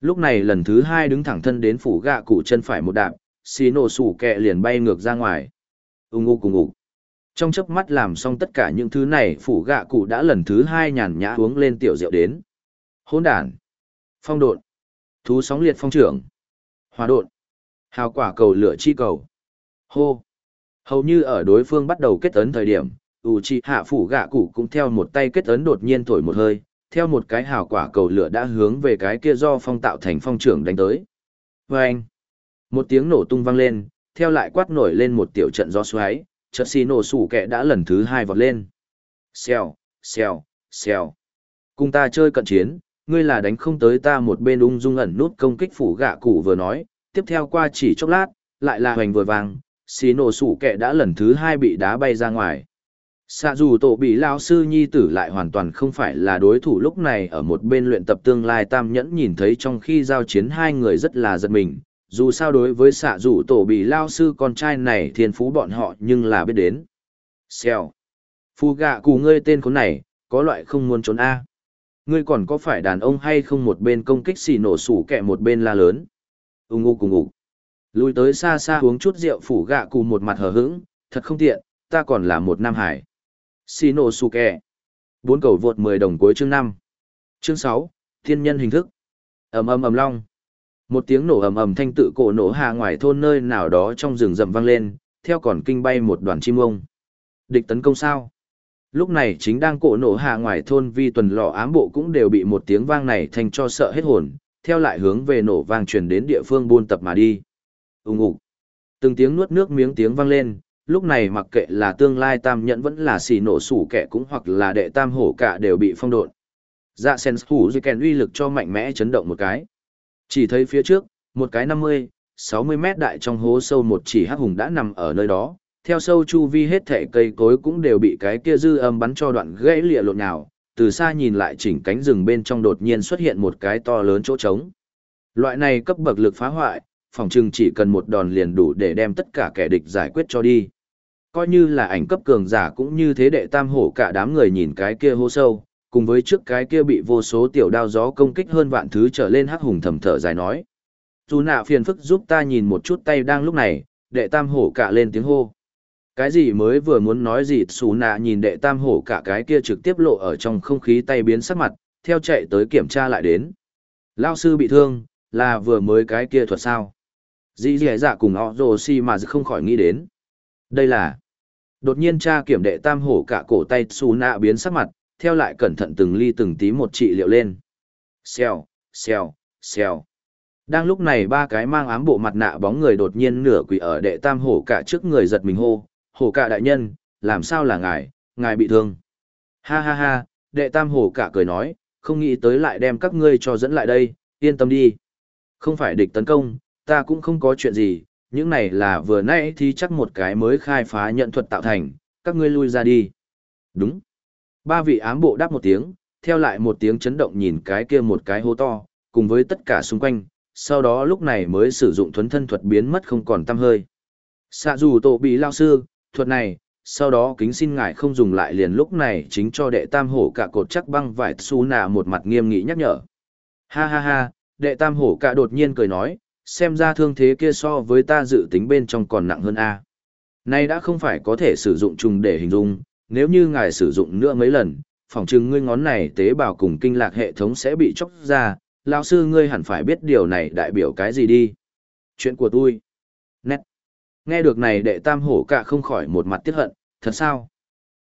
Lúc này lần thứ hai đứng thẳng thân đến phủ gạ cụ chân phải một đạp, xì nổ sủ kẹ liền bay ngược ra ngoài. Ung ngu cùng ngủ. Trong chớp mắt làm xong tất cả những thứ này phủ gạ cụ đã lần thứ hai nhàn nhã uống lên tiểu rượu đến. Hôn đản, Phong độn. Thú sóng liệt phong trưởng. Hòa độn. Hào quả cầu lửa chi cầu. Hô. Hầu như ở đối phương bắt đầu kết ấn thời điểm, ủ trì hạ phủ gạ cụ cũng theo một tay kết ấn đột nhiên thổi một hơi, theo một cái hào quả cầu lửa đã hướng về cái kia do phong tạo thành phong trưởng đánh tới. Và anh, một tiếng nổ tung vang lên, theo lại quát nổi lên một tiểu trận gió xoáy, chợt xì nổ sủ kẹ đã lần thứ hai vọt lên. Xèo, xèo, xèo. Cùng ta chơi cận chiến, ngươi là đánh không tới ta một bên ung dung ẩn nút công kích phủ gạ cụ vừa nói, tiếp theo qua chỉ chốc lát, lại là hoành vừa vàng, xì nổ sủ kẹ đã lần thứ hai bị đá bay ra ngoài. Xạ dù tổ bị lao sư nhi tử lại hoàn toàn không phải là đối thủ lúc này ở một bên luyện tập tương lai tam nhẫn nhìn thấy trong khi giao chiến hai người rất là giật mình, dù sao đối với xạ dù tổ bị lao sư con trai này thiên phú bọn họ nhưng là biết đến. Xèo. Phu gạ cù ngươi tên khốn này, có loại không muốn trốn A. Ngươi còn có phải đàn ông hay không một bên công kích xì nổ sủ kẹ một bên la lớn. Úng ngu cùng ngủ. Lùi tới xa xa uống chút rượu phủ gạ cù một mặt hờ hững, thật không tiện, ta còn là một nam hải. Shinosuke. Bốn cầu vượt 10 đồng cuối chương 5. Chương 6, thiên nhân hình thức. ầm ầm ầm long. Một tiếng nổ ầm ầm thanh tự cổ nổ hạ ngoài thôn nơi nào đó trong rừng rậm vang lên, theo còn kinh bay một đoàn chim ông. Địch tấn công sao? Lúc này chính đang cổ nổ hạ ngoài thôn vi tuần lọ ám bộ cũng đều bị một tiếng vang này thành cho sợ hết hồn, theo lại hướng về nổ vang truyền đến địa phương buôn tập mà đi. Ùng ục. Từng tiếng nuốt nước miếng tiếng vang lên, lúc này mặc kệ là tương lai tam nhẫn vẫn là xì nổ sủ kẻ cũng hoặc là đệ tam hổ cả đều bị phong độn. Dạ sen hủ dư kèn uy lực cho mạnh mẽ chấn động một cái. Chỉ thấy phía trước, một cái 50, 60 mét đại trong hố sâu một chỉ hắc hùng đã nằm ở nơi đó, theo sâu chu vi hết thể cây cối cũng đều bị cái kia dư âm bắn cho đoạn gãy lịa lộn nào, từ xa nhìn lại chỉnh cánh rừng bên trong đột nhiên xuất hiện một cái to lớn chỗ trống. Loại này cấp bậc lực phá hoại, phòng trừng chỉ cần một đòn liền đủ để đem tất cả kẻ địch giải quyết cho đi. Coi như là ảnh cấp cường giả cũng như thế đệ tam hổ cả đám người nhìn cái kia hô sâu, cùng với trước cái kia bị vô số tiểu đao gió công kích hơn vạn thứ trở lên hắc hùng thầm thở dài nói. Dù nạ phiền phức giúp ta nhìn một chút tay đang lúc này, đệ tam hổ cả lên tiếng hô. Cái gì mới vừa muốn nói gì xù nạ nhìn đệ tam hổ cả cái kia trực tiếp lộ ở trong không khí tay biến sắc mặt, theo chạy tới kiểm tra lại đến. Lao sư bị thương, là vừa mới cái kia thuật sao. Dĩ dẻ dạ cùng họ rồ si mà không khỏi nghĩ đến. Đây là đột nhiên cha kiểm đệ tam hổ cả cổ tay xù nạ biến sắc mặt, theo lại cẩn thận từng ly từng tí một trị liệu lên. Xèo, xèo, xèo. Đang lúc này ba cái mang ám bộ mặt nạ bóng người đột nhiên nửa quỷ ở đệ tam hổ cả trước người giật mình hô, hổ cả đại nhân, làm sao là ngài, ngài bị thương. Ha ha ha, đệ tam hổ cả cười nói, không nghĩ tới lại đem các ngươi cho dẫn lại đây, yên tâm đi. Không phải địch tấn công, ta cũng không có chuyện gì, những này là vừa nãy thì chắc một cái mới khai phá nhận thuật tạo thành, các ngươi lui ra đi. Đúng. Ba vị ám bộ đáp một tiếng, theo lại một tiếng chấn động nhìn cái kia một cái hố to, cùng với tất cả xung quanh, sau đó lúc này mới sử dụng thuấn thân thuật biến mất không còn tăm hơi. Xạ dù tổ bị lao sư, thuật này, sau đó kính xin ngài không dùng lại liền lúc này chính cho đệ tam hổ cả cột chắc băng vải su nà một mặt nghiêm nghị nhắc nhở. Ha ha ha, đệ tam hổ cả đột nhiên cười nói, xem ra thương thế kia so với ta dự tính bên trong còn nặng hơn a. Nay đã không phải có thể sử dụng trùng để hình dung, nếu như ngài sử dụng nữa mấy lần, phỏng chừng ngươi ngón này tế bào cùng kinh lạc hệ thống sẽ bị chóc ra, lão sư ngươi hẳn phải biết điều này đại biểu cái gì đi. Chuyện của tôi. Nét. Nghe được này đệ tam hổ cả không khỏi một mặt tiếc hận, thật sao?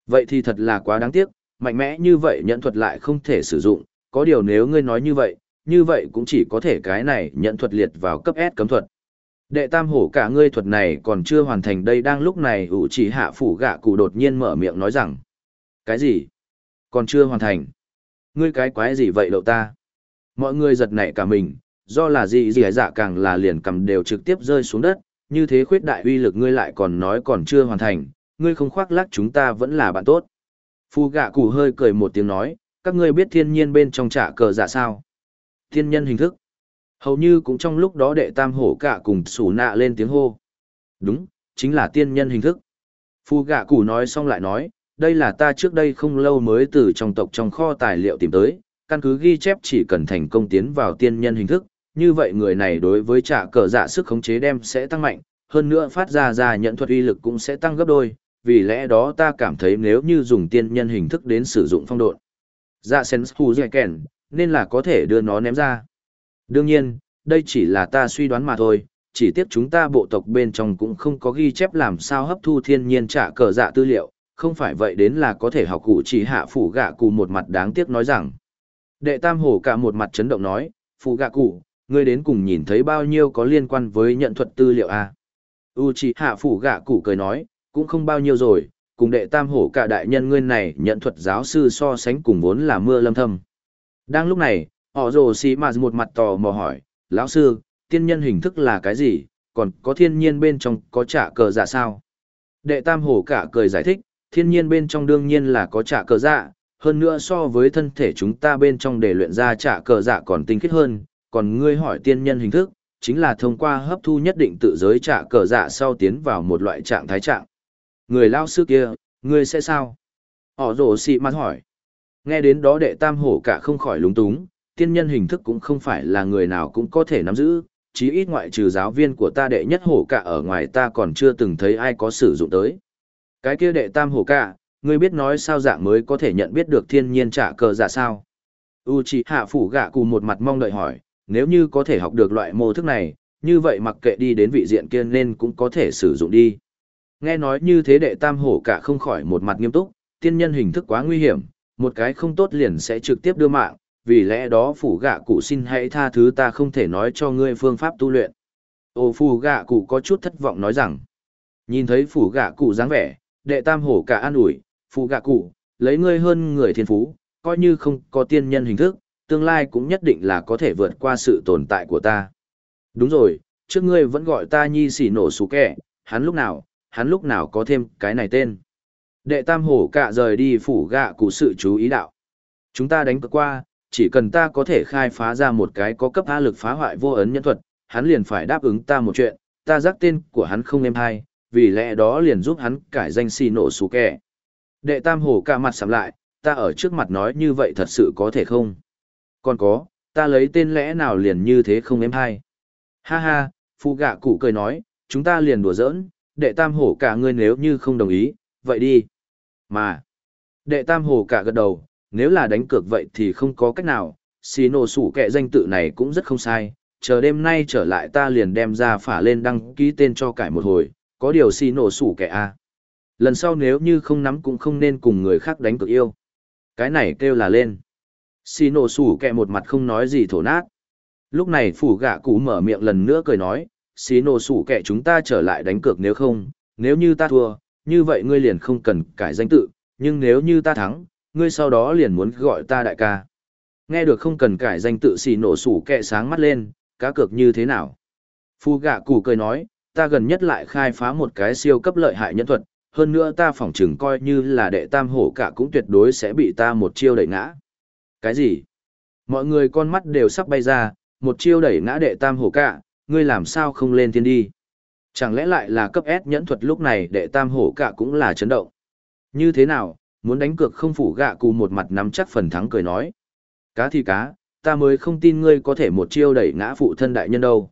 Vậy thì thật là quá đáng tiếc, mạnh mẽ như vậy nhận thuật lại không thể sử dụng, có điều nếu ngươi nói như vậy, như vậy cũng chỉ có thể cái này nhận thuật liệt vào cấp S cấm thuật. Đệ tam hổ cả ngươi thuật này còn chưa hoàn thành đây đang lúc này ủ chỉ hạ phủ gạ cụ đột nhiên mở miệng nói rằng. Cái gì? Còn chưa hoàn thành. Ngươi cái quái gì vậy đậu ta? Mọi người giật nảy cả mình, do là gì gì dạ càng là liền cầm đều trực tiếp rơi xuống đất, như thế khuyết đại uy lực ngươi lại còn nói còn chưa hoàn thành, ngươi không khoác lác chúng ta vẫn là bạn tốt. Phu gạ cụ hơi cười một tiếng nói, các ngươi biết thiên nhiên bên trong trả cờ dạ sao? Thiên nhân hình thức. Hầu như cũng trong lúc đó đệ tam hổ cả cùng sủ nạ lên tiếng hô. Đúng, chính là tiên nhân hình thức. Phu gạ Củ nói xong lại nói, đây là ta trước đây không lâu mới từ trong tộc trong kho tài liệu tìm tới, căn cứ ghi chép chỉ cần thành công tiến vào tiên nhân hình thức, như vậy người này đối với trả cờ dạ sức khống chế đem sẽ tăng mạnh, hơn nữa phát ra ra nhận thuật uy lực cũng sẽ tăng gấp đôi, vì lẽ đó ta cảm thấy nếu như dùng tiên nhân hình thức đến sử dụng phong độn. Dạ sen hù dạy kèn, nên là có thể đưa nó ném ra. Đương nhiên, đây chỉ là ta suy đoán mà thôi, chỉ tiếc chúng ta bộ tộc bên trong cũng không có ghi chép làm sao hấp thu thiên nhiên trả cờ dạ tư liệu, không phải vậy đến là có thể học cụ chỉ hạ phủ gạ cụ một mặt đáng tiếc nói rằng. Đệ tam hổ cả một mặt chấn động nói, phủ gạ cụ, ngươi đến cùng nhìn thấy bao nhiêu có liên quan với nhận thuật tư liệu à? U chỉ hạ phủ gạ cụ cười nói, cũng không bao nhiêu rồi, cùng đệ tam hổ cả đại nhân ngươi này nhận thuật giáo sư so sánh cùng vốn là mưa lâm thâm. Đang lúc này, họ rồ xì mà một mặt tò mò hỏi, lão sư, tiên nhân hình thức là cái gì, còn có thiên nhiên bên trong có trả cờ dạ sao? Đệ tam hổ cả cười giải thích, thiên nhiên bên trong đương nhiên là có trả cờ dạ, hơn nữa so với thân thể chúng ta bên trong để luyện ra trả cờ dạ còn tinh khiết hơn, còn ngươi hỏi tiên nhân hình thức, chính là thông qua hấp thu nhất định tự giới trả cờ dạ sau tiến vào một loại trạng thái trạng. Người lao sư kia, ngươi sẽ sao? Họ rồ xị mặt hỏi. Nghe đến đó đệ tam hổ cả không khỏi lúng túng, tiên nhân hình thức cũng không phải là người nào cũng có thể nắm giữ, chí ít ngoại trừ giáo viên của ta đệ nhất hổ cả ở ngoài ta còn chưa từng thấy ai có sử dụng tới. Cái kia đệ tam hổ cả, ngươi biết nói sao dạng mới có thể nhận biết được thiên nhiên trả cờ giả sao? U chỉ hạ phủ gạ cù một mặt mong đợi hỏi, nếu như có thể học được loại mô thức này, như vậy mặc kệ đi đến vị diện kia nên cũng có thể sử dụng đi. Nghe nói như thế đệ tam hổ cả không khỏi một mặt nghiêm túc, tiên nhân hình thức quá nguy hiểm, một cái không tốt liền sẽ trực tiếp đưa mạng, vì lẽ đó phủ gạ cụ xin hãy tha thứ ta không thể nói cho ngươi phương pháp tu luyện. Ô phủ gạ cụ có chút thất vọng nói rằng, nhìn thấy phủ gạ cụ dáng vẻ, đệ tam hổ cả an ủi, phủ gạ cụ, lấy ngươi hơn người thiên phú, coi như không có tiên nhân hình thức, tương lai cũng nhất định là có thể vượt qua sự tồn tại của ta. Đúng rồi, trước ngươi vẫn gọi ta nhi xỉ nổ sủ kẻ, hắn lúc nào, hắn lúc nào có thêm cái này tên. Đệ tam hổ cạ rời đi phủ gạ cụ sự chú ý đạo. Chúng ta đánh cược qua, chỉ cần ta có thể khai phá ra một cái có cấp A lực phá hoại vô ấn nhân thuật, hắn liền phải đáp ứng ta một chuyện, ta giác tên của hắn không em hay, vì lẽ đó liền giúp hắn cải danh xì nổ xù kẻ. Đệ tam hổ cạ mặt sầm lại, ta ở trước mặt nói như vậy thật sự có thể không? Còn có, ta lấy tên lẽ nào liền như thế không em hay? Ha ha, phụ gạ cụ cười nói, chúng ta liền đùa giỡn, đệ tam hổ cả ngươi nếu như không đồng ý, vậy đi. Mà, đệ tam Hồ cả gật đầu, nếu là đánh cược vậy thì không có cách nào, xì nổ sủ kệ danh tự này cũng rất không sai, chờ đêm nay trở lại ta liền đem ra phả lên đăng ký tên cho cải một hồi, có điều xì nổ sủ kệ a. À. Lần sau nếu như không nắm cũng không nên cùng người khác đánh cược yêu. Cái này kêu là lên. Xì nổ sủ kệ một mặt không nói gì thổ nát. Lúc này phủ gạ cụ mở miệng lần nữa cười nói, xì nổ sủ kệ chúng ta trở lại đánh cược nếu không, nếu như ta thua, như vậy ngươi liền không cần cải danh tự, nhưng nếu như ta thắng, ngươi sau đó liền muốn gọi ta đại ca. Nghe được không cần cải danh tự xì nổ sủ kẹ sáng mắt lên, cá cược như thế nào? Phu gạ cụ cười nói, ta gần nhất lại khai phá một cái siêu cấp lợi hại nhân thuật, hơn nữa ta phỏng chừng coi như là đệ tam hổ cả cũng tuyệt đối sẽ bị ta một chiêu đẩy ngã. Cái gì? Mọi người con mắt đều sắp bay ra, một chiêu đẩy ngã đệ tam hổ cả, ngươi làm sao không lên thiên đi? Chẳng lẽ lại là cấp S nhẫn thuật lúc này đệ tam hổ cả cũng là chấn động? Như thế nào, muốn đánh cược không phủ gạ cụ một mặt nắm chắc phần thắng cười nói. Cá thì cá, ta mới không tin ngươi có thể một chiêu đẩy ngã phụ thân đại nhân đâu.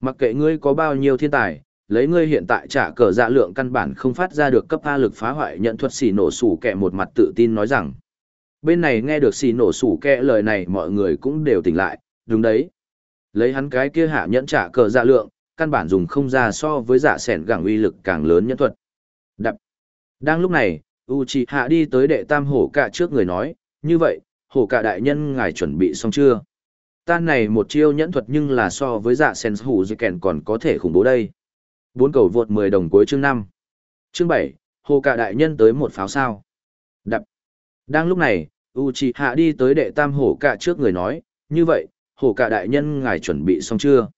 Mặc kệ ngươi có bao nhiêu thiên tài, lấy ngươi hiện tại trả cờ dạ lượng căn bản không phát ra được cấp A lực phá hoại nhận thuật xì nổ sủ kẹ một mặt tự tin nói rằng. Bên này nghe được xì nổ sủ kẹ lời này mọi người cũng đều tỉnh lại, đúng đấy. Lấy hắn cái kia hạ nhẫn trả cờ dạ lượng, căn bản dùng không ra so với dạ sẻn gẳng uy lực càng lớn nhẫn thuật. Đập. Đang lúc này, Uchiha đi tới đệ tam hổ cả trước người nói, như vậy, hổ cả đại nhân ngài chuẩn bị xong chưa? Tan này một chiêu nhẫn thuật nhưng là so với dạ sen hủ dư kèn còn có thể khủng bố đây. Bốn cầu vượt 10 đồng cuối chương 5. Chương 7, hổ cả đại nhân tới một pháo sao. Đập. Đang lúc này, Uchiha đi tới đệ tam hổ cả trước người nói, như vậy, hổ cả đại nhân ngài chuẩn bị xong chưa?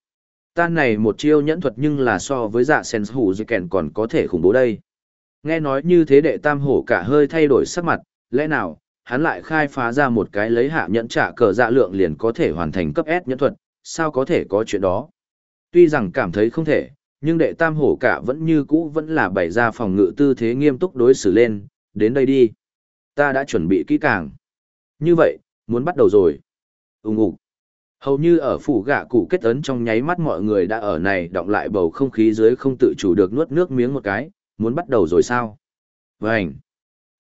Ta này một chiêu nhẫn thuật nhưng là so với dạ sen hủ dư kèn còn có thể khủng bố đây. Nghe nói như thế đệ tam hổ cả hơi thay đổi sắc mặt, lẽ nào, hắn lại khai phá ra một cái lấy hạ nhẫn trả cờ dạ lượng liền có thể hoàn thành cấp S nhẫn thuật, sao có thể có chuyện đó. Tuy rằng cảm thấy không thể, nhưng đệ tam hổ cả vẫn như cũ vẫn là bày ra phòng ngự tư thế nghiêm túc đối xử lên, đến đây đi. Ta đã chuẩn bị kỹ càng. Như vậy, muốn bắt đầu rồi. ùng ục. Hầu như ở phủ gạ cụ kết ấn trong nháy mắt mọi người đã ở này động lại bầu không khí dưới không tự chủ được nuốt nước miếng một cái, muốn bắt đầu rồi sao? Vành!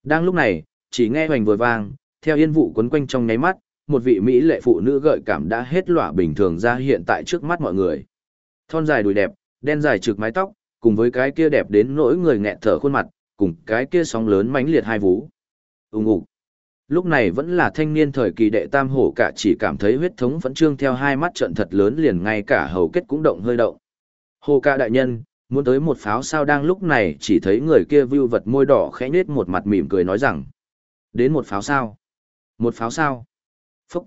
Đang lúc này, chỉ nghe hoành vừa vang, theo yên vụ quấn quanh trong nháy mắt, một vị Mỹ lệ phụ nữ gợi cảm đã hết lỏa bình thường ra hiện tại trước mắt mọi người. Thon dài đùi đẹp, đen dài trực mái tóc, cùng với cái kia đẹp đến nỗi người nghẹn thở khuôn mặt, cùng cái kia sóng lớn mãnh liệt hai vú. Ùng ục. Lúc này vẫn là thanh niên thời kỳ đệ tam hổ cả chỉ cảm thấy huyết thống vẫn trương theo hai mắt trận thật lớn liền ngay cả hầu kết cũng động hơi động. Hồ ca đại nhân, muốn tới một pháo sao đang lúc này chỉ thấy người kia vưu vật môi đỏ khẽ nết một mặt mỉm cười nói rằng. Đến một pháo sao? Một pháo sao? Phúc.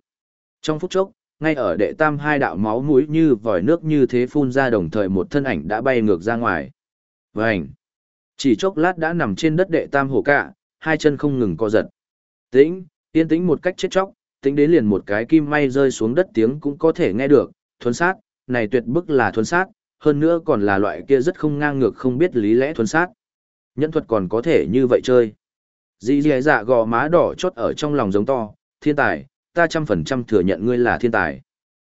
Trong phút chốc, ngay ở đệ tam hai đạo máu mũi như vòi nước như thế phun ra đồng thời một thân ảnh đã bay ngược ra ngoài. Vành. Chỉ chốc lát đã nằm trên đất đệ tam hổ cả, hai chân không ngừng co giật. Tĩnh, yên tĩnh một cách chết chóc, tính đến liền một cái kim may rơi xuống đất tiếng cũng có thể nghe được, thuần sát, này tuyệt bức là thuần sát, hơn nữa còn là loại kia rất không ngang ngược không biết lý lẽ thuần sát. Nhân thuật còn có thể như vậy chơi. Dì dì dạ gò má đỏ chót ở trong lòng giống to, thiên tài, ta trăm phần trăm thừa nhận ngươi là thiên tài.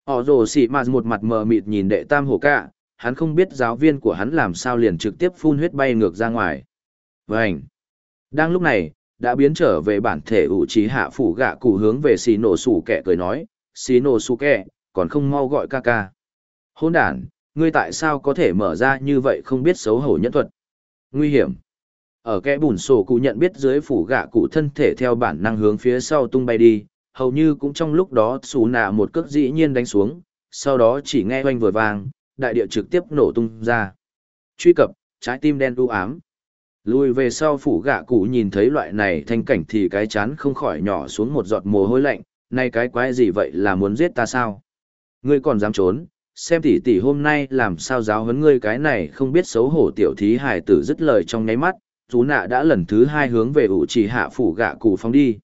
Họ rồ xỉ mà một mặt mờ mịt nhìn đệ tam hổ cạ, hắn không biết giáo viên của hắn làm sao liền trực tiếp phun huyết bay ngược ra ngoài. Vânh! Đang lúc này, đã biến trở về bản thể ủ trí hạ phủ gạ cụ hướng về xì nổ sủ kẻ cười nói, xì nổ sủ kẻ, còn không mau gọi ca ca. Hôn đàn, ngươi tại sao có thể mở ra như vậy không biết xấu hổ nhẫn thuật? Nguy hiểm! Ở kẽ bùn sổ cụ nhận biết dưới phủ gạ cụ thân thể theo bản năng hướng phía sau tung bay đi, hầu như cũng trong lúc đó xù nạ một cước dĩ nhiên đánh xuống, sau đó chỉ nghe oanh vừa vang, đại địa trực tiếp nổ tung ra. Truy cập, trái tim đen u ám. Lùi về sau phủ gạ cụ nhìn thấy loại này thanh cảnh thì cái chán không khỏi nhỏ xuống một giọt mồ hôi lạnh, nay cái quái gì vậy là muốn giết ta sao? Ngươi còn dám trốn, xem tỷ tỷ hôm nay làm sao giáo huấn ngươi cái này không biết xấu hổ tiểu thí hải tử dứt lời trong nháy mắt, chú nạ đã lần thứ hai hướng về ủ trì hạ phủ gạ cụ phóng đi.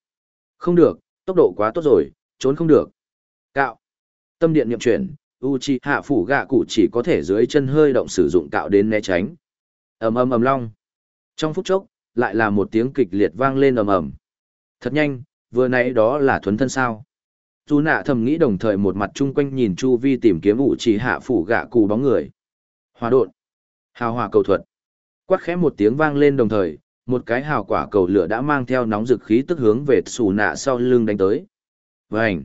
Không được, tốc độ quá tốt rồi, trốn không được. Cạo. Tâm điện nhậm chuyển, hạ phủ gạ cụ chỉ có thể dưới chân hơi động sử dụng cạo đến né tránh. Ầm ầm ầm long. Trong phút chốc, lại là một tiếng kịch liệt vang lên ầm ầm. Thật nhanh, vừa nãy đó là thuấn thân sao? Chú nạ thầm nghĩ đồng thời một mặt chung quanh nhìn chu vi tìm kiếm ngủ chỉ hạ phủ gạ cụ bóng người. Hòa đột. Hào hòa cầu thuật. Quát khẽ một tiếng vang lên đồng thời, một cái hào quả cầu lửa đã mang theo nóng dực khí tức hướng về xù nạ sau lưng đánh tới. Vành!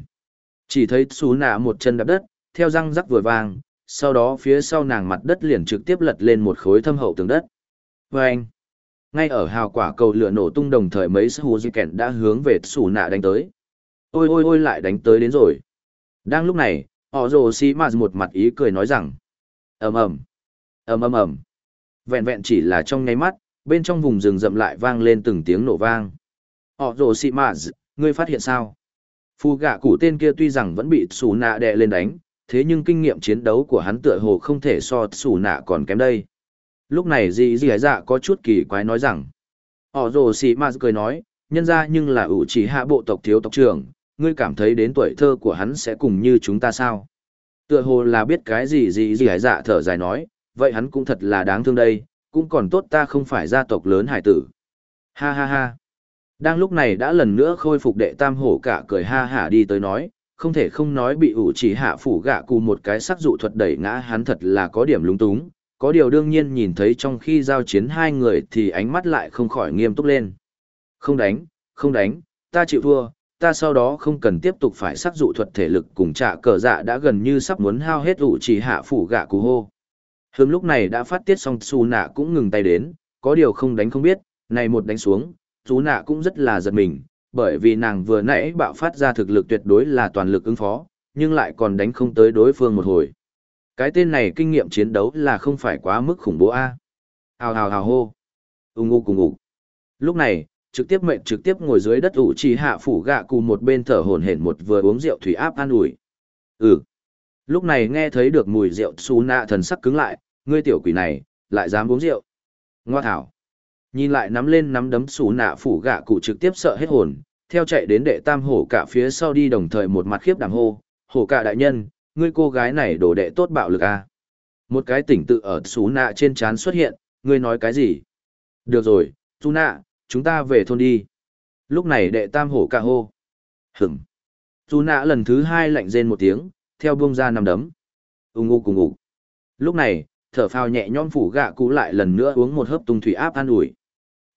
Chỉ thấy xù nạ một chân đạp đất, theo răng rắc vừa vang, sau đó phía sau nàng mặt đất liền trực tiếp lật lên một khối thâm hậu tường đất. Vành! Ngay ở hào quả cầu lửa nổ tung đồng thời mấy sư hù di kèn đã hướng về xù nạ đánh tới. Ôi ôi ôi lại đánh tới đến rồi. Đang lúc này, họ rồ xì mà một mặt ý cười nói rằng ầm ầm ầm ầm ầm vẹn vẹn chỉ là trong nháy mắt bên trong vùng rừng rậm lại vang lên từng tiếng nổ vang. Họ rồ xị mạ ngươi phát hiện sao? Phu gạ cụ tên kia tuy rằng vẫn bị xù nạ đè lên đánh, thế nhưng kinh nghiệm chiến đấu của hắn tựa hồ không thể so xù nạ còn kém đây. Lúc này dì dì dạ có chút kỳ quái nói rằng, họ rồ xị mạ cười nói, nhân ra nhưng là ủ chỉ hạ bộ tộc thiếu tộc trưởng, ngươi cảm thấy đến tuổi thơ của hắn sẽ cùng như chúng ta sao? Tựa hồ là biết cái gì dì gì dạ thở dài nói, vậy hắn cũng thật là đáng thương đây, cũng còn tốt ta không phải gia tộc lớn hải tử. Ha ha ha. Đang lúc này đã lần nữa khôi phục đệ tam hổ cả cười ha hả đi tới nói, không thể không nói bị ủ chỉ hạ phủ gạ cù một cái sắc dụ thuật đẩy ngã hắn thật là có điểm lúng túng, có điều đương nhiên nhìn thấy trong khi giao chiến hai người thì ánh mắt lại không khỏi nghiêm túc lên. Không đánh, không đánh, ta chịu thua, ta sau đó không cần tiếp tục phải sắc dụ thuật thể lực cùng trả cờ dạ đã gần như sắp muốn hao hết ủ chỉ hạ phủ gạ cú hô. Hướng lúc này đã phát tiết xong Su nạ cũng ngừng tay đến, có điều không đánh không biết, này một đánh xuống, Su nạ cũng rất là giật mình, bởi vì nàng vừa nãy bạo phát ra thực lực tuyệt đối là toàn lực ứng phó, nhưng lại còn đánh không tới đối phương một hồi. Cái tên này kinh nghiệm chiến đấu là không phải quá mức khủng bố a. À? Hào hào hào hô. Ung ngu cùng ngủ. Lúc này, trực tiếp mệnh trực tiếp ngồi dưới đất ủ trì hạ phủ gạ cù một bên thở hổn hển một vừa uống rượu thủy áp an ủi. Ừ. Lúc này nghe thấy được mùi rượu xù nạ thần sắc cứng lại, ngươi tiểu quỷ này, lại dám uống rượu. Ngoa thảo. Nhìn lại nắm lên nắm đấm xù nạ phủ gạ cụ trực tiếp sợ hết hồn, theo chạy đến đệ tam hổ cả phía sau đi đồng thời một mặt khiếp đảm hô, hổ cả đại nhân, ngươi cô gái này đổ đệ tốt bạo lực à. Một cái tỉnh tự ở xú nạ trên trán xuất hiện, ngươi nói cái gì? Được rồi, xú nạ, chúng ta về thôn đi. Lúc này đệ tam hổ cà hô. Hửng. xú nạ lần thứ hai lạnh rên một tiếng, theo buông ra nằm đấm. Úng ngu cùng ngủ. Lúc này, thở phào nhẹ nhõm phủ gạ cũ lại lần nữa uống một hớp tung thủy áp an ủi.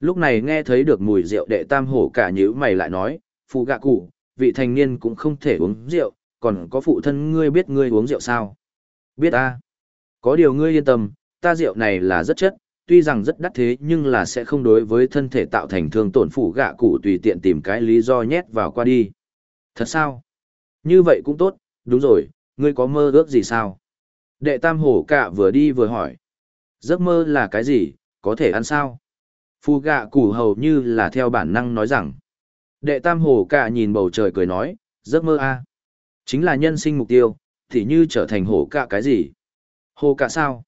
Lúc này nghe thấy được mùi rượu đệ tam hổ cả nhữ mày lại nói, phụ gạ cụ, vị thành niên cũng không thể uống rượu, còn có phụ thân ngươi biết ngươi uống rượu sao? Biết a. Có điều ngươi yên tâm, ta rượu này là rất chất, tuy rằng rất đắt thế nhưng là sẽ không đối với thân thể tạo thành thương tổn phủ gạ cụ tùy tiện tìm cái lý do nhét vào qua đi. Thật sao? Như vậy cũng tốt, đúng rồi, ngươi có mơ ước gì sao? Đệ tam hổ cạ vừa đi vừa hỏi. Giấc mơ là cái gì, có thể ăn sao? Phu gạ củ hầu như là theo bản năng nói rằng. Đệ tam hổ cạ nhìn bầu trời cười nói, giấc mơ a Chính là nhân sinh mục tiêu, thì như trở thành hổ cả cái gì? Hổ cả sao?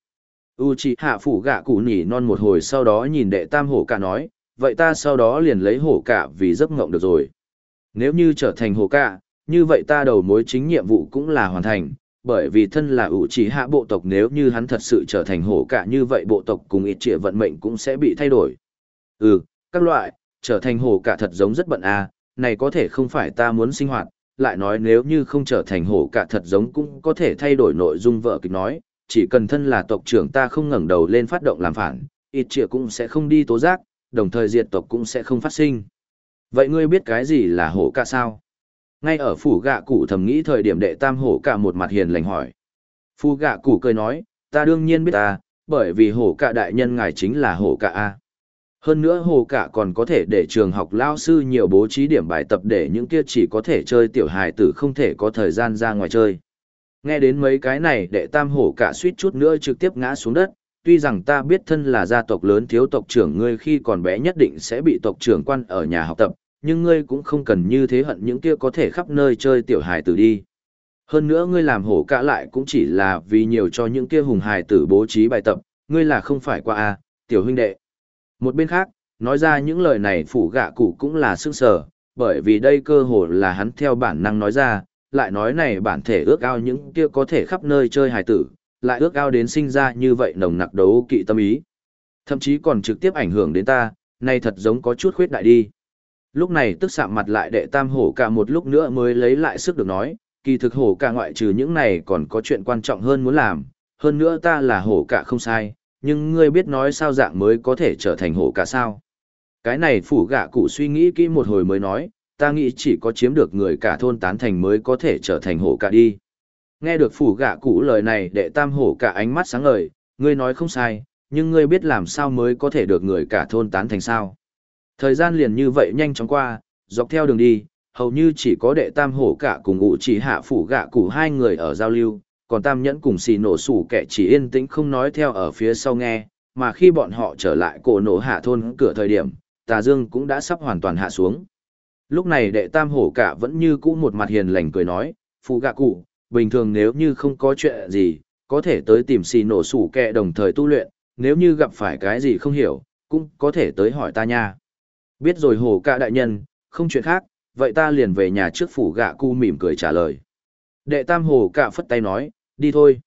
U chỉ hạ phủ gạ cụ nhỉ non một hồi sau đó nhìn đệ tam hổ cả nói, vậy ta sau đó liền lấy hổ cả vì giấc ngộng được rồi. Nếu như trở thành hổ cả, như vậy ta đầu mối chính nhiệm vụ cũng là hoàn thành, bởi vì thân là ủ chỉ hạ bộ tộc nếu như hắn thật sự trở thành hổ cả như vậy bộ tộc cùng ít trịa vận mệnh cũng sẽ bị thay đổi. Ừ, các loại, trở thành hổ cả thật giống rất bận à, này có thể không phải ta muốn sinh hoạt, lại nói nếu như không trở thành hổ cả thật giống cũng có thể thay đổi nội dung vợ kịch nói, chỉ cần thân là tộc trưởng ta không ngẩng đầu lên phát động làm phản, ít trịa cũng sẽ không đi tố giác, đồng thời diệt tộc cũng sẽ không phát sinh. Vậy ngươi biết cái gì là hổ cả sao? Ngay ở phủ gạ cụ thầm nghĩ thời điểm đệ tam hổ cả một mặt hiền lành hỏi. Phu gạ cụ cười nói, ta đương nhiên biết ta, bởi vì hổ cả đại nhân ngài chính là hổ cả A. Hơn nữa hồ cả còn có thể để trường học lao sư nhiều bố trí điểm bài tập để những kia chỉ có thể chơi tiểu hài tử không thể có thời gian ra ngoài chơi. Nghe đến mấy cái này đệ tam hổ cả suýt chút nữa trực tiếp ngã xuống đất, tuy rằng ta biết thân là gia tộc lớn thiếu tộc trưởng ngươi khi còn bé nhất định sẽ bị tộc trưởng quan ở nhà học tập, nhưng ngươi cũng không cần như thế hận những kia có thể khắp nơi chơi tiểu hài tử đi. Hơn nữa ngươi làm hổ cả lại cũng chỉ là vì nhiều cho những kia hùng hài tử bố trí bài tập, ngươi là không phải qua a, tiểu huynh đệ. Một bên khác, nói ra những lời này phủ gạ cụ cũng là sức sở, bởi vì đây cơ hồ là hắn theo bản năng nói ra, lại nói này bản thể ước ao những kia có thể khắp nơi chơi hài tử, lại ước ao đến sinh ra như vậy nồng nặc đấu kỵ tâm ý. Thậm chí còn trực tiếp ảnh hưởng đến ta, này thật giống có chút khuyết đại đi. Lúc này tức sạm mặt lại đệ tam hổ cả một lúc nữa mới lấy lại sức được nói, kỳ thực hổ cả ngoại trừ những này còn có chuyện quan trọng hơn muốn làm, hơn nữa ta là hổ cả không sai, nhưng ngươi biết nói sao dạng mới có thể trở thành hổ cả sao. Cái này phủ gạ cụ suy nghĩ kỹ một hồi mới nói, ta nghĩ chỉ có chiếm được người cả thôn tán thành mới có thể trở thành hổ cả đi. Nghe được phủ gạ cụ lời này đệ tam hổ cả ánh mắt sáng ngời, ngươi nói không sai, nhưng ngươi biết làm sao mới có thể được người cả thôn tán thành sao. Thời gian liền như vậy nhanh chóng qua, dọc theo đường đi, hầu như chỉ có đệ tam hổ cả cùng ngụ chỉ hạ phủ gạ cụ hai người ở giao lưu, còn tam nhẫn cùng xì nổ sủ kẻ chỉ yên tĩnh không nói theo ở phía sau nghe, mà khi bọn họ trở lại cổ nổ hạ thôn cửa thời điểm, tà dương cũng đã sắp hoàn toàn hạ xuống. Lúc này đệ tam hổ cả vẫn như cũ một mặt hiền lành cười nói, phụ gạ cụ, bình thường nếu như không có chuyện gì, có thể tới tìm xì nổ sủ kẻ đồng thời tu luyện, nếu như gặp phải cái gì không hiểu, cũng có thể tới hỏi ta nha. Biết rồi hổ cả đại nhân, không chuyện khác, vậy ta liền về nhà trước phủ gạ cu mỉm cười trả lời. Đệ tam hồ cả phất tay nói, đi thôi.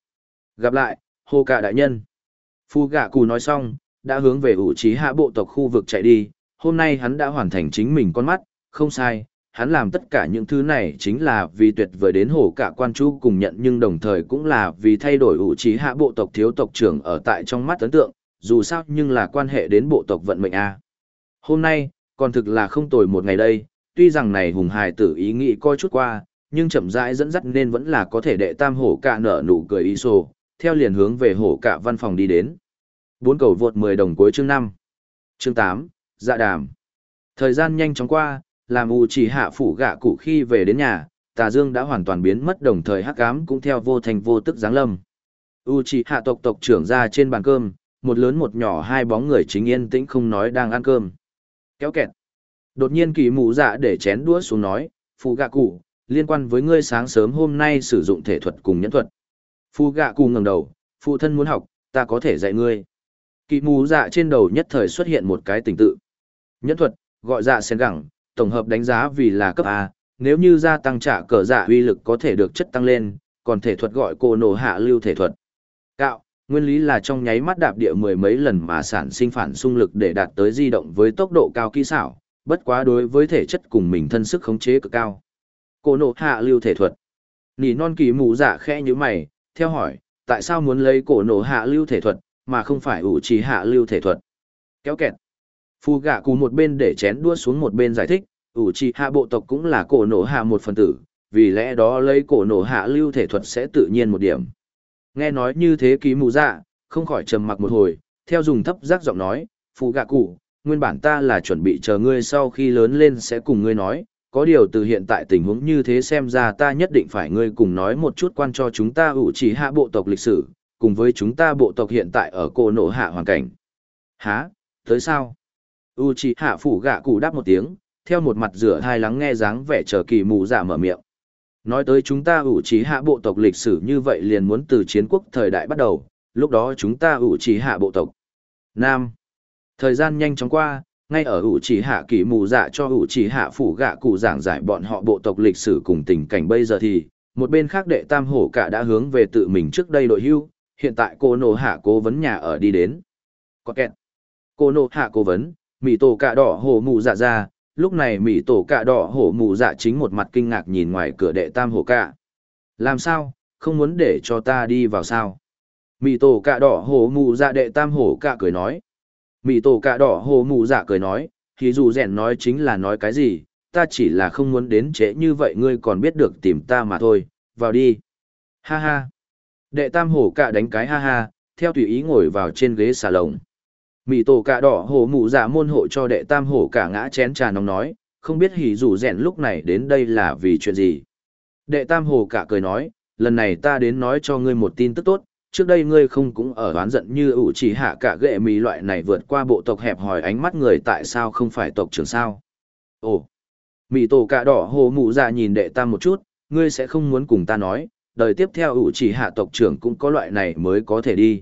Gặp lại, hồ cả đại nhân. Phu gạ cù nói xong, đã hướng về ủ trí hạ bộ tộc khu vực chạy đi. Hôm nay hắn đã hoàn thành chính mình con mắt, không sai. Hắn làm tất cả những thứ này chính là vì tuyệt vời đến hồ cả quan chú cùng nhận nhưng đồng thời cũng là vì thay đổi ủ trí hạ bộ tộc thiếu tộc trưởng ở tại trong mắt ấn tượng, dù sao nhưng là quan hệ đến bộ tộc vận mệnh A. Hôm nay, còn thực là không tồi một ngày đây, tuy rằng này hùng hài tử ý nghĩ coi chút qua, nhưng chậm rãi dẫn dắt nên vẫn là có thể đệ tam hổ cả nở nụ cười y sổ, theo liền hướng về hổ cả văn phòng đi đến. Bốn cầu vượt 10 đồng cuối chương 5. Chương 8, dạ đàm. Thời gian nhanh chóng qua, làm u chỉ hạ phủ gạ cụ khi về đến nhà, tà dương đã hoàn toàn biến mất đồng thời hắc ám cũng theo vô thành vô tức giáng lâm. U chỉ hạ tộc tộc trưởng ra trên bàn cơm, một lớn một nhỏ hai bóng người chính yên tĩnh không nói đang ăn cơm. Kéo kẹt. Đột nhiên kỳ mụ dạ để chén đũa xuống nói, phụ gạ cụ, liên quan với ngươi sáng sớm hôm nay sử dụng thể thuật cùng nhẫn thuật. Phụ gạ cùng ngẩng đầu, phụ thân muốn học, ta có thể dạy ngươi. Kỳ mù dạ trên đầu nhất thời xuất hiện một cái tình tự. Nhẫn thuật, gọi dạ sen gẳng, tổng hợp đánh giá vì là cấp A, nếu như gia tăng trả cờ dạ uy lực có thể được chất tăng lên, còn thể thuật gọi cô nổ hạ lưu thể thuật. Cạo, nguyên lý là trong nháy mắt đạp địa mười mấy lần mà sản sinh phản xung lực để đạt tới di động với tốc độ cao kỹ xảo, bất quá đối với thể chất cùng mình thân sức khống chế cực cao. Cô nộ hạ lưu thể thuật. Nỉ non kỳ mù dạ khẽ như mày, theo hỏi, tại sao muốn lấy cổ nổ hạ lưu thể thuật, mà không phải ủ trì hạ lưu thể thuật? Kéo kẹt. Phu gạ cù một bên để chén đua xuống một bên giải thích, ủ trì hạ bộ tộc cũng là cổ nổ hạ một phần tử, vì lẽ đó lấy cổ nổ hạ lưu thể thuật sẽ tự nhiên một điểm. Nghe nói như thế ký mù dạ, không khỏi trầm mặc một hồi, theo dùng thấp giác giọng nói, Phu gạ cụ, nguyên bản ta là chuẩn bị chờ ngươi sau khi lớn lên sẽ cùng ngươi nói, có điều từ hiện tại tình huống như thế xem ra ta nhất định phải ngươi cùng nói một chút quan cho chúng ta ủ chỉ hạ bộ tộc lịch sử, cùng với chúng ta bộ tộc hiện tại ở cổ nổ hạ hoàn cảnh. Hả, tới sao? U chỉ hạ phủ gạ cụ đáp một tiếng, theo một mặt rửa hai lắng nghe dáng vẻ chờ kỳ mù giả mở miệng. Nói tới chúng ta ủ chỉ hạ bộ tộc lịch sử như vậy liền muốn từ chiến quốc thời đại bắt đầu, lúc đó chúng ta ủ chỉ hạ bộ tộc. Nam. Thời gian nhanh chóng qua, ngay ở ủ chỉ hạ kỳ mù dạ cho ủ chỉ hạ phủ gạ cụ giảng giải bọn họ bộ tộc lịch sử cùng tình cảnh bây giờ thì, một bên khác đệ tam hổ cả đã hướng về tự mình trước đây đội hưu, hiện tại cô nô hạ cố vấn nhà ở đi đến. Có kẹt. Cô nô hạ cố vấn, mỹ tổ cạ đỏ hổ mù dạ ra, lúc này mỹ tổ cạ đỏ hổ mù dạ chính một mặt kinh ngạc nhìn ngoài cửa đệ tam hổ cạ. Làm sao, không muốn để cho ta đi vào sao? mỹ tổ cạ đỏ hổ mù dạ đệ tam hổ cạ cười nói mỹ tổ cạ đỏ hồ mụ dạ cười nói, thì dù rèn nói chính là nói cái gì, ta chỉ là không muốn đến trễ như vậy ngươi còn biết được tìm ta mà thôi, vào đi. Ha ha. Đệ tam hổ cạ đánh cái ha ha, theo tùy ý ngồi vào trên ghế xà lồng. Mị tổ cạ đỏ hổ mụ dạ môn hộ cho đệ tam hổ cả ngã chén trà nóng nói, không biết hỉ rủ rèn lúc này đến đây là vì chuyện gì. Đệ tam hổ cả cười nói, lần này ta đến nói cho ngươi một tin tức tốt, trước đây ngươi không cũng ở oán giận như ủ chỉ hạ cả ghệ mì loại này vượt qua bộ tộc hẹp hỏi ánh mắt người tại sao không phải tộc trưởng sao. Ồ, mì tổ cạ đỏ hồ mụ ra nhìn đệ tam một chút, ngươi sẽ không muốn cùng ta nói, đời tiếp theo ủ chỉ hạ tộc trưởng cũng có loại này mới có thể đi.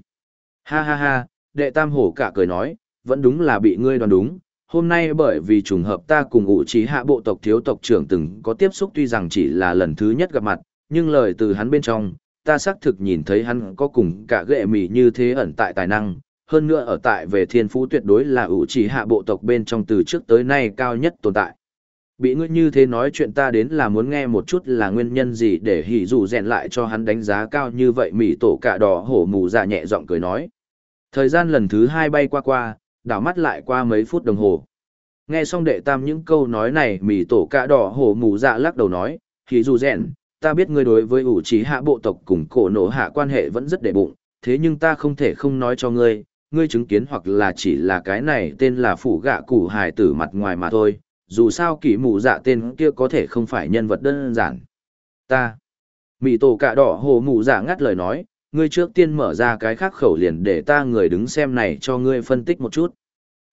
Ha ha ha, đệ tam hổ cả cười nói, vẫn đúng là bị ngươi đoán đúng. Hôm nay bởi vì trùng hợp ta cùng ủ trí hạ bộ tộc thiếu tộc trưởng từng có tiếp xúc tuy rằng chỉ là lần thứ nhất gặp mặt, nhưng lời từ hắn bên trong, ta xác thực nhìn thấy hắn có cùng cả ghệ mì như thế ẩn tại tài năng, hơn nữa ở tại về thiên phú tuyệt đối là ủ chỉ hạ bộ tộc bên trong từ trước tới nay cao nhất tồn tại. Bị ngươi như thế nói chuyện ta đến là muốn nghe một chút là nguyên nhân gì để hỉ dù rèn lại cho hắn đánh giá cao như vậy mỉ tổ cả đỏ hổ mù dạ nhẹ giọng cười nói. Thời gian lần thứ hai bay qua qua, đảo mắt lại qua mấy phút đồng hồ. Nghe xong đệ tam những câu nói này mỉ tổ cả đỏ hổ mù dạ lắc đầu nói, hỉ dù rèn, ta biết ngươi đối với ủ trí hạ bộ tộc cùng cổ nổ hạ quan hệ vẫn rất đệ bụng, thế nhưng ta không thể không nói cho ngươi, ngươi chứng kiến hoặc là chỉ là cái này tên là phủ gạ củ hài tử mặt ngoài mà thôi, dù sao kỷ mù dạ tên kia có thể không phải nhân vật đơn giản. Ta, mị tổ cạ đỏ hồ mù dạ ngắt lời nói, ngươi trước tiên mở ra cái khác khẩu liền để ta người đứng xem này cho ngươi phân tích một chút.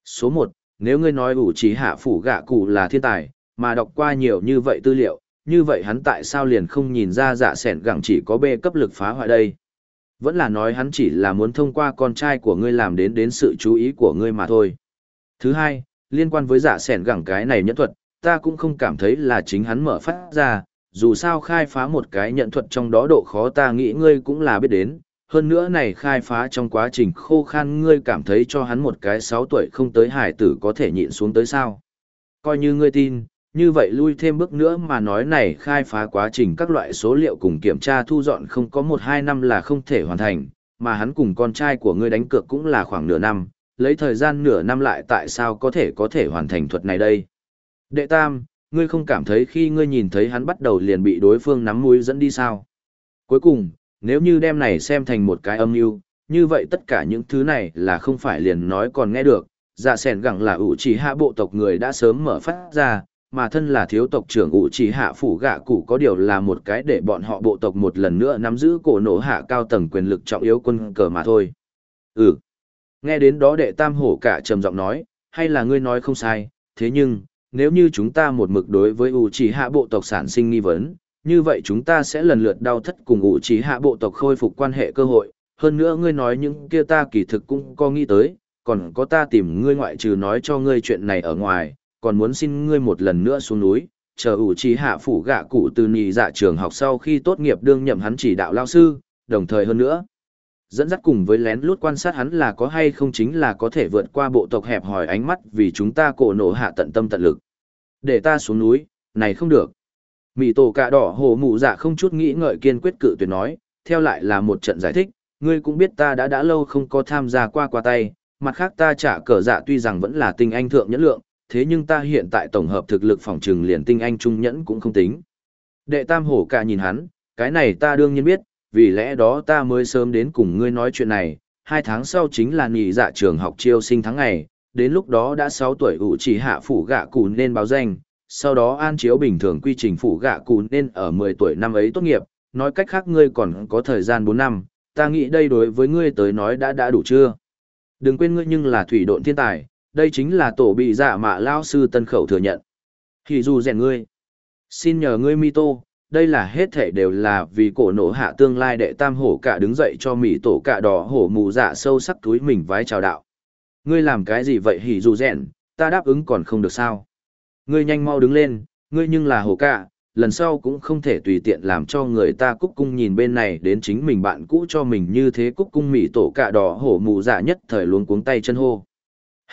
Số một, nếu ngươi nói ủ trí hạ phủ gạ cụ là thiên tài, mà đọc qua nhiều như vậy tư liệu, như vậy hắn tại sao liền không nhìn ra dạ sẻn gẳng chỉ có bê cấp lực phá hoại đây? Vẫn là nói hắn chỉ là muốn thông qua con trai của ngươi làm đến đến sự chú ý của ngươi mà thôi. Thứ hai, liên quan với giả sẻn gẳng cái này nhẫn thuật, ta cũng không cảm thấy là chính hắn mở phát ra, dù sao khai phá một cái nhận thuật trong đó độ khó ta nghĩ ngươi cũng là biết đến, hơn nữa này khai phá trong quá trình khô khan ngươi cảm thấy cho hắn một cái 6 tuổi không tới hải tử có thể nhịn xuống tới sao. Coi như ngươi tin, như vậy lui thêm bước nữa mà nói này khai phá quá trình các loại số liệu cùng kiểm tra thu dọn không có 1-2 năm là không thể hoàn thành, mà hắn cùng con trai của ngươi đánh cược cũng là khoảng nửa năm, lấy thời gian nửa năm lại tại sao có thể có thể hoàn thành thuật này đây. Đệ tam, ngươi không cảm thấy khi ngươi nhìn thấy hắn bắt đầu liền bị đối phương nắm mũi dẫn đi sao? Cuối cùng, nếu như đem này xem thành một cái âm mưu, như vậy tất cả những thứ này là không phải liền nói còn nghe được, dạ sẻn gẳng là ủ chỉ hạ bộ tộc người đã sớm mở phát ra, mà thân là thiếu tộc trưởng ủ chỉ hạ phủ gạ cụ có điều là một cái để bọn họ bộ tộc một lần nữa nắm giữ cổ nổ hạ cao tầng quyền lực trọng yếu quân cờ mà thôi. Ừ. Nghe đến đó đệ tam hổ cả trầm giọng nói, hay là ngươi nói không sai, thế nhưng, nếu như chúng ta một mực đối với ủ chỉ hạ bộ tộc sản sinh nghi vấn, như vậy chúng ta sẽ lần lượt đau thất cùng ủ chỉ hạ bộ tộc khôi phục quan hệ cơ hội. Hơn nữa ngươi nói những kia ta kỳ thực cũng có nghĩ tới, còn có ta tìm ngươi ngoại trừ nói cho ngươi chuyện này ở ngoài, còn muốn xin ngươi một lần nữa xuống núi, chờ ủ trí hạ phủ gạ cụ từ nhị dạ trường học sau khi tốt nghiệp đương nhậm hắn chỉ đạo lao sư, đồng thời hơn nữa dẫn dắt cùng với lén lút quan sát hắn là có hay không chính là có thể vượt qua bộ tộc hẹp hòi ánh mắt vì chúng ta cổ nổ hạ tận tâm tận lực. Để ta xuống núi, này không được. Mị tổ cả đỏ hồ mụ dạ không chút nghĩ ngợi kiên quyết cự tuyệt nói, theo lại là một trận giải thích, ngươi cũng biết ta đã đã lâu không có tham gia qua qua tay, mặt khác ta trả cờ dạ tuy rằng vẫn là tình anh thượng nhẫn lượng, thế nhưng ta hiện tại tổng hợp thực lực phòng trừng liền tinh anh trung nhẫn cũng không tính. Đệ tam hổ cả nhìn hắn, cái này ta đương nhiên biết, vì lẽ đó ta mới sớm đến cùng ngươi nói chuyện này, hai tháng sau chính là nghỉ dạ trường học chiêu sinh tháng ngày, đến lúc đó đã 6 tuổi ủ chỉ hạ phủ gạ cụ nên báo danh, sau đó an chiếu bình thường quy trình phủ gạ cụ nên ở 10 tuổi năm ấy tốt nghiệp, nói cách khác ngươi còn có thời gian 4 năm, ta nghĩ đây đối với ngươi tới nói đã đã đủ chưa? Đừng quên ngươi nhưng là thủy độn thiên tài, đây chính là tổ bị giả mạ lao sư tân khẩu thừa nhận. Thì dù rèn ngươi, xin nhờ ngươi mi tô đây là hết thể đều là vì cổ nổ hạ tương lai đệ tam hổ cả đứng dậy cho mỹ tổ cả đỏ hổ mù dạ sâu sắc túi mình vái chào đạo. Ngươi làm cái gì vậy hỉ dù rèn, ta đáp ứng còn không được sao. Ngươi nhanh mau đứng lên, ngươi nhưng là hổ cả, lần sau cũng không thể tùy tiện làm cho người ta cúc cung nhìn bên này đến chính mình bạn cũ cho mình như thế cúc cung mỹ tổ cả đỏ hổ mù dạ nhất thời luống cuống tay chân hô.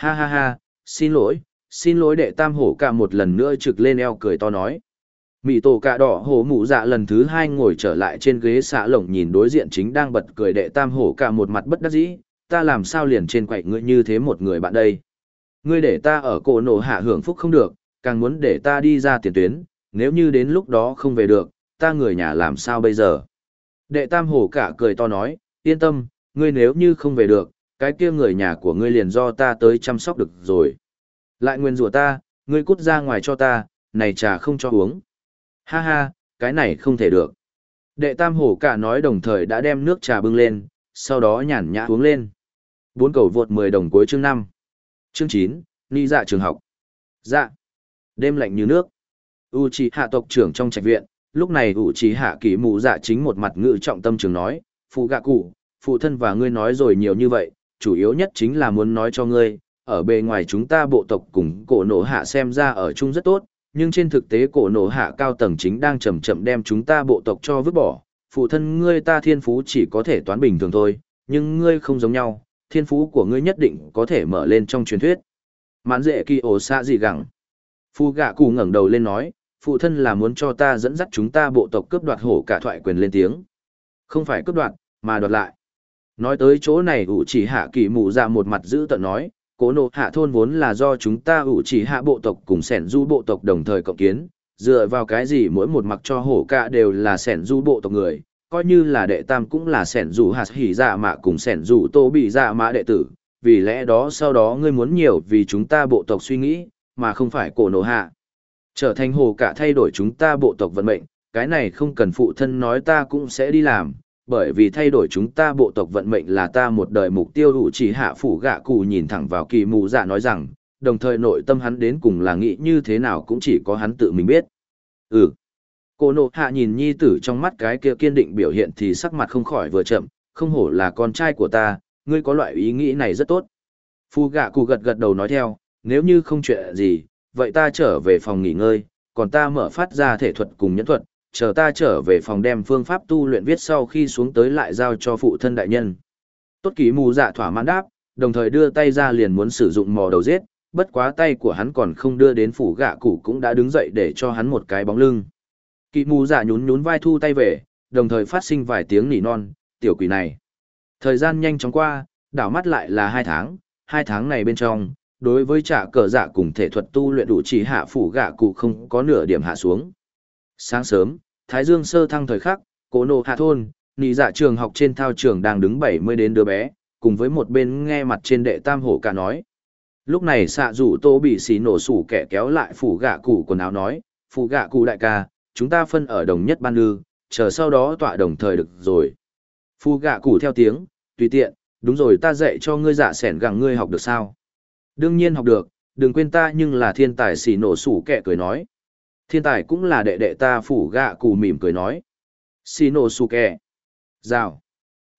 Ha ha ha, xin lỗi, xin lỗi đệ tam hổ cả một lần nữa trực lên eo cười to nói. Mỹ tổ cạ đỏ hổ mụ dạ lần thứ hai ngồi trở lại trên ghế xạ lồng nhìn đối diện chính đang bật cười đệ tam hổ cả một mặt bất đắc dĩ, ta làm sao liền trên quậy ngươi như thế một người bạn đây. Ngươi để ta ở cổ nổ hạ hưởng phúc không được, càng muốn để ta đi ra tiền tuyến, nếu như đến lúc đó không về được, ta người nhà làm sao bây giờ? Đệ tam hổ cả cười to nói, yên tâm, ngươi nếu như không về được, cái kia người nhà của ngươi liền do ta tới chăm sóc được rồi. Lại nguyên rủa ta, ngươi cút ra ngoài cho ta, này trà không cho uống. Ha ha, cái này không thể được. Đệ tam hổ cả nói đồng thời đã đem nước trà bưng lên, sau đó nhàn nhã uống lên. Bốn cầu vượt 10 đồng cuối chương 5. Chương 9, Ni dạ trường học. Dạ. Đêm lạnh như nước. U trì hạ tộc trưởng trong trạch viện, lúc này U trì hạ kỳ mù dạ chính một mặt ngự trọng tâm trường nói, phụ gạ cụ, phụ thân và ngươi nói rồi nhiều như vậy, chủ yếu nhất chính là muốn nói cho ngươi, ở bề ngoài chúng ta bộ tộc cùng cổ nổ hạ xem ra ở chung rất tốt, nhưng trên thực tế cổ nổ hạ cao tầng chính đang chậm chậm đem chúng ta bộ tộc cho vứt bỏ, phụ thân ngươi ta thiên phú chỉ có thể toán bình thường thôi, nhưng ngươi không giống nhau, thiên phú của ngươi nhất định có thể mở lên trong truyền thuyết. Mãn dễ kỳ ổ xa gì gặng. Phu gạ cụ ngẩng đầu lên nói, phụ thân là muốn cho ta dẫn dắt chúng ta bộ tộc cướp đoạt hổ cả thoại quyền lên tiếng. Không phải cướp đoạt, mà đoạt lại. Nói tới chỗ này ủ chỉ hạ kỳ mụ ra một mặt giữ tận nói, cố nộ hạ thôn vốn là do chúng ta ủ chỉ hạ bộ tộc cùng sẻn du bộ tộc đồng thời cộng kiến, dựa vào cái gì mỗi một mặc cho hổ cả đều là sẻn du bộ tộc người, coi như là đệ tam cũng là sẻn du hạt hỉ dạ mạ cùng sẻn du tô bị dạ mạ đệ tử, vì lẽ đó sau đó ngươi muốn nhiều vì chúng ta bộ tộc suy nghĩ, mà không phải cổ nổ hạ. Trở thành hồ cả thay đổi chúng ta bộ tộc vận mệnh, cái này không cần phụ thân nói ta cũng sẽ đi làm, bởi vì thay đổi chúng ta bộ tộc vận mệnh là ta một đời mục tiêu đủ chỉ hạ phủ gạ cụ nhìn thẳng vào kỳ mù dạ nói rằng, đồng thời nội tâm hắn đến cùng là nghĩ như thế nào cũng chỉ có hắn tự mình biết. Ừ. Cô nộ hạ nhìn nhi tử trong mắt cái kia kiên định biểu hiện thì sắc mặt không khỏi vừa chậm, không hổ là con trai của ta, ngươi có loại ý nghĩ này rất tốt. Phu gạ cụ gật gật đầu nói theo, nếu như không chuyện gì, vậy ta trở về phòng nghỉ ngơi, còn ta mở phát ra thể thuật cùng nhẫn thuật, chờ ta trở về phòng đem phương pháp tu luyện viết sau khi xuống tới lại giao cho phụ thân đại nhân. Tốt kỳ mù dạ thỏa mãn đáp, đồng thời đưa tay ra liền muốn sử dụng mò đầu giết, bất quá tay của hắn còn không đưa đến phủ gạ cụ cũng đã đứng dậy để cho hắn một cái bóng lưng. Kỵ mù dạ nhún nhún vai thu tay về, đồng thời phát sinh vài tiếng nỉ non, tiểu quỷ này. Thời gian nhanh chóng qua, đảo mắt lại là hai tháng, hai tháng này bên trong, đối với trả cờ dạ cùng thể thuật tu luyện đủ chỉ hạ phủ gạ cụ không có nửa điểm hạ xuống. Sáng sớm, Thái Dương sơ thăng thời khắc, cổ nộ hạ thôn, nị dạ trường học trên thao trường đang đứng 70 đến đứa bé, cùng với một bên nghe mặt trên đệ tam hổ cả nói. Lúc này xạ rủ tô bị xì nổ sủ kẻ kéo lại phủ gạ cụ quần áo nói, phủ gạ cụ đại ca, chúng ta phân ở đồng nhất ban lư, chờ sau đó tọa đồng thời được rồi. Phu gạ cụ theo tiếng, tùy tiện, đúng rồi ta dạy cho ngươi giả sẻn gặng ngươi học được sao. Đương nhiên học được, đừng quên ta nhưng là thiên tài xì nổ sủ kẻ cười nói. Thiên tài cũng là đệ đệ ta phủ gạ cụ mỉm cười nói. Xì nổ. Rào.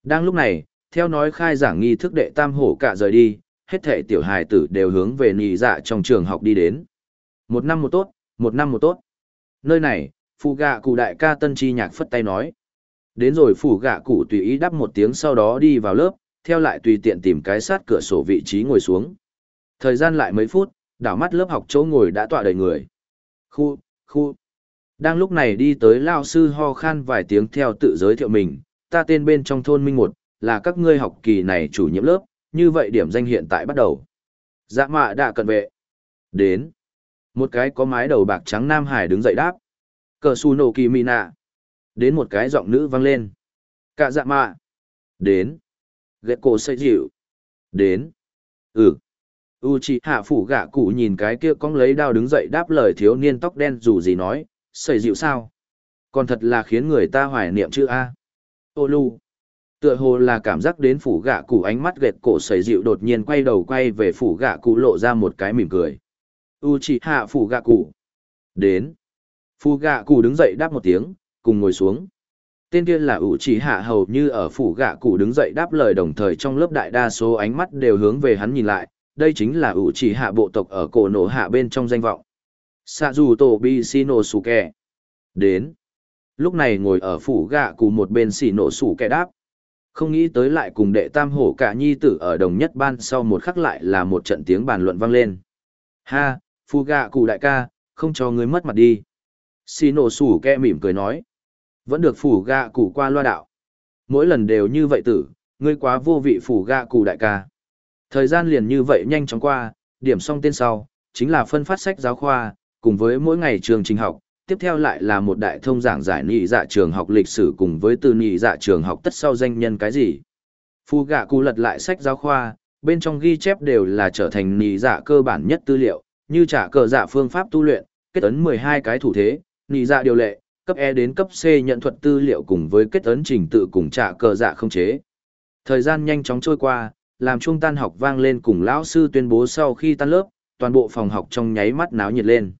Đang lúc này, theo nói khai giảng nghi thức đệ tam hổ cả rời đi, hết thệ tiểu hài tử đều hướng về nhị dạ trong trường học đi đến. Một năm một tốt, một năm một tốt. Nơi này, phụ gạ cụ đại ca tân chi nhạc phất tay nói. Đến rồi phủ gạ cụ tùy ý đắp một tiếng sau đó đi vào lớp, theo lại tùy tiện tìm cái sát cửa sổ vị trí ngồi xuống. Thời gian lại mấy phút, đảo mắt lớp học chỗ ngồi đã tọa đầy người. Khu, khu. Đang lúc này đi tới lao sư ho khan vài tiếng theo tự giới thiệu mình, ta tên bên trong thôn Minh Một, là các ngươi học kỳ này chủ nhiệm lớp, như vậy điểm danh hiện tại bắt đầu. Dạ mạ đã cận vệ. Đến. Một cái có mái đầu bạc trắng Nam Hải đứng dậy đáp. Cờ su nổ kỳ mì nạ. Đến một cái giọng nữ vang lên. Cả dạ mạ. Đến. Ghét cổ xây dịu. Đến. Ừ. U chỉ hạ phủ gạ cụ nhìn cái kia cong lấy đao đứng dậy đáp lời thiếu niên tóc đen dù gì nói, xây dịu sao? Còn thật là khiến người ta hoài niệm chữ A. Ô lu. Tựa hồ là cảm giác đến phủ gạ cụ ánh mắt gệt cổ xây dịu đột nhiên quay đầu quay về phủ gạ cụ lộ ra một cái mỉm cười. U chỉ hạ phủ gạ cụ. Đến. Phủ gạ cụ đứng dậy đáp một tiếng, cùng ngồi xuống. Tên kia là ủ chỉ hạ hầu như ở phủ gạ cụ đứng dậy đáp lời đồng thời trong lớp đại đa số ánh mắt đều hướng về hắn nhìn lại, đây chính là ủ chỉ hạ bộ tộc ở cổ nổ hạ bên trong danh vọng. Sạ dù tổ bi si nổ sủ kẻ. Đến. Lúc này ngồi ở phủ gạ cụ một bên xỉ nổ sủ kẻ đáp. Không nghĩ tới lại cùng đệ tam hổ cả nhi tử ở đồng nhất ban sau một khắc lại là một trận tiếng bàn luận vang lên. Ha, phu gạ cụ đại ca, không cho ngươi mất mặt đi. Xì nổ sủ kẹ mỉm cười nói. Vẫn được phủ gạ cụ qua loa đạo. Mỗi lần đều như vậy tử, ngươi quá vô vị phủ gạ cụ đại ca. Thời gian liền như vậy nhanh chóng qua, điểm xong tên sau, chính là phân phát sách giáo khoa, cùng với mỗi ngày trường trình học, tiếp theo lại là một đại thông giảng giải nhị dạ trường học lịch sử cùng với từ nhị dạ trường học tất sau danh nhân cái gì. Phu gạ cụ lật lại sách giáo khoa, bên trong ghi chép đều là trở thành nhị dạ cơ bản nhất tư liệu, như trả cờ dạ phương pháp tu luyện, kết ấn 12 cái thủ thế, nhị dạ điều lệ, cấp E đến cấp C nhận thuật tư liệu cùng với kết ấn trình tự cùng trả cờ dạ không chế. Thời gian nhanh chóng trôi qua, làm trung tan học vang lên cùng lão sư tuyên bố sau khi tan lớp, toàn bộ phòng học trong nháy mắt náo nhiệt lên.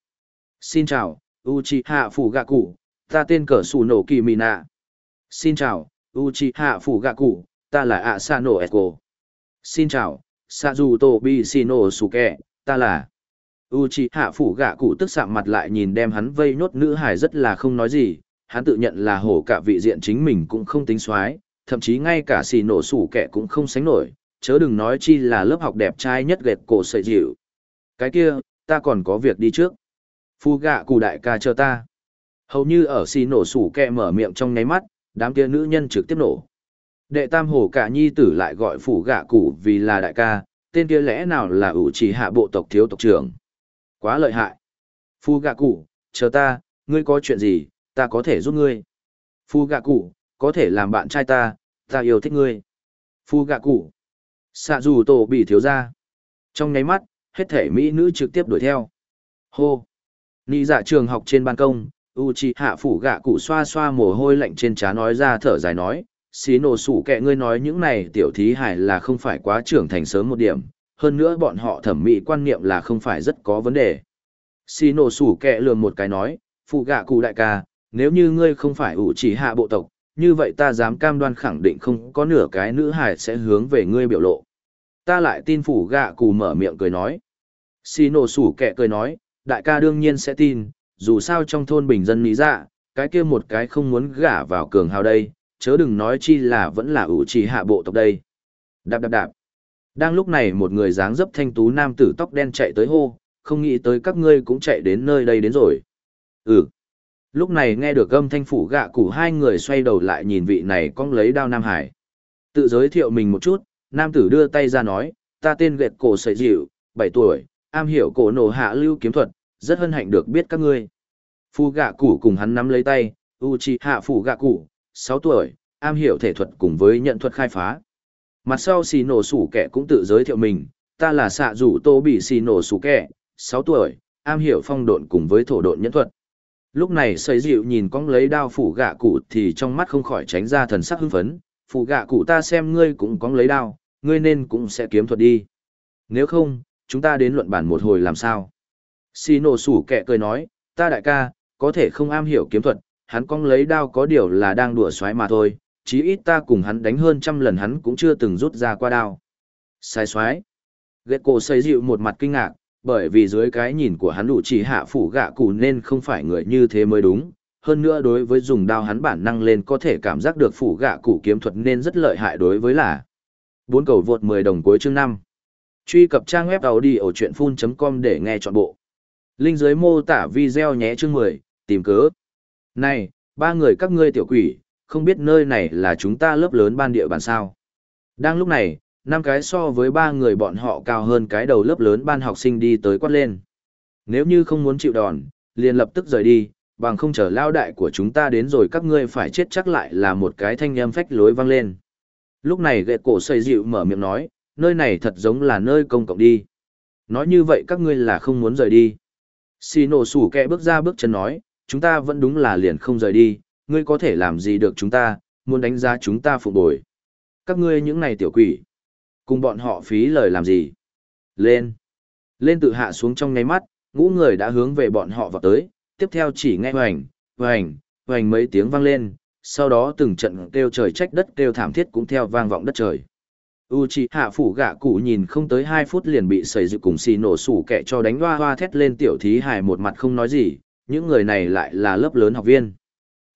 Xin chào, Uchiha Fugaku, ta tên cờ sủ nổ kỳ mì nạ. Xin chào, Uchiha Fugaku, ta là Asano Echo. Xin chào, Sajuto Bishino Suke, ta là... Uchiha Fugaku tức sạm mặt lại nhìn đem hắn vây nhốt nữ hải rất là không nói gì, hắn tự nhận là hổ cả vị diện chính mình cũng không tính xoái, thậm chí ngay cả xì nổ sủ kẻ cũng không sánh nổi, chớ đừng nói chi là lớp học đẹp trai nhất gẹt cổ sợi dịu. Cái kia, ta còn có việc đi trước. Phu gạ cụ đại ca chờ ta. Hầu như ở xì nổ sủ kẹ mở miệng trong nháy mắt, đám kia nữ nhân trực tiếp nổ. Đệ tam hồ cả nhi tử lại gọi phủ gạ cụ vì là đại ca, tên kia lẽ nào là ủ chỉ hạ bộ tộc thiếu tộc trưởng. Quá lợi hại. Phu gạ cụ, chờ ta, ngươi có chuyện gì, ta có thể giúp ngươi. Phu gạ cụ, có thể làm bạn trai ta, ta yêu thích ngươi. Phu gạ cụ. Xạ dù tổ bị thiếu ra. Trong nháy mắt, hết thể mỹ nữ trực tiếp đuổi theo. Hô. Nị dạ trường học trên ban công, hạ phủ gạ cụ xoa xoa mồ hôi lạnh trên trán nói ra thở dài nói, xí nổ sủ kẹ ngươi nói những này tiểu thí hải là không phải quá trưởng thành sớm một điểm, hơn nữa bọn họ thẩm mỹ quan niệm là không phải rất có vấn đề. Xí nổ sủ kẹ lường một cái nói, phụ gạ cụ đại ca, nếu như ngươi không phải ủ chỉ hạ bộ tộc, như vậy ta dám cam đoan khẳng định không có nửa cái nữ hải sẽ hướng về ngươi biểu lộ. Ta lại tin phủ gạ cụ mở miệng cười nói. Xì nổ sủ kẻ cười nói, đại ca đương nhiên sẽ tin, dù sao trong thôn bình dân lý dạ, cái kia một cái không muốn gả vào cường hào đây, chớ đừng nói chi là vẫn là ủ trì hạ bộ tộc đây. Đạp đạp đạp. Đang lúc này một người dáng dấp thanh tú nam tử tóc đen chạy tới hô, không nghĩ tới các ngươi cũng chạy đến nơi đây đến rồi. Ừ. Lúc này nghe được âm thanh phủ gạ cụ hai người xoay đầu lại nhìn vị này cong lấy đao Nam Hải. Tự giới thiệu mình một chút, nam tử đưa tay ra nói, ta tên gẹt cổ sợi dịu, 7 tuổi, am hiểu cổ nổ hạ lưu kiếm thuật, rất hân hạnh được biết các ngươi. Phu gạ cụ cùng hắn nắm lấy tay, u chi hạ phủ gạ cụ 6 tuổi, am hiểu thể thuật cùng với nhận thuật khai phá. Mặt sau xì nổ sủ kẻ cũng tự giới thiệu mình, ta là xạ rủ tô bị xì nổ sủ kẻ, 6 tuổi, am hiểu phong độn cùng với thổ độn nhẫn thuật. Lúc này xây dịu nhìn con lấy đao phủ gạ cụ thì trong mắt không khỏi tránh ra thần sắc hưng phấn, phủ gạ cụ ta xem ngươi cũng con lấy đao, ngươi nên cũng sẽ kiếm thuật đi. Nếu không, chúng ta đến luận bản một hồi làm sao? Xì nổ sủ kẹ cười nói, ta đại ca, có thể không am hiểu kiếm thuật, hắn con lấy đao có điều là đang đùa xoáy mà thôi, chí ít ta cùng hắn đánh hơn trăm lần hắn cũng chưa từng rút ra qua đao. Sai xoáy. Ghét cổ xây dịu một mặt kinh ngạc, bởi vì dưới cái nhìn của hắn đủ chỉ hạ phủ gạ cụ nên không phải người như thế mới đúng. Hơn nữa đối với dùng đao hắn bản năng lên có thể cảm giác được phủ gạ cụ kiếm thuật nên rất lợi hại đối với là. Bốn cầu vượt 10 đồng cuối chương 5. Truy cập trang web đầu đi ở chuyện full.com để nghe trọn bộ. Linh dưới mô tả video nhé chương 10, tìm cớ. Này, ba người các ngươi tiểu quỷ, không biết nơi này là chúng ta lớp lớn ban địa bàn sao. Đang lúc này, năm cái so với ba người bọn họ cao hơn cái đầu lớp lớn ban học sinh đi tới quát lên. Nếu như không muốn chịu đòn, liền lập tức rời đi, bằng không chờ lao đại của chúng ta đến rồi các ngươi phải chết chắc lại là một cái thanh âm phách lối vang lên. Lúc này gậy cổ xây dịu mở miệng nói, nơi này thật giống là nơi công cộng đi. Nói như vậy các ngươi là không muốn rời đi. Xì nổ sủ kẹ bước ra bước chân nói, chúng ta vẫn đúng là liền không rời đi, ngươi có thể làm gì được chúng ta, muốn đánh giá chúng ta phục bồi. Các ngươi những này tiểu quỷ, cùng bọn họ phí lời làm gì. Lên. Lên tự hạ xuống trong ngáy mắt, ngũ người đã hướng về bọn họ vào tới, tiếp theo chỉ nghe hoành, hoành, hoành mấy tiếng vang lên, sau đó từng trận kêu trời trách đất kêu thảm thiết cũng theo vang vọng đất trời. Uchiha phủ gạ cụ nhìn không tới 2 phút liền bị sẩy dự cùng xì nổ sủ kẻ cho đánh hoa hoa thét lên tiểu thí hài một mặt không nói gì, những người này lại là lớp lớn học viên.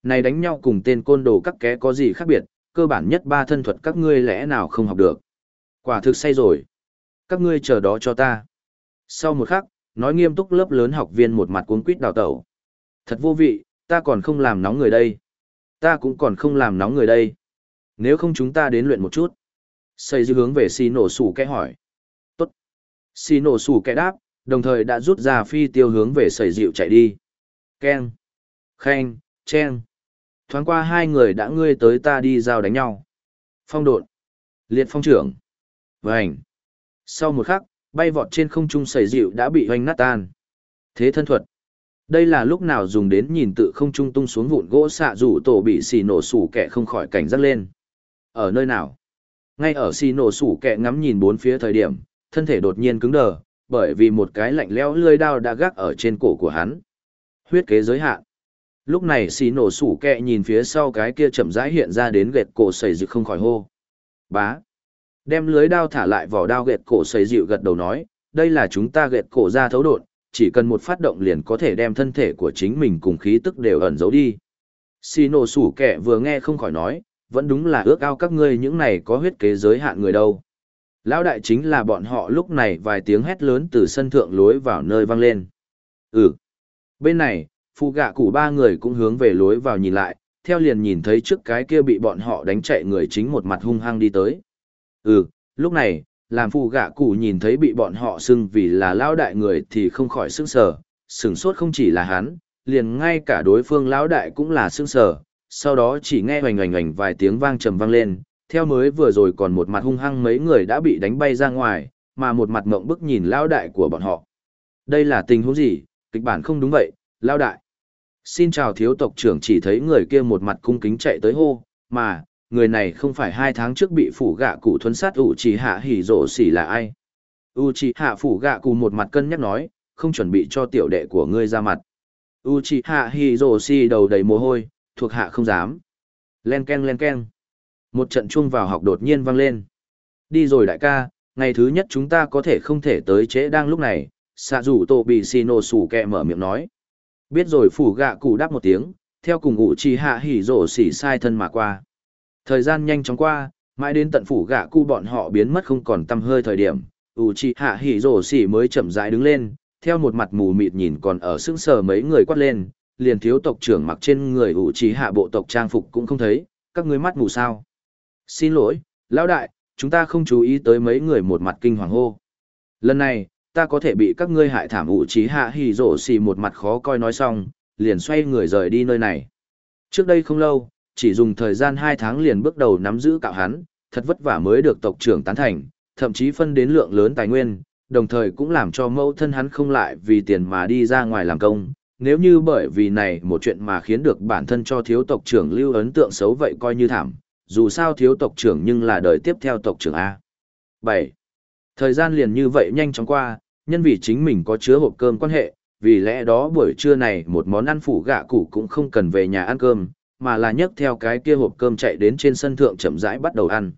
Này đánh nhau cùng tên côn đồ các ké có gì khác biệt, cơ bản nhất ba thân thuật các ngươi lẽ nào không học được. Quả thực say rồi. Các ngươi chờ đó cho ta. Sau một khắc, nói nghiêm túc lớp lớn học viên một mặt cuống quýt đào tẩu. Thật vô vị, ta còn không làm nóng người đây. Ta cũng còn không làm nóng người đây. Nếu không chúng ta đến luyện một chút. Xây dư hướng về xì nổ sủ kẽ hỏi. Tốt. Xì nổ sủ kẽ đáp, đồng thời đã rút ra phi tiêu hướng về sầy dịu chạy đi. Keng, Khen, chen. Thoáng qua hai người đã ngươi tới ta đi giao đánh nhau. Phong độn. Liệt phong trưởng. Vành. Sau một khắc, bay vọt trên không trung sầy dịu đã bị hoành nát tan. Thế thân thuật. Đây là lúc nào dùng đến nhìn tự không trung tung xuống vụn gỗ xạ rủ tổ bị xì nổ sủ kẻ không khỏi cảnh giác lên. Ở nơi nào? Ngay ở xì nổ sủ kẻ ngắm nhìn bốn phía thời điểm, thân thể đột nhiên cứng đờ, bởi vì một cái lạnh lẽo lưỡi đao đã gác ở trên cổ của hắn. Huyết kế giới hạn. Lúc này xì nổ sủ kẹ nhìn phía sau cái kia chậm rãi hiện ra đến gệt cổ sầy dịu không khỏi hô. Bá. Đem lưới đao thả lại vỏ đao gệt cổ sấy dịu gật đầu nói, đây là chúng ta gệt cổ ra thấu đột, chỉ cần một phát động liền có thể đem thân thể của chính mình cùng khí tức đều ẩn giấu đi. Xì nổ sủ kẻ vừa nghe không khỏi nói, vẫn đúng là ước ao các ngươi những này có huyết kế giới hạn người đâu. Lão đại chính là bọn họ lúc này vài tiếng hét lớn từ sân thượng lối vào nơi vang lên. Ừ. Bên này, phụ gạ củ ba người cũng hướng về lối vào nhìn lại, theo liền nhìn thấy trước cái kia bị bọn họ đánh chạy người chính một mặt hung hăng đi tới. Ừ, lúc này, làm phụ gạ cụ nhìn thấy bị bọn họ xưng vì là lão đại người thì không khỏi sững sờ, sửng sốt không chỉ là hắn, liền ngay cả đối phương lão đại cũng là sững sờ, sau đó chỉ nghe hoành hoành hoành vài tiếng vang trầm vang lên, theo mới vừa rồi còn một mặt hung hăng mấy người đã bị đánh bay ra ngoài, mà một mặt mộng bức nhìn lão đại của bọn họ. Đây là tình huống gì, kịch bản không đúng vậy, lão đại. Xin chào thiếu tộc trưởng chỉ thấy người kia một mặt cung kính chạy tới hô, mà, người này không phải hai tháng trước bị phủ gạ cụ thuấn sát ủ trì hạ hỉ rổ xỉ là ai. U trì hạ phủ gạ cụ một mặt cân nhắc nói, không chuẩn bị cho tiểu đệ của ngươi ra mặt. U trì hạ hỉ rổ xỉ đầu đầy mồ hôi, thuộc hạ không dám. Len ken len ken. Một trận chuông vào học đột nhiên vang lên. Đi rồi đại ca, ngày thứ nhất chúng ta có thể không thể tới trễ đang lúc này, xạ rủ tổ bị xì nổ sủ kẹ mở miệng nói. Biết rồi phủ gạ cụ đáp một tiếng, theo cùng ủ trì hạ hỉ rổ xỉ sai thân mà qua. Thời gian nhanh chóng qua, mãi đến tận phủ gạ cu bọn họ biến mất không còn tăm hơi thời điểm, Uchiha chi hạ hỉ rổ mới chậm rãi đứng lên, theo một mặt mù mịt nhìn còn ở sững sờ mấy người quát lên, liền thiếu tộc trưởng mặc trên người Uchiha chi hạ bộ tộc trang phục cũng không thấy, các ngươi mắt mù sao. Xin lỗi, lão đại, chúng ta không chú ý tới mấy người một mặt kinh hoàng hô. Lần này, ta có thể bị các ngươi hại thảm Uchiha trí hạ hỉ rổ một mặt khó coi nói xong, liền xoay người rời đi nơi này. Trước đây không lâu, chỉ dùng thời gian 2 tháng liền bước đầu nắm giữ cạo hắn, thật vất vả mới được tộc trưởng tán thành, thậm chí phân đến lượng lớn tài nguyên, đồng thời cũng làm cho mẫu thân hắn không lại vì tiền mà đi ra ngoài làm công. Nếu như bởi vì này một chuyện mà khiến được bản thân cho thiếu tộc trưởng lưu ấn tượng xấu vậy coi như thảm, dù sao thiếu tộc trưởng nhưng là đời tiếp theo tộc trưởng A. 7. Thời gian liền như vậy nhanh chóng qua, nhân vì chính mình có chứa hộp cơm quan hệ, vì lẽ đó buổi trưa này một món ăn phủ gạ củ cũng không cần về nhà ăn cơm, mà là nhấc theo cái kia hộp cơm chạy đến trên sân thượng chậm rãi bắt đầu ăn.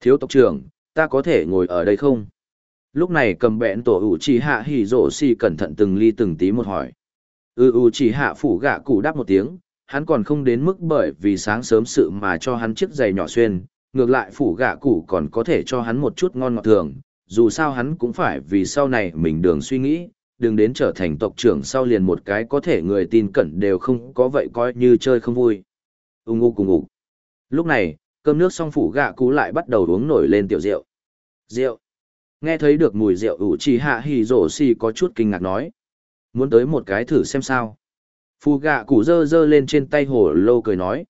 Thiếu tộc trưởng, ta có thể ngồi ở đây không? Lúc này cầm bẹn tổ ủ chỉ hạ hỉ rộ xì cẩn thận từng ly từng tí một hỏi. Ừ ủ chỉ hạ phủ gạ củ đáp một tiếng, hắn còn không đến mức bởi vì sáng sớm sự mà cho hắn chiếc giày nhỏ xuyên, ngược lại phủ gạ củ còn có thể cho hắn một chút ngon ngọt thường, dù sao hắn cũng phải vì sau này mình đường suy nghĩ, đừng đến trở thành tộc trưởng sau liền một cái có thể người tin cẩn đều không có vậy coi như chơi không vui. Ung ngu cùng ngủ. Lúc này, cơm nước xong phủ gạ cú lại bắt đầu uống nổi lên tiểu rượu. Rượu. Nghe thấy được mùi rượu ủ trì hạ hì rổ xì có chút kinh ngạc nói. Muốn tới một cái thử xem sao. Phù gạ cụ dơ dơ lên trên tay hồ lô cười nói.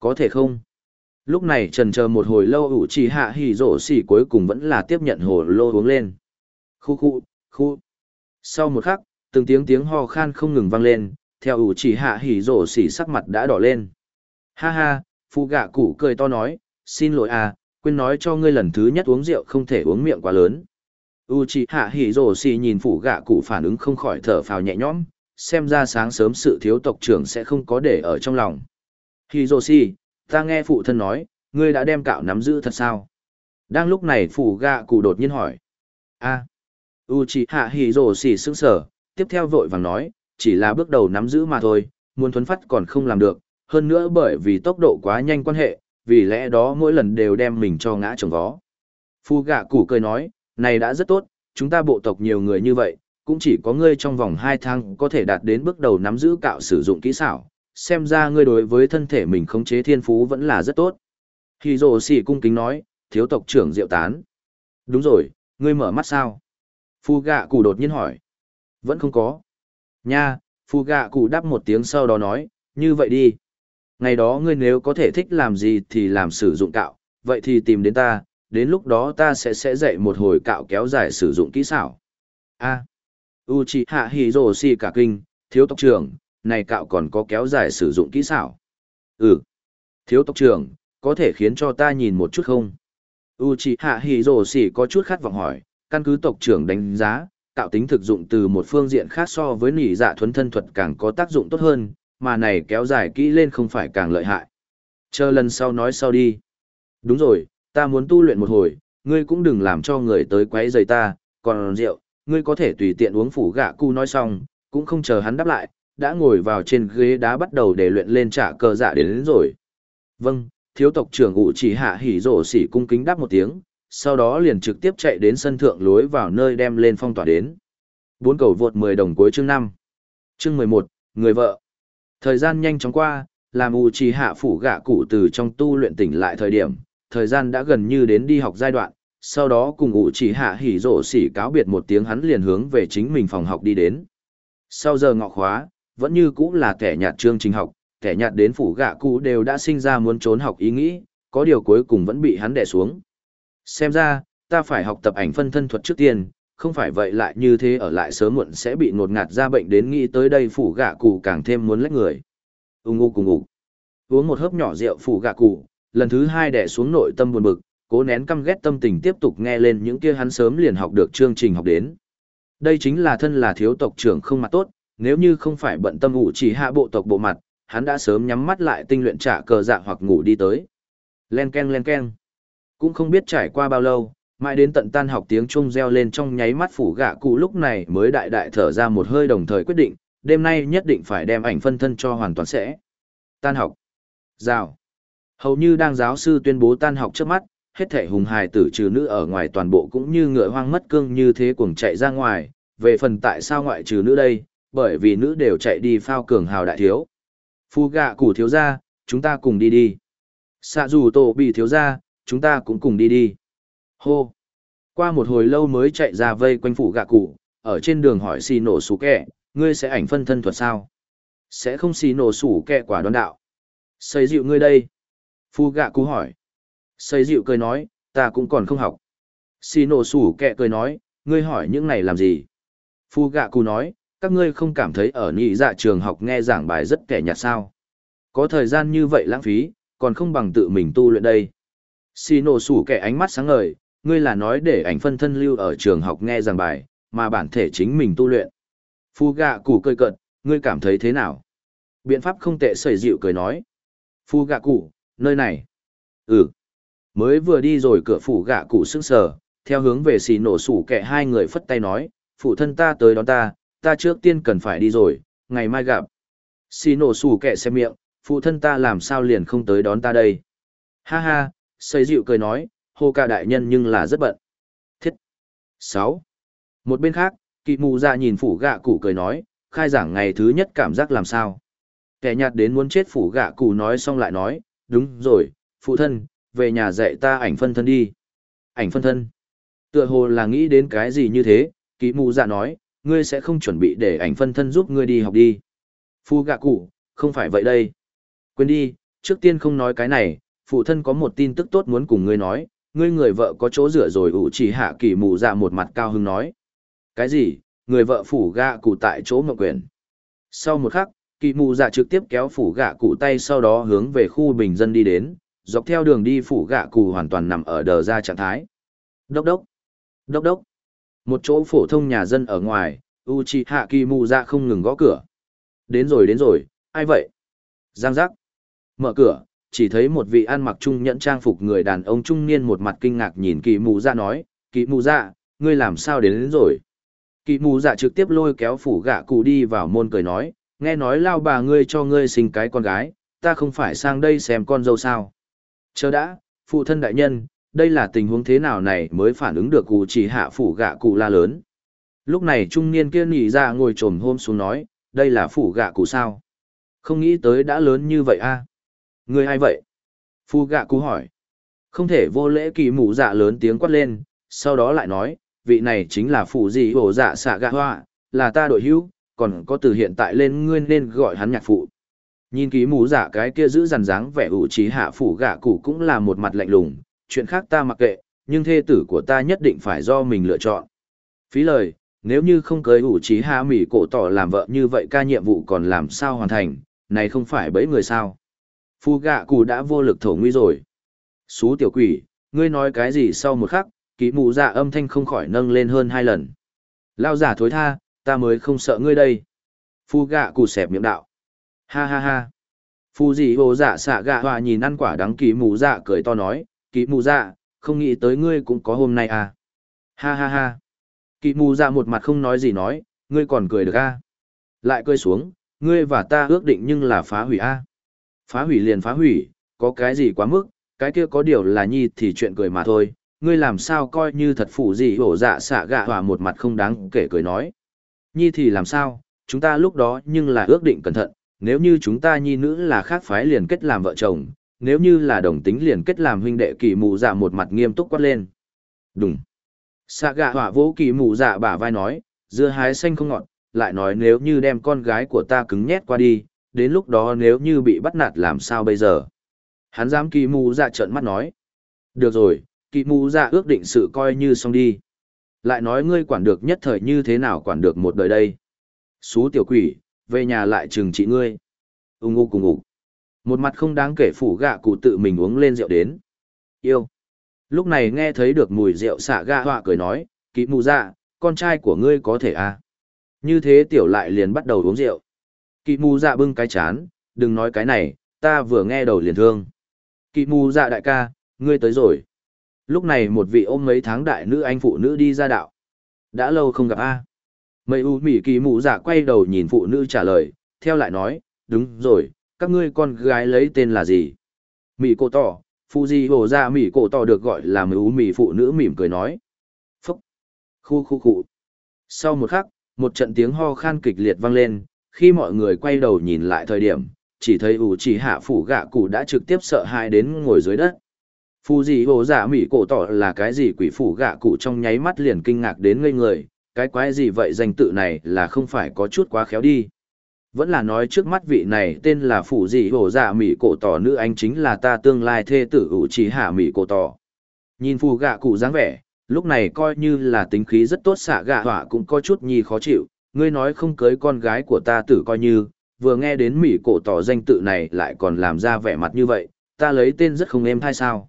Có thể không? Lúc này trần chờ một hồi lâu ủ trì hạ hì rổ xì cuối cùng vẫn là tiếp nhận hồ lô uống lên. Khu khu, khu. Sau một khắc, từng tiếng tiếng ho khan không ngừng vang lên, theo ủ trì hạ hì rổ xì sắc mặt đã đỏ lên. Ha ha, phụ gạ cụ cười to nói, xin lỗi à, quên nói cho ngươi lần thứ nhất uống rượu không thể uống miệng quá lớn. Uchiha Hiroshi nhìn phụ gạ cụ phản ứng không khỏi thở phào nhẹ nhõm, xem ra sáng sớm sự thiếu tộc trưởng sẽ không có để ở trong lòng. Hiroshi, ta nghe phụ thân nói, ngươi đã đem cạo nắm giữ thật sao? Đang lúc này phụ gạ cụ đột nhiên hỏi. a à. Uchiha Hiroshi sững sở, tiếp theo vội vàng nói, chỉ là bước đầu nắm giữ mà thôi, muốn thuấn phát còn không làm được, hơn nữa bởi vì tốc độ quá nhanh quan hệ, vì lẽ đó mỗi lần đều đem mình cho ngã trồng vó. Phu gạ cụ cười nói, này đã rất tốt, chúng ta bộ tộc nhiều người như vậy, cũng chỉ có ngươi trong vòng 2 tháng có thể đạt đến bước đầu nắm giữ cạo sử dụng kỹ xảo, xem ra ngươi đối với thân thể mình khống chế thiên phú vẫn là rất tốt. Hì rồ xỉ cung kính nói, thiếu tộc trưởng diệu tán. Đúng rồi, ngươi mở mắt sao? Phu gạ cụ đột nhiên hỏi. Vẫn không có. Nha, phu gạ cụ đáp một tiếng sau đó nói, như vậy đi. Ngày đó ngươi nếu có thể thích làm gì thì làm sử dụng cạo, vậy thì tìm đến ta, đến lúc đó ta sẽ sẽ dạy một hồi cạo kéo dài sử dụng kỹ xảo. A. Uchiha Hiroshi cả kinh, thiếu tộc trưởng, này cạo còn có kéo dài sử dụng kỹ xảo. Ừ. Thiếu tộc trưởng, có thể khiến cho ta nhìn một chút không? Uchiha Hiroshi có chút khát vọng hỏi, căn cứ tộc trưởng đánh giá, cạo tính thực dụng từ một phương diện khác so với nỉ dạ thuấn thân thuật càng có tác dụng tốt hơn, mà này kéo dài kỹ lên không phải càng lợi hại. Chờ lần sau nói sau đi. Đúng rồi, ta muốn tu luyện một hồi, ngươi cũng đừng làm cho người tới quấy rầy ta, còn rượu, ngươi có thể tùy tiện uống phủ gạ cu nói xong, cũng không chờ hắn đáp lại, đã ngồi vào trên ghế đá bắt đầu để luyện lên trả cờ dạ đến, đến rồi. Vâng, thiếu tộc trưởng ủ chỉ hạ hỉ rổ xỉ cung kính đáp một tiếng, sau đó liền trực tiếp chạy đến sân thượng lối vào nơi đem lên phong tỏa đến. Bốn cầu vượt 10 đồng cuối chương 5. Chương 11, người vợ. Thời gian nhanh chóng qua, làm ủ trì hạ phủ gạ cụ từ trong tu luyện tỉnh lại thời điểm, thời gian đã gần như đến đi học giai đoạn, sau đó cùng ủ trì hạ hỉ rổ xỉ cáo biệt một tiếng hắn liền hướng về chính mình phòng học đi đến. Sau giờ ngọ khóa, vẫn như cũ là kẻ nhạt chương trình học, kẻ nhạt đến phủ gạ cụ đều đã sinh ra muốn trốn học ý nghĩ, có điều cuối cùng vẫn bị hắn đè xuống. Xem ra, ta phải học tập ảnh phân thân thuật trước tiên, không phải vậy lại như thế ở lại sớm muộn sẽ bị ngột ngạt ra bệnh đến nghĩ tới đây phủ gạ cụ càng thêm muốn lách người. Ung ngu cùng ngủ. Uống một hớp nhỏ rượu phủ gạ cụ, lần thứ hai đè xuống nội tâm buồn bực, cố nén căm ghét tâm tình tiếp tục nghe lên những kia hắn sớm liền học được chương trình học đến. Đây chính là thân là thiếu tộc trưởng không mặt tốt, nếu như không phải bận tâm ngủ chỉ hạ bộ tộc bộ mặt, hắn đã sớm nhắm mắt lại tinh luyện trả cờ dạ hoặc ngủ đi tới. Len ken len ken. Cũng không biết trải qua bao lâu, mãi đến tận tan học tiếng chuông reo lên trong nháy mắt phủ gạ cụ lúc này mới đại đại thở ra một hơi đồng thời quyết định, đêm nay nhất định phải đem ảnh phân thân cho hoàn toàn sẽ. Tan học. Rào. Hầu như đang giáo sư tuyên bố tan học trước mắt, hết thể hùng hài tử trừ nữ ở ngoài toàn bộ cũng như ngựa hoang mất cương như thế cuồng chạy ra ngoài, về phần tại sao ngoại trừ nữ đây, bởi vì nữ đều chạy đi phao cường hào đại thiếu. Phu gạ củ thiếu ra, chúng ta cùng đi đi. Xạ dù tổ bị thiếu ra, chúng ta cũng cùng đi đi. Hô! Qua một hồi lâu mới chạy ra vây quanh phủ gạ cụ, ở trên đường hỏi xì nổ sủ kẹ, ngươi sẽ ảnh phân thân thuật sao? Sẽ không xì nổ sủ kẹ quả đoán đạo. Xây dịu ngươi đây. Phu gạ cụ hỏi. Xây dịu cười nói, ta cũng còn không học. Xì nổ sủ kẹ cười nói, ngươi hỏi những này làm gì? Phu gạ cụ nói, các ngươi không cảm thấy ở nhị dạ trường học nghe giảng bài rất kẻ nhạt sao? Có thời gian như vậy lãng phí, còn không bằng tự mình tu luyện đây. Xì nổ sủ kẻ ánh mắt sáng ngời, ngươi là nói để ảnh phân thân lưu ở trường học nghe giảng bài, mà bản thể chính mình tu luyện. Phu gạ củ cười cợt, ngươi cảm thấy thế nào? Biện pháp không tệ sẩy dịu cười nói. Phu gạ củ, nơi này. Ừ. Mới vừa đi rồi cửa phủ gạ cụ sững sờ, theo hướng về xì nổ sủ kẻ hai người phất tay nói, phụ thân ta tới đón ta, ta trước tiên cần phải đi rồi, ngày mai gặp. Xì nổ sủ kẻ xem miệng, phụ thân ta làm sao liền không tới đón ta đây. Ha ha, xây dịu cười nói, hô ca đại nhân nhưng là rất bận. Thiết. sáu Một bên khác, Kỵ mù dạ nhìn phủ gạ cụ cười nói, khai giảng ngày thứ nhất cảm giác làm sao. Kẻ nhạt đến muốn chết phủ gạ cụ nói xong lại nói, đúng rồi, phụ thân, về nhà dạy ta ảnh phân thân đi. Ảnh phân thân. Tựa hồ là nghĩ đến cái gì như thế, kỵ mù dạ nói, ngươi sẽ không chuẩn bị để ảnh phân thân giúp ngươi đi học đi. Phu gạ cụ, không phải vậy đây. Quên đi, trước tiên không nói cái này, phụ thân có một tin tức tốt muốn cùng ngươi nói, ngươi người vợ có chỗ rửa rồi ủ chỉ hạ kỳ mù dạ một mặt cao hưng nói. Cái gì, người vợ phủ gạ cụ tại chỗ mộng quyền. Sau một khắc, kỳ mù dạ trực tiếp kéo phủ gạ cụ tay sau đó hướng về khu bình dân đi đến, dọc theo đường đi phủ gạ cụ hoàn toàn nằm ở đờ ra trạng thái. Đốc đốc, đốc đốc. Một chỗ phổ thông nhà dân ở ngoài, uchi hạ kỵ mù dạ không ngừng gõ cửa. Đến rồi đến rồi, ai vậy? Giang giác. Mở cửa, chỉ thấy một vị ăn mặc trung nhẫn trang phục người đàn ông trung niên một mặt kinh ngạc nhìn Kỳ Mù Dạ nói, Kỳ Mù Dạ, ngươi làm sao đến, đến rồi? Kỳ Mù Dạ trực tiếp lôi kéo phủ gạ cụ đi vào môn cười nói, nghe nói lao bà ngươi cho ngươi sinh cái con gái, ta không phải sang đây xem con dâu sao? Chờ đã, phụ thân đại nhân, đây là tình huống thế nào này mới phản ứng được cụ chỉ hạ phủ gạ cụ la lớn. Lúc này trung niên kia nhị ra ngồi trồm hôm xuống nói, đây là phủ gạ cụ sao? Không nghĩ tới đã lớn như vậy a à? Người ai vậy? Phu gạ cú hỏi. Không thể vô lễ kỳ mù dạ lớn tiếng quát lên, sau đó lại nói, vị này chính là phụ gì hổ dạ xạ gạ hoa, là ta đội hữu, còn có từ hiện tại lên ngươi nên gọi hắn nhạc phụ. Nhìn kỳ mù dạ cái kia giữ rằn dáng vẻ ủ trí hạ phủ gạ cụ cũng là một mặt lạnh lùng, chuyện khác ta mặc kệ, nhưng thê tử của ta nhất định phải do mình lựa chọn. Phí lời, nếu như không cưới ủ trí hạ mỉ cổ tỏ làm vợ như vậy ca nhiệm vụ còn làm sao hoàn thành, này không phải bấy người sao. Phu gạ cụ đã vô lực thổ nguy rồi. Xú tiểu quỷ, ngươi nói cái gì sau một khắc, ký mù dạ âm thanh không khỏi nâng lên hơn hai lần. Lao giả thối tha, ta mới không sợ ngươi đây. Phu gạ cụ xẹp miệng đạo. Ha ha ha. Phu dị hồ dạ xạ gạ hòa nhìn ăn quả đắng ký mù dạ cười to nói, ký mù dạ, không nghĩ tới ngươi cũng có hôm nay à. Ha ha ha. Kỵ mù dạ một mặt không nói gì nói, ngươi còn cười được à. Lại cười xuống, ngươi và ta ước định nhưng là phá hủy à. Phá hủy liền phá hủy, có cái gì quá mức, cái kia có điều là nhi thì chuyện cười mà thôi, ngươi làm sao coi như thật phủ gì hổ dạ xạ gạ hòa một mặt không đáng kể cười nói. Nhi thì làm sao, chúng ta lúc đó nhưng là ước định cẩn thận, nếu như chúng ta nhi nữ là khác phái liền kết làm vợ chồng, nếu như là đồng tính liền kết làm huynh đệ kỳ mù dạ một mặt nghiêm túc quát lên. Đúng. Xạ gạ hỏa vỗ kỳ mù dạ bả vai nói, dưa hái xanh không ngọt, lại nói nếu như đem con gái của ta cứng nhét qua đi, đến lúc đó nếu như bị bắt nạt làm sao bây giờ? Hắn dám kỳ mù dạ trợn mắt nói. Được rồi, kỳ mù dạ ước định sự coi như xong đi. Lại nói ngươi quản được nhất thời như thế nào quản được một đời đây. Xú tiểu quỷ, về nhà lại trừng trị ngươi. Ung ngu cùng ngủ. Một mặt không đáng kể phủ gạ cụ tự mình uống lên rượu đến. Yêu. Lúc này nghe thấy được mùi rượu xả gạ họa cười nói, kỳ mù dạ, con trai của ngươi có thể à. Như thế tiểu lại liền bắt đầu uống rượu. Kỵ mù dạ bưng cái chán, đừng nói cái này, ta vừa nghe đầu liền thương. Kỵ mù dạ đại ca, ngươi tới rồi. Lúc này một vị ôm mấy tháng đại nữ anh phụ nữ đi ra đạo. Đã lâu không gặp a. Mây u mỉ kỳ mù dạ quay đầu nhìn phụ nữ trả lời, theo lại nói, đúng rồi, các ngươi con gái lấy tên là gì? Mỉ cổ tỏ, phụ gì hồ ra mỉ cổ tỏ được gọi là mây u mỉ phụ nữ mỉm cười nói. Phúc! Khu khu khu! Sau một khắc, một trận tiếng ho khan kịch liệt vang lên, khi mọi người quay đầu nhìn lại thời điểm, chỉ thấy ủ chỉ hạ phủ gạ cụ đã trực tiếp sợ hãi đến ngồi dưới đất. Phù gì hồ giả mỉ cổ tỏ là cái gì quỷ phủ gạ cụ trong nháy mắt liền kinh ngạc đến ngây người, cái quái gì vậy danh tự này là không phải có chút quá khéo đi. Vẫn là nói trước mắt vị này tên là phủ gì hồ giả mỉ cổ tỏ nữ anh chính là ta tương lai thê tử ủ chỉ hạ mỉ cổ tỏ. Nhìn phù gạ cụ dáng vẻ, lúc này coi như là tính khí rất tốt xạ gạ họa cũng có chút nhi khó chịu, ngươi nói không cưới con gái của ta tử coi như, vừa nghe đến Mỹ cổ tỏ danh tự này lại còn làm ra vẻ mặt như vậy, ta lấy tên rất không êm hay sao.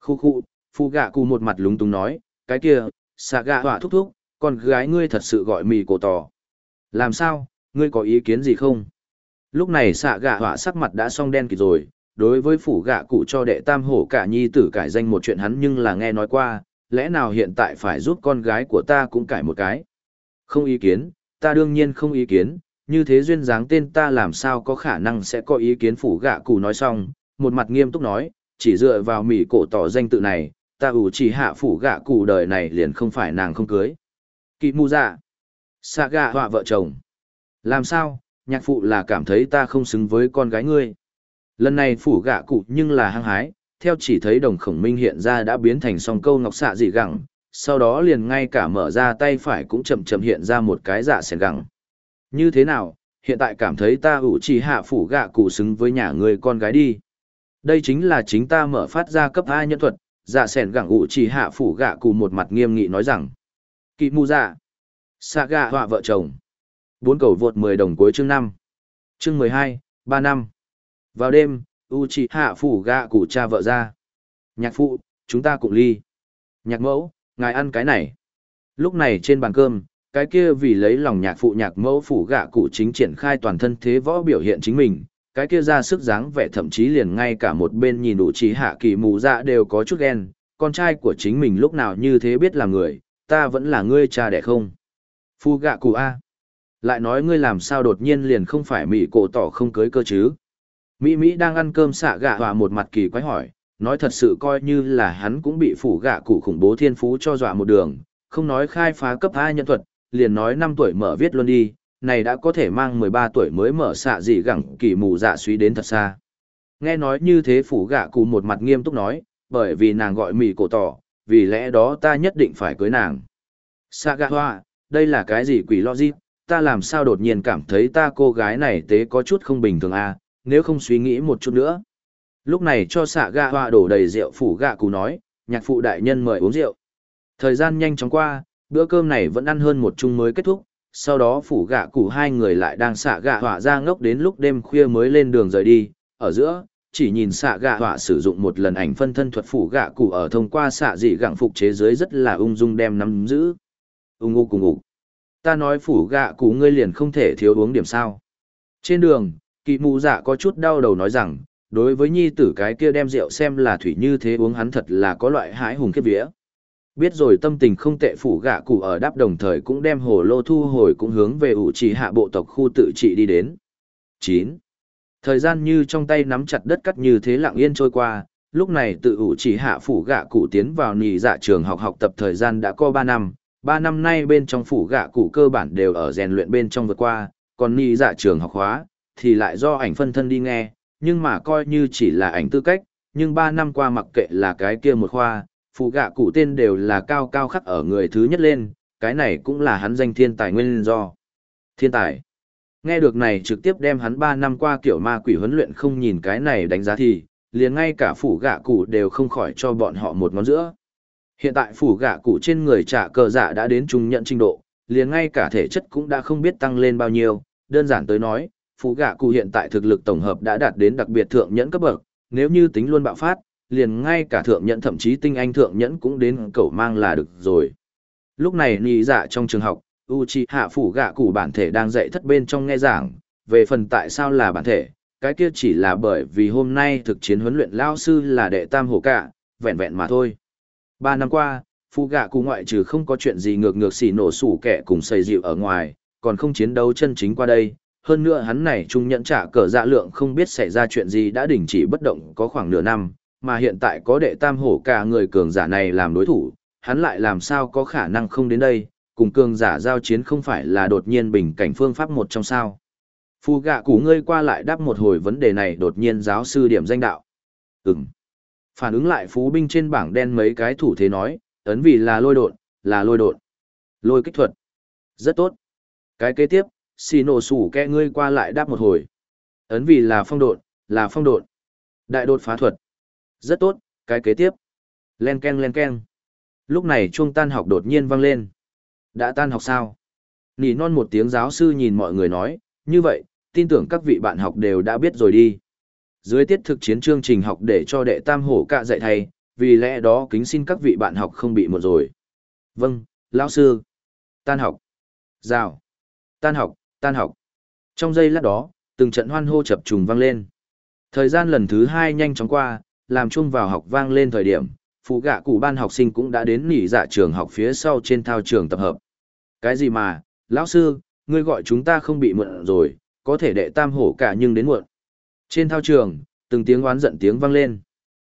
Khu khu, phu gạ cụ một mặt lúng túng nói, cái kia, xạ gạ họa thúc thúc, con gái ngươi thật sự gọi Mỹ cổ tỏ. Làm sao, ngươi có ý kiến gì không? Lúc này xạ gạ họa sắc mặt đã song đen kịt rồi, đối với phủ gạ cụ cho đệ tam hổ cả nhi tử cải danh một chuyện hắn nhưng là nghe nói qua, lẽ nào hiện tại phải giúp con gái của ta cũng cải một cái? Không ý kiến, ta đương nhiên không ý kiến, như thế duyên dáng tên ta làm sao có khả năng sẽ có ý kiến phủ gạ cụ nói xong, một mặt nghiêm túc nói, chỉ dựa vào mỉ cổ tỏ danh tự này, ta ủ chỉ hạ phủ gạ cụ đời này liền không phải nàng không cưới. Kỵ mù dạ. Xạ gạ họa vợ chồng. Làm sao, nhạc phụ là cảm thấy ta không xứng với con gái ngươi. Lần này phủ gạ cụ nhưng là hăng hái, theo chỉ thấy đồng khổng minh hiện ra đã biến thành song câu ngọc xạ dị gẳng, sau đó liền ngay cả mở ra tay phải cũng chậm chậm hiện ra một cái dạ sẻn gẳng. Như thế nào, hiện tại cảm thấy ta ủ chỉ hạ phủ gạ cụ xứng với nhà người con gái đi. Đây chính là chính ta mở phát ra cấp hai nhân thuật, dạ sẻn gẳng ủ chỉ hạ phủ gạ cụ một mặt nghiêm nghị nói rằng. Kỵ mù dạ. Xạ gạ họa vợ chồng. Bốn cầu vượt 10 đồng cuối chương 5. Chương 12, 3 năm. Vào đêm, u chỉ hạ phủ gạ cụ cha vợ ra. Nhạc phụ, chúng ta cùng ly. Nhạc mẫu, ngài ăn cái này. Lúc này trên bàn cơm, cái kia vì lấy lòng nhạc phụ nhạc mẫu phủ gạ cụ chính triển khai toàn thân thế võ biểu hiện chính mình, cái kia ra sức dáng vẻ thậm chí liền ngay cả một bên nhìn đủ trí hạ kỳ mù dạ đều có chút ghen, con trai của chính mình lúc nào như thế biết là người, ta vẫn là ngươi cha đẻ không. Phu gạ cụ A. Lại nói ngươi làm sao đột nhiên liền không phải Mỹ cổ tỏ không cưới cơ chứ. Mỹ Mỹ đang ăn cơm xạ gạ hòa một mặt kỳ quái hỏi, nói thật sự coi như là hắn cũng bị phủ gạ cụ khủng bố thiên phú cho dọa một đường, không nói khai phá cấp hai nhân thuật, liền nói năm tuổi mở viết luôn đi, này đã có thể mang mười ba tuổi mới mở xạ gì gẳng kỳ mù dạ suy đến thật xa. Nghe nói như thế phủ gạ cụ một mặt nghiêm túc nói, bởi vì nàng gọi mì cổ tỏ, vì lẽ đó ta nhất định phải cưới nàng. Xạ gạ hoa, đây là cái gì quỷ logic, ta làm sao đột nhiên cảm thấy ta cô gái này tế có chút không bình thường à, nếu không suy nghĩ một chút nữa. Lúc này cho xạ gạ họa đổ đầy rượu phủ gạ cụ nói, nhạc phụ đại nhân mời uống rượu. Thời gian nhanh chóng qua, bữa cơm này vẫn ăn hơn một chung mới kết thúc, sau đó phủ gạ cụ hai người lại đang xạ gạ họa ra ngốc đến lúc đêm khuya mới lên đường rời đi, ở giữa, chỉ nhìn xạ gạ họa sử dụng một lần ảnh phân thân thuật phủ gạ cụ ở thông qua xạ dị gặng phục chế giới rất là ung dung đem nắm giữ. Ung ngu cùng ngủ. Ta nói phủ gạ cụ ngươi liền không thể thiếu uống điểm sao. Trên đường, kỳ mù dạ có chút đau đầu nói rằng, đối với nhi tử cái kia đem rượu xem là thủy như thế uống hắn thật là có loại hãi hùng kiếp vía. Biết rồi tâm tình không tệ phủ gạ cụ ở đáp đồng thời cũng đem hồ lô thu hồi cũng hướng về ủ trì hạ bộ tộc khu tự trị đi đến. chín Thời gian như trong tay nắm chặt đất cắt như thế lặng yên trôi qua, lúc này tự ủ trì hạ phủ gạ cụ tiến vào nì dạ trường học học tập thời gian đã có ba năm, ba năm nay bên trong phủ gạ cụ cơ bản đều ở rèn luyện bên trong vượt qua, còn nì dạ trường học hóa, thì lại do ảnh phân thân đi nghe, nhưng mà coi như chỉ là ảnh tư cách, nhưng 3 năm qua mặc kệ là cái kia một khoa, phụ gạ cụ tên đều là cao cao khắc ở người thứ nhất lên, cái này cũng là hắn danh thiên tài nguyên do. Thiên tài. Nghe được này trực tiếp đem hắn 3 năm qua kiểu ma quỷ huấn luyện không nhìn cái này đánh giá thì, liền ngay cả phủ gạ cụ đều không khỏi cho bọn họ một ngón giữa. Hiện tại phủ gạ cụ trên người trả cờ giả đã đến trung nhận trình độ, liền ngay cả thể chất cũng đã không biết tăng lên bao nhiêu, đơn giản tới nói, Phụ gạ cụ hiện tại thực lực tổng hợp đã đạt đến đặc biệt thượng nhẫn cấp bậc, nếu như tính luôn bạo phát, liền ngay cả thượng nhẫn thậm chí tinh anh thượng nhẫn cũng đến cầu mang là được rồi. Lúc này nì dạ trong trường học, Uchiha phủ gạ cụ bản thể đang dạy thất bên trong nghe giảng, về phần tại sao là bản thể, cái kia chỉ là bởi vì hôm nay thực chiến huấn luyện lao sư là đệ tam hổ cả, vẹn vẹn mà thôi. Ba năm qua, phụ gạ cụ ngoại trừ không có chuyện gì ngược ngược xỉ nổ sủ kẻ cùng xây dịu ở ngoài, còn không chiến đấu chân chính qua đây. Hơn nữa hắn này trung nhận trả cờ dạ lượng không biết xảy ra chuyện gì đã đình chỉ bất động có khoảng nửa năm, mà hiện tại có đệ tam hổ cả người cường giả này làm đối thủ, hắn lại làm sao có khả năng không đến đây, cùng cường giả giao chiến không phải là đột nhiên bình cảnh phương pháp một trong sao. Phù gạ củ ngươi qua lại đáp một hồi vấn đề này đột nhiên giáo sư điểm danh đạo. Ừm. Phản ứng lại phú binh trên bảng đen mấy cái thủ thế nói, ấn vì là lôi đột, là lôi đột. Lôi kích thuật. Rất tốt. Cái kế tiếp, xì nổ sủ kẹ ngươi qua lại đáp một hồi. Ấn vì là phong đột, là phong đột. Đại đột phá thuật. Rất tốt, cái kế tiếp. Len ken len ken. Lúc này chuông tan học đột nhiên vang lên. Đã tan học sao? Nỉ non một tiếng giáo sư nhìn mọi người nói, như vậy, tin tưởng các vị bạn học đều đã biết rồi đi. Dưới tiết thực chiến chương trình học để cho đệ tam hổ cạ dạy thầy, vì lẽ đó kính xin các vị bạn học không bị một rồi. Vâng, lão sư. Tan học. Rào. Tan học, tan học. Trong giây lát đó, từng trận hoan hô chập trùng vang lên. Thời gian lần thứ hai nhanh chóng qua, làm chung vào học vang lên thời điểm, phụ gạ cụ ban học sinh cũng đã đến nghỉ dạ trường học phía sau trên thao trường tập hợp. Cái gì mà, lão sư, ngươi gọi chúng ta không bị muộn rồi, có thể đệ tam hổ cả nhưng đến muộn. Trên thao trường, từng tiếng oán giận tiếng vang lên.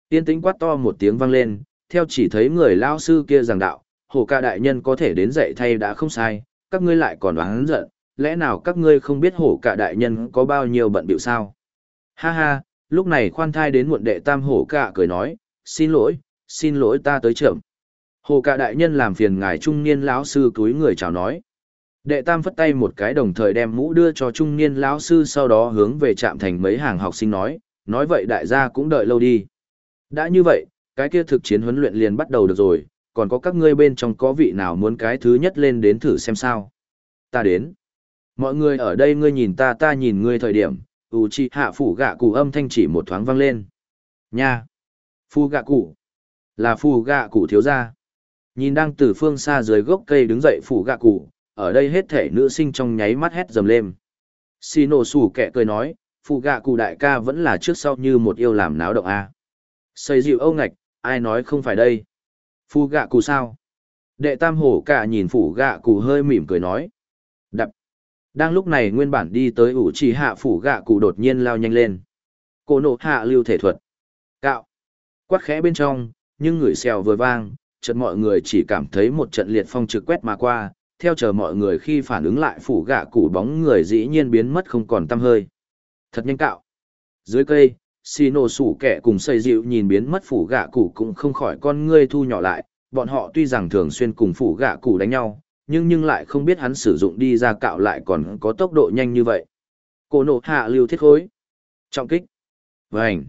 Tiên tính quát to một tiếng vang lên, theo chỉ thấy người lão sư kia giảng đạo, hổ ca đại nhân có thể đến dạy thay đã không sai, các ngươi lại còn oán giận, lẽ nào các ngươi không biết hổ cả đại nhân có bao nhiêu bận bịu sao? Ha ha, lúc này khoan thai đến muộn đệ tam hổ cả cười nói, xin lỗi, xin lỗi ta tới chậm. Hổ cả đại nhân làm phiền ngài trung niên lão sư túi người chào nói. Đệ tam phất tay một cái đồng thời đem mũ đưa cho trung niên lão sư sau đó hướng về trạm thành mấy hàng học sinh nói, nói vậy đại gia cũng đợi lâu đi. Đã như vậy, cái kia thực chiến huấn luyện liền bắt đầu được rồi, còn có các ngươi bên trong có vị nào muốn cái thứ nhất lên đến thử xem sao. Ta đến. Mọi người ở đây ngươi nhìn ta ta nhìn ngươi thời điểm, ủ chi hạ phủ gạ cụ âm thanh chỉ một thoáng vang lên. Nha! Phu gạ cụ! Là phu gạ cụ thiếu gia. Nhìn đang từ phương xa dưới gốc cây đứng dậy phủ gạ cụ, ở đây hết thể nữ sinh trong nháy mắt hét dầm lên. Xì nổ sủ kẻ cười nói, phụ gạ cụ đại ca vẫn là trước sau như một yêu làm náo động a xây dịu âu ngạch ai nói không phải đây phụ gạ cụ sao đệ tam hổ cả nhìn phủ gạ cụ hơi mỉm cười nói đang lúc này nguyên bản đi tới ủ trì hạ phủ gạ cụ đột nhiên lao nhanh lên. Cô nộ hạ lưu thể thuật. Cạo. Quát khẽ bên trong, nhưng người xèo vừa vang, chợt mọi người chỉ cảm thấy một trận liệt phong trực quét mà qua. Theo chờ mọi người khi phản ứng lại phủ gạ cụ bóng người dĩ nhiên biến mất không còn tăm hơi. Thật nhanh cạo. Dưới cây xì nổ sủ kẻ cùng xây dịu nhìn biến mất phủ gạ cụ cũng không khỏi con ngươi thu nhỏ lại. Bọn họ tuy rằng thường xuyên cùng phủ gạ cụ đánh nhau nhưng nhưng lại không biết hắn sử dụng đi ra cạo lại còn có tốc độ nhanh như vậy cổ nổ hạ lưu thiết khối trọng kích Vành.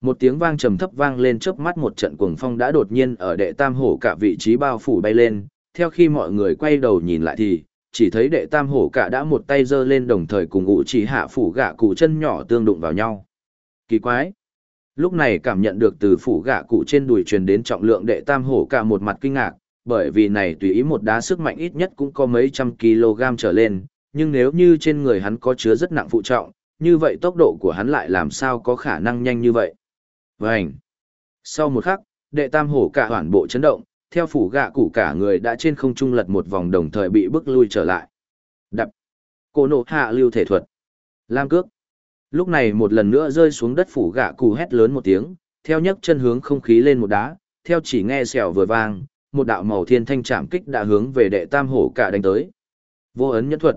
một tiếng vang trầm thấp vang lên chớp mắt một trận cuồng phong đã đột nhiên ở đệ tam hổ cả vị trí bao phủ bay lên theo khi mọi người quay đầu nhìn lại thì chỉ thấy đệ tam hổ cả đã một tay giơ lên đồng thời cùng ngụ chỉ hạ phủ gạ cụ chân nhỏ tương đụng vào nhau. Kỳ quái! Lúc này cảm nhận được từ phủ gạ cụ trên đùi truyền đến trọng lượng đệ tam hổ cả một mặt kinh ngạc, bởi vì này tùy ý một đá sức mạnh ít nhất cũng có mấy trăm kg trở lên, nhưng nếu như trên người hắn có chứa rất nặng phụ trọng, như vậy tốc độ của hắn lại làm sao có khả năng nhanh như vậy. Vânh! Sau một khắc, đệ tam hổ cả hoàn bộ chấn động, theo phủ gạ cụ cả người đã trên không trung lật một vòng đồng thời bị bước lui trở lại. Đập. Cô nộ hạ lưu thể thuật. Lam cước. Lúc này một lần nữa rơi xuống đất phủ gạ cụ hét lớn một tiếng, theo nhấc chân hướng không khí lên một đá, theo chỉ nghe xèo vừa vang, một đạo màu thiên thanh chạm kích đã hướng về đệ tam hổ cả đánh tới. Vô ấn nhẫn thuật.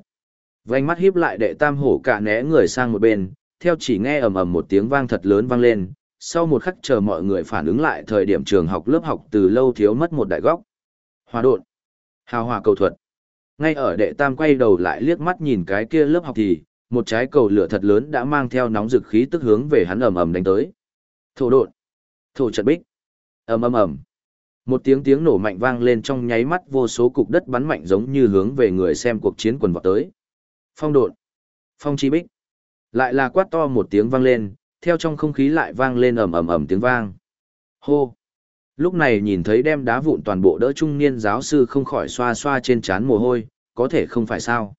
Vành mắt híp lại đệ tam hổ cả né người sang một bên, theo chỉ nghe ầm ầm một tiếng vang thật lớn vang lên, sau một khắc chờ mọi người phản ứng lại thời điểm trường học lớp học từ lâu thiếu mất một đại góc. Hòa đột. Hào hòa cầu thuật. Ngay ở đệ tam quay đầu lại liếc mắt nhìn cái kia lớp học thì, một trái cầu lửa thật lớn đã mang theo nóng dực khí tức hướng về hắn ầm ầm đánh tới. Thổ đột. Thổ trận bích. ầm ầm ầm. Một tiếng tiếng nổ mạnh vang lên trong nháy mắt vô số cục đất bắn mạnh giống như hướng về người xem cuộc chiến quần vọt tới. Phong đột. Phong chi bích. Lại là quát to một tiếng vang lên, theo trong không khí lại vang lên ầm ầm ầm tiếng vang. Hô! Lúc này nhìn thấy đem đá vụn toàn bộ đỡ trung niên giáo sư không khỏi xoa xoa trên trán mồ hôi, có thể không phải sao.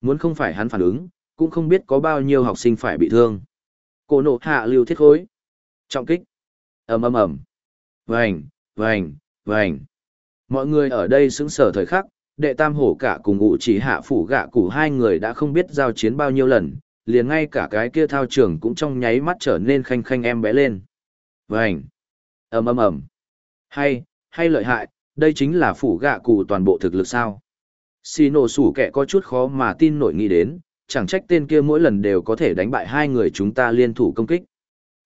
Muốn không phải hắn phản ứng, cũng không biết có bao nhiêu học sinh phải bị thương. Cổ nộ hạ lưu thiết khối. Trọng kích. ầm ầm ầm. Vành, vành, vành. Mọi người ở đây xứng sở thời khắc, đệ tam hổ cả cùng ngụ chỉ hạ phủ gạ củ hai người đã không biết giao chiến bao nhiêu lần, liền ngay cả cái kia thao trường cũng trong nháy mắt trở nên khanh khanh em bé lên. Vành! ầm ầm ầm Hay, hay lợi hại, đây chính là phủ gạ cụ toàn bộ thực lực sao. Xì nổ sủ kẻ có chút khó mà tin nổi nghĩ đến, chẳng trách tên kia mỗi lần đều có thể đánh bại hai người chúng ta liên thủ công kích.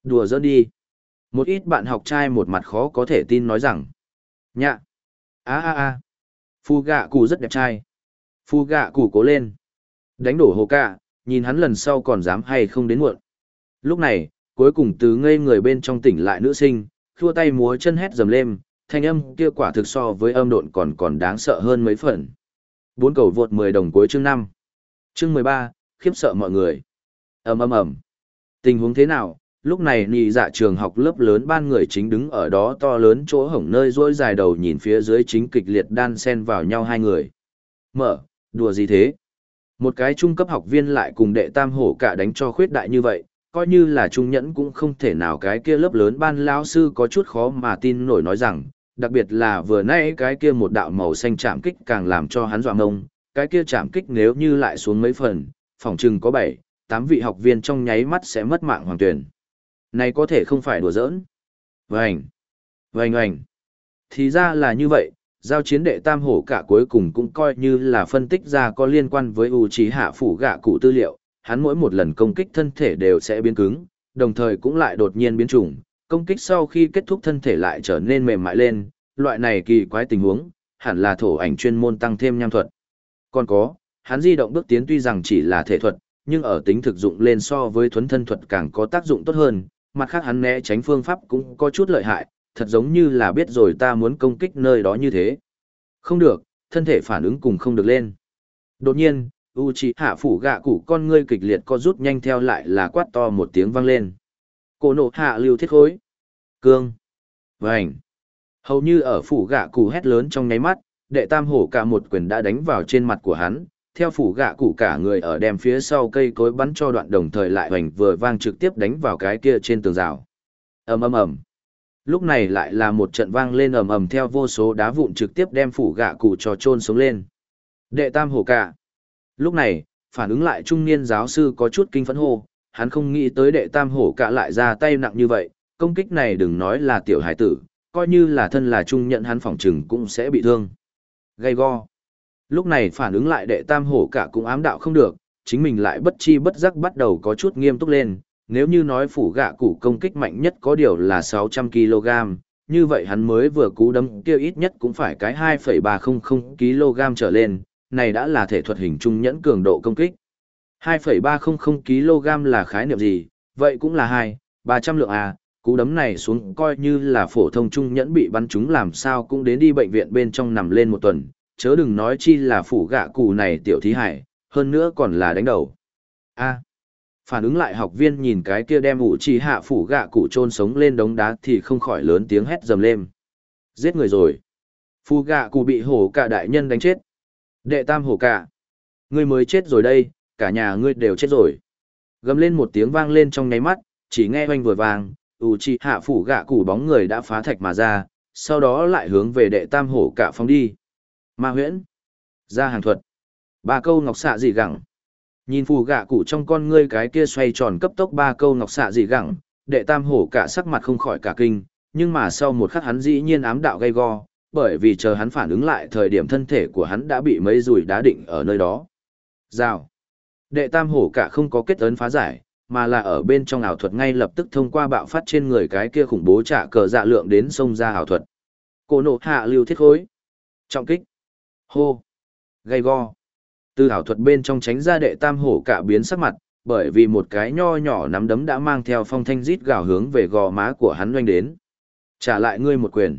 Đùa giỡn đi. Một ít bạn học trai một mặt khó có thể tin nói rằng. Nhạ. a a a Phu gạ cụ rất đẹp trai. Phu gạ cụ cố lên. Đánh đổ hồ cạ, nhìn hắn lần sau còn dám hay không đến muộn. Lúc này, cuối cùng từ ngây người bên trong tỉnh lại nữ sinh, khua tay múa chân hét dầm lên, thanh âm kia quả thực so với âm độn còn còn đáng sợ hơn mấy phần. Bốn cầu vượt 10 đồng cuối chương 5. Chương 13, khiếp sợ mọi người. ầm ầm ầm. Tình huống thế nào? Lúc này nhị dạ trường học lớp lớn ban người chính đứng ở đó to lớn chỗ hổng nơi rỗi dài đầu nhìn phía dưới chính kịch liệt đan sen vào nhau hai người. Mở, đùa gì thế? Một cái trung cấp học viên lại cùng đệ tam hổ cả đánh cho khuyết đại như vậy, coi như là trung nhẫn cũng không thể nào cái kia lớp lớn ban lão sư có chút khó mà tin nổi nói rằng, đặc biệt là vừa nãy cái kia một đạo màu xanh chạm kích càng làm cho hắn dọa ngông, cái kia chạm kích nếu như lại xuống mấy phần, phòng chừng có 7, 8 vị học viên trong nháy mắt sẽ mất mạng hoàng tuyển. Này có thể không phải đùa giỡn. Vành, vành vành. Thì ra là như vậy, Giao chiến đệ tam hổ cả cuối cùng cũng coi như là phân tích ra có liên quan với u trí hạ phủ gạ cụ tư liệu, hắn mỗi một lần công kích thân thể đều sẽ biến cứng, đồng thời cũng lại đột nhiên biến chủng, công kích sau khi kết thúc thân thể lại trở nên mềm mại lên, loại này kỳ quái tình huống, hẳn là thổ ảnh chuyên môn tăng thêm nham thuật. Còn có, hắn di động bước tiến tuy rằng chỉ là thể thuật, nhưng ở tính thực dụng lên so với thuấn thân thuật càng có tác dụng tốt hơn, mặt khác hắn né tránh phương pháp cũng có chút lợi hại, thật giống như là biết rồi ta muốn công kích nơi đó như thế. Không được, thân thể phản ứng cùng không được lên. Đột nhiên, u chỉ hạ phủ gạ cụ con ngươi kịch liệt co rút nhanh theo lại là quát to một tiếng vang lên. Cổ nộ hạ lưu thiết khối. Cương. Vành. Hầu như ở phủ gạ cụ hét lớn trong nháy mắt, đệ tam hổ cả một quyền đã đánh vào trên mặt của hắn, theo phủ gạ cụ cả người ở đem phía sau cây cối bắn cho đoạn đồng thời lại hoành vừa vang trực tiếp đánh vào cái kia trên tường rào. ầm ầm ầm. Lúc này lại là một trận vang lên ầm ầm theo vô số đá vụn trực tiếp đem phủ gạ cụ cho trôn xuống lên. Đệ tam hổ cả. Lúc này, phản ứng lại trung niên giáo sư có chút kinh phấn hô, hắn không nghĩ tới đệ tam hổ cả lại ra tay nặng như vậy, công kích này đừng nói là tiểu hải tử, coi như là thân là trung nhận hắn phòng trừng cũng sẽ bị thương. Gây go. Lúc này phản ứng lại đệ tam hổ cả cũng ám đạo không được, chính mình lại bất chi bất giác bắt đầu có chút nghiêm túc lên, nếu như nói phủ gạ củ công kích mạnh nhất có điều là 600kg, như vậy hắn mới vừa cú đấm kia ít nhất cũng phải cái 2,300kg trở lên, này đã là thể thuật hình trung nhẫn cường độ công kích. 2,300kg là khái niệm gì, vậy cũng là 2, 300 lượng à, cú đấm này xuống coi như là phổ thông trung nhẫn bị bắn trúng làm sao cũng đến đi bệnh viện bên trong nằm lên một tuần, chớ đừng nói chi là phủ gạ cụ này tiểu thí hải, hơn nữa còn là đánh đầu. A. phản ứng lại học viên nhìn cái kia đem ủ trì hạ phủ gạ cụ trôn sống lên đống đá thì không khỏi lớn tiếng hét dầm lên. Giết người rồi. Phủ gạ cụ bị hổ cả đại nhân đánh chết. Đệ tam hổ cả. Ngươi mới chết rồi đây, cả nhà ngươi đều chết rồi. Gầm lên một tiếng vang lên trong nháy mắt, chỉ nghe oanh vừa vàng, ủ trì hạ phủ gạ cụ bóng người đã phá thạch mà ra, sau đó lại hướng về đệ tam hổ cả phóng đi. Ma huyễn. Ra hàng thuật. Ba câu ngọc xạ dị gẳng. Nhìn phù gạ cụ trong con ngươi cái kia xoay tròn cấp tốc ba câu ngọc xạ dị gẳng, đệ tam hổ cả sắc mặt không khỏi cả kinh, nhưng mà sau một khắc hắn dĩ nhiên ám đạo gay go, bởi vì chờ hắn phản ứng lại thời điểm thân thể của hắn đã bị mấy rùi đá định ở nơi đó. Rào. Đệ tam hổ cả không có kết ấn phá giải, mà là ở bên trong ảo thuật ngay lập tức thông qua bạo phát trên người cái kia khủng bố trả cờ dạ lượng đến sông ra ảo thuật. Cổ nộ hạ lưu thiết khối. Trọng kích. Hô. Gây go. Từ ảo thuật bên trong tránh ra đệ tam hổ cả biến sắc mặt, bởi vì một cái nho nhỏ nắm đấm đã mang theo phong thanh rít gào hướng về gò má của hắn doanh đến. Trả lại ngươi một quyền.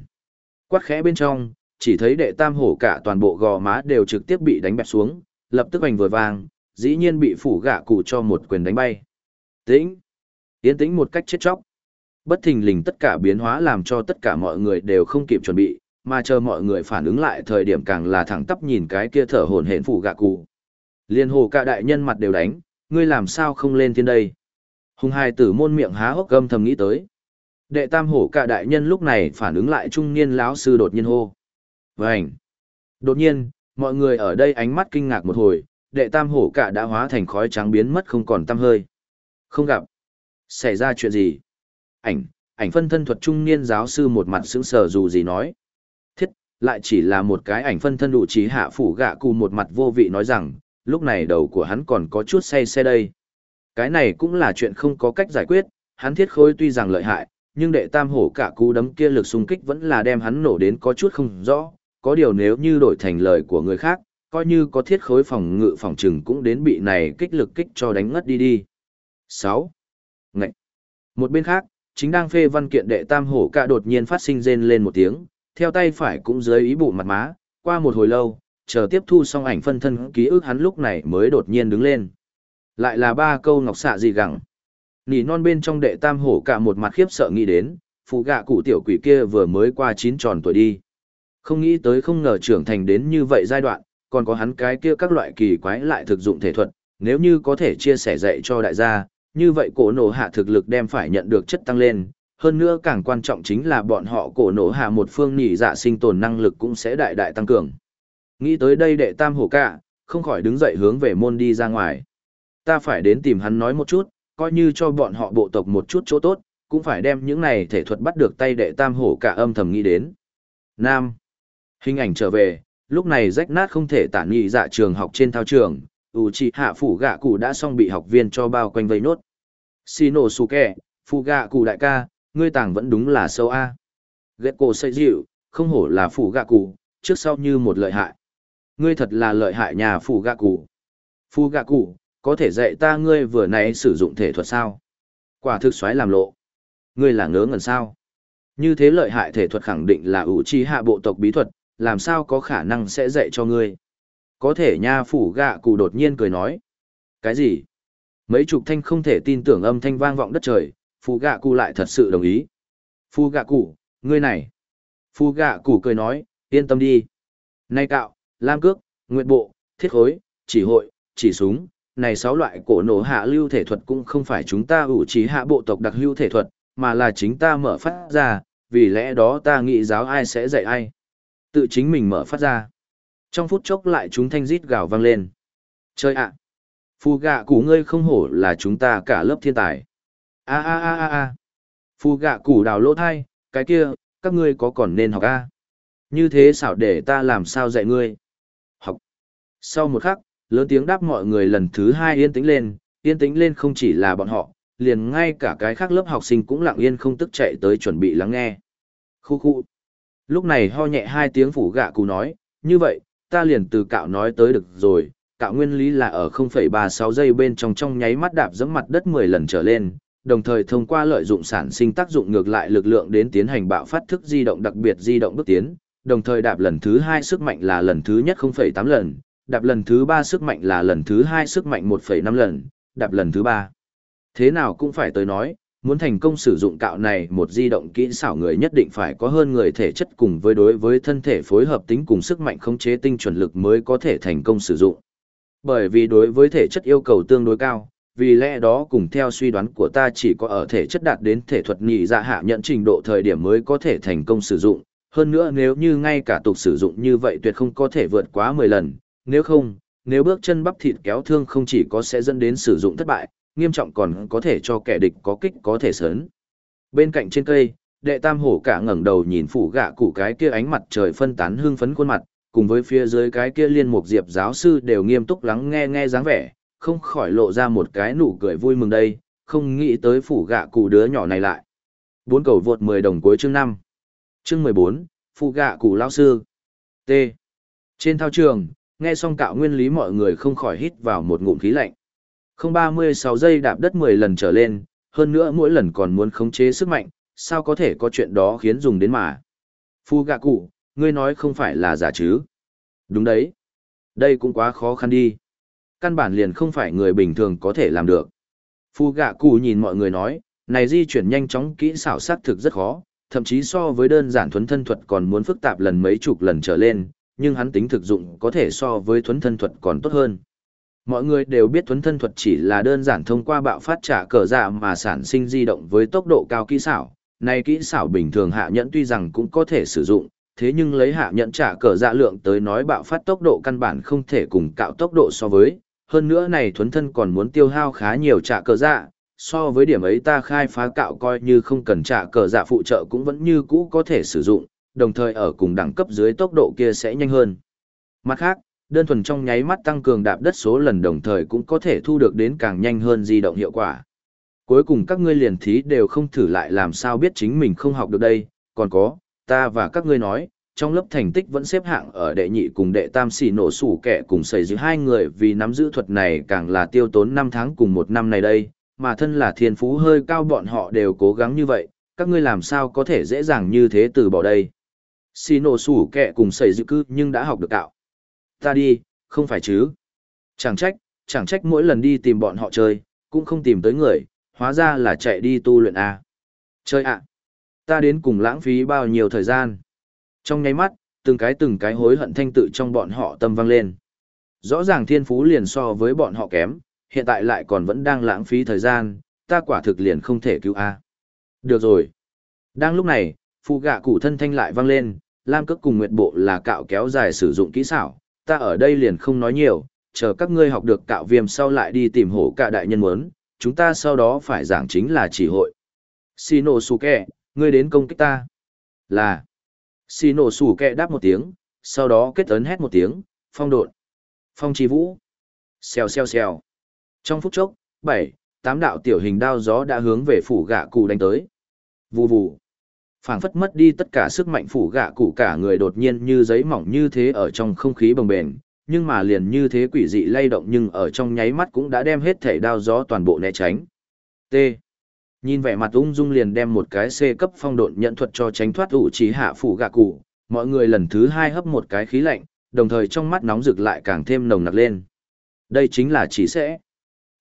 Quát khẽ bên trong, chỉ thấy đệ tam hổ cả toàn bộ gò má đều trực tiếp bị đánh bẹp xuống, lập tức hoành vừa vàng, dĩ nhiên bị phủ gạ cụ cho một quyền đánh bay. Tĩnh. Yến tĩnh một cách chết chóc. Bất thình lình tất cả biến hóa làm cho tất cả mọi người đều không kịp chuẩn bị, mà chờ mọi người phản ứng lại thời điểm càng là thẳng tắp nhìn cái kia thở hổn hển phụ gạ cụ. Liên hồ cả đại nhân mặt đều đánh, ngươi làm sao không lên thiên đây? Hùng hai tử môn miệng há hốc gâm thầm nghĩ tới. Đệ tam hổ cả đại nhân lúc này phản ứng lại trung niên lão sư đột nhiên hô. Vành. Đột nhiên, mọi người ở đây ánh mắt kinh ngạc một hồi, đệ tam hổ cả đã hóa thành khói trắng biến mất không còn tăm hơi. Không gặp. Xảy ra chuyện gì? Ảnh, ảnh phân thân thuật trung niên giáo sư một mặt sững sờ dù gì nói lại chỉ là một cái ảnh phân thân đủ trí hạ phủ gạ cụ một mặt vô vị nói rằng, lúc này đầu của hắn còn có chút say xe đây. Cái này cũng là chuyện không có cách giải quyết, hắn thiết khối tuy rằng lợi hại, nhưng đệ tam hổ cả cú đấm kia lực xung kích vẫn là đem hắn nổ đến có chút không rõ, có điều nếu như đổi thành lời của người khác, coi như có thiết khối phòng ngự phòng trừng cũng đến bị này kích lực kích cho đánh ngất đi đi. 6. Ngậy. Một bên khác, chính đang phê văn kiện đệ tam hổ cả đột nhiên phát sinh rên lên một tiếng, theo tay phải cũng dưới ý bụ mặt má, qua một hồi lâu, chờ tiếp thu xong ảnh phân thân ký ức hắn lúc này mới đột nhiên đứng lên. Lại là ba câu ngọc xạ gì gặng. Nỉ non bên trong đệ tam hổ cả một mặt khiếp sợ nghĩ đến, phụ gạ cụ tiểu quỷ kia vừa mới qua chín tròn tuổi đi. Không nghĩ tới không ngờ trưởng thành đến như vậy giai đoạn, còn có hắn cái kia các loại kỳ quái lại thực dụng thể thuật, nếu như có thể chia sẻ dạy cho đại gia, như vậy cổ nổ hạ thực lực đem phải nhận được chất tăng lên, hơn nữa càng quan trọng chính là bọn họ cổ nổ hạ một phương nhị dạ sinh tồn năng lực cũng sẽ đại đại tăng cường. Nghĩ tới đây đệ tam hổ cả, không khỏi đứng dậy hướng về môn đi ra ngoài. Ta phải đến tìm hắn nói một chút, coi như cho bọn họ bộ tộc một chút chỗ tốt, cũng phải đem những này thể thuật bắt được tay đệ tam hổ cả âm thầm nghĩ đến. Nam. Hình ảnh trở về, lúc này rách nát không thể tản nhị dạ trường học trên thao trường, ủ chỉ hạ phủ gạ cụ đã xong bị học viên cho bao quanh vây nốt. Shinosuke, phụ gạ cụ đại ca, ngươi tàng vẫn đúng là sâu A. Ghét cổ xây dịu, không hổ là phủ gạ cụ, trước sau như một lợi hại. Ngươi thật là lợi hại nhà phủ gạ cụ. Phu gạ cụ, có thể dạy ta ngươi vừa nãy sử dụng thể thuật sao? Quả thực xoáy làm lộ. Ngươi là ngớ ngẩn sao? Như thế lợi hại thể thuật khẳng định là ủ chi hạ bộ tộc bí thuật, làm sao có khả năng sẽ dạy cho ngươi? Có thể nha phủ gạ cụ đột nhiên cười nói. Cái gì? Mấy chục thanh không thể tin tưởng âm thanh vang vọng đất trời, phù gạ cụ lại thật sự đồng ý. Phu gạ cụ, ngươi này. Phu gạ cụ cười nói, yên tâm đi. Nay cạo, lam cước, nguyện bộ, thiết khối, chỉ hội, chỉ súng, này sáu loại cổ nổ hạ lưu thể thuật cũng không phải chúng ta ủ trí hạ bộ tộc đặc lưu thể thuật, mà là chính ta mở phát ra, vì lẽ đó ta nghĩ giáo ai sẽ dạy ai. Tự chính mình mở phát ra. Trong phút chốc lại chúng thanh rít gào vang lên. Chơi ạ! Phù gạ Cụ ngươi không hổ là chúng ta cả lớp thiên tài. A a a a a. Phù gạ củ đào lỗ thai, cái kia, các ngươi có còn nên học a? Như thế xảo để ta làm sao dạy ngươi? Học. Sau một khắc, lớn tiếng đáp mọi người lần thứ hai yên tĩnh lên, yên tĩnh lên không chỉ là bọn họ, liền ngay cả cái khác lớp học sinh cũng lặng yên không tức chạy tới chuẩn bị lắng nghe. Khu khu. Lúc này ho nhẹ hai tiếng phủ gạ cù nói, như vậy, ta liền từ cạo nói tới được rồi, cạo nguyên lý là ở 0,36 giây bên trong trong nháy mắt đạp dẫm mặt đất 10 lần trở lên, đồng thời thông qua lợi dụng sản sinh tác dụng ngược lại lực lượng đến tiến hành bạo phát thức di động đặc biệt di động bước tiến, đồng thời đạp lần thứ hai sức mạnh là lần thứ nhất 0,8 lần, đạp lần thứ ba sức mạnh là lần thứ hai sức mạnh 1,5 lần, đạp lần thứ ba. Thế nào cũng phải tới nói, muốn thành công sử dụng cạo này một di động kỹ xảo người nhất định phải có hơn người thể chất cùng với đối với thân thể phối hợp tính cùng sức mạnh khống chế tinh chuẩn lực mới có thể thành công sử dụng. Bởi vì đối với thể chất yêu cầu tương đối cao, vì lẽ đó cùng theo suy đoán của ta chỉ có ở thể chất đạt đến thể thuật nhị dạ hạ nhận trình độ thời điểm mới có thể thành công sử dụng. Hơn nữa nếu như ngay cả tục sử dụng như vậy tuyệt không có thể vượt quá 10 lần, nếu không, nếu bước chân bắp thịt kéo thương không chỉ có sẽ dẫn đến sử dụng thất bại, nghiêm trọng còn có thể cho kẻ địch có kích có thể sớn. Bên cạnh trên cây, đệ tam hổ cả ngẩng đầu nhìn phủ gạ cụ cái kia ánh mặt trời phân tán hương phấn khuôn mặt, cùng với phía dưới cái kia liên mục diệp giáo sư đều nghiêm túc lắng nghe nghe dáng vẻ, không khỏi lộ ra một cái nụ cười vui mừng đây, không nghĩ tới phủ gạ cụ đứa nhỏ này lại. Bốn cầu vượt 10 đồng cuối chương 5. Chương 14, phủ gạ cụ lão sư. T. Trên thao trường, nghe xong cạo nguyên lý mọi người không khỏi hít vào một ngụm khí lạnh. Không 36 giây đạp đất 10 lần trở lên, hơn nữa mỗi lần còn muốn khống chế sức mạnh, sao có thể có chuyện đó khiến dùng đến mà. Phu gạ cụ, ngươi nói không phải là giả chứ. Đúng đấy. Đây cũng quá khó khăn đi. Căn bản liền không phải người bình thường có thể làm được. Phu gạ cụ nhìn mọi người nói, này di chuyển nhanh chóng kỹ xảo xác thực rất khó, thậm chí so với đơn giản thuấn thân thuật còn muốn phức tạp lần mấy chục lần trở lên, nhưng hắn tính thực dụng có thể so với thuấn thân thuật còn tốt hơn. Mọi người đều biết thuấn thân thuật chỉ là đơn giản thông qua bạo phát trả cờ dạ mà sản sinh di động với tốc độ cao kỹ xảo. Này kỹ xảo bình thường hạ nhẫn tuy rằng cũng có thể sử dụng, thế nhưng lấy hạ nhẫn trả cờ dạ lượng tới nói bạo phát tốc độ căn bản không thể cùng cạo tốc độ so với. Hơn nữa này thuấn thân còn muốn tiêu hao khá nhiều trả cờ dạ, so với điểm ấy ta khai phá cạo coi như không cần trả cờ dạ phụ trợ cũng vẫn như cũ có thể sử dụng, đồng thời ở cùng đẳng cấp dưới tốc độ kia sẽ nhanh hơn. Mặt khác, đơn thuần trong nháy mắt tăng cường đạp đất số lần đồng thời cũng có thể thu được đến càng nhanh hơn di động hiệu quả. Cuối cùng các ngươi liền thí đều không thử lại làm sao biết chính mình không học được đây, còn có, ta và các ngươi nói, trong lớp thành tích vẫn xếp hạng ở đệ nhị cùng đệ tam xỉ nổ sủ kẻ cùng xảy giữ hai người vì nắm giữ thuật này càng là tiêu tốn 5 tháng cùng một năm này đây, mà thân là thiên phú hơi cao bọn họ đều cố gắng như vậy, các ngươi làm sao có thể dễ dàng như thế từ bỏ đây. Xỉ nổ sủ kẻ cùng xảy giữ cư nhưng đã học được cạo ta đi, không phải chứ. Chẳng trách, chẳng trách mỗi lần đi tìm bọn họ chơi, cũng không tìm tới người, hóa ra là chạy đi tu luyện A. Chơi ạ, ta đến cùng lãng phí bao nhiêu thời gian. Trong nháy mắt, từng cái từng cái hối hận thanh tự trong bọn họ tâm vang lên. Rõ ràng thiên phú liền so với bọn họ kém, hiện tại lại còn vẫn đang lãng phí thời gian, ta quả thực liền không thể cứu A. Được rồi. Đang lúc này, phụ gạ cụ thân thanh lại vang lên, Lam cước cùng Nguyệt Bộ là cạo kéo dài sử dụng kỹ xảo, ta ở đây liền không nói nhiều, chờ các ngươi học được cạo viêm sau lại đi tìm hổ cả đại nhân muốn, chúng ta sau đó phải giảng chính là chỉ hội. Shinosuke, ngươi đến công kích ta. Là. Xì nổ sủ kẹ đáp một tiếng, sau đó kết ấn hét một tiếng, phong độn, phong chi vũ, xèo xèo xèo. Trong phút chốc, bảy, tám đạo tiểu hình đao gió đã hướng về phủ gạ cụ đánh tới. Vù vù. phảng phất mất đi tất cả sức mạnh phủ gạ cụ cả người đột nhiên như giấy mỏng như thế ở trong không khí bồng bềnh, nhưng mà liền như thế quỷ dị lay động nhưng ở trong nháy mắt cũng đã đem hết thể đao gió toàn bộ né tránh. T. Nhìn vẻ mặt ung dung liền đem một cái C cấp phong độn nhận thuật cho tránh thoát ủ trí hạ phủ gạ cụ, mọi người lần thứ hai hấp một cái khí lạnh, đồng thời trong mắt nóng rực lại càng thêm nồng nặc lên. Đây chính là chỉ sẽ.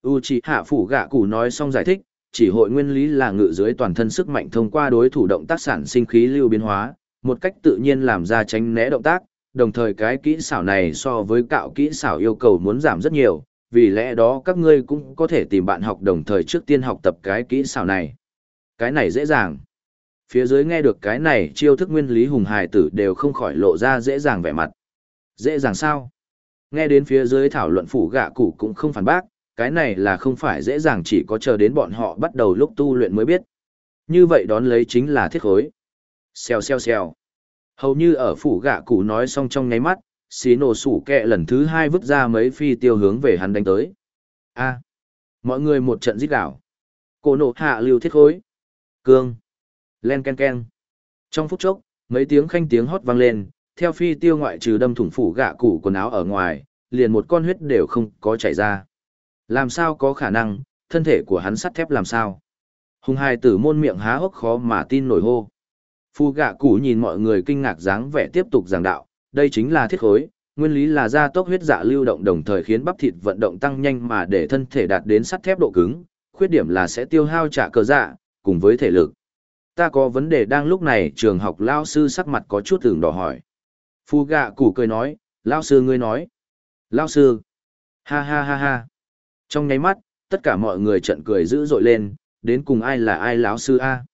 U trí hạ phủ gạ cụ nói xong giải thích, chỉ hội nguyên lý là ngự dưới toàn thân sức mạnh thông qua đối thủ động tác sản sinh khí lưu biến hóa, một cách tự nhiên làm ra tránh né động tác, đồng thời cái kỹ xảo này so với cạo kỹ xảo yêu cầu muốn giảm rất nhiều, vì lẽ đó các ngươi cũng có thể tìm bạn học đồng thời trước tiên học tập cái kỹ xảo này. Cái này dễ dàng. Phía dưới nghe được cái này chiêu thức nguyên lý hùng hài tử đều không khỏi lộ ra dễ dàng vẻ mặt. Dễ dàng sao? Nghe đến phía dưới thảo luận phủ gạ cụ cũng không phản bác, cái này là không phải dễ dàng chỉ có chờ đến bọn họ bắt đầu lúc tu luyện mới biết. Như vậy đón lấy chính là thiết khối. Xèo xèo xèo. Hầu như ở phủ gạ cụ nói xong trong nháy mắt, xí nổ sủ kẹ lần thứ hai vứt ra mấy phi tiêu hướng về hắn đánh tới. A. mọi người một trận giết đảo. Cổ nổ hạ lưu thiết khối. Cương. Len ken ken. Trong phút chốc, mấy tiếng khanh tiếng hót vang lên, theo phi tiêu ngoại trừ đâm thủng phủ gạ cụ quần áo ở ngoài, liền một con huyết đều không có chảy ra. Làm sao có khả năng, thân thể của hắn sắt thép làm sao? Hùng hai tử môn miệng há hốc khó mà tin nổi hô. Phu gạ cụ nhìn mọi người kinh ngạc dáng vẻ tiếp tục giảng đạo, đây chính là thiết khối, nguyên lý là gia tốc huyết dạ lưu động đồng thời khiến bắp thịt vận động tăng nhanh mà để thân thể đạt đến sắt thép độ cứng, khuyết điểm là sẽ tiêu hao trả cơ dạ, cùng với thể lực. Ta có vấn đề đang lúc này trường học lao sư sắc mặt có chút tưởng đỏ hỏi. Phu gạ Củ cười nói, lao sư ngươi nói. Lao sư. Ha ha ha ha. Trong nháy mắt, tất cả mọi người trận cười dữ dội lên, đến cùng ai là ai lão sư A.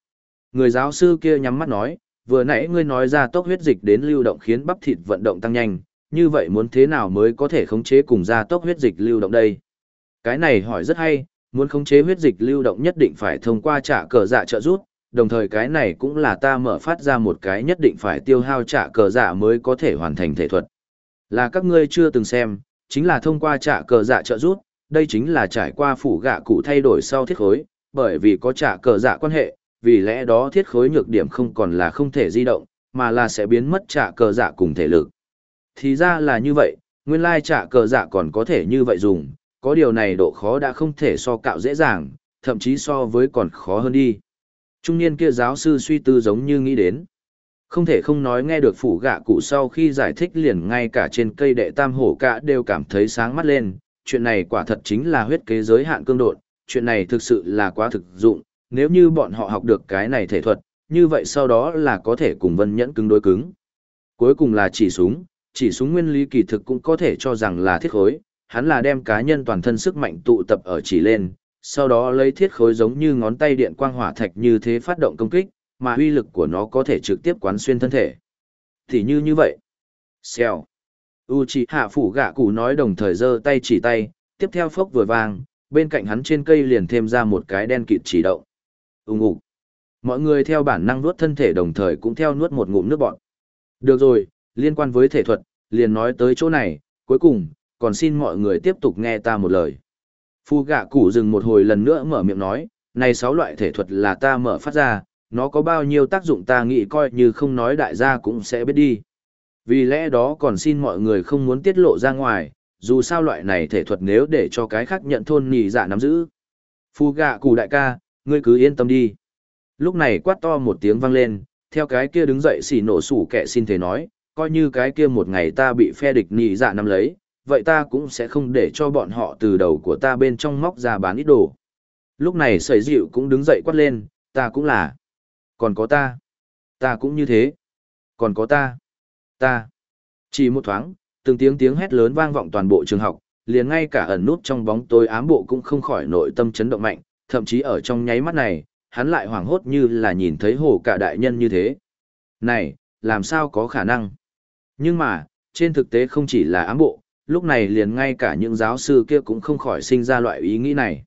Người giáo sư kia nhắm mắt nói, vừa nãy ngươi nói ra tốc huyết dịch đến lưu động khiến bắp thịt vận động tăng nhanh, như vậy muốn thế nào mới có thể khống chế cùng ra tốc huyết dịch lưu động đây? Cái này hỏi rất hay, muốn khống chế huyết dịch lưu động nhất định phải thông qua trả cờ dạ trợ rút, đồng thời cái này cũng là ta mở phát ra một cái nhất định phải tiêu hao trả cờ dạ mới có thể hoàn thành thể thuật. Là các ngươi chưa từng xem, chính là thông qua trả cờ dạ trợ rút, đây chính là trải qua phủ gạ cụ thay đổi sau thiết khối, bởi vì có trả cờ dạ quan hệ, vì lẽ đó thiết khối nhược điểm không còn là không thể di động, mà là sẽ biến mất trả cờ dạ cùng thể lực. Thì ra là như vậy, nguyên lai trả cờ dạ còn có thể như vậy dùng, có điều này độ khó đã không thể so cạo dễ dàng, thậm chí so với còn khó hơn đi. Trung niên kia giáo sư suy tư giống như nghĩ đến. Không thể không nói nghe được phủ gạ cụ sau khi giải thích liền ngay cả trên cây đệ tam hổ cả đều cảm thấy sáng mắt lên, chuyện này quả thật chính là huyết kế giới hạn cương độn, chuyện này thực sự là quá thực dụng, nếu như bọn họ học được cái này thể thuật, như vậy sau đó là có thể cùng vân nhẫn cứng đối cứng. Cuối cùng là chỉ súng, chỉ súng nguyên lý kỳ thực cũng có thể cho rằng là thiết khối, hắn là đem cá nhân toàn thân sức mạnh tụ tập ở chỉ lên, sau đó lấy thiết khối giống như ngón tay điện quang hỏa thạch như thế phát động công kích, mà uy lực của nó có thể trực tiếp quán xuyên thân thể. Thì như như vậy. Xèo. hạ phủ gạ cụ nói đồng thời giơ tay chỉ tay, tiếp theo phốc vừa vang, bên cạnh hắn trên cây liền thêm ra một cái đen kịt chỉ động. Ung ục. Mọi người theo bản năng nuốt thân thể đồng thời cũng theo nuốt một ngụm nước bọt. Được rồi, liên quan với thể thuật, liền nói tới chỗ này, cuối cùng, còn xin mọi người tiếp tục nghe ta một lời. Phu gạ cụ dừng một hồi lần nữa mở miệng nói, này sáu loại thể thuật là ta mở phát ra, nó có bao nhiêu tác dụng ta nghĩ coi như không nói đại gia cũng sẽ biết đi. Vì lẽ đó còn xin mọi người không muốn tiết lộ ra ngoài, dù sao loại này thể thuật nếu để cho cái khác nhận thôn nhì dạ nắm giữ. Phu gạ cụ đại ca, ngươi cứ yên tâm đi. Lúc này quát to một tiếng vang lên, theo cái kia đứng dậy xỉ nổ sủ kẻ xin thế nói, coi như cái kia một ngày ta bị phe địch nhì dạ nắm lấy, vậy ta cũng sẽ không để cho bọn họ từ đầu của ta bên trong móc ra bán ít đồ. Lúc này sởi dịu cũng đứng dậy quát lên, ta cũng là. Còn có ta. Ta cũng như thế. Còn có ta. Ta. Chỉ một thoáng, từng tiếng tiếng hét lớn vang vọng toàn bộ trường học, liền ngay cả ẩn nút trong bóng tối ám bộ cũng không khỏi nội tâm chấn động mạnh, thậm chí ở trong nháy mắt này, hắn lại hoảng hốt như là nhìn thấy hồ cả đại nhân như thế. Này, làm sao có khả năng? Nhưng mà, trên thực tế không chỉ là ám bộ, lúc này liền ngay cả những giáo sư kia cũng không khỏi sinh ra loại ý nghĩ này.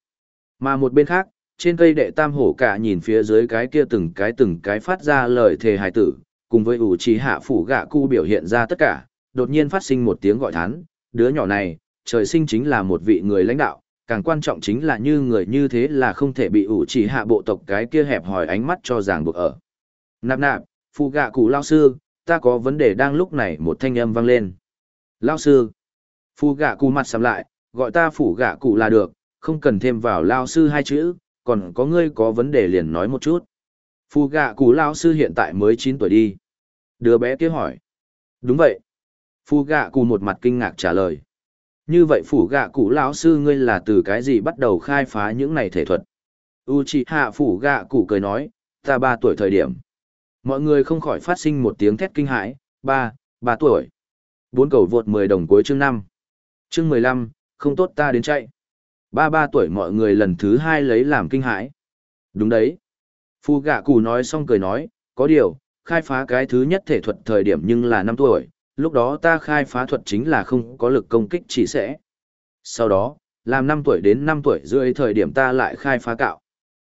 Mà một bên khác, trên cây đệ tam hổ cả nhìn phía dưới cái kia từng cái từng cái phát ra lời thề hài tử, cùng với ủ trí hạ phủ gạ cu biểu hiện ra tất cả, đột nhiên phát sinh một tiếng gọi thán, đứa nhỏ này, trời sinh chính là một vị người lãnh đạo, càng quan trọng chính là như người như thế là không thể bị ủ chỉ hạ bộ tộc cái kia hẹp hỏi ánh mắt cho ràng buộc ở. Nạp nạp, phụ gạ cụ lao sư, ta có vấn đề đang lúc này một thanh âm vang lên. Lao sư, phụ gạ cụ mặt sầm lại, gọi ta phụ gạ cụ là được, không cần thêm vào lao sư hai chữ, còn có ngươi có vấn đề liền nói một chút. Phụ gạ cụ lao sư hiện tại mới 9 tuổi đi. Đứa bé kia hỏi. Đúng vậy. Phụ gạ cụ một mặt kinh ngạc trả lời. Như vậy phủ gạ cụ lão sư ngươi là từ cái gì bắt đầu khai phá những này thể thuật? Uchiha phủ gạ cụ cười nói, ta ba tuổi thời điểm. Mọi người không khỏi phát sinh một tiếng thét kinh hãi, ba, ba tuổi. Bốn cầu vượt mười đồng cuối chương năm, Chương mười lăm, không tốt ta đến chạy. Ba ba tuổi mọi người lần thứ hai lấy làm kinh hãi. Đúng đấy. Phu gạ cụ nói xong cười nói, có điều, khai phá cái thứ nhất thể thuật thời điểm nhưng là năm tuổi, lúc đó ta khai phá thuật chính là không có lực công kích chỉ sẽ. Sau đó, làm 5 tuổi đến 5 tuổi rưỡi thời điểm ta lại khai phá cạo.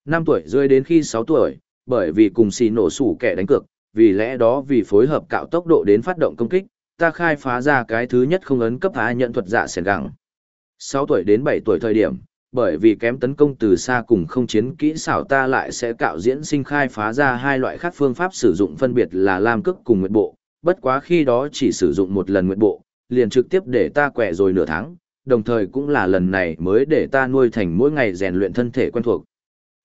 5 tuổi rưỡi đến khi 6 tuổi, bởi vì cùng xì nổ sủ kẻ đánh cược, vì lẽ đó vì phối hợp cạo tốc độ đến phát động công kích, ta khai phá ra cái thứ nhất không ấn cấp há nhận thuật dạ sẻn gẳng. 6 tuổi đến 7 tuổi thời điểm, bởi vì kém tấn công từ xa cùng không chiến kỹ xảo ta lại sẽ cạo diễn sinh khai phá ra hai loại khác phương pháp sử dụng phân biệt là lam cước cùng nguyệt bộ, bất quá khi đó chỉ sử dụng một lần nguyện bộ, liền trực tiếp để ta quẹ rồi nửa tháng, đồng thời cũng là lần này mới để ta nuôi thành mỗi ngày rèn luyện thân thể quen thuộc.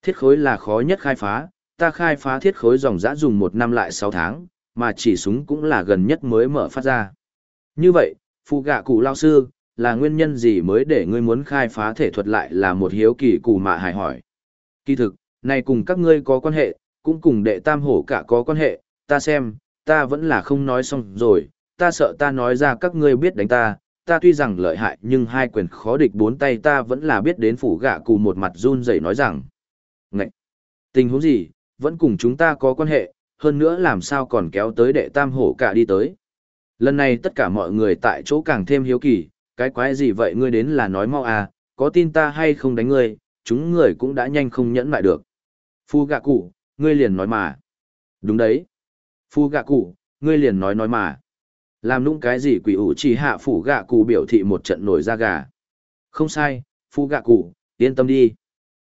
Thiết khối là khó nhất khai phá, ta khai phá thiết khối dòng dã dùng một năm lại 6 tháng, mà chỉ súng cũng là gần nhất mới mở phát ra. Như vậy, phụ gạ cụ lao sư, là nguyên nhân gì mới để ngươi muốn khai phá thể thuật lại là một hiếu kỳ cụ mạ hài hỏi. Kỳ thực, này cùng các ngươi có quan hệ, cũng cùng đệ tam hổ cả có quan hệ, ta xem, ta vẫn là không nói xong rồi, ta sợ ta nói ra các ngươi biết đánh ta, ta tuy rằng lợi hại nhưng hai quyền khó địch bốn tay ta vẫn là biết đến phủ gạ cụ một mặt run rẩy nói rằng. Ngậy! Tình huống gì, vẫn cùng chúng ta có quan hệ, hơn nữa làm sao còn kéo tới đệ tam hổ cả đi tới. Lần này tất cả mọi người tại chỗ càng thêm hiếu kỳ, cái quái gì vậy ngươi đến là nói mau à, có tin ta hay không đánh ngươi, chúng người cũng đã nhanh không nhẫn lại được. Phu gạ cụ, ngươi liền nói mà. Đúng đấy. Phu gạ cụ, ngươi liền nói nói mà. Làm nũng cái gì quỷ ủ chỉ hạ phủ gạ cụ biểu thị một trận nổi da gà. Không sai, phu gạ cụ, yên tâm đi.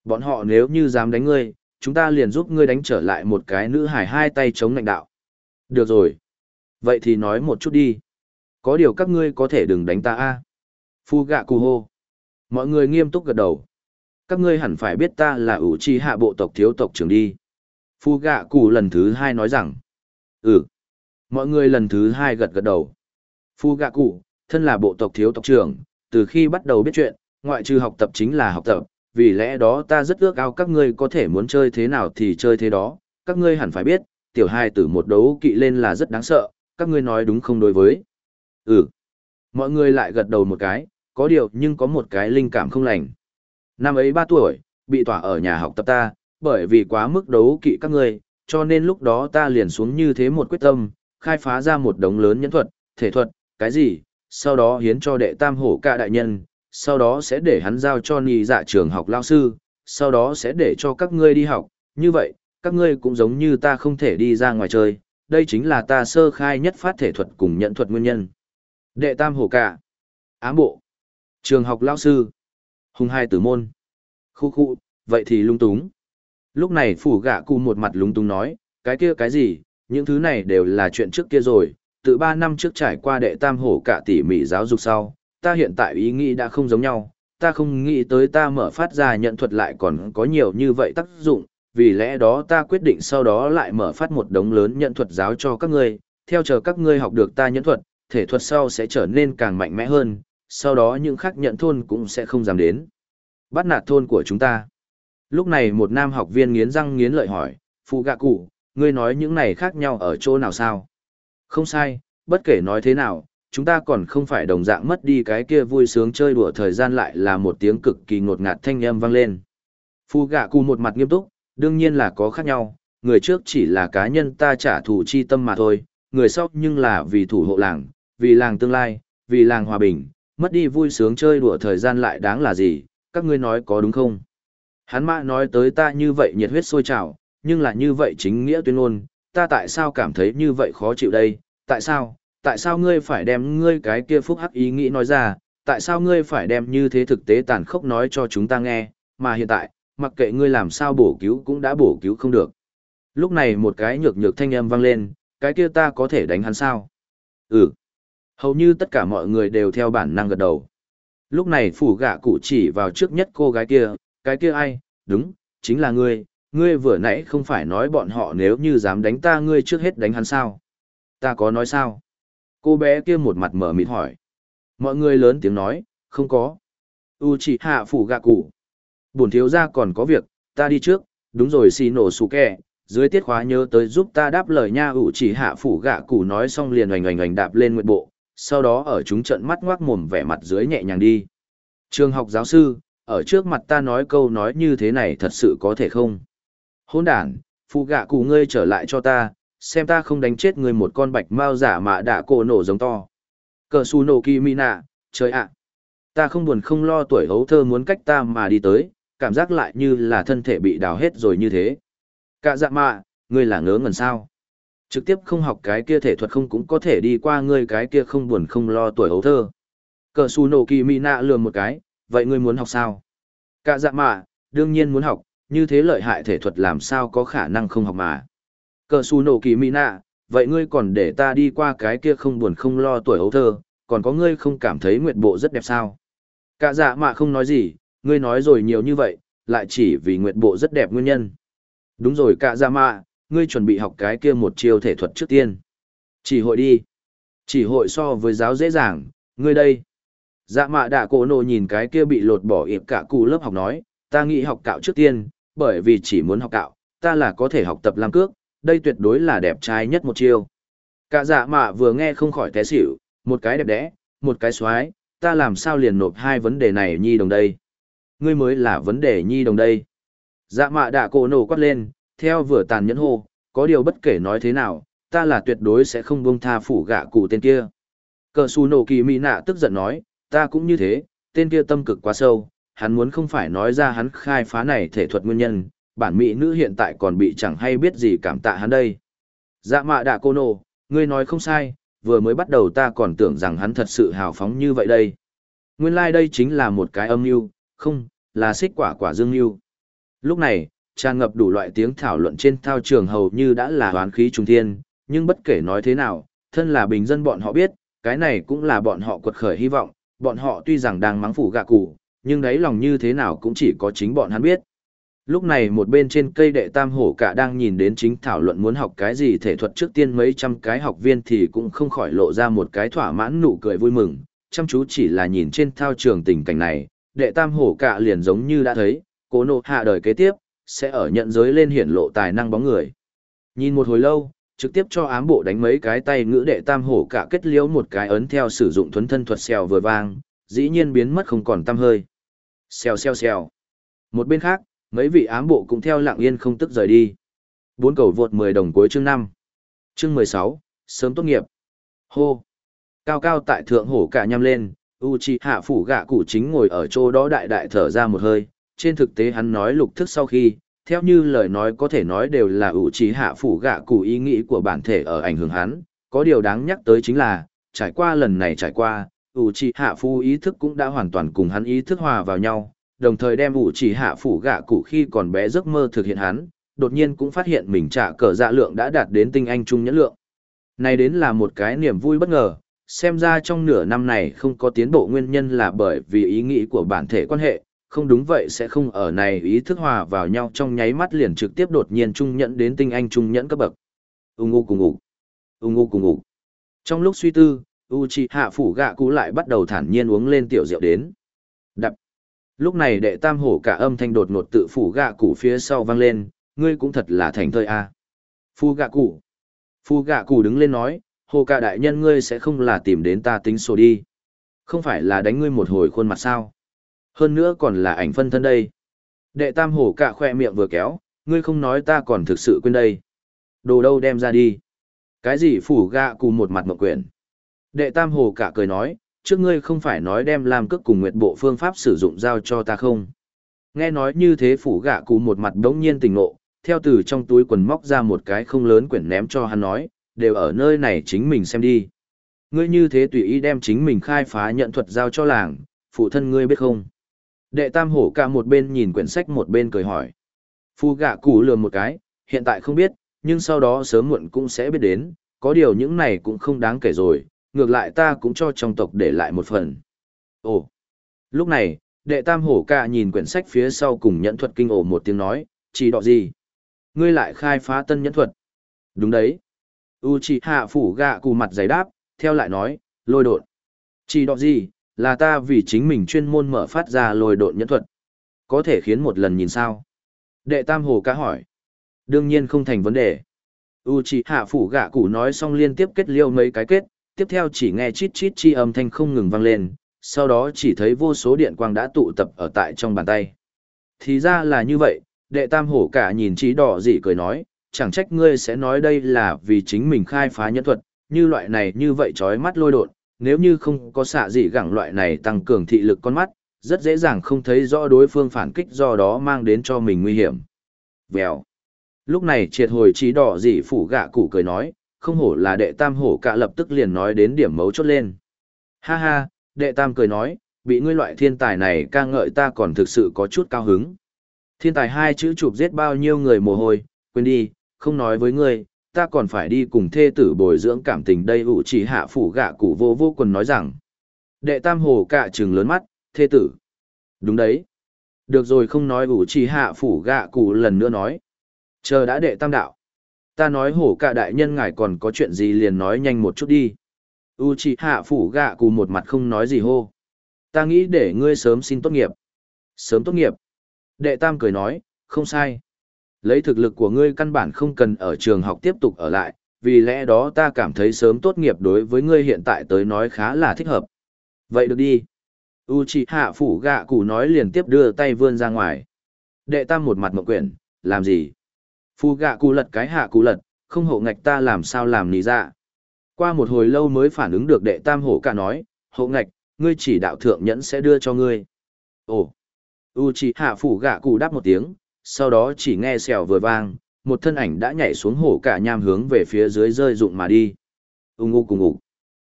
Bọn họ nếu như dám đánh ngươi, chúng ta liền giúp ngươi đánh trở lại một cái nữ hải hai tay chống lãnh đạo. Được rồi. Vậy thì nói một chút đi. Có điều các ngươi có thể đừng đánh ta a. Phu gạ cụ hô. Mọi người nghiêm túc gật đầu. Các ngươi hẳn phải biết ta là ủ chi hạ bộ tộc thiếu tộc trưởng đi. Phu gạ cụ lần thứ hai nói rằng. Ừ. Mọi người lần thứ hai gật gật đầu. Phu gạ cụ, thân là bộ tộc thiếu tộc trưởng, từ khi bắt đầu biết chuyện, ngoại trừ học tập chính là học tập, vì lẽ đó ta rất ước ao các ngươi có thể muốn chơi thế nào thì chơi thế đó, các ngươi hẳn phải biết, tiểu hai tử một đấu kỵ lên là rất đáng sợ, các ngươi nói đúng không đối với. Ừ. Mọi người lại gật đầu một cái, có điều nhưng có một cái linh cảm không lành. Năm ấy ba tuổi, bị tỏa ở nhà học tập ta, bởi vì quá mức đấu kỵ các ngươi, cho nên lúc đó ta liền xuống như thế một quyết tâm, khai phá ra một đống lớn nhẫn thuật, thể thuật, cái gì, sau đó hiến cho đệ tam hổ ca đại nhân, sau đó sẽ để hắn giao cho nì dạ trường học lao sư, sau đó sẽ để cho các ngươi đi học, như vậy, các ngươi cũng giống như ta không thể đi ra ngoài chơi, đây chính là ta sơ khai nhất phát thể thuật cùng nhận thuật nguyên nhân. Đệ tam hổ ca, ám bộ, trường học lao sư, hùng hai tử môn, khu khu, vậy thì lung túng. Lúc này phủ gạ cụ một mặt lúng túng nói, cái kia cái gì, những thứ này đều là chuyện trước kia rồi, từ ba năm trước trải qua đệ tam hổ cả tỉ mỉ giáo dục sau, ta hiện tại ý nghĩ đã không giống nhau, ta không nghĩ tới ta mở phát ra nhận thuật lại còn có nhiều như vậy tác dụng, vì lẽ đó ta quyết định sau đó lại mở phát một đống lớn nhận thuật giáo cho các ngươi, theo chờ các ngươi học được ta nhận thuật, thể thuật sau sẽ trở nên càng mạnh mẽ hơn, sau đó những khác nhận thôn cũng sẽ không dám đến. Bắt nạt thôn của chúng ta. Lúc này một nam học viên nghiến răng nghiến lợi hỏi, phụ gạ cụ, ngươi nói những này khác nhau ở chỗ nào sao? Không sai, bất kể nói thế nào, chúng ta còn không phải đồng dạng mất đi cái kia vui sướng chơi đùa thời gian lại là một tiếng cực kỳ ngột ngạt thanh âm vang lên. Phụ gạ cụ một mặt nghiêm túc, đương nhiên là có khác nhau, người trước chỉ là cá nhân ta trả thù chi tâm mà thôi, người sau nhưng là vì thủ hộ làng, vì làng tương lai, vì làng hòa bình, mất đi vui sướng chơi đùa thời gian lại đáng là gì, các ngươi nói có đúng không? Hắn mã nói tới ta như vậy nhiệt huyết sôi trào, nhưng là như vậy chính nghĩa tuyên ngôn, ta tại sao cảm thấy như vậy khó chịu đây, tại sao, tại sao ngươi phải đem ngươi cái kia phúc hắc ý nghĩ nói ra, tại sao ngươi phải đem như thế thực tế tàn khốc nói cho chúng ta nghe, mà hiện tại, mặc kệ ngươi làm sao bổ cứu cũng đã bổ cứu không được. Lúc này một cái nhược nhược thanh âm vang lên, cái kia ta có thể đánh hắn sao? Ừ. Hầu như tất cả mọi người đều theo bản năng gật đầu. Lúc này phủ gạ cụ chỉ vào trước nhất cô gái kia, cái kia ai, đúng, chính là ngươi, ngươi vừa nãy không phải nói bọn họ nếu như dám đánh ta ngươi trước hết đánh hắn sao? Ta có nói sao? Cô bé kia một mặt mở mịt hỏi. Mọi người lớn tiếng nói, không có. U chỉ hạ phủ gạ cụ. Bổn thiếu gia còn có việc, ta đi trước, đúng rồi xì nổ sủ kẹ. Dưới tiết khóa nhớ tới giúp ta đáp lời nha ủ chỉ hạ phủ gạ cụ nói xong liền oành oành oành đạp lên nguyện bộ, sau đó ở chúng trận mắt ngoác mồm vẻ mặt dưới nhẹ nhàng đi. Trường học giáo sư, ở trước mặt ta nói câu nói như thế này thật sự có thể không? Hôn đàn, phụ gạ cụ ngươi trở lại cho ta, xem ta không đánh chết ngươi một con bạch mao giả mà đã cổ nổ giống to. Cờ su nổ kỳ mi nạ, trời ạ. Ta không buồn không lo tuổi hấu thơ muốn cách ta mà đi tới, cảm giác lại như là thân thể bị đào hết rồi như thế. Cả dạ mạ, ngươi là ngớ ngẩn sao. Trực tiếp không học cái kia thể thuật không cũng có thể đi qua ngươi cái kia không buồn không lo tuổi hấu thơ. Cờ su nổ kỳ mi nạ lừa một cái, vậy ngươi muốn học sao? Cả dạ mạ, đương nhiên muốn học, như thế lợi hại thể thuật làm sao có khả năng không học mà. Cờ su nổ kỳ mỹ nạ, vậy ngươi còn để ta đi qua cái kia không buồn không lo tuổi ấu thơ, còn có ngươi không cảm thấy nguyệt bộ rất đẹp sao? Cả dạ mạ không nói gì, ngươi nói rồi nhiều như vậy, lại chỉ vì nguyệt bộ rất đẹp nguyên nhân. Đúng rồi cả dạ mạ, ngươi chuẩn bị học cái kia một chiêu thể thuật trước tiên. Chỉ hội đi. Chỉ hội so với giáo dễ dàng, ngươi đây. Dạ mạ đạ cổ nộ nhìn cái kia bị lột bỏ ịp cả cụ lớp học nói, ta nghĩ học cạo trước tiên, bởi vì chỉ muốn học cạo, ta là có thể học tập làm cước, đây tuyệt đối là đẹp trai nhất một chiêu. Cả dạ mạ vừa nghe không khỏi té xỉu, một cái đẹp đẽ, một cái xoái, ta làm sao liền nộp hai vấn đề này nhi đồng đây. Ngươi mới là vấn đề nhi đồng đây. Dạ mạ đạ cổ nổ quát lên, theo vừa tàn nhẫn hô, có điều bất kể nói thế nào, ta là tuyệt đối sẽ không buông tha phủ gạ cụ tên kia. Cờ su nổ kỳ mỹ nạ tức giận nói, ta cũng như thế, tên kia tâm cực quá sâu, hắn muốn không phải nói ra hắn khai phá này thể thuật nguyên nhân, bản mỹ nữ hiện tại còn bị chẳng hay biết gì cảm tạ hắn đây. Dạ mạ đạ cô nô, ngươi nói không sai, vừa mới bắt đầu ta còn tưởng rằng hắn thật sự hào phóng như vậy đây. Nguyên lai like đây chính là một cái âm mưu, không, là xích quả quả dương mưu. Lúc này, tràn ngập đủ loại tiếng thảo luận trên thao trường hầu như đã là hoán khí trung thiên, nhưng bất kể nói thế nào, thân là bình dân bọn họ biết, cái này cũng là bọn họ quật khởi hy vọng, bọn họ tuy rằng đang mắng phủ gạ cụ, nhưng đấy lòng như thế nào cũng chỉ có chính bọn hắn biết. Lúc này một bên trên cây đệ tam hổ cả đang nhìn đến chính thảo luận muốn học cái gì thể thuật trước tiên mấy trăm cái học viên thì cũng không khỏi lộ ra một cái thỏa mãn nụ cười vui mừng, chăm chú chỉ là nhìn trên thao trường tình cảnh này, đệ tam hổ cả liền giống như đã thấy, cố nộ hạ đời kế tiếp, sẽ ở nhận giới lên hiển lộ tài năng bóng người. Nhìn một hồi lâu, trực tiếp cho ám bộ đánh mấy cái tay ngữ đệ tam hổ cả kết liễu một cái ấn theo sử dụng thuấn thân thuật xèo vừa vang, dĩ nhiên biến mất không còn tăm hơi. Xèo xèo xèo. Một bên khác, mấy vị ám bộ cũng theo lặng yên không tức rời đi. Bốn cầu vượt 10 đồng cuối chương 5. Chương 16, sớm tốt nghiệp. Hô. Cao cao tại thượng hổ cả nhăm lên, hạ phủ gạ cụ chính ngồi ở chỗ đó đại đại thở ra một hơi. Trên thực tế hắn nói lục thức sau khi, theo như lời nói có thể nói đều là ủ trí hạ phủ gạ cụ ý nghĩ của bản thể ở ảnh hưởng hắn. Có điều đáng nhắc tới chính là, trải qua lần này trải qua, ủ trì hạ phu ý thức cũng đã hoàn toàn cùng hắn ý thức hòa vào nhau đồng thời đem ủ trì hạ phủ gạ cụ khi còn bé giấc mơ thực hiện hắn đột nhiên cũng phát hiện mình trả cờ dạ lượng đã đạt đến tinh anh trung nhẫn lượng này đến là một cái niềm vui bất ngờ xem ra trong nửa năm này không có tiến bộ nguyên nhân là bởi vì ý nghĩ của bản thể quan hệ không đúng vậy sẽ không ở này ý thức hòa vào nhau trong nháy mắt liền trực tiếp đột nhiên trung nhẫn đến tinh anh trung nhẫn cấp bậc. Ung ngu cùng ngủ. Ung ngu cùng ngủ. Trong lúc suy tư u chị hạ phủ gạ cũ lại bắt đầu thản nhiên uống lên tiểu rượu đến. Đập. Lúc này đệ tam hổ cả âm thanh đột ngột tự phủ gạ cụ phía sau vang lên, ngươi cũng thật là thành thơi a. À. phu gạ cụ phu gạ cụ đứng lên nói hồ cả đại nhân ngươi sẽ không là tìm đến ta tính sổ đi. Không phải là đánh ngươi một hồi khuôn mặt sao? Hơn nữa còn là ảnh phân thân đây đệ tam hổ cả khoe miệng vừa kéo ngươi không nói ta còn thực sự quên đây đồ đâu đem ra đi cái gì phủ gạ cùng một mặt mộng quyển Đệ tam hổ cả cười nói, trước ngươi không phải nói đem làm cước cùng nguyệt bộ phương pháp sử dụng giao cho ta không. Nghe nói như thế phủ gạ cụ một mặt đống nhiên tình nộ, theo từ trong túi quần móc ra một cái không lớn quyển ném cho hắn nói, đều ở nơi này chính mình xem đi. Ngươi như thế tùy ý đem chính mình khai phá nhận thuật giao cho làng, phụ thân ngươi biết không? Đệ tam hổ cả một bên nhìn quyển sách một bên cười hỏi. Phu gạ cụ lừa một cái, hiện tại không biết, nhưng sau đó sớm muộn cũng sẽ biết đến, có điều những này cũng không đáng kể rồi, ngược lại ta cũng cho trong tộc để lại một phần. Ồ! Lúc này, đệ tam hổ cả nhìn quyển sách phía sau cùng nhẫn thuật kinh ổ một tiếng nói, chỉ đọ gì? Ngươi lại khai phá tân nhẫn thuật. Đúng đấy. Uchiha phủ gạ cụ mặt giấy đáp, theo lại nói, lôi đột. Chỉ đọ gì, là ta vì chính mình chuyên môn mở phát ra lôi độn nhẫn thuật. Có thể khiến một lần nhìn sao? Đệ tam hồ cá hỏi. Đương nhiên không thành vấn đề. Uchiha phủ gạ cụ nói xong liên tiếp kết liêu mấy cái kết, tiếp theo chỉ nghe chít chít chi âm thanh không ngừng vang lên, sau đó chỉ thấy vô số điện quang đã tụ tập ở tại trong bàn tay. Thì ra là như vậy, đệ tam hổ cả nhìn trí đỏ dị cười nói, chẳng trách ngươi sẽ nói đây là vì chính mình khai phá nhân thuật, như loại này như vậy trói mắt lôi đột, nếu như không có xạ dị gẳng loại này tăng cường thị lực con mắt, rất dễ dàng không thấy rõ đối phương phản kích do đó mang đến cho mình nguy hiểm. Vèo. Lúc này triệt hồi trí đỏ dị phủ gạ cụ cười nói, không hổ là đệ tam hổ cả lập tức liền nói đến điểm mấu chốt lên. Ha ha, đệ tam cười nói, bị ngươi loại thiên tài này ca ngợi ta còn thực sự có chút cao hứng. Thiên tài hai chữ chụp giết bao nhiêu người mồ hôi, quên đi, không nói với ngươi, ta còn phải đi cùng thê tử bồi dưỡng cảm tình đây ủ chỉ hạ phủ gạ cụ vô vô quần nói rằng. Đệ tam hồ cạ trừng lớn mắt, thê tử. Đúng đấy. Được rồi không nói ủ chỉ hạ phủ gạ cụ lần nữa nói. Chờ đã đệ tam đạo. Ta nói hổ cạ đại nhân ngài còn có chuyện gì liền nói nhanh một chút đi. U chỉ hạ phủ gạ cụ một mặt không nói gì hô. Ta nghĩ để ngươi sớm xin tốt nghiệp. Sớm tốt nghiệp. Đệ tam cười nói, không sai. Lấy thực lực của ngươi căn bản không cần ở trường học tiếp tục ở lại, vì lẽ đó ta cảm thấy sớm tốt nghiệp đối với ngươi hiện tại tới nói khá là thích hợp. Vậy được đi. Uchiha phủ gạ cụ nói liền tiếp đưa tay vươn ra ngoài. Đệ tam một mặt mộng quyển, làm gì? Phu gạ cụ lật cái hạ cụ lật, không hộ ngạch ta làm sao làm nì ra. Qua một hồi lâu mới phản ứng được đệ tam hổ cả nói, hộ ngạch, ngươi chỉ đạo thượng nhẫn sẽ đưa cho ngươi. Ồ! Uchiha phủ gạ cụ đáp một tiếng, sau đó chỉ nghe xèo vừa vang, một thân ảnh đã nhảy xuống hổ cả nham hướng về phía dưới rơi rụng mà đi. Ung ung cùng ngủ.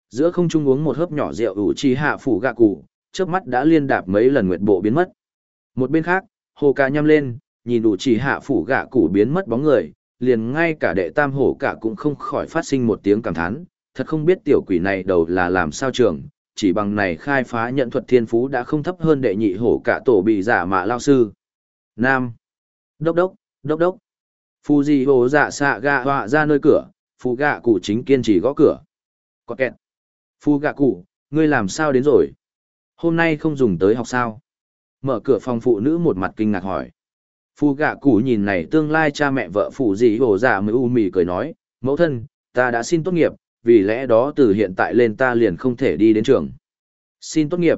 Giữa không trung uống một hớp nhỏ rượu ủ chi hạ phủ gạ cụ, chớp mắt đã liên đạp mấy lần nguyệt bộ biến mất. Một bên khác, hồ cả nham lên, nhìn ủ trì hạ phủ gạ cụ biến mất bóng người, liền ngay cả đệ tam hổ cả cũng không khỏi phát sinh một tiếng cảm thán, thật không biết tiểu quỷ này đầu là làm sao trường, chỉ bằng này khai phá nhận thuật thiên phú đã không thấp hơn đệ nhị hổ cả tổ bị giả mạ lao sư. Nam Đốc đốc, đốc đốc. Phù gì hồ dạ xạ gạ họa ra nơi cửa, phù gạ cụ chính kiên trì gõ cửa. Có kẹt. Phù gạ cụ, ngươi làm sao đến rồi? Hôm nay không dùng tới học sao? Mở cửa phòng phụ nữ một mặt kinh ngạc hỏi. Phù gạ cụ nhìn này tương lai cha mẹ vợ phù gì hồ dạ mới u mì cười nói, mẫu thân, ta đã xin tốt nghiệp, vì lẽ đó từ hiện tại lên ta liền không thể đi đến trường. Xin tốt nghiệp.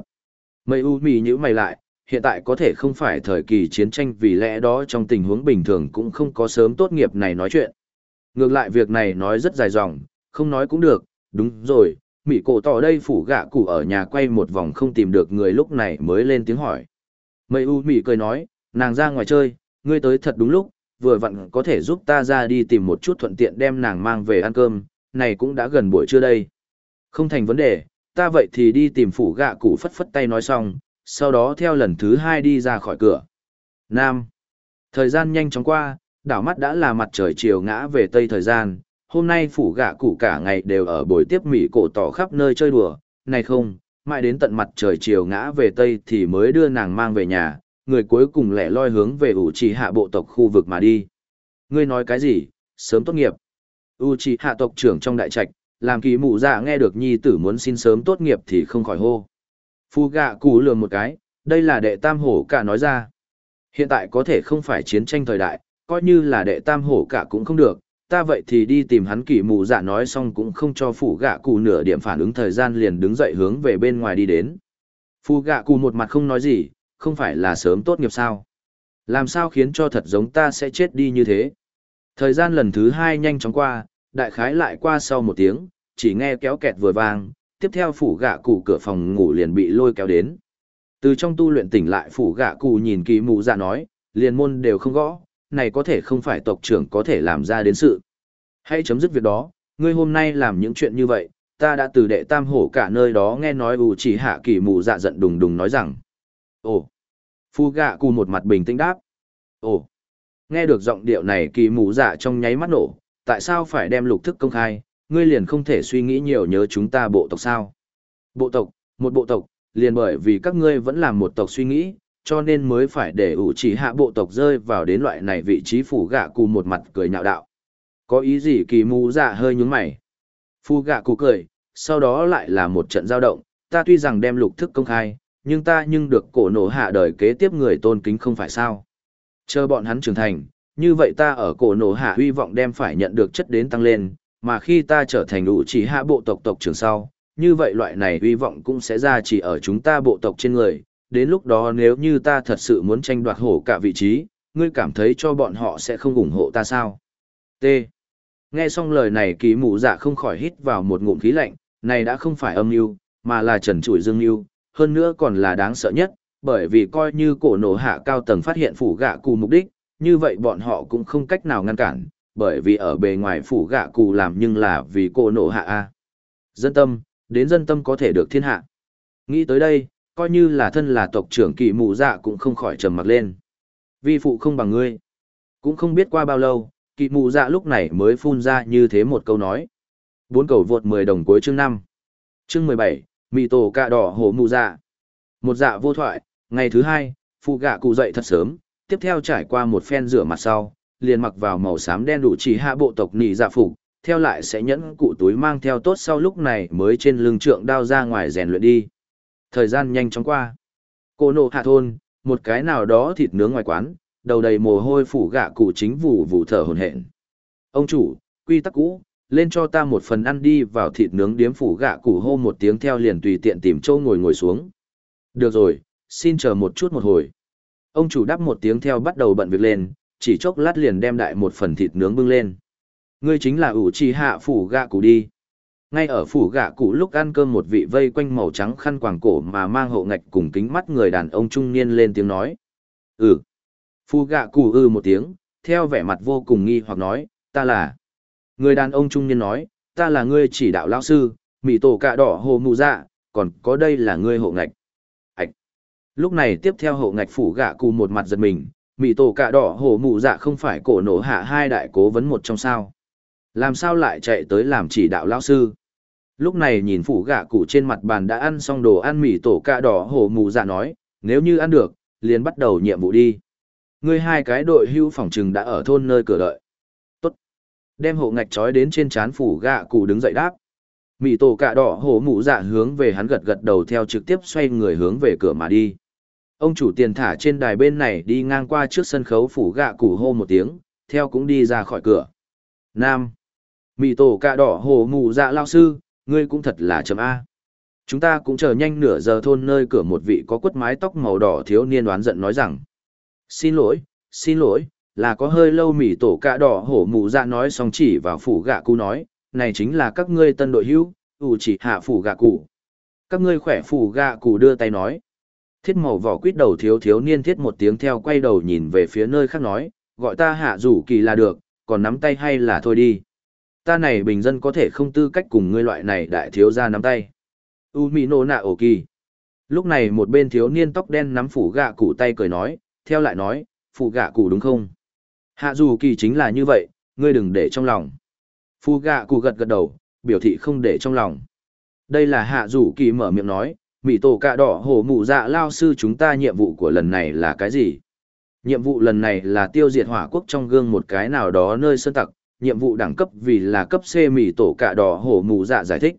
Mây u mì nhữ mày lại, hiện tại có thể không phải thời kỳ chiến tranh vì lẽ đó trong tình huống bình thường cũng không có sớm tốt nghiệp này nói chuyện. Ngược lại việc này nói rất dài dòng, không nói cũng được, đúng rồi, Mỹ cổ tỏ đây phủ gạ cụ ở nhà quay một vòng không tìm được người lúc này mới lên tiếng hỏi. Mây U Mỹ cười nói, nàng ra ngoài chơi, ngươi tới thật đúng lúc, vừa vặn có thể giúp ta ra đi tìm một chút thuận tiện đem nàng mang về ăn cơm, này cũng đã gần buổi trưa đây. Không thành vấn đề, ta vậy thì đi tìm phủ gạ cụ phất phất tay nói xong, sau đó theo lần thứ hai đi ra khỏi cửa. Nam. Thời gian nhanh chóng qua, đảo mắt đã là mặt trời chiều ngã về tây thời gian, hôm nay phủ gạ cụ cả ngày đều ở buổi tiếp mỹ cổ tỏ khắp nơi chơi đùa, này không, mãi đến tận mặt trời chiều ngã về tây thì mới đưa nàng mang về nhà, người cuối cùng lẻ loi hướng về ủ trì hạ bộ tộc khu vực mà đi. Ngươi nói cái gì, sớm tốt nghiệp. U trì hạ tộc trưởng trong đại trạch, làm kỳ mụ dạ nghe được nhi tử muốn xin sớm tốt nghiệp thì không khỏi hô. Phu gạ cụ lừa một cái, đây là đệ tam hổ cả nói ra. Hiện tại có thể không phải chiến tranh thời đại, coi như là đệ tam hổ cả cũng không được, ta vậy thì đi tìm hắn kỳ mù dạ nói xong cũng không cho phủ gạ cụ nửa điểm phản ứng thời gian liền đứng dậy hướng về bên ngoài đi đến. Phu gạ cụ một mặt không nói gì, không phải là sớm tốt nghiệp sao. Làm sao khiến cho thật giống ta sẽ chết đi như thế. Thời gian lần thứ hai nhanh chóng qua, đại khái lại qua sau một tiếng, chỉ nghe kéo kẹt vừa vang, tiếp theo phủ gạ cụ cửa phòng ngủ liền bị lôi kéo đến. Từ trong tu luyện tỉnh lại phủ gạ cụ nhìn kỳ mụ dạ nói, liền môn đều không gõ, này có thể không phải tộc trưởng có thể làm ra đến sự. Hãy chấm dứt việc đó, ngươi hôm nay làm những chuyện như vậy, ta đã từ đệ tam hổ cả nơi đó nghe nói ủ chỉ hạ kỳ mụ dạ giận đùng đùng nói rằng. Ồ! Phu gạ cụ một mặt bình tĩnh đáp. Ồ! Nghe được giọng điệu này kỳ mụ dạ trong nháy mắt nổ, tại sao phải đem lục thức công khai, ngươi liền không thể suy nghĩ nhiều nhớ chúng ta bộ tộc sao? Bộ tộc, một bộ tộc, liền bởi vì các ngươi vẫn là một tộc suy nghĩ, cho nên mới phải để ủ chỉ hạ bộ tộc rơi vào đến loại này vị trí phủ gạ cụ một mặt cười nhạo đạo. Có ý gì kỳ mù dạ hơi nhúng mày. Phu gạ cụ cười, sau đó lại là một trận giao động, ta tuy rằng đem lục thức công khai, nhưng ta nhưng được cổ nổ hạ đời kế tiếp người tôn kính không phải sao. Chờ bọn hắn trưởng thành, như vậy ta ở cổ nổ hạ hy vọng đem phải nhận được chất đến tăng lên, mà khi ta trở thành đủ chỉ hạ bộ tộc tộc trưởng sau, như vậy loại này hy vọng cũng sẽ ra chỉ ở chúng ta bộ tộc trên người, đến lúc đó nếu như ta thật sự muốn tranh đoạt hổ cả vị trí, ngươi cảm thấy cho bọn họ sẽ không ủng hộ ta sao? T. Nghe xong lời này ký mụ dạ không khỏi hít vào một ngụm khí lạnh, này đã không phải âm mưu mà là trần trụi dương mưu hơn nữa còn là đáng sợ nhất, bởi vì coi như cổ nổ hạ cao tầng phát hiện phủ gạ cù mục đích, như vậy bọn họ cũng không cách nào ngăn cản, bởi vì ở bề ngoài phủ gạ cụ làm nhưng là vì cô nổ hạ A. Dân tâm, đến dân tâm có thể được thiên hạ. Nghĩ tới đây, coi như là thân là tộc trưởng kỳ mù dạ cũng không khỏi trầm mặt lên. Vi phụ không bằng ngươi. Cũng không biết qua bao lâu, kỳ mù dạ lúc này mới phun ra như thế một câu nói. Bốn cầu vượt 10 đồng cuối chương 5. Chương 17, mì tổ cạ đỏ hổ mù dạ. Một dạ vô thoại, ngày thứ hai, phụ gạ cụ dậy thật sớm, tiếp theo trải qua một phen rửa mặt sau, liền mặc vào màu xám đen đủ chỉ hạ bộ tộc nị dạ phục, theo lại sẽ nhẫn cụ túi mang theo tốt sau lúc này mới trên lưng trượng đao ra ngoài rèn luyện đi. Thời gian nhanh chóng qua. Cô nộ hạ thôn, một cái nào đó thịt nướng ngoài quán, đầu đầy mồ hôi phủ gạ cụ chính vụ vụ thở hồn hển. Ông chủ, quy tắc cũ, lên cho ta một phần ăn đi vào thịt nướng điếm phủ gạ cụ hô một tiếng theo liền tùy tiện tìm châu ngồi ngồi xuống. Được rồi, xin chờ một chút một hồi. Ông chủ đáp một tiếng theo bắt đầu bận việc lên, chỉ chốc lát liền đem đại một phần thịt nướng bưng lên. Ngươi chính là ủ trì hạ phủ gạ cụ đi. Ngay ở phủ gạ cụ lúc ăn cơm một vị vây quanh màu trắng khăn quàng cổ mà mang hộ ngạch cùng kính mắt người đàn ông trung niên lên tiếng nói. Ừ. Phủ gạ cụ ư ừ một tiếng, theo vẻ mặt vô cùng nghi hoặc nói, ta là. Người đàn ông trung niên nói, ta là ngươi chỉ đạo lão sư, mị tổ cạ đỏ hồ mù dạ, còn có đây là ngươi hộ ngạch. Ảch! Lúc này tiếp theo hộ ngạch phủ gạ cụ một mặt giật mình, mị tổ cạ đỏ hổ mụ dạ không phải cổ nổ hạ hai đại cố vấn một trong sao. Làm sao lại chạy tới làm chỉ đạo lão sư? Lúc này nhìn phủ gạ cụ trên mặt bàn đã ăn xong đồ ăn mì tổ cạ đỏ hổ mù dạ nói, nếu như ăn được, liền bắt đầu nhiệm vụ đi. Ngươi hai cái đội hưu phòng chừng đã ở thôn nơi cửa đợi. Tốt. Đem hộ ngạch trói đến trên chán phủ gạ cụ đứng dậy đáp. Mị tổ cạ đỏ hổ mụ dạ hướng về hắn gật gật đầu theo trực tiếp xoay người hướng về cửa mà đi. Ông chủ tiền thả trên đài bên này đi ngang qua trước sân khấu phủ gạ củ hô một tiếng, theo cũng đi ra khỏi cửa. Nam. Mị tổ cạ đỏ hổ mụ dạ lao sư, ngươi cũng thật là chấm A. Chúng ta cũng chờ nhanh nửa giờ thôn nơi cửa một vị có quất mái tóc màu đỏ thiếu niên đoán giận nói rằng. Xin lỗi, xin lỗi, là có hơi lâu mỉ tổ cạ đỏ hổ mù dạ nói xong chỉ vào phủ gạ cụ nói này chính là các ngươi tân đội hữu ủ chỉ hạ phủ gạ cụ các ngươi khỏe phủ gạ cụ đưa tay nói thiết màu vỏ quýt đầu thiếu thiếu niên thiết một tiếng theo quay đầu nhìn về phía nơi khác nói gọi ta hạ rủ kỳ là được còn nắm tay hay là thôi đi ta này bình dân có thể không tư cách cùng ngươi loại này đại thiếu ra nắm tay u mỹ nô nạ ổ kỳ lúc này một bên thiếu niên tóc đen nắm phủ gạ cụ tay cười nói theo lại nói phủ gạ cụ đúng không Hạ dù kỳ chính là như vậy, ngươi đừng để trong lòng. Phu gạ cụ gật gật đầu, biểu thị không để trong lòng. Đây là hạ dù kỳ mở miệng nói, mỹ tổ cạ đỏ hổ mụ dạ lao sư chúng ta nhiệm vụ của lần này là cái gì? Nhiệm vụ lần này là tiêu diệt hỏa quốc trong gương một cái nào đó nơi sơn tặc, nhiệm vụ đẳng cấp vì là cấp C mỹ tổ cạ đỏ hổ mụ dạ giải thích.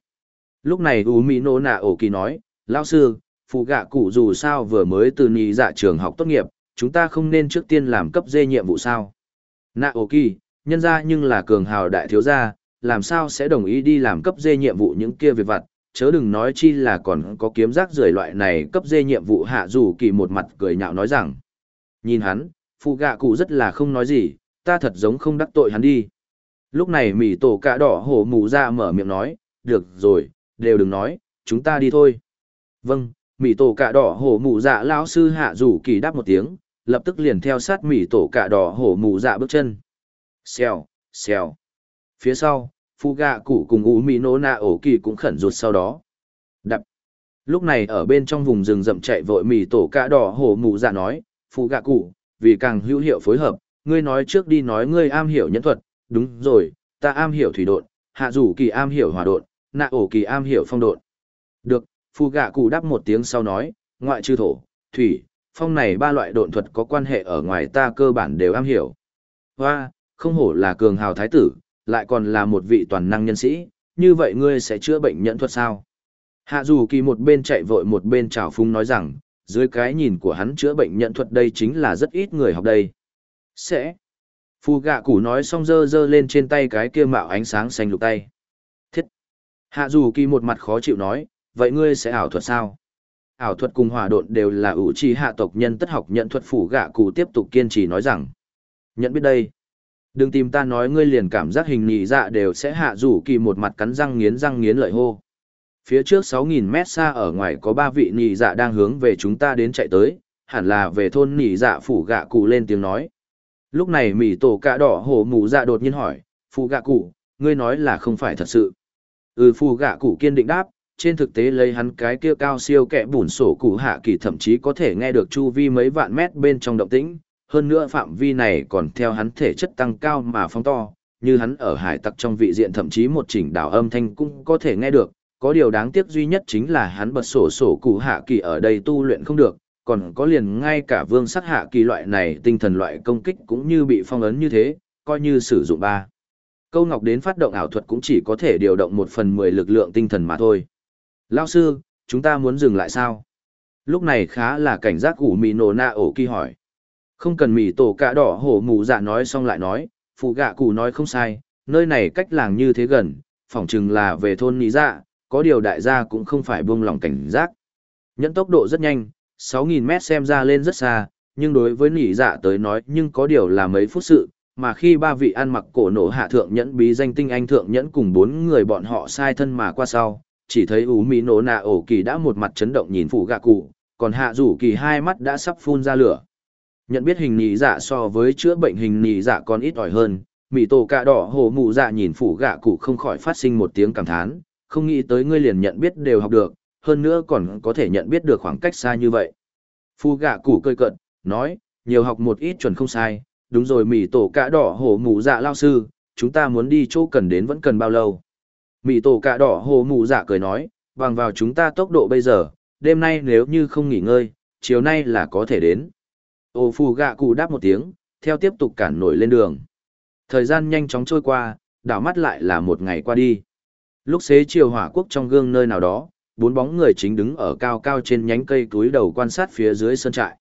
Lúc này U Mỹ Nô Nạ Ổ Kỳ nói, lao sư, phụ gạ cụ dù sao vừa mới từ nhị dạ trường học tốt nghiệp, chúng ta không nên trước tiên làm cấp D nhiệm vụ sao? Nạ ổ kỳ, nhân ra nhưng là cường hào đại thiếu gia, làm sao sẽ đồng ý đi làm cấp dê nhiệm vụ những kia việc vặt, chớ đừng nói chi là còn có kiếm rác rưởi loại này cấp dê nhiệm vụ hạ dù kỳ một mặt cười nhạo nói rằng. Nhìn hắn, phụ gạ cụ rất là không nói gì, ta thật giống không đắc tội hắn đi. Lúc này mỉ tổ cạ đỏ hổ mù ra mở miệng nói, được rồi, đều đừng nói, chúng ta đi thôi. Vâng, mỉ tổ cạ đỏ hổ mù dạ lão sư hạ dù kỳ đáp một tiếng, lập tức liền theo sát mỉ tổ cạ đỏ hổ mù dạ bước chân. Xèo, xèo. Phía sau, phụ gạ cụ cùng u mỹ nô na ổ kỳ cũng khẩn rụt sau đó. Đập. Lúc này ở bên trong vùng rừng rậm chạy vội mì tổ cạ đỏ hổ mụ dạ nói, phụ gạ cụ, vì càng hữu hiệu phối hợp, ngươi nói trước đi nói ngươi am hiểu nhẫn thuật, đúng rồi, ta am hiểu thủy độn, hạ rủ kỳ am hiểu hỏa độn, nạ ổ kỳ am hiểu phong độn. Được, phụ gạ cụ đáp một tiếng sau nói, ngoại trừ thổ, thủy, phong này ba loại độn thuật có quan hệ ở ngoài ta cơ bản đều am hiểu. Hoa, không hổ là cường hào thái tử, lại còn là một vị toàn năng nhân sĩ, như vậy ngươi sẽ chữa bệnh nhẫn thuật sao? Hạ dù kỳ một bên chạy vội một bên trào phung nói rằng, dưới cái nhìn của hắn chữa bệnh nhẫn thuật đây chính là rất ít người học đây. Sẽ. Phù gạ củ nói xong dơ dơ lên trên tay cái kia mạo ánh sáng xanh lục tay. Thiết. Hạ dù kỳ một mặt khó chịu nói, vậy ngươi sẽ ảo thuật sao? Ảo thuật cùng hỏa độn đều là ủ trì hạ tộc nhân tất học nhận thuật phủ gạ cụ tiếp tục kiên trì nói rằng. Nhận biết đây. Đừng tìm ta nói ngươi liền cảm giác hình nhị dạ đều sẽ hạ rủ kỳ một mặt cắn răng nghiến răng nghiến lợi hô. Phía trước 6.000 mét xa ở ngoài có ba vị nhị dạ đang hướng về chúng ta đến chạy tới, hẳn là về thôn nhị dạ phủ gạ cụ lên tiếng nói. Lúc này mỉ tổ cạ đỏ hổ mù dạ đột nhiên hỏi, phụ gạ cụ, ngươi nói là không phải thật sự. Ừ phụ gạ cụ kiên định đáp, trên thực tế lấy hắn cái kia cao siêu kẻ bùn sổ cụ hạ kỳ thậm chí có thể nghe được chu vi mấy vạn mét bên trong động tĩnh, hơn nữa phạm vi này còn theo hắn thể chất tăng cao mà phong to, như hắn ở hải tặc trong vị diện thậm chí một chỉnh đảo âm thanh cũng có thể nghe được, có điều đáng tiếc duy nhất chính là hắn bật sổ sổ cụ hạ kỳ ở đây tu luyện không được, còn có liền ngay cả vương sắc hạ kỳ loại này tinh thần loại công kích cũng như bị phong ấn như thế, coi như sử dụng ba. Câu ngọc đến phát động ảo thuật cũng chỉ có thể điều động một phần mười lực lượng tinh thần mà thôi. Lao sư, chúng ta muốn dừng lại sao? Lúc này khá là cảnh giác của mì nổ na ổ kỳ hỏi. Không cần mỉ tổ cả đỏ hổ mù dạ nói xong lại nói, phụ gạ cụ nói không sai, nơi này cách làng như thế gần, phỏng chừng là về thôn ní dạ, có điều đại gia cũng không phải buông lòng cảnh giác. Nhẫn tốc độ rất nhanh, 6.000 mét xem ra lên rất xa, nhưng đối với nỉ dạ tới nói nhưng có điều là mấy phút sự, mà khi ba vị ăn mặc cổ nổ hạ thượng nhẫn bí danh tinh anh thượng nhẫn cùng bốn người bọn họ sai thân mà qua sau, chỉ thấy ú mỹ nổ nạ ổ kỳ đã một mặt chấn động nhìn phụ gạ cụ, còn hạ rủ kỳ hai mắt đã sắp phun ra lửa. Nhận biết hình nỉ dạ so với chữa bệnh hình nỉ dạ còn ít ỏi hơn, mỹ tổ cạ đỏ hồ mụ dạ nhìn phủ gạ cụ không khỏi phát sinh một tiếng cảm thán, không nghĩ tới ngươi liền nhận biết đều học được, hơn nữa còn có thể nhận biết được khoảng cách xa như vậy. Phu gạ cụ cơi cận, nói, nhiều học một ít chuẩn không sai, đúng rồi mỉ tổ cạ đỏ hổ mụ dạ lao sư, chúng ta muốn đi chỗ cần đến vẫn cần bao lâu. Mỉ tổ cạ đỏ hổ mụ dạ cười nói, bằng vào chúng ta tốc độ bây giờ, đêm nay nếu như không nghỉ ngơi, chiều nay là có thể đến. Ô phù gạ cụ đáp một tiếng, theo tiếp tục cản nổi lên đường. Thời gian nhanh chóng trôi qua, đảo mắt lại là một ngày qua đi. Lúc xế chiều hỏa quốc trong gương nơi nào đó, bốn bóng người chính đứng ở cao cao trên nhánh cây túi đầu quan sát phía dưới sân trại.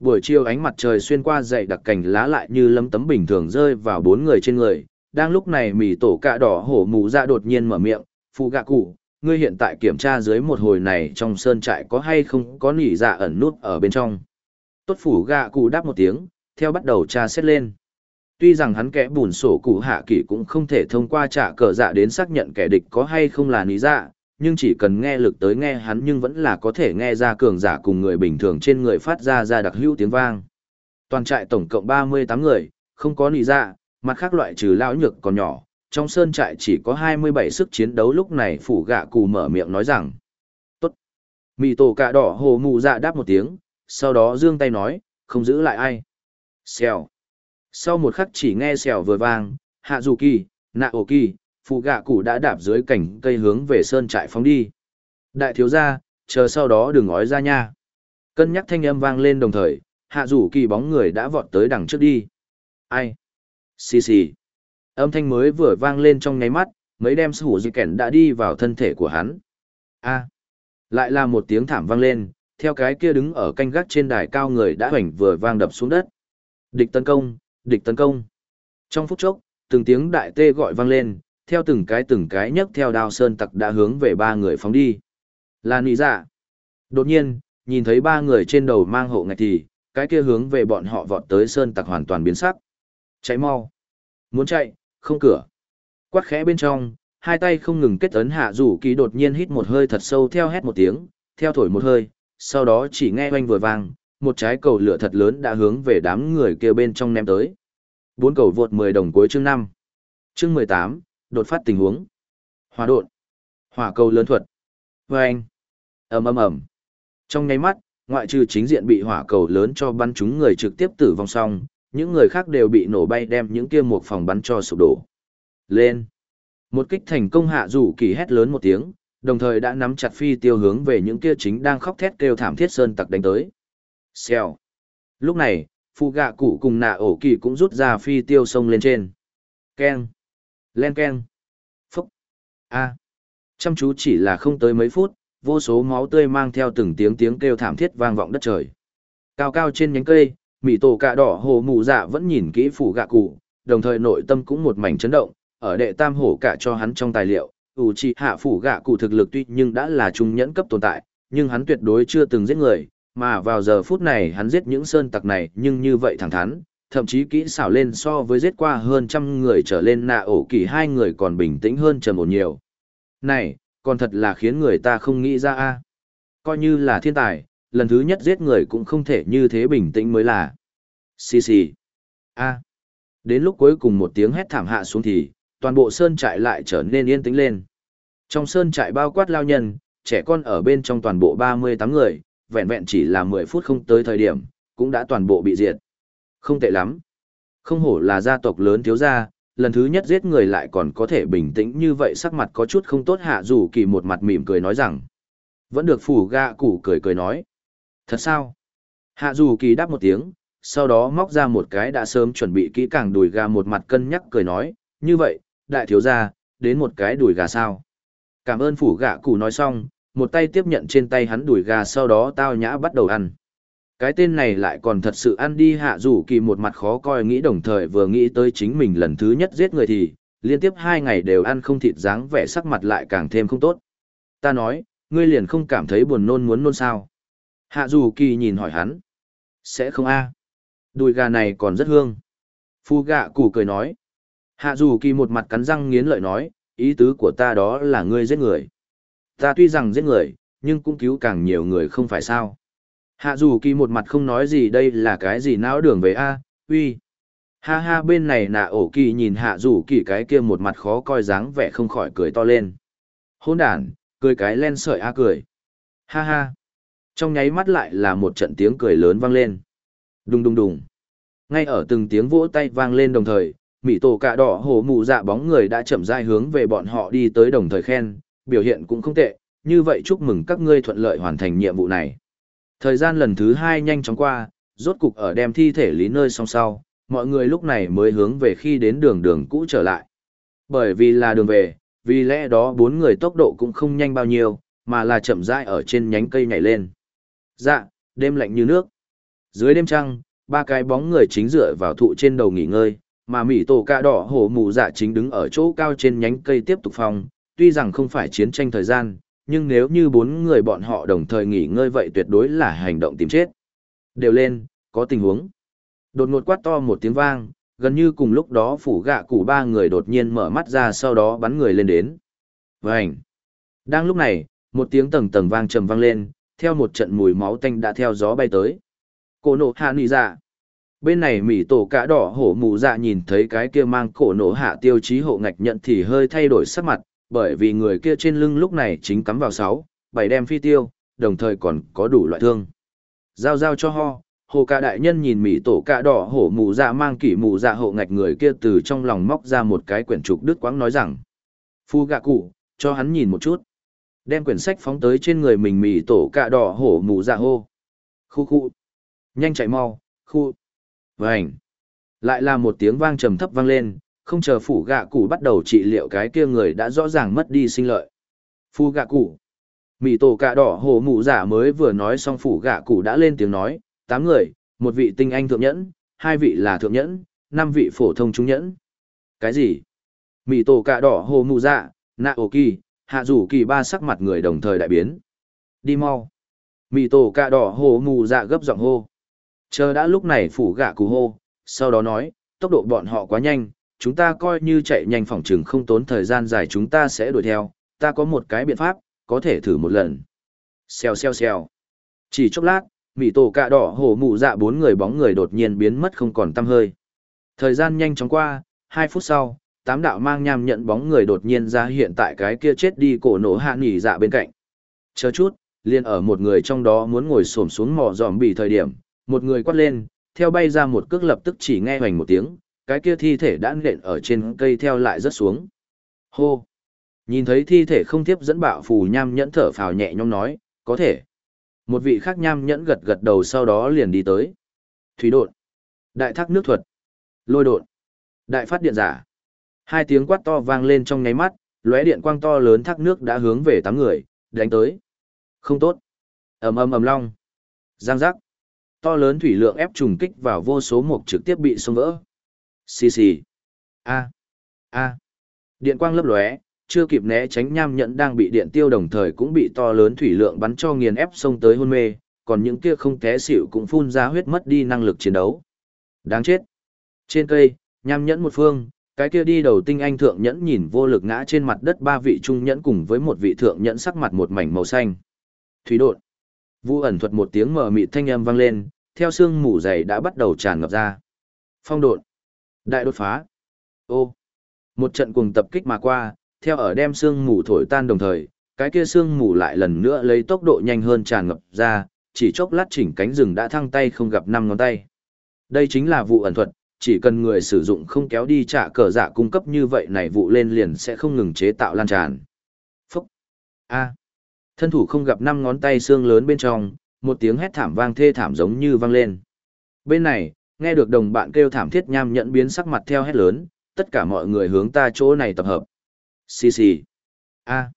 Buổi chiều ánh mặt trời xuyên qua dậy đặc cành lá lại như lấm tấm bình thường rơi vào bốn người trên người. Đang lúc này mì tổ cạ đỏ hổ mù ra đột nhiên mở miệng, phụ gạ cụ, ngươi hiện tại kiểm tra dưới một hồi này trong sơn trại có hay không có nỉ dạ ẩn nút ở bên trong. Tốt phủ gạ cụ đáp một tiếng, theo bắt đầu tra xét lên. Tuy rằng hắn kẻ bùn sổ cụ hạ kỷ cũng không thể thông qua trả cờ dạ đến xác nhận kẻ địch có hay không là lý dạ, nhưng chỉ cần nghe lực tới nghe hắn nhưng vẫn là có thể nghe ra cường giả cùng người bình thường trên người phát ra ra đặc hữu tiếng vang. Toàn trại tổng cộng 38 người, không có lý dạ, mặt khác loại trừ lão nhược còn nhỏ, trong sơn trại chỉ có 27 sức chiến đấu lúc này phủ gạ cù mở miệng nói rằng. Tốt. Mì tổ cạ đỏ hồ mù dạ đáp một tiếng, sau đó giương tay nói, không giữ lại ai. Xèo. Sau một khắc chỉ nghe xèo vừa vang, hạ dù kỳ, nạ ổ kỳ, phụ gạ cụ đã đạp dưới cảnh cây hướng về sơn trại phóng đi. Đại thiếu gia, chờ sau đó đừng ói ra nha. Cân nhắc thanh âm vang lên đồng thời, hạ rủ kỳ bóng người đã vọt tới đằng trước đi. Ai? Xì xì. Âm thanh mới vừa vang lên trong nháy mắt, mấy đem sủ dị kẻn đã đi vào thân thể của hắn. A. Lại là một tiếng thảm vang lên, theo cái kia đứng ở canh gác trên đài cao người đã hoành vừa vang đập xuống đất. Địch tấn công, địch tấn công. Trong phút chốc, từng tiếng đại tê gọi vang lên, theo từng cái từng cái nhấc theo đao sơn tặc đã hướng về ba người phóng đi. Là nị dạ. Đột nhiên, nhìn thấy ba người trên đầu mang hộ ngạch thì, cái kia hướng về bọn họ vọt tới sơn tặc hoàn toàn biến sắc. chạy mau. Muốn chạy, không cửa. Quát khẽ bên trong, hai tay không ngừng kết ấn hạ rủ kỳ đột nhiên hít một hơi thật sâu theo hét một tiếng, theo thổi một hơi, sau đó chỉ nghe oanh vừa vang, một trái cầu lửa thật lớn đã hướng về đám người kia bên trong ném tới. Bốn cầu vượt 10 đồng cuối chương 5. Chương 18, đột phát tình huống. Hỏa độn, hỏa cầu lớn thuật. Vâng oanh. ầm ầm ầm. Trong nháy mắt, ngoại trừ chính diện bị hỏa cầu lớn cho bắn chúng người trực tiếp tử vong xong, những người khác đều bị nổ bay đem những kia một phòng bắn cho sụp đổ. Lên! Một kích thành công hạ rủ kỳ hét lớn một tiếng, đồng thời đã nắm chặt phi tiêu hướng về những kia chính đang khóc thét kêu thảm thiết sơn tặc đánh tới. Xèo! Lúc này, phụ gạ cụ cùng nạ ổ kỳ cũng rút ra phi tiêu sông lên trên. Keng! Len keng! Phúc! A! Chăm chú chỉ là không tới mấy phút, vô số máu tươi mang theo từng tiếng tiếng kêu thảm thiết vang vọng đất trời. Cao cao trên nhánh cây, mỉ tổ cạ đỏ hồ mù dạ vẫn nhìn kỹ phủ gạ cụ, đồng thời nội tâm cũng một mảnh chấn động, ở đệ tam hổ cả cho hắn trong tài liệu, ủ trị hạ phủ gạ cụ thực lực tuy nhưng đã là trung nhẫn cấp tồn tại, nhưng hắn tuyệt đối chưa từng giết người, mà vào giờ phút này hắn giết những sơn tặc này nhưng như vậy thẳng thắn, thậm chí kỹ xảo lên so với giết qua hơn trăm người trở lên nạ ổ kỳ hai người còn bình tĩnh hơn trầm ổn nhiều. Này, còn thật là khiến người ta không nghĩ ra a Coi như là thiên tài, lần thứ nhất giết người cũng không thể như thế bình tĩnh mới là. Xì xì. a Đến lúc cuối cùng một tiếng hét thảm hạ xuống thì, toàn bộ sơn trại lại trở nên yên tĩnh lên. Trong sơn trại bao quát lao nhân, trẻ con ở bên trong toàn bộ 38 người, vẹn vẹn chỉ là 10 phút không tới thời điểm, cũng đã toàn bộ bị diệt. Không tệ lắm. Không hổ là gia tộc lớn thiếu gia, lần thứ nhất giết người lại còn có thể bình tĩnh như vậy sắc mặt có chút không tốt hạ dù kỳ một mặt mỉm cười nói rằng. Vẫn được phủ gạ củ cười cười nói. Thật sao? Hạ dù kỳ đáp một tiếng, sau đó móc ra một cái đã sớm chuẩn bị kỹ càng đùi gà một mặt cân nhắc cười nói, như vậy, đại thiếu gia, đến một cái đùi gà sao? Cảm ơn phủ gạ cụ nói xong, một tay tiếp nhận trên tay hắn đùi gà sau đó tao nhã bắt đầu ăn. Cái tên này lại còn thật sự ăn đi hạ rủ kỳ một mặt khó coi nghĩ đồng thời vừa nghĩ tới chính mình lần thứ nhất giết người thì, liên tiếp hai ngày đều ăn không thịt dáng vẻ sắc mặt lại càng thêm không tốt. Ta nói, ngươi liền không cảm thấy buồn nôn muốn nôn sao. Hạ dù kỳ nhìn hỏi hắn. Sẽ không a Đùi gà này còn rất hương. Phu gạ củ cười nói. Hạ dù kỳ một mặt cắn răng nghiến lợi nói, ý tứ của ta đó là ngươi giết người. Ta tuy rằng giết người, nhưng cũng cứu càng nhiều người không phải sao. Hạ dù kỳ một mặt không nói gì đây là cái gì não đường về A, uy. Ha ha bên này nạ ổ kỳ nhìn hạ dù kỳ cái kia một mặt khó coi dáng vẻ không khỏi cười to lên. Hôn đàn, cười cái len sợi A cười. Ha ha. Trong nháy mắt lại là một trận tiếng cười lớn vang lên. Đùng đùng đùng. Ngay ở từng tiếng vỗ tay vang lên đồng thời, mỹ tổ cạ đỏ hổ mụ dạ bóng người đã chậm rãi hướng về bọn họ đi tới đồng thời khen, biểu hiện cũng không tệ, như vậy chúc mừng các ngươi thuận lợi hoàn thành nhiệm vụ này. Thời gian lần thứ hai nhanh chóng qua, rốt cục ở đem thi thể lý nơi song sau, mọi người lúc này mới hướng về khi đến đường đường cũ trở lại. Bởi vì là đường về, vì lẽ đó bốn người tốc độ cũng không nhanh bao nhiêu, mà là chậm rãi ở trên nhánh cây nhảy lên. Dạ, đêm lạnh như nước. Dưới đêm trăng, ba cái bóng người chính dựa vào thụ trên đầu nghỉ ngơi, mà mỹ tổ ca đỏ hổ mù dạ chính đứng ở chỗ cao trên nhánh cây tiếp tục phòng, tuy rằng không phải chiến tranh thời gian, nhưng nếu như bốn người bọn họ đồng thời nghỉ ngơi vậy tuyệt đối là hành động tìm chết. Đều lên, có tình huống. Đột ngột quát to một tiếng vang, gần như cùng lúc đó phủ gạ cụ ba người đột nhiên mở mắt ra sau đó bắn người lên đến. Vânh! Đang lúc này, một tiếng tầng tầng vang trầm vang lên, theo một trận mùi máu tanh đã theo gió bay tới. Cổ nổ hạ nị dạ. Bên này mỉ tổ cả đỏ hổ mù dạ nhìn thấy cái kia mang cổ nổ hạ tiêu chí hộ ngạch nhận thì hơi thay đổi sắc mặt, bởi vì người kia trên lưng lúc này chính cắm vào sáu, bảy đem phi tiêu, đồng thời còn có đủ loại thương. Giao giao cho ho, hồ cả đại nhân nhìn mỹ tổ cạ đỏ hổ mù dạ mang kỷ mù dạ hộ ngạch người kia từ trong lòng móc ra một cái quyển trục đứt quãng nói rằng phu gạ cụ cho hắn nhìn một chút. Đem quyển sách phóng tới trên người mình mỹ tổ cạ đỏ hổ mù dạ hô. Khu khu nhanh chạy mau khu vảnh lại là một tiếng vang trầm thấp vang lên không chờ phủ gạ cụ bắt đầu trị liệu cái kia người đã rõ ràng mất đi sinh lợi. Phu gạ cụ. Mị tổ cạ đỏ hồ mụ giả mới vừa nói xong phủ gạ cụ đã lên tiếng nói, tám người, một vị tinh anh thượng nhẫn, hai vị là thượng nhẫn, năm vị phổ thông trung nhẫn. Cái gì? Mị tổ cạ đỏ hồ mụ giả, nạ ổ kỳ, hạ rủ kỳ ba sắc mặt người đồng thời đại biến. Đi mau. Mị tổ cạ đỏ hồ mụ giả gấp giọng hô. Chờ đã lúc này phủ gạ cụ hô, sau đó nói, tốc độ bọn họ quá nhanh, chúng ta coi như chạy nhanh phòng trừng không tốn thời gian dài chúng ta sẽ đuổi theo, ta có một cái biện pháp, có thể thử một lần. Xèo xèo xèo. Chỉ chốc lát, mỉ tổ cạ đỏ hổ mụ dạ bốn người bóng người đột nhiên biến mất không còn tăm hơi. Thời gian nhanh chóng qua, hai phút sau, tám đạo mang nham nhận bóng người đột nhiên ra hiện tại cái kia chết đi cổ nổ hạ nghỉ dạ bên cạnh. Chờ chút, liền ở một người trong đó muốn ngồi xổm xuống mò dòm bị thời điểm, một người quát lên, theo bay ra một cước lập tức chỉ nghe hoành một tiếng, cái kia thi thể đã nện ở trên cây theo lại rất xuống. Hô! Nhìn thấy thi thể không tiếp dẫn bạo phù nham nhẫn thở phào nhẹ nhõm nói, có thể. Một vị khác nham nhẫn gật gật đầu sau đó liền đi tới. Thủy đột. Đại thác nước thuật. Lôi đột. Đại phát điện giả. Hai tiếng quát to vang lên trong nháy mắt, lóe điện quang to lớn thác nước đã hướng về tám người, đánh tới. Không tốt. ầm ầm ầm long. Giang giác. To lớn thủy lượng ép trùng kích vào vô số mục trực tiếp bị xông vỡ. Xì xì. A. A. Điện quang lấp lóe, chưa kịp né tránh nham nhẫn đang bị điện tiêu đồng thời cũng bị to lớn thủy lượng bắn cho nghiền ép xông tới hôn mê, còn những kia không té xỉu cũng phun ra huyết mất đi năng lực chiến đấu. Đáng chết. Trên cây, nham nhẫn một phương, cái kia đi đầu tinh anh thượng nhẫn nhìn vô lực ngã trên mặt đất ba vị trung nhẫn cùng với một vị thượng nhẫn sắc mặt một mảnh màu xanh. Thủy đột. Vu ẩn thuật một tiếng mờ mịt thanh âm vang lên, theo xương mù dày đã bắt đầu tràn ngập ra. Phong đột. Đại đột phá. Ô. Một trận cuồng tập kích mà qua, theo ở đem xương mù thổi tan đồng thời, cái kia xương mù lại lần nữa lấy tốc độ nhanh hơn tràn ngập ra, chỉ chốc lát chỉnh cánh rừng đã thăng tay không gặp năm ngón tay. Đây chính là vụ ẩn thuật, chỉ cần người sử dụng không kéo đi trả cờ giả cung cấp như vậy này vụ lên liền sẽ không ngừng chế tạo lan tràn. Phúc! A! Thân thủ không gặp năm ngón tay xương lớn bên trong, một tiếng hét thảm vang thê thảm giống như vang lên. Bên này, nghe được đồng bạn kêu thảm thiết nham nhẫn biến sắc mặt theo hét lớn, tất cả mọi người hướng ta chỗ này tập hợp. Xì xì. A.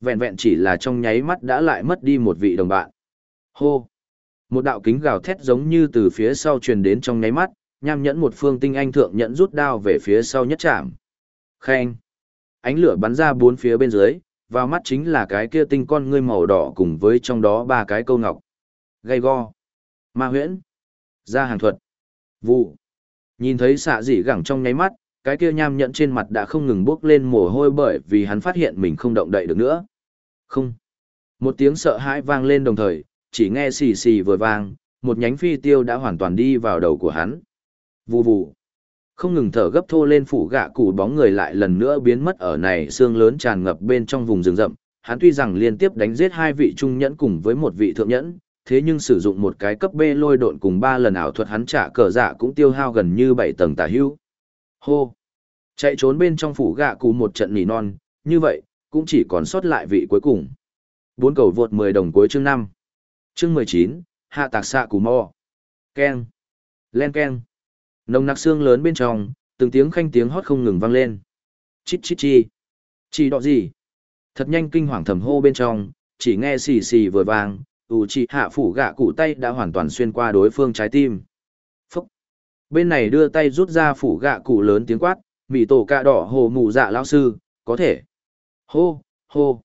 Vẹn vẹn chỉ là trong nháy mắt đã lại mất đi một vị đồng bạn. Hô. Một đạo kính gào thét giống như từ phía sau truyền đến trong nháy mắt, nham nhẫn một phương tinh anh thượng nhẫn rút đao về phía sau nhất chạm. Khen. Ánh lửa bắn ra bốn phía bên dưới, vào mắt chính là cái kia tinh con ngươi màu đỏ cùng với trong đó ba cái câu ngọc. Gây go. Ma huyễn. Ra hàng thuật. Vụ. Nhìn thấy xạ dị gẳng trong nháy mắt, cái kia nham nhẫn trên mặt đã không ngừng bước lên mồ hôi bởi vì hắn phát hiện mình không động đậy được nữa. Không. Một tiếng sợ hãi vang lên đồng thời, chỉ nghe xì xì vừa vang, một nhánh phi tiêu đã hoàn toàn đi vào đầu của hắn. Vù vù. Không ngừng thở gấp thô lên phủ gạ cụ bóng người lại lần nữa biến mất ở này xương lớn tràn ngập bên trong vùng rừng rậm. Hắn tuy rằng liên tiếp đánh giết hai vị trung nhẫn cùng với một vị thượng nhẫn, thế nhưng sử dụng một cái cấp B lôi độn cùng ba lần ảo thuật hắn trả cờ dạ cũng tiêu hao gần như bảy tầng tả hưu. Hô! Chạy trốn bên trong phủ gạ cụ một trận nỉ non, như vậy, cũng chỉ còn sót lại vị cuối cùng. Bốn cầu vượt 10 đồng cuối chương 5. Chương 19, hạ tạc xạ cù mò. Ken. Len ken. Nồng nặc xương lớn bên trong, từng tiếng khanh tiếng hót không ngừng vang lên. Chít chít chi. Chỉ đọ gì? Thật nhanh kinh hoàng thầm hô bên trong, chỉ nghe xì xì vừa vang, ủ chỉ hạ phủ gạ cụ tay đã hoàn toàn xuyên qua đối phương trái tim. Phúc. Bên này đưa tay rút ra phủ gạ cụ lớn tiếng quát, mì tổ cạ đỏ hồ mù dạ lão sư, có thể. Hô, hô.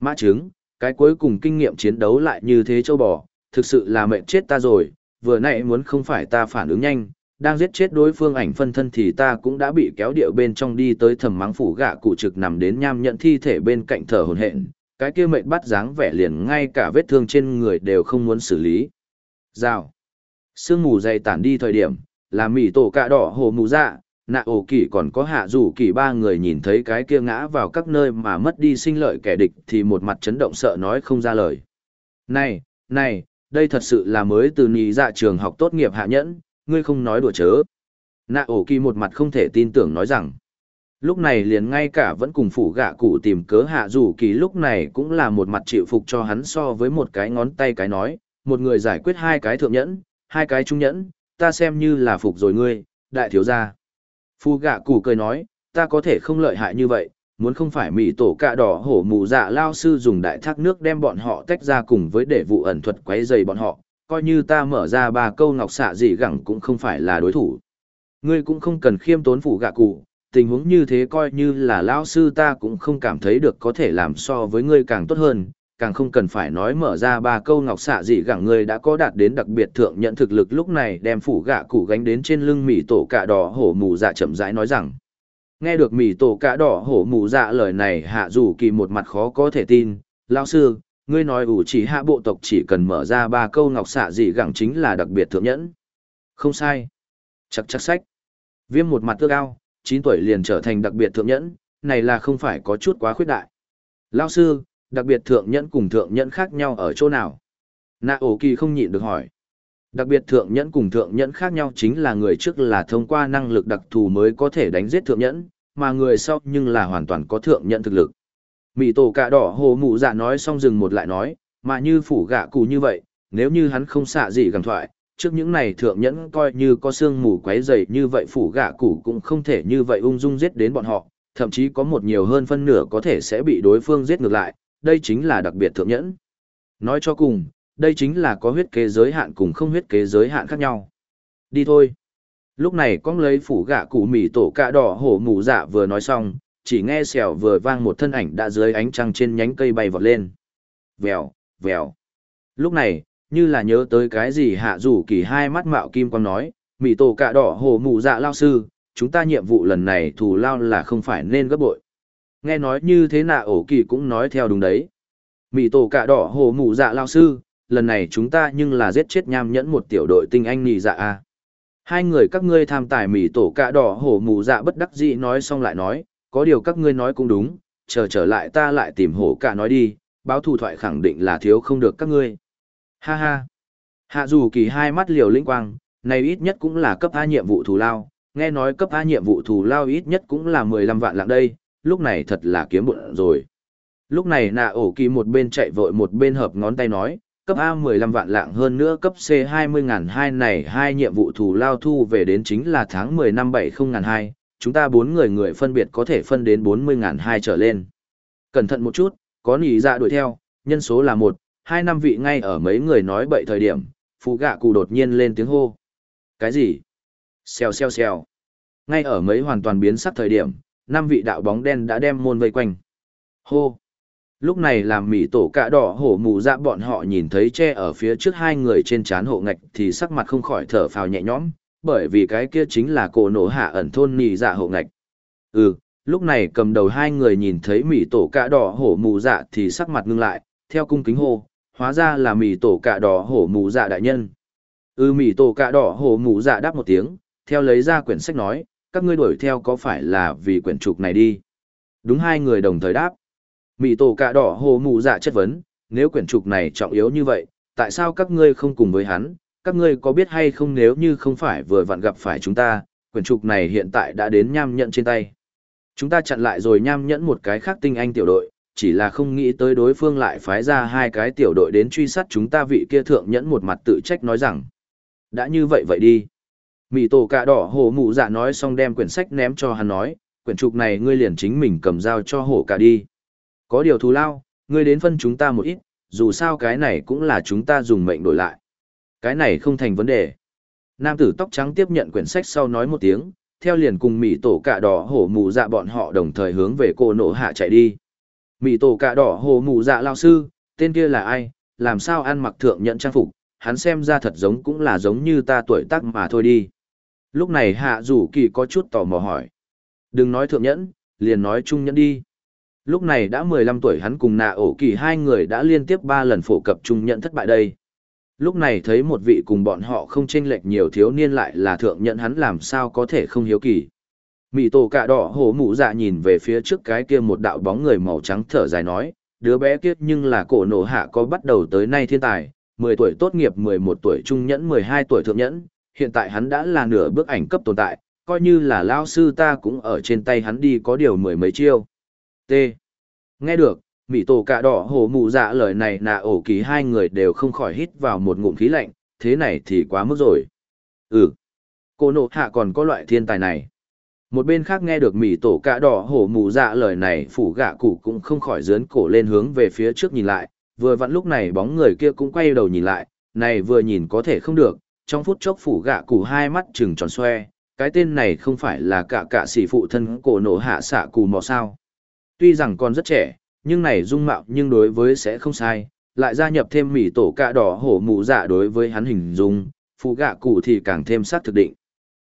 Mã trứng, cái cuối cùng kinh nghiệm chiến đấu lại như thế châu bò, thực sự là mệnh chết ta rồi, vừa nãy muốn không phải ta phản ứng nhanh, đang giết chết đối phương ảnh phân thân thì ta cũng đã bị kéo điệu bên trong đi tới thầm mắng phủ gạ cụ trực nằm đến nham nhận thi thể bên cạnh thở hồn hện, cái kia mệnh bắt dáng vẻ liền ngay cả vết thương trên người đều không muốn xử lý. Rào. Sương mù dày tản đi thời điểm, là mỉ tổ cạ đỏ hồ mù dạ, nạ ổ kỳ còn có hạ rủ kỳ ba người nhìn thấy cái kia ngã vào các nơi mà mất đi sinh lợi kẻ địch thì một mặt chấn động sợ nói không ra lời. Này, này, đây thật sự là mới từ nhì dạ trường học tốt nghiệp hạ nhẫn, ngươi không nói đùa chớ. Nạ ổ kỳ một mặt không thể tin tưởng nói rằng, lúc này liền ngay cả vẫn cùng phủ gạ cụ tìm cớ hạ dù kỳ lúc này cũng là một mặt chịu phục cho hắn so với một cái ngón tay cái nói, một người giải quyết hai cái thượng nhẫn, hai cái trung nhẫn, ta xem như là phục rồi ngươi, đại thiếu gia. Phu gạ cụ cười nói, ta có thể không lợi hại như vậy, muốn không phải mỹ tổ cạ đỏ hổ mù dạ lao sư dùng đại thác nước đem bọn họ tách ra cùng với để vụ ẩn thuật quấy dày bọn họ, coi như ta mở ra ba câu ngọc xạ gì gẳng cũng không phải là đối thủ. Ngươi cũng không cần khiêm tốn phủ gạ cụ, tình huống như thế coi như là lão sư ta cũng không cảm thấy được có thể làm so với ngươi càng tốt hơn, càng không cần phải nói mở ra ba câu ngọc xạ gì gẳng ngươi đã có đạt đến đặc biệt thượng nhận thực lực lúc này đem phủ gạ cụ gánh đến trên lưng mỉ tổ cạ đỏ hổ mù dạ chậm rãi nói rằng nghe được mỉ tổ cạ đỏ hổ mù dạ lời này hạ dù kỳ một mặt khó có thể tin lão sư ngươi nói ủ chỉ hạ bộ tộc chỉ cần mở ra ba câu ngọc xạ gì gẳng chính là đặc biệt thượng nhẫn không sai chắc chắc sách viêm một mặt tước ao 9 tuổi liền trở thành đặc biệt thượng nhẫn, này là không phải có chút quá khuyết đại. Lao sư, đặc biệt thượng nhẫn cùng thượng nhẫn khác nhau ở chỗ nào? Nạ ổ kỳ không nhịn được hỏi. Đặc biệt thượng nhẫn cùng thượng nhẫn khác nhau chính là người trước là thông qua năng lực đặc thù mới có thể đánh giết thượng nhẫn, mà người sau nhưng là hoàn toàn có thượng nhẫn thực lực. Mị tổ cạ đỏ hồ mụ dạ nói xong dừng một lại nói, mà như phủ gạ cụ như vậy, nếu như hắn không xạ gì gầm thoại, trước những này thượng nhẫn coi như có xương mù quấy dày như vậy phủ gạ cụ cũng không thể như vậy ung dung giết đến bọn họ, thậm chí có một nhiều hơn phân nửa có thể sẽ bị đối phương giết ngược lại, đây chính là đặc biệt thượng nhẫn. Nói cho cùng, đây chính là có huyết kế giới hạn cùng không huyết kế giới hạn khác nhau. Đi thôi. Lúc này con lấy phủ gạ cụ mì tổ cạ đỏ hổ mù dạ vừa nói xong, chỉ nghe xèo vừa vang một thân ảnh đã dưới ánh trăng trên nhánh cây bay vọt lên. Vèo, vèo. Lúc này, như là nhớ tới cái gì hạ rủ kỳ hai mắt mạo kim quang nói, mỉ tổ cạ đỏ hồ mụ dạ lao sư, chúng ta nhiệm vụ lần này thù lao là không phải nên gấp bội. Nghe nói như thế nạ ổ kỳ cũng nói theo đúng đấy. mỉ tổ cạ đỏ hồ mụ dạ lao sư, lần này chúng ta nhưng là giết chết nham nhẫn một tiểu đội tinh anh nì dạ a hai người các ngươi tham tài mỉ tổ cạ đỏ hổ mù dạ bất đắc dĩ nói xong lại nói có điều các ngươi nói cũng đúng chờ trở lại ta lại tìm hổ cả nói đi báo thù thoại khẳng định là thiếu không được các ngươi. Ha ha. Hạ dù kỳ hai mắt liều linh quang này ít nhất cũng là cấp a nhiệm vụ thù lao nghe nói cấp a nhiệm vụ thù lao ít nhất cũng là mười lăm vạn lạng đây lúc này thật là kiếm bụng rồi. Lúc này nạ ổ kỳ một bên chạy vội một bên hợp ngón tay nói cấp A 15 vạn lạng hơn nữa cấp C 20 ngàn hai này hai nhiệm vụ thù lao thu về đến chính là tháng 10 năm 70 ngàn hai, chúng ta bốn người người phân biệt có thể phân đến 40 ngàn hai trở lên. Cẩn thận một chút, có nỉ dạ đuổi theo, nhân số là một, hai năm vị ngay ở mấy người nói bậy thời điểm, phụ gạ cụ đột nhiên lên tiếng hô. Cái gì? Xèo xèo xèo. Ngay ở mấy hoàn toàn biến sắc thời điểm, năm vị đạo bóng đen đã đem môn vây quanh. Hô! lúc này làm mỹ tổ cạ đỏ hổ mù dạ bọn họ nhìn thấy che ở phía trước hai người trên chán hộ ngạch thì sắc mặt không khỏi thở phào nhẹ nhõm bởi vì cái kia chính là cổ nổ hạ ẩn thôn nì dạ hộ ngạch. Ừ lúc này cầm đầu hai người nhìn thấy mỉ tổ cạ đỏ hổ mù dạ thì sắc mặt ngưng lại theo cung kính hô hóa ra là mỉ tổ cạ đỏ hổ mù dạ đại nhân. Ừ mỉ tổ cạ đỏ hổ mù dạ đáp một tiếng theo lấy ra quyển sách nói các ngươi đuổi theo có phải là vì quyển trục này đi? Đúng hai người đồng thời đáp. Mỉ tổ cạ đỏ hổ mù dạ chất vấn, nếu quyển trục này trọng yếu như vậy, tại sao các ngươi không cùng với hắn, các ngươi có biết hay không nếu như không phải vừa vặn gặp phải chúng ta, quyển trục này hiện tại đã đến nham nhẫn trên tay. Chúng ta chặn lại rồi nham nhẫn một cái khác tinh anh tiểu đội, chỉ là không nghĩ tới đối phương lại phái ra hai cái tiểu đội đến truy sát chúng ta vị kia thượng nhẫn một mặt tự trách nói rằng. Đã như vậy vậy đi. Mị tổ cạ đỏ hổ mụ dạ nói xong đem quyển sách ném cho hắn nói, quyển trục này ngươi liền chính mình cầm dao cho hổ cả đi. Có điều thù lao, ngươi đến phân chúng ta một ít, dù sao cái này cũng là chúng ta dùng mệnh đổi lại. Cái này không thành vấn đề. Nam tử tóc trắng tiếp nhận quyển sách sau nói một tiếng, theo liền cùng mỹ tổ cạ đỏ hổ mù dạ bọn họ đồng thời hướng về cô nổ hạ chạy đi. Mỹ tổ cạ đỏ hổ mù dạ lao sư, tên kia là ai, làm sao ăn mặc thượng nhận trang phục, hắn xem ra thật giống cũng là giống như ta tuổi tác mà thôi đi. Lúc này hạ rủ kỳ có chút tò mò hỏi. Đừng nói thượng nhẫn, liền nói trung nhẫn đi. Lúc này đã 15 tuổi hắn cùng nạ ổ kỳ hai người đã liên tiếp 3 lần phổ cập trung nhẫn thất bại đây. Lúc này thấy một vị cùng bọn họ không chênh lệch nhiều thiếu niên lại là thượng nhận hắn làm sao có thể không hiếu kỳ. Mị tổ cạ đỏ hổ mụ dạ nhìn về phía trước cái kia một đạo bóng người màu trắng thở dài nói, đứa bé kiết nhưng là cổ nổ hạ có bắt đầu tới nay thiên tài, 10 tuổi tốt nghiệp 11 tuổi trung nhẫn 12 tuổi thượng nhẫn, hiện tại hắn đã là nửa bước ảnh cấp tồn tại, coi như là lao sư ta cũng ở trên tay hắn đi có điều mười mấy chiêu. T. Nghe được, Mỹ tổ cạ đỏ hổ mụ dạ lời này nà ổ kỳ hai người đều không khỏi hít vào một ngụm khí lạnh, thế này thì quá mức rồi. Ừ, cô nộ hạ còn có loại thiên tài này. Một bên khác nghe được Mỹ tổ cạ đỏ hổ mụ dạ lời này phủ gạ cụ cũng không khỏi dướn cổ lên hướng về phía trước nhìn lại, vừa vặn lúc này bóng người kia cũng quay đầu nhìn lại, này vừa nhìn có thể không được, trong phút chốc phủ gạ cụ hai mắt trừng tròn xoe, cái tên này không phải là cả cả sĩ phụ thân cổ nổ hạ xạ cù mò sao. Tuy rằng còn rất trẻ, nhưng này dung mạo nhưng đối với sẽ không sai, lại gia nhập thêm mỉ tổ cạ đỏ hổ mụ dạ đối với hắn hình dung, phụ gạ cụ thì càng thêm sát thực định.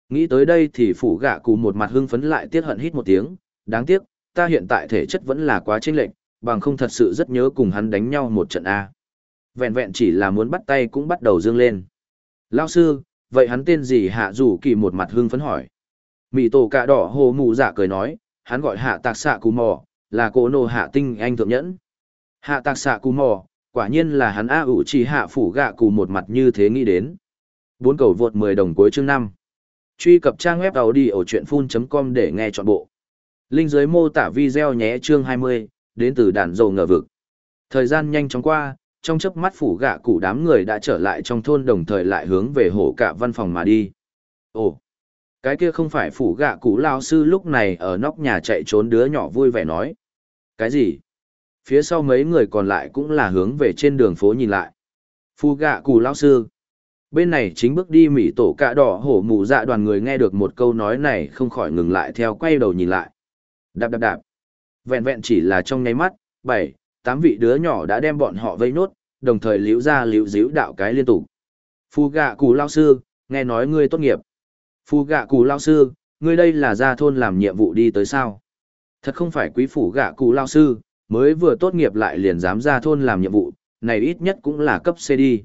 Nghĩ tới đây thì phụ gạ cụ một mặt hưng phấn lại tiết hận hít một tiếng, đáng tiếc, ta hiện tại thể chất vẫn là quá chênh lệch, bằng không thật sự rất nhớ cùng hắn đánh nhau một trận A. Vẹn vẹn chỉ là muốn bắt tay cũng bắt đầu dương lên. Lao sư, vậy hắn tên gì hạ rủ kỳ một mặt hưng phấn hỏi. Mị tổ cạ đỏ hồ mù dạ cười nói, hắn gọi hạ tạc xạ cù mò, là cổ nổ hạ tinh anh thượng nhẫn. Hạ tạc xạ cù mò, quả nhiên là hắn A ủ chỉ hạ phủ gạ cù một mặt như thế nghĩ đến. Bốn cầu vượt 10 đồng cuối chương 5. Truy cập trang web đầu đi ở chuyện full.com để nghe trọn bộ. Linh dưới mô tả video nhé chương 20, đến từ đàn dầu ngờ vực. Thời gian nhanh chóng qua, trong chớp mắt phủ gạ cụ đám người đã trở lại trong thôn đồng thời lại hướng về hổ cả văn phòng mà đi. Ồ, cái kia không phải phủ gạ cụ lao sư lúc này ở nóc nhà chạy trốn đứa nhỏ vui vẻ nói. Cái gì? Phía sau mấy người còn lại cũng là hướng về trên đường phố nhìn lại. Phu gạ cụ lao sư. Bên này chính bước đi mỉ tổ cạ đỏ hổ mù dạ đoàn người nghe được một câu nói này không khỏi ngừng lại theo quay đầu nhìn lại. Đạp đạp đạp. Vẹn vẹn chỉ là trong nháy mắt, bảy, tám vị đứa nhỏ đã đem bọn họ vây nốt, đồng thời liễu ra liễu díu đạo cái liên tục. Phu gạ cụ lao sư, nghe nói ngươi tốt nghiệp. Phu gạ cụ lao sư, ngươi đây là ra thôn làm nhiệm vụ đi tới sao? Thật không phải quý phủ gạ cụ lao sư, mới vừa tốt nghiệp lại liền dám ra thôn làm nhiệm vụ, này ít nhất cũng là cấp C đi.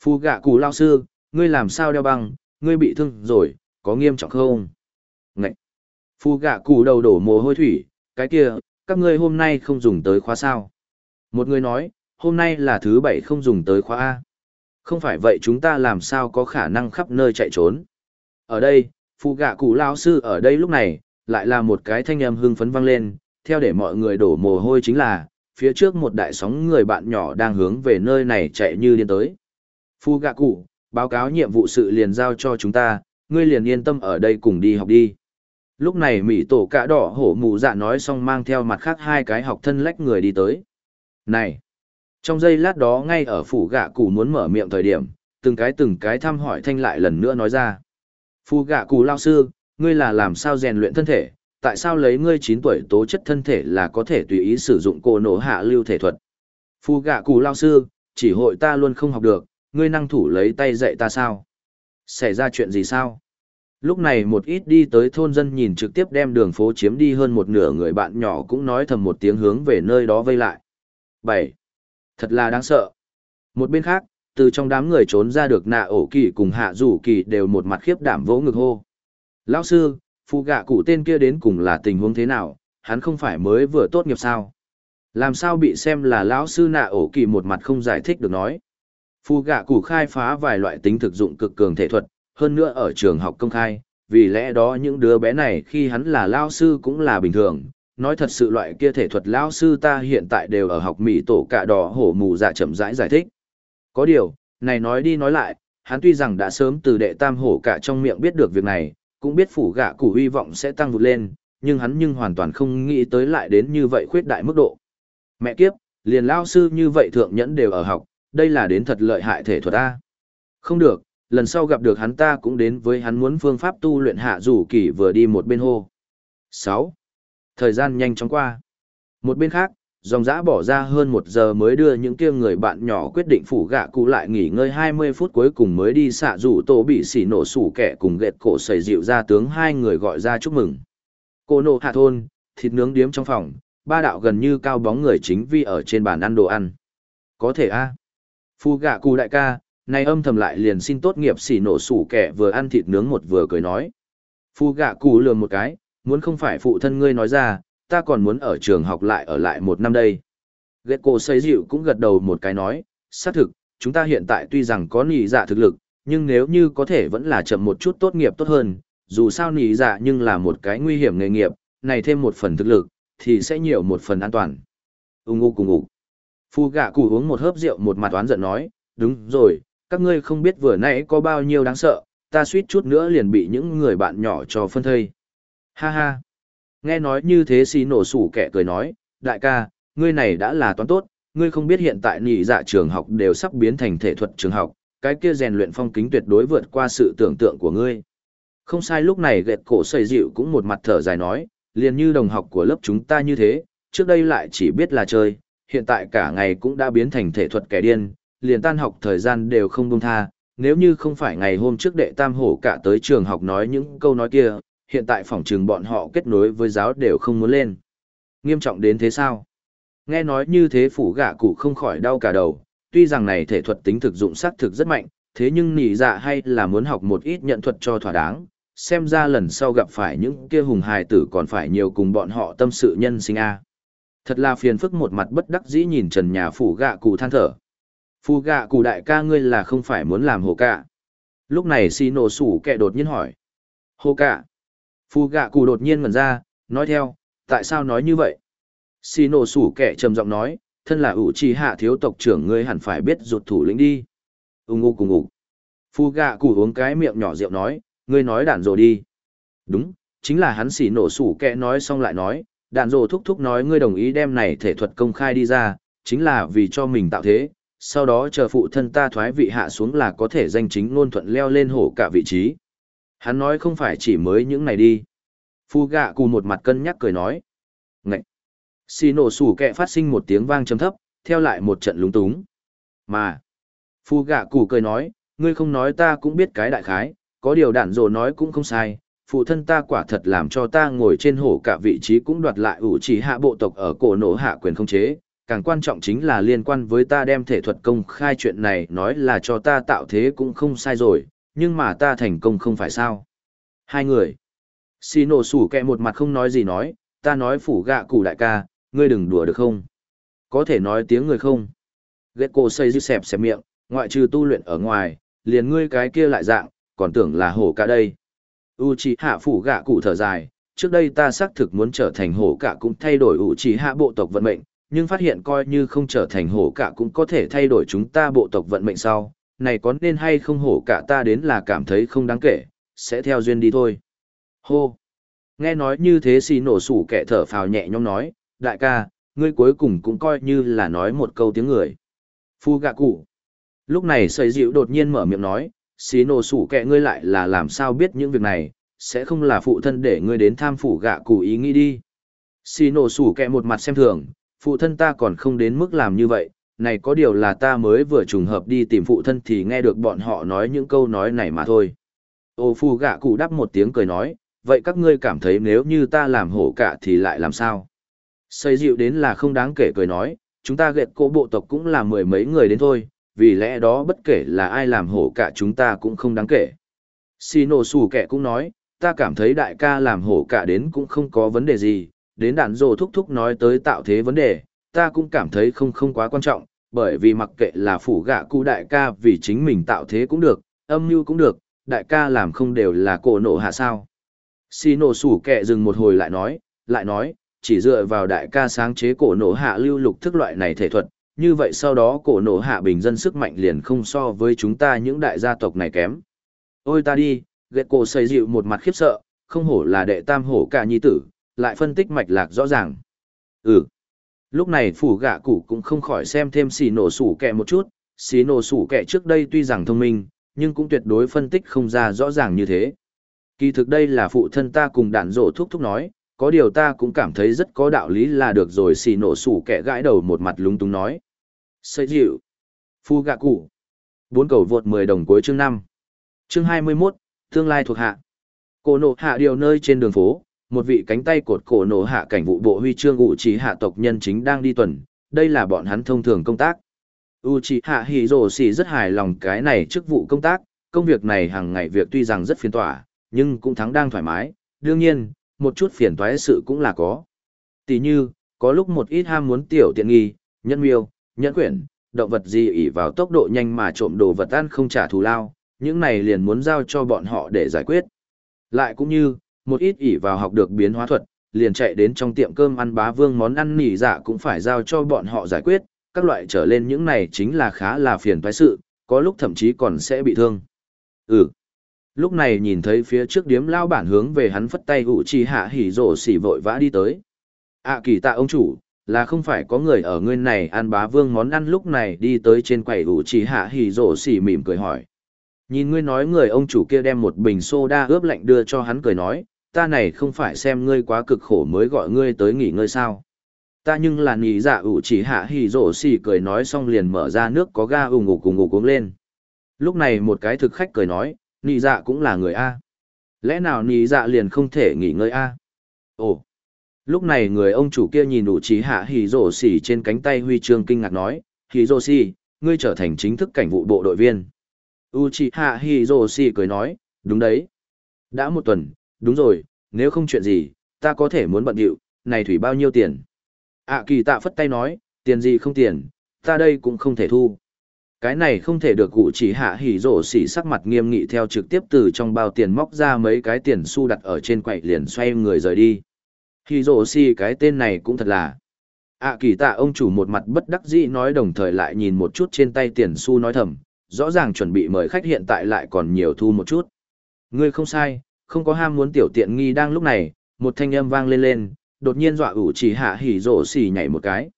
Phu gạ cụ lao sư, ngươi làm sao đeo băng, ngươi bị thương rồi, có nghiêm trọng không? Ngậy! Phu gạ cụ đầu đổ mồ hôi thủy, cái kia, các ngươi hôm nay không dùng tới khóa sao? Một người nói, hôm nay là thứ bảy không dùng tới khóa A. Không phải vậy chúng ta làm sao có khả năng khắp nơi chạy trốn. Ở đây, phụ gạ cụ lao sư ở đây lúc này, lại là một cái thanh âm hưng phấn vang lên, theo để mọi người đổ mồ hôi chính là, phía trước một đại sóng người bạn nhỏ đang hướng về nơi này chạy như điên tới. Phu gạ cụ, báo cáo nhiệm vụ sự liền giao cho chúng ta, ngươi liền yên tâm ở đây cùng đi học đi. Lúc này Mỹ tổ cả đỏ hổ mù dạ nói xong mang theo mặt khác hai cái học thân lách người đi tới. Này! Trong giây lát đó ngay ở phủ gạ cụ muốn mở miệng thời điểm, từng cái từng cái thăm hỏi thanh lại lần nữa nói ra. Phu gạ cụ lao sư, ngươi là làm sao rèn luyện thân thể, tại sao lấy ngươi 9 tuổi tố chất thân thể là có thể tùy ý sử dụng cổ nổ hạ lưu thể thuật. Phu gạ cụ lao sư, chỉ hội ta luôn không học được, ngươi năng thủ lấy tay dạy ta sao? Xảy ra chuyện gì sao? Lúc này một ít đi tới thôn dân nhìn trực tiếp đem đường phố chiếm đi hơn một nửa người bạn nhỏ cũng nói thầm một tiếng hướng về nơi đó vây lại. 7. Thật là đáng sợ. Một bên khác, từ trong đám người trốn ra được nạ ổ kỳ cùng hạ rủ kỳ đều một mặt khiếp đảm vỗ ngực hô. Lão sư, phụ gạ cụ tên kia đến cùng là tình huống thế nào, hắn không phải mới vừa tốt nghiệp sao? Làm sao bị xem là lão sư nạ ổ kỳ một mặt không giải thích được nói. Phụ gạ cụ khai phá vài loại tính thực dụng cực cường thể thuật, hơn nữa ở trường học công khai, vì lẽ đó những đứa bé này khi hắn là lao sư cũng là bình thường, nói thật sự loại kia thể thuật lao sư ta hiện tại đều ở học mỹ tổ cả đỏ hổ mù dạ chậm rãi giải thích. Có điều, này nói đi nói lại, hắn tuy rằng đã sớm từ đệ tam hổ cả trong miệng biết được việc này, cũng biết phủ gạ củ hy vọng sẽ tăng vụt lên, nhưng hắn nhưng hoàn toàn không nghĩ tới lại đến như vậy khuyết đại mức độ. Mẹ kiếp, liền lao sư như vậy thượng nhẫn đều ở học, đây là đến thật lợi hại thể thuật A. Không được, lần sau gặp được hắn ta cũng đến với hắn muốn phương pháp tu luyện hạ rủ kỳ vừa đi một bên hô. 6. Thời gian nhanh chóng qua. Một bên khác, dòng dã bỏ ra hơn một giờ mới đưa những kia người bạn nhỏ quyết định phủ gạ cụ lại nghỉ ngơi 20 phút cuối cùng mới đi xạ rủ tổ bị xỉ nổ sủ kẻ cùng ghẹt cổ sầy dịu ra tướng hai người gọi ra chúc mừng. Cô nộ hạ thôn, thịt nướng điếm trong phòng, ba đạo gần như cao bóng người chính vi ở trên bàn ăn đồ ăn. Có thể a à. Phu gạ cụ đại ca, này âm thầm lại liền xin tốt nghiệp xỉ nổ sủ kẻ vừa ăn thịt nướng một vừa cười nói. Phu gạ cụ lừa một cái, muốn không phải phụ thân ngươi nói ra, ta còn muốn ở trường học lại ở lại một năm đây. Ghét cô xây dịu cũng gật đầu một cái nói, xác thực, chúng ta hiện tại tuy rằng có nỉ dạ thực lực, nhưng nếu như có thể vẫn là chậm một chút tốt nghiệp tốt hơn, dù sao nỉ dạ nhưng là một cái nguy hiểm nghề nghiệp, này thêm một phần thực lực, thì sẽ nhiều một phần an toàn. Ung ngu cùng ngủ. Phu gạ cụ uống một hớp rượu một mặt oán giận nói, đúng rồi, các ngươi không biết vừa nãy có bao nhiêu đáng sợ, ta suýt chút nữa liền bị những người bạn nhỏ cho phân thây. Ha ha. Nghe nói như thế xì nổ sủ kẻ cười nói, đại ca, ngươi này đã là toán tốt, ngươi không biết hiện tại nhị dạ trường học đều sắp biến thành thể thuật trường học, cái kia rèn luyện phong kính tuyệt đối vượt qua sự tưởng tượng của ngươi. Không sai lúc này gẹt cổ xây dịu cũng một mặt thở dài nói, liền như đồng học của lớp chúng ta như thế, trước đây lại chỉ biết là chơi, hiện tại cả ngày cũng đã biến thành thể thuật kẻ điên, liền tan học thời gian đều không buông tha, nếu như không phải ngày hôm trước đệ tam hổ cả tới trường học nói những câu nói kia, hiện tại phòng trường bọn họ kết nối với giáo đều không muốn lên. Nghiêm trọng đến thế sao? Nghe nói như thế phủ gã cụ không khỏi đau cả đầu, tuy rằng này thể thuật tính thực dụng sát thực rất mạnh, thế nhưng nỉ dạ hay là muốn học một ít nhận thuật cho thỏa đáng, xem ra lần sau gặp phải những kia hùng hài tử còn phải nhiều cùng bọn họ tâm sự nhân sinh a. Thật là phiền phức một mặt bất đắc dĩ nhìn trần nhà phủ gạ cụ than thở. phủ gạ cụ đại ca ngươi là không phải muốn làm hồ cạ. Lúc này xì nổ sủ kẹ đột nhiên hỏi. Hồ cạ. Phu gạ cụ đột nhiên ngẩn ra, nói theo, tại sao nói như vậy? Xì nổ sủ kẻ trầm giọng nói, thân là ủ trì hạ thiếu tộc trưởng ngươi hẳn phải biết rụt thủ lĩnh đi. Úng ngu cùng ngủ. Phu gạ cụ uống cái miệng nhỏ rượu nói, ngươi nói đản rồ đi. Đúng, chính là hắn xì nổ sủ kẻ nói xong lại nói, đạn rồ thúc thúc nói ngươi đồng ý đem này thể thuật công khai đi ra, chính là vì cho mình tạo thế, sau đó chờ phụ thân ta thoái vị hạ xuống là có thể danh chính ngôn thuận leo lên hổ cả vị trí. Hắn nói không phải chỉ mới những này đi. Phu gạ cù một mặt cân nhắc cười nói. Ngậy! Xì nổ sủ kẹ phát sinh một tiếng vang trầm thấp, theo lại một trận lúng túng. Mà! Phu gạ cù cười nói, ngươi không nói ta cũng biết cái đại khái, có điều đản dồ nói cũng không sai. Phụ thân ta quả thật làm cho ta ngồi trên hổ cả vị trí cũng đoạt lại ủ chỉ hạ bộ tộc ở cổ nổ hạ quyền không chế, càng quan trọng chính là liên quan với ta đem thể thuật công khai chuyện này nói là cho ta tạo thế cũng không sai rồi, nhưng mà ta thành công không phải sao. Hai người. Xì nổ sủ kẹ một mặt không nói gì nói, ta nói phủ gạ cụ đại ca, ngươi đừng đùa được không? Có thể nói tiếng người không? Ghét cô xây dư xẹp xẹp miệng, ngoại trừ tu luyện ở ngoài, liền ngươi cái kia lại dạng, còn tưởng là hổ cả đây. U chỉ hạ phủ gạ cụ thở dài, trước đây ta xác thực muốn trở thành hổ cả cũng thay đổi u chỉ hạ bộ tộc vận mệnh, nhưng phát hiện coi như không trở thành hổ cả cũng có thể thay đổi chúng ta bộ tộc vận mệnh sau, này có nên hay không hổ cả ta đến là cảm thấy không đáng kể, sẽ theo duyên đi thôi. Hô! Nghe nói như thế xì nổ sủ kẻ thở phào nhẹ nhõm nói, đại ca, ngươi cuối cùng cũng coi như là nói một câu tiếng người. Phu gạ cụ. Lúc này sầy dịu đột nhiên mở miệng nói, xì nổ sủ kẻ ngươi lại là làm sao biết những việc này, sẽ không là phụ thân để ngươi đến tham phủ gạ cụ ý nghĩ đi. Xì nổ sủ kẻ một mặt xem thường, phụ thân ta còn không đến mức làm như vậy, này có điều là ta mới vừa trùng hợp đi tìm phụ thân thì nghe được bọn họ nói những câu nói này mà thôi. Ô phu gạ cụ đắp một tiếng cười nói, vậy các ngươi cảm thấy nếu như ta làm hổ cả thì lại làm sao? Xây dịu đến là không đáng kể cười nói, chúng ta ghẹt cô bộ tộc cũng là mười mấy người đến thôi, vì lẽ đó bất kể là ai làm hổ cả chúng ta cũng không đáng kể. Sino sủ kẻ cũng nói, ta cảm thấy đại ca làm hổ cả đến cũng không có vấn đề gì, đến đạn rồ thúc thúc nói tới tạo thế vấn đề, ta cũng cảm thấy không không quá quan trọng, bởi vì mặc kệ là phủ gạ cụ đại ca vì chính mình tạo thế cũng được, âm mưu cũng được, đại ca làm không đều là cổ nổ hạ sao. Xì nổ sủ kẹ dừng một hồi lại nói, lại nói, chỉ dựa vào đại ca sáng chế cổ nổ hạ lưu lục thức loại này thể thuật, như vậy sau đó cổ nổ hạ bình dân sức mạnh liền không so với chúng ta những đại gia tộc này kém. Ôi ta đi, ghét cổ xây dịu một mặt khiếp sợ, không hổ là đệ tam hổ cả nhi tử, lại phân tích mạch lạc rõ ràng. Ừ. Lúc này phủ gạ cụ cũng không khỏi xem thêm xì nổ sủ kẹ một chút, xì nổ sủ kẹ trước đây tuy rằng thông minh, nhưng cũng tuyệt đối phân tích không ra rõ ràng như thế. Kỳ thực đây là phụ thân ta cùng đạn rổ thúc thúc nói, có điều ta cũng cảm thấy rất có đạo lý là được rồi xì nổ sủ kẹ gãi đầu một mặt lúng túng nói. Xây dịu. Phu gạ cụ. Bốn cầu vượt 10 đồng cuối chương năm, Chương 21, tương lai thuộc hạ. Cổ nổ hạ điều nơi trên đường phố, một vị cánh tay cột cổ nổ hạ cảnh vụ bộ huy chương ủ trí hạ tộc nhân chính đang đi tuần, đây là bọn hắn thông thường công tác. U trí hạ hỉ rồ xì rất hài lòng cái này chức vụ công tác, công việc này hàng ngày việc tuy rằng rất phiền tỏa, nhưng cũng thắng đang thoải mái, đương nhiên, một chút phiền toái sự cũng là có. Tỷ như, có lúc một ít ham muốn tiểu tiện nghi, nhân miêu, nhân quyển, động vật gì ỉ vào tốc độ nhanh mà trộm đồ vật ăn không trả thù lao, những này liền muốn giao cho bọn họ để giải quyết. Lại cũng như, một ít ỉ vào học được biến hóa thuật, liền chạy đến trong tiệm cơm ăn bá vương món ăn nỉ dạ cũng phải giao cho bọn họ giải quyết, các loại trở lên những này chính là khá là phiền toái sự, có lúc thậm chí còn sẽ bị thương. Ừ. Lúc này nhìn thấy phía trước điếm lao bản hướng về hắn phất tay ủ trì hạ hỉ rổ xỉ vội vã đi tới. À kỳ tạ ông chủ, là không phải có người ở ngươi này ăn bá vương món ăn lúc này đi tới trên quầy ủ trì hạ hỉ rổ xỉ mỉm cười hỏi. Nhìn ngươi nói người ông chủ kia đem một bình soda ướp lạnh đưa cho hắn cười nói, ta này không phải xem ngươi quá cực khổ mới gọi ngươi tới nghỉ ngơi sao. Ta nhưng là nỉ dạ ủ chỉ hạ hỉ rổ xì cười nói xong liền mở ra nước có ga ủng ngủ cùng ngủ uống lên. Lúc này một cái thực khách cười nói, nỉ dạ cũng là người A. Lẽ nào nỉ dạ liền không thể nghỉ ngơi A? Ồ! Lúc này người ông chủ kia nhìn ủ chỉ hạ hỉ rổ xì trên cánh tay huy chương kinh ngạc nói, hỉ rổ xì, ngươi trở thành chính thức cảnh vụ bộ đội viên. Uchiha Hiroshi cười nói, đúng đấy. Đã một tuần, đúng rồi, nếu không chuyện gì, ta có thể muốn bận điệu, này thủy bao nhiêu tiền? ạ kỳ tạ phất tay nói, tiền gì không tiền, ta đây cũng không thể thu. Cái này không thể được cụ chỉ hạ hỉ rổ xỉ sắc mặt nghiêm nghị theo trực tiếp từ trong bao tiền móc ra mấy cái tiền xu đặt ở trên quậy liền xoay người rời đi. Hỉ rổ xỉ cái tên này cũng thật là. ạ kỳ tạ ông chủ một mặt bất đắc dĩ nói đồng thời lại nhìn một chút trên tay tiền xu nói thầm, rõ ràng chuẩn bị mời khách hiện tại lại còn nhiều thu một chút. Ngươi không sai, không có ham muốn tiểu tiện nghi đang lúc này, một thanh âm vang lên lên, đột nhiên dọa ủ chỉ hạ hỉ rổ xì nhảy một cái.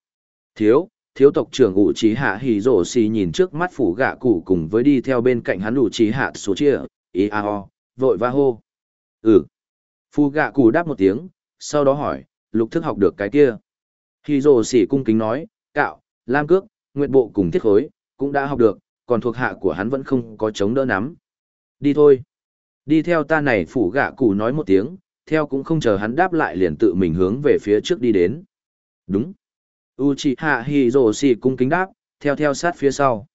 Thiếu, thiếu tộc trưởng ủ chỉ hạ hỉ rổ xì nhìn trước mắt phủ gạ cụ cùng với đi theo bên cạnh hắn ủ chỉ hạ số chia ý a ho vội va hô. Ừ. Phù gạ cụ đáp một tiếng sau đó hỏi lục thức học được cái kia. Hỉ rổ xì cung kính nói cạo lam cước nguyện bộ cùng thiết khối cũng đã học được còn thuộc hạ của hắn vẫn không có chống đỡ nắm. Đi thôi đi theo ta này phủ gạ cụ nói một tiếng theo cũng không chờ hắn đáp lại liền tự mình hướng về phía trước đi đến đúng Uchiha Hiroshi cung kính đáp, theo theo sát phía sau.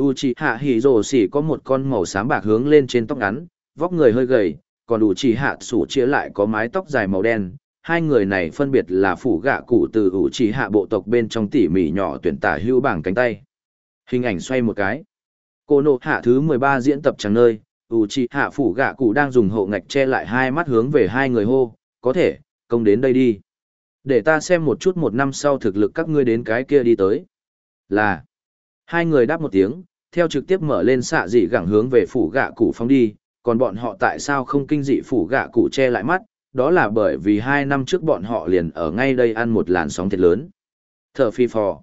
Uchiha Hiroshi có một con màu xám bạc hướng lên trên tóc ngắn, vóc người hơi gầy, còn Uchiha Tsuchiya lại có mái tóc dài màu đen. Hai người này phân biệt là phủ gạ cụ từ Uchiha bộ tộc bên trong tỉ mỉ nhỏ tuyển tả hưu bảng cánh tay. Hình ảnh xoay một cái. Cô nộ hạ thứ 13 diễn tập chẳng nơi, Uchiha phủ gạ cụ đang dùng hộ ngạch che lại hai mắt hướng về hai người hô, có thể, công đến đây đi. Để ta xem một chút một năm sau thực lực các ngươi đến cái kia đi tới. Là. Hai người đáp một tiếng, theo trực tiếp mở lên xạ dị gẳng hướng về phủ gạ cụ phóng đi, còn bọn họ tại sao không kinh dị phủ gạ cụ che lại mắt, đó là bởi vì hai năm trước bọn họ liền ở ngay đây ăn một làn sóng thiệt lớn. Thở phi phò.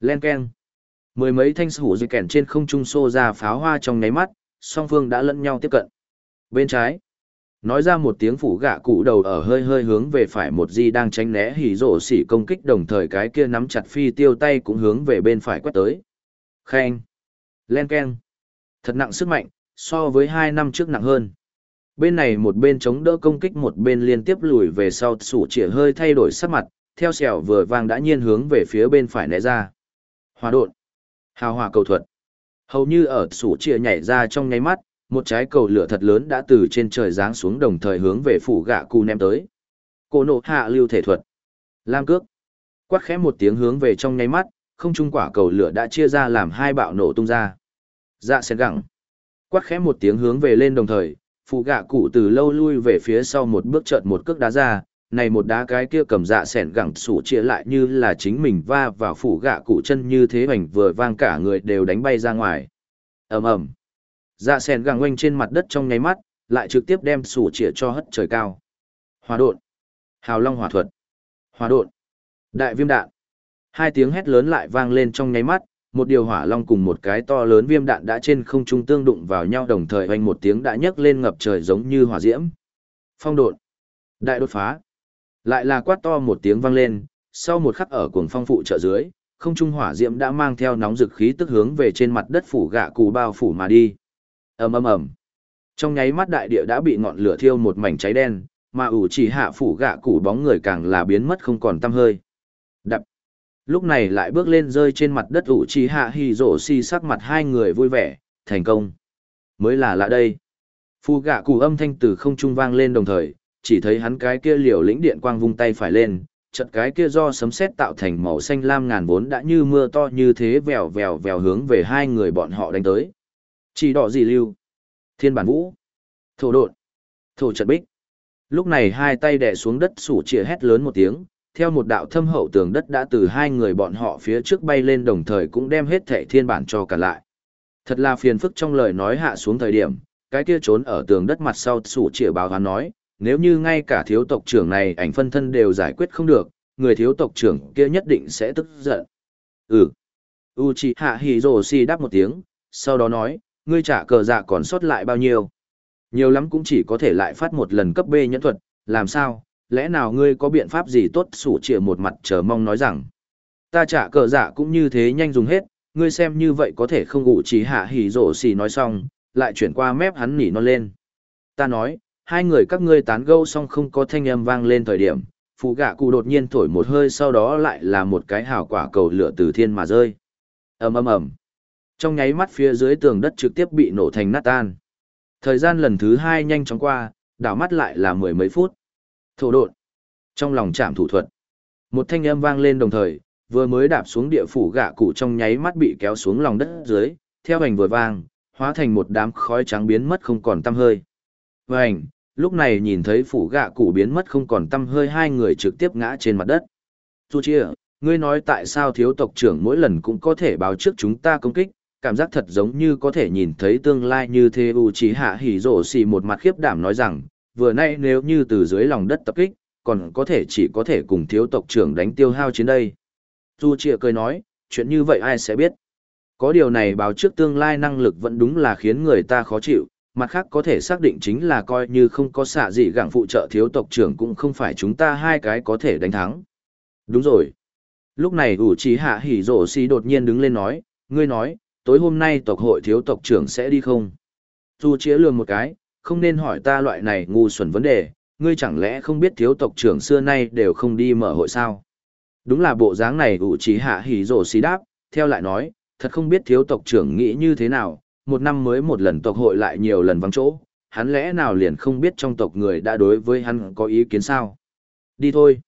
Len keng. Mười mấy thanh sủ dây kèn trên không trung xô ra pháo hoa trong nháy mắt, song phương đã lẫn nhau tiếp cận. Bên trái. Nói ra một tiếng phủ gạ cụ đầu ở hơi hơi hướng về phải một di đang tránh né hỉ rổ xỉ công kích đồng thời cái kia nắm chặt phi tiêu tay cũng hướng về bên phải quét tới. Khen. Len ken. Thật nặng sức mạnh, so với hai năm trước nặng hơn. Bên này một bên chống đỡ công kích một bên liên tiếp lùi về sau sủ chĩa hơi thay đổi sắc mặt, theo sẹo vừa vang đã nhiên hướng về phía bên phải né ra. Hòa đột. Hào hòa cầu thuật. Hầu như ở sủ chia nhảy ra trong nháy mắt, một trái cầu lửa thật lớn đã từ trên trời giáng xuống đồng thời hướng về phủ gạ cụ ném tới. Cô nộ hạ lưu thể thuật. Lam cước. Quát khẽ một tiếng hướng về trong nháy mắt không trung quả cầu lửa đã chia ra làm hai bạo nổ tung ra. Dạ xén gẳng. Quát khẽ một tiếng hướng về lên đồng thời phụ gạ cụ từ lâu lui về phía sau một bước chợt một cước đá ra này một đá cái kia cầm dạ sẻn gẳng sủ chia lại như là chính mình va vào phủ gạ cụ chân như thế hoành vừa vang cả người đều đánh bay ra ngoài ầm ầm Dạ sẻn gẳng oanh trên mặt đất trong nháy mắt, lại trực tiếp đem sủ chĩa cho hất trời cao. Hòa đột Hào long hỏa thuật. Hòa đột Đại viêm đạn. Hai tiếng hét lớn lại vang lên trong nháy mắt, một điều hỏa long cùng một cái to lớn viêm đạn đã trên không trung tương đụng vào nhau đồng thời oanh một tiếng đã nhấc lên ngập trời giống như hỏa diễm. Phong đột Đại đột phá. Lại là quát to một tiếng vang lên, sau một khắc ở cuồng phong phụ trợ dưới, không trung hỏa diễm đã mang theo nóng dực khí tức hướng về trên mặt đất phủ gạ cù bao phủ mà đi. Ầm ầm ầm. Trong nháy mắt đại địa đã bị ngọn lửa thiêu một mảnh cháy đen mà ủ chỉ hạ phủ gạ cù bóng người càng là biến mất không còn tăm hơi. Đập. Lúc này lại bước lên rơi trên mặt đất ủ chỉ hạ hì rổ si sắc mặt hai người vui vẻ thành công. Mới là lạ đây. Phù gạ cù âm thanh từ không trung vang lên đồng thời chỉ thấy hắn cái kia liều lĩnh điện quang vung tay phải lên chật cái kia do sấm sét tạo thành màu xanh lam ngàn vốn đã như mưa to như thế vèo vèo vèo hướng về hai người bọn họ đánh tới chỉ đỏ gì lưu. Thiên bản vũ. Thổ độn. Thổ trận bích. Lúc này hai tay đè xuống đất sủ chĩa hét lớn một tiếng, theo một đạo thâm hậu tường đất đã từ hai người bọn họ phía trước bay lên đồng thời cũng đem hết thể thiên bản cho cả lại. Thật là phiền phức trong lời nói hạ xuống thời điểm, cái kia trốn ở tường đất mặt sau sủ chĩa báo hắn nói, nếu như ngay cả thiếu tộc trưởng này ảnh phân thân đều giải quyết không được, người thiếu tộc trưởng kia nhất định sẽ tức giận. Ừ. Uchiha Hiroshi đáp một tiếng, sau đó nói, ngươi trả cờ dạ còn sót lại bao nhiêu. Nhiều lắm cũng chỉ có thể lại phát một lần cấp B nhẫn thuật, làm sao, lẽ nào ngươi có biện pháp gì tốt sủ trịa một mặt chờ mong nói rằng. Ta trả cờ dạ cũng như thế nhanh dùng hết, ngươi xem như vậy có thể không ủ chỉ hạ hỉ rổ xì nói xong, lại chuyển qua mép hắn nỉ non lên. Ta nói, hai người các ngươi tán gâu xong không có thanh âm vang lên thời điểm, phụ gạ cụ đột nhiên thổi một hơi sau đó lại là một cái hào quả cầu lửa từ thiên mà rơi. ầm ầm ầm trong nháy mắt phía dưới tường đất trực tiếp bị nổ thành nát tan. Thời gian lần thứ hai nhanh chóng qua, Đảo mắt lại là mười mấy phút. Thổ độn. Trong lòng chạm thủ thuật. Một thanh âm vang lên đồng thời, vừa mới đạp xuống địa phủ gạ cụ trong nháy mắt bị kéo xuống lòng đất dưới, theo hành vừa vang, hóa thành một đám khói trắng biến mất không còn tăm hơi. Vành, lúc này nhìn thấy phủ gạ cụ biến mất không còn tăm hơi hai người trực tiếp ngã trên mặt đất. Chu chia, ngươi nói tại sao thiếu tộc trưởng mỗi lần cũng có thể báo trước chúng ta công kích, cảm giác thật giống như có thể nhìn thấy tương lai như thế u trí hạ hỉ rổ xì một mặt khiếp đảm nói rằng, vừa nay nếu như từ dưới lòng đất tập kích, còn có thể chỉ có thể cùng thiếu tộc trưởng đánh tiêu hao trên đây. Du chia cười nói, chuyện như vậy ai sẽ biết. Có điều này báo trước tương lai năng lực vẫn đúng là khiến người ta khó chịu, mặt khác có thể xác định chính là coi như không có xạ gì gặng phụ trợ thiếu tộc trưởng cũng không phải chúng ta hai cái có thể đánh thắng. Đúng rồi. Lúc này ủ trí hạ hỉ rổ xì đột nhiên đứng lên nói, ngươi nói, tối hôm nay tộc hội thiếu tộc trưởng sẽ đi không? dù chĩa lường một cái, không nên hỏi ta loại này ngu xuẩn vấn đề, ngươi chẳng lẽ không biết thiếu tộc trưởng xưa nay đều không đi mở hội sao? Đúng là bộ dáng này ủ trí hạ hỉ rổ xì đáp, theo lại nói, thật không biết thiếu tộc trưởng nghĩ như thế nào, một năm mới một lần tộc hội lại nhiều lần vắng chỗ, hắn lẽ nào liền không biết trong tộc người đã đối với hắn có ý kiến sao? Đi thôi.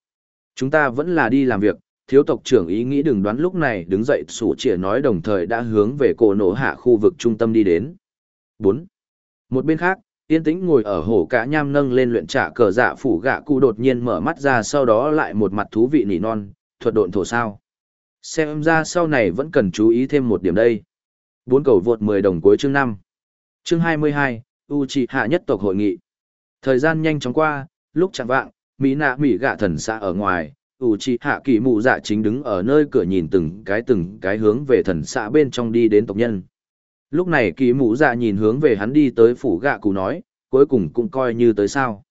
Chúng ta vẫn là đi làm việc, thiếu tộc trưởng ý nghĩ đừng đoán lúc này đứng dậy sủ chĩa nói đồng thời đã hướng về cổ nổ hạ khu vực trung tâm đi đến. 4. Một bên khác, yên tĩnh ngồi ở hồ cá nham nâng lên luyện trả cờ dạ phủ gạ cụ đột nhiên mở mắt ra sau đó lại một mặt thú vị nỉ non, thuật độn thổ sao. Xem ra sau này vẫn cần chú ý thêm một điểm đây. Bốn cầu vượt 10 đồng cuối chương 5. Chương 22, U trị hạ nhất tộc hội nghị. Thời gian nhanh chóng qua, lúc chẳng vạng, Mỹ nạ Mỹ gạ thần xã ở ngoài, U trị hạ kỳ mụ dạ chính đứng ở nơi cửa nhìn từng cái từng cái hướng về thần xã bên trong đi đến tộc nhân. Lúc này kỳ mụ dạ nhìn hướng về hắn đi tới phủ gạ cụ nói, cuối cùng cũng coi như tới sao.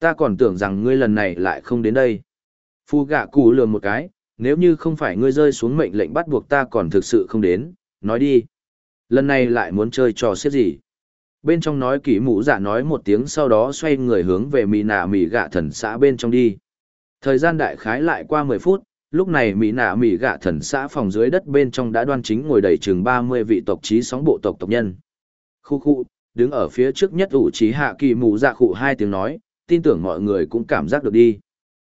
Ta còn tưởng rằng ngươi lần này lại không đến đây. Phu gạ cụ lừa một cái, nếu như không phải ngươi rơi xuống mệnh lệnh bắt buộc ta còn thực sự không đến, nói đi. Lần này lại muốn chơi trò xiết gì? Bên trong nói kỷ mũ dạ nói một tiếng sau đó xoay người hướng về mỹ nạ mỹ gạ thần xã bên trong đi. Thời gian đại khái lại qua mười phút, lúc này mỹ nạ mỹ gạ thần xã phòng dưới đất bên trong đã đoan chính ngồi đầy chừng mươi vị tộc trí sóng bộ tộc tộc nhân. Khu khu, đứng ở phía trước nhất ủ trí hạ kỳ mù dạ khụ hai tiếng nói, tin tưởng mọi người cũng cảm giác được đi.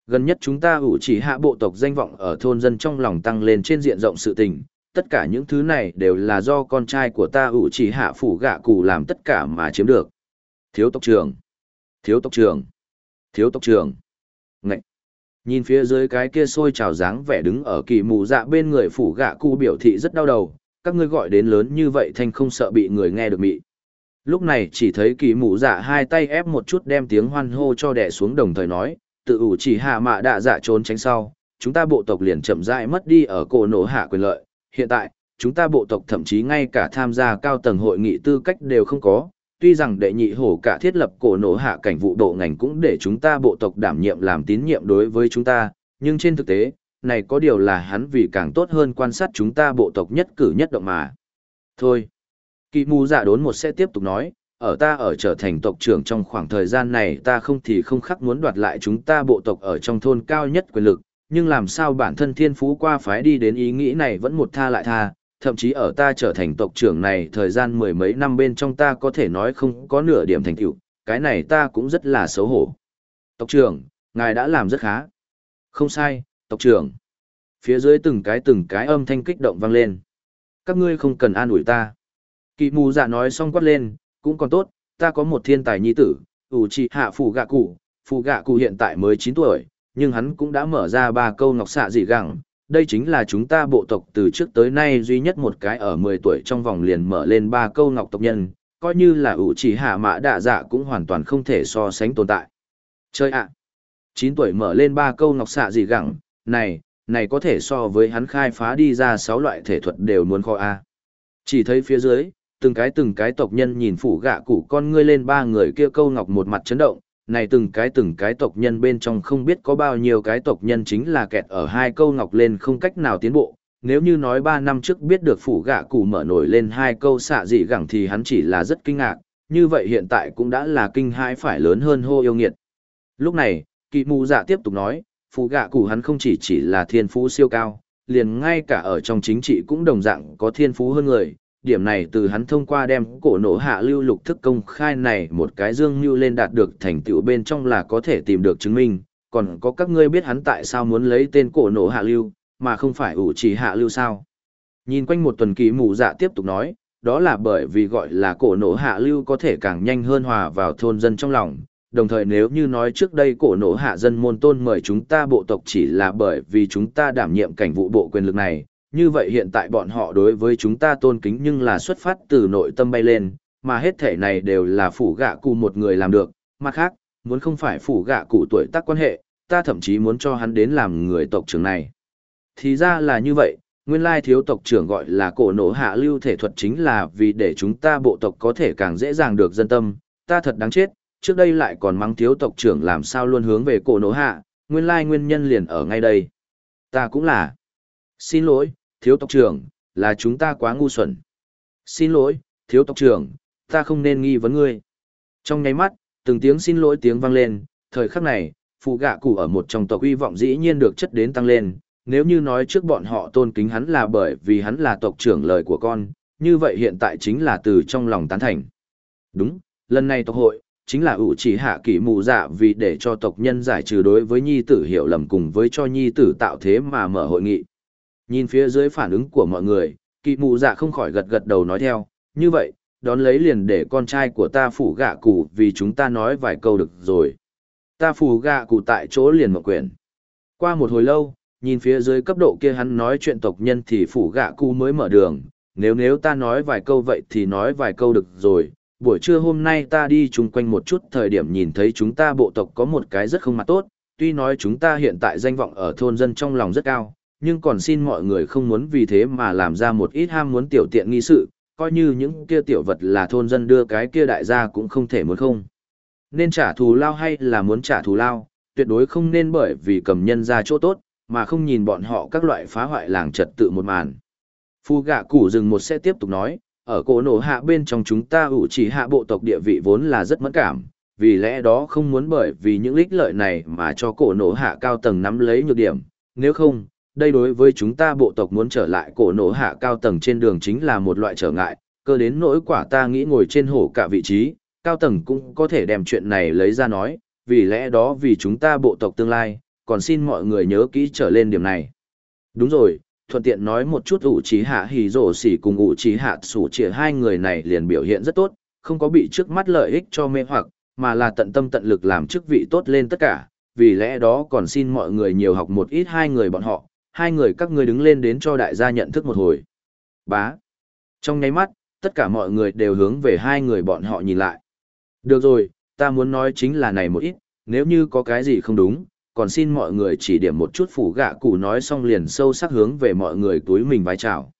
Gần nhất chúng ta ủ trí hạ bộ tộc danh vọng ở thôn dân trong lòng tăng lên trên diện rộng sự tình, tất cả những thứ này đều là do con trai của ta ủ chỉ hạ phủ gạ cụ làm tất cả mà chiếm được. Thiếu tộc trưởng, thiếu tộc trưởng, thiếu tộc trưởng. Ngậy! Nhìn phía dưới cái kia sôi trào dáng vẻ đứng ở kỳ mù dạ bên người phủ gạ cụ biểu thị rất đau đầu, các ngươi gọi đến lớn như vậy thanh không sợ bị người nghe được mị. Lúc này chỉ thấy kỳ mù dạ hai tay ép một chút đem tiếng hoan hô cho đẻ xuống đồng thời nói, tự ủ chỉ hạ mạ đạ dạ trốn tránh sau, chúng ta bộ tộc liền chậm rãi mất đi ở cổ nổ hạ quyền lợi. Hiện tại, chúng ta bộ tộc thậm chí ngay cả tham gia cao tầng hội nghị tư cách đều không có. Tuy rằng đệ nhị hổ cả thiết lập cổ nổ hạ cảnh vụ độ ngành cũng để chúng ta bộ tộc đảm nhiệm làm tín nhiệm đối với chúng ta, nhưng trên thực tế, này có điều là hắn vì càng tốt hơn quan sát chúng ta bộ tộc nhất cử nhất động mà. Thôi. Kỳ mù giả đốn một sẽ tiếp tục nói, ở ta ở trở thành tộc trưởng trong khoảng thời gian này ta không thì không khắc muốn đoạt lại chúng ta bộ tộc ở trong thôn cao nhất quyền lực, nhưng làm sao bản thân thiên phú qua phái đi đến ý nghĩ này vẫn một tha lại tha, thậm chí ở ta trở thành tộc trưởng này thời gian mười mấy năm bên trong ta có thể nói không có nửa điểm thành tựu, cái này ta cũng rất là xấu hổ. Tộc trưởng, ngài đã làm rất khá. Không sai, tộc trưởng. Phía dưới từng cái từng cái âm thanh kích động vang lên. Các ngươi không cần an ủi ta. Kỵ mù dạ nói xong quát lên, cũng còn tốt, ta có một thiên tài nhi tử, ủ trị hạ phù gạ cụ, phù gạ cụ hiện tại mới 9 tuổi, nhưng hắn cũng đã mở ra ba câu ngọc xạ dị gẳng. Đây chính là chúng ta bộ tộc từ trước tới nay duy nhất một cái ở 10 tuổi trong vòng liền mở lên ba câu ngọc tộc nhân, coi như là ủ chỉ hạ mã đạ dạ cũng hoàn toàn không thể so sánh tồn tại. Chơi ạ! À. 9 tuổi mở lên ba câu ngọc xạ dị gẳng, này, này có thể so với hắn khai phá đi ra 6 loại thể thuật đều muốn kho A. Chỉ thấy phía dưới, từng cái từng cái tộc nhân nhìn phủ gạ cụ con ngươi lên ba người kia câu ngọc một mặt chấn động, này từng cái từng cái tộc nhân bên trong không biết có bao nhiêu cái tộc nhân chính là kẹt ở hai câu ngọc lên không cách nào tiến bộ. Nếu như nói ba năm trước biết được phủ gạ cụ mở nổi lên hai câu xạ dị gẳng thì hắn chỉ là rất kinh ngạc, như vậy hiện tại cũng đã là kinh hãi phải lớn hơn hô yêu nghiệt. Lúc này, kỳ mù dạ tiếp tục nói, phủ gạ cụ hắn không chỉ chỉ là thiên phú siêu cao, liền ngay cả ở trong chính trị cũng đồng dạng có thiên phú hơn người, điểm này từ hắn thông qua đem cổ nổ hạ lưu lục thức công khai này một cái dương mưu lên đạt được thành tựu bên trong là có thể tìm được chứng minh, còn có các ngươi biết hắn tại sao muốn lấy tên cổ nổ hạ lưu, mà không phải ủ chỉ hạ lưu sao. Nhìn quanh một tuần kỳ mù dạ tiếp tục nói, đó là bởi vì gọi là cổ nổ hạ lưu có thể càng nhanh hơn hòa vào thôn dân trong lòng. Đồng thời nếu như nói trước đây cổ nổ hạ dân môn tôn mời chúng ta bộ tộc chỉ là bởi vì chúng ta đảm nhiệm cảnh vụ bộ quyền lực này, như vậy hiện tại bọn họ đối với chúng ta tôn kính nhưng là xuất phát từ nội tâm bay lên, mà hết thể này đều là phủ gạ cụ một người làm được, mặt khác, muốn không phải phủ gạ cụ tuổi tác quan hệ, ta thậm chí muốn cho hắn đến làm người tộc trưởng này. Thì ra là như vậy, nguyên lai thiếu tộc trưởng gọi là cổ nổ hạ lưu thể thuật chính là vì để chúng ta bộ tộc có thể càng dễ dàng được dân tâm, ta thật đáng chết, trước đây lại còn mắng thiếu tộc trưởng làm sao luôn hướng về cổ nổ hạ, nguyên lai nguyên nhân liền ở ngay đây. Ta cũng là. Xin lỗi, thiếu tộc trưởng, là chúng ta quá ngu xuẩn. Xin lỗi, thiếu tộc trưởng, ta không nên nghi vấn ngươi. Trong nháy mắt, từng tiếng xin lỗi tiếng vang lên, thời khắc này, phụ gạ cụ ở một trong tộc uy vọng dĩ nhiên được chất đến tăng lên. Nếu như nói trước bọn họ tôn kính hắn là bởi vì hắn là tộc trưởng lời của con, như vậy hiện tại chính là từ trong lòng tán thành. Đúng, lần này tộc hội, chính là ủ chỉ hạ kỷ mù dạ vì để cho tộc nhân giải trừ đối với nhi tử hiểu lầm cùng với cho nhi tử tạo thế mà mở hội nghị. Nhìn phía dưới phản ứng của mọi người, kỵ mụ dạ không khỏi gật gật đầu nói theo, như vậy, đón lấy liền để con trai của ta phủ gạ cụ vì chúng ta nói vài câu được rồi. Ta phủ gạ cụ tại chỗ liền mở quyển. Qua một hồi lâu, nhìn phía dưới cấp độ kia hắn nói chuyện tộc nhân thì phủ gạ cụ mới mở đường, nếu nếu ta nói vài câu vậy thì nói vài câu được rồi. Buổi trưa hôm nay ta đi chung quanh một chút thời điểm nhìn thấy chúng ta bộ tộc có một cái rất không mặt tốt, tuy nói chúng ta hiện tại danh vọng ở thôn dân trong lòng rất cao, nhưng còn xin mọi người không muốn vì thế mà làm ra một ít ham muốn tiểu tiện nghi sự, coi như những kia tiểu vật là thôn dân đưa cái kia đại gia cũng không thể muốn không. Nên trả thù lao hay là muốn trả thù lao, tuyệt đối không nên bởi vì cầm nhân ra chỗ tốt, mà không nhìn bọn họ các loại phá hoại làng trật tự một màn. Phu gạ củ rừng một sẽ tiếp tục nói, ở cổ nổ hạ bên trong chúng ta ủ chỉ hạ bộ tộc địa vị vốn là rất mẫn cảm, vì lẽ đó không muốn bởi vì những lích lợi này mà cho cổ nổ hạ cao tầng nắm lấy nhược điểm, nếu không, đây đối với chúng ta bộ tộc muốn trở lại cổ nổ hạ cao tầng trên đường chính là một loại trở ngại, cơ đến nỗi quả ta nghĩ ngồi trên hổ cả vị trí, cao tầng cũng có thể đem chuyện này lấy ra nói, vì lẽ đó vì chúng ta bộ tộc tương lai, còn xin mọi người nhớ kỹ trở lên điểm này. Đúng rồi, thuận tiện nói một chút ủ trí hạ hì rổ xỉ cùng ủ trí hạ sủ trịa hai người này liền biểu hiện rất tốt, không có bị trước mắt lợi ích cho mê hoặc, mà là tận tâm tận lực làm chức vị tốt lên tất cả, vì lẽ đó còn xin mọi người nhiều học một ít hai người bọn họ, hai người các ngươi đứng lên đến cho đại gia nhận thức một hồi. Bá. Trong nháy mắt, tất cả mọi người đều hướng về hai người bọn họ nhìn lại. Được rồi, ta muốn nói chính là này một ít, nếu như có cái gì không đúng, còn xin mọi người chỉ điểm một chút phủ gạ cụ nói xong liền sâu sắc hướng về mọi người túi mình vái chào.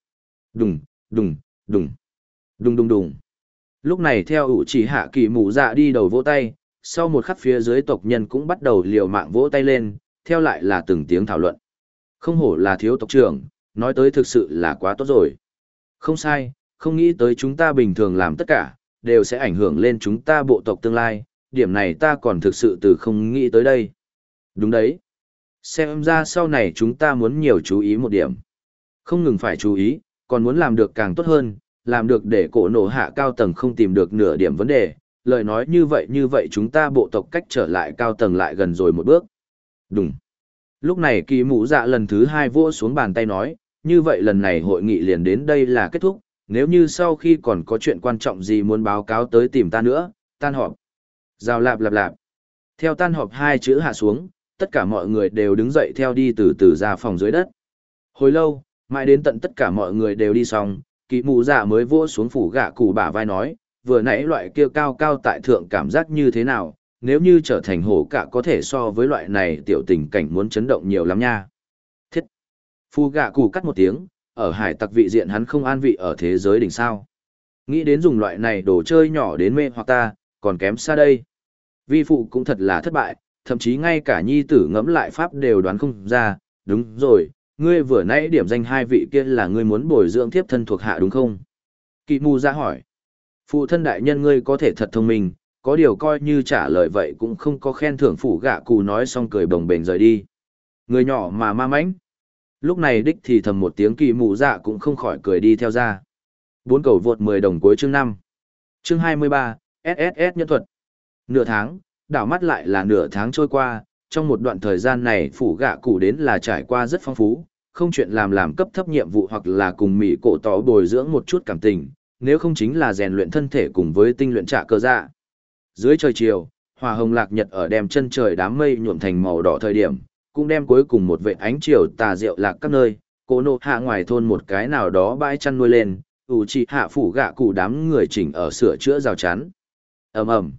Đùng, đùng, đùng, đùng đùng đùng. Lúc này theo ủ chỉ hạ kỳ mù dạ đi đầu vỗ tay, sau một khắc phía dưới tộc nhân cũng bắt đầu liều mạng vỗ tay lên, theo lại là từng tiếng thảo luận. Không hổ là thiếu tộc trưởng, nói tới thực sự là quá tốt rồi. Không sai, không nghĩ tới chúng ta bình thường làm tất cả, đều sẽ ảnh hưởng lên chúng ta bộ tộc tương lai, điểm này ta còn thực sự từ không nghĩ tới đây. Đúng đấy. Xem ra sau này chúng ta muốn nhiều chú ý một điểm. Không ngừng phải chú ý, còn muốn làm được càng tốt hơn, làm được để cổ nổ hạ cao tầng không tìm được nửa điểm vấn đề. Lời nói như vậy như vậy chúng ta bộ tộc cách trở lại cao tầng lại gần rồi một bước. Đúng. Lúc này kỳ mũ dạ lần thứ hai vỗ xuống bàn tay nói, như vậy lần này hội nghị liền đến đây là kết thúc, nếu như sau khi còn có chuyện quan trọng gì muốn báo cáo tới tìm ta nữa, tan họp. Rào lạp lạp lạp. Theo tan họp hai chữ hạ xuống, tất cả mọi người đều đứng dậy theo đi từ từ ra phòng dưới đất. Hồi lâu, mãi đến tận tất cả mọi người đều đi xong, kỳ mụ dạ mới vỗ xuống phủ gạ cụ bả vai nói, vừa nãy loại kia cao cao tại thượng cảm giác như thế nào, nếu như trở thành hổ cả có thể so với loại này tiểu tình cảnh muốn chấn động nhiều lắm nha. Thiết. Phu gạ cù cắt một tiếng, ở hải tặc vị diện hắn không an vị ở thế giới đỉnh sao. Nghĩ đến dùng loại này đồ chơi nhỏ đến mê hoặc ta, còn kém xa đây. Vi phụ cũng thật là thất bại, thậm chí ngay cả nhi tử ngẫm lại pháp đều đoán không ra, đúng rồi, ngươi vừa nãy điểm danh hai vị kia là ngươi muốn bồi dưỡng thiếp thân thuộc hạ đúng không? Kỵ mù ra hỏi. Phụ thân đại nhân ngươi có thể thật thông minh, có điều coi như trả lời vậy cũng không có khen thưởng phủ gạ cù nói xong cười bồng bềnh rời đi. Người nhỏ mà ma mãnh. Lúc này đích thì thầm một tiếng kỳ mụ dạ cũng không khỏi cười đi theo ra. Bốn cầu vượt 10 đồng cuối chương năm Chương 23, SSS nhân thuật. Nửa tháng, đảo mắt lại là nửa tháng trôi qua, trong một đoạn thời gian này phủ gạ cụ đến là trải qua rất phong phú, không chuyện làm làm cấp thấp nhiệm vụ hoặc là cùng mỹ cổ tỏ bồi dưỡng một chút cảm tình, nếu không chính là rèn luyện thân thể cùng với tinh luyện trả cơ dạ. Dưới trời chiều, hòa hồng lạc nhật ở đem chân trời đám mây nhuộm thành màu đỏ thời điểm, cũng đem cuối cùng một vệt ánh chiều tà rượu lạc các nơi, cố nộ hạ ngoài thôn một cái nào đó bãi chăn nuôi lên, ủ trị hạ phủ gạ cụ đám người chỉnh ở sửa chữa rào chắn. ầm ầm.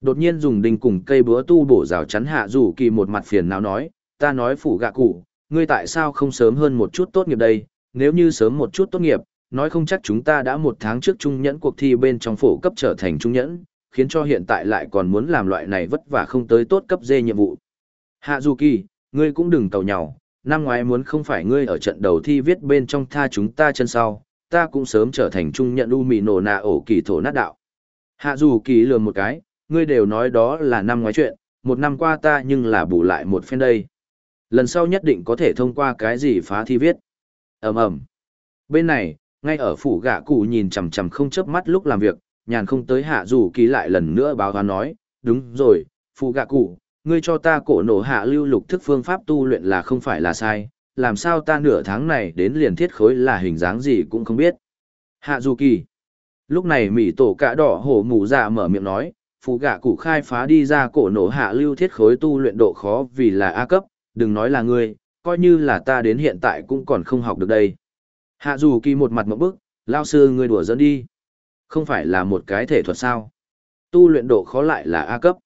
Đột nhiên dùng đinh cùng cây búa tu bổ rào chắn hạ rủ kỳ một mặt phiền nào nói, ta nói phủ gạ cụ, ngươi tại sao không sớm hơn một chút tốt nghiệp đây, nếu như sớm một chút tốt nghiệp, nói không chắc chúng ta đã một tháng trước trung nhẫn cuộc thi bên trong phổ cấp trở thành trung nhẫn, khiến cho hiện tại lại còn muốn làm loại này vất vả không tới tốt cấp dê nhiệm vụ. Hạ dù kỳ, ngươi cũng đừng tàu nhào, năm ngoái muốn không phải ngươi ở trận đầu thi viết bên trong tha chúng ta chân sau, ta cũng sớm trở thành trung nhận u mì nổ nà ổ kỳ thổ nát đạo. Hạ dù kỳ lừa một cái, ngươi đều nói đó là năm ngoái chuyện, một năm qua ta nhưng là bù lại một phen đây. Lần sau nhất định có thể thông qua cái gì phá thi viết. ầm ầm Bên này, ngay ở phủ gạ cụ nhìn chằm chằm không chớp mắt lúc làm việc, nhàn không tới hạ dù kỳ lại lần nữa báo hoán nói, đúng rồi, phụ gạ cụ, ngươi cho ta cổ nổ hạ lưu lục thức phương pháp tu luyện là không phải là sai, làm sao ta nửa tháng này đến liền thiết khối là hình dáng gì cũng không biết. Hạ dù kỳ. Lúc này Mỹ tổ cả đỏ hổ mù dạ mở miệng nói, phụ gạ cụ khai phá đi ra cổ nổ hạ lưu thiết khối tu luyện độ khó vì là A cấp, đừng nói là ngươi, coi như là ta đến hiện tại cũng còn không học được đây. Hạ dù kỳ một mặt một bức, lao sư ngươi đùa dẫn đi. Không phải là một cái thể thuật sao. Tu luyện độ khó lại là A cấp.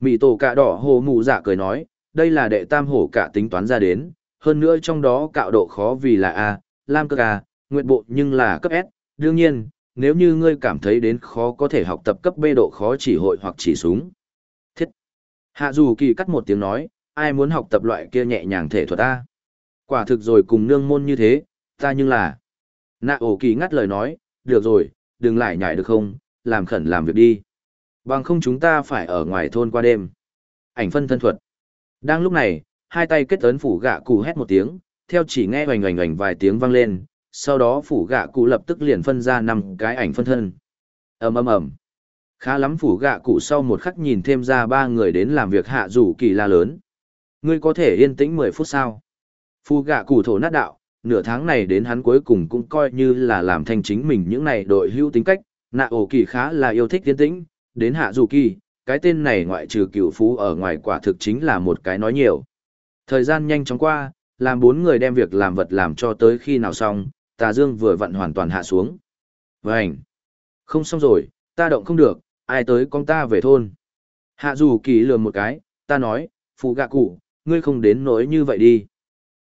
Mỹ tổ cạ đỏ hồ mù dạ cười nói, đây là đệ tam hổ cả tính toán ra đến, hơn nữa trong đó cạo độ khó vì là A, Lam cơ A, nguyện bộ nhưng là cấp S, đương nhiên, nếu như ngươi cảm thấy đến khó có thể học tập cấp B độ khó chỉ hội hoặc chỉ súng. Thiết. Hạ dù kỳ cắt một tiếng nói, ai muốn học tập loại kia nhẹ nhàng thể thuật A. Quả thực rồi cùng nương môn như thế, ta nhưng là. Nạ ổ kỳ ngắt lời nói, được rồi, đừng lại nhảy được không, làm khẩn làm việc đi. Bằng không chúng ta phải ở ngoài thôn qua đêm. Ảnh phân thân thuật. Đang lúc này, hai tay kết ấn phủ gạ cụ hét một tiếng, theo chỉ nghe hoành hoành hoành vài tiếng vang lên, sau đó phủ gạ cụ lập tức liền phân ra năm cái ảnh phân thân. ầm ầm ầm. Khá lắm phủ gạ cụ sau một khắc nhìn thêm ra ba người đến làm việc hạ rủ kỳ la lớn. Ngươi có thể yên tĩnh 10 phút sao? Phủ gạ cụ thổ nát đạo, nửa tháng này đến hắn cuối cùng cũng coi như là làm thành chính mình những này đội hưu tính cách, nạ ổ kỳ khá là yêu thích tiến tĩnh, đến hạ dù kỳ, cái tên này ngoại trừ cựu phú ở ngoài quả thực chính là một cái nói nhiều. Thời gian nhanh chóng qua, làm bốn người đem việc làm vật làm cho tới khi nào xong, tà dương vừa vặn hoàn toàn hạ xuống. Vânh! Không xong rồi, ta động không được, ai tới con ta về thôn. Hạ dù kỳ lừa một cái, ta nói, phụ gạ cụ, ngươi không đến nỗi như vậy đi.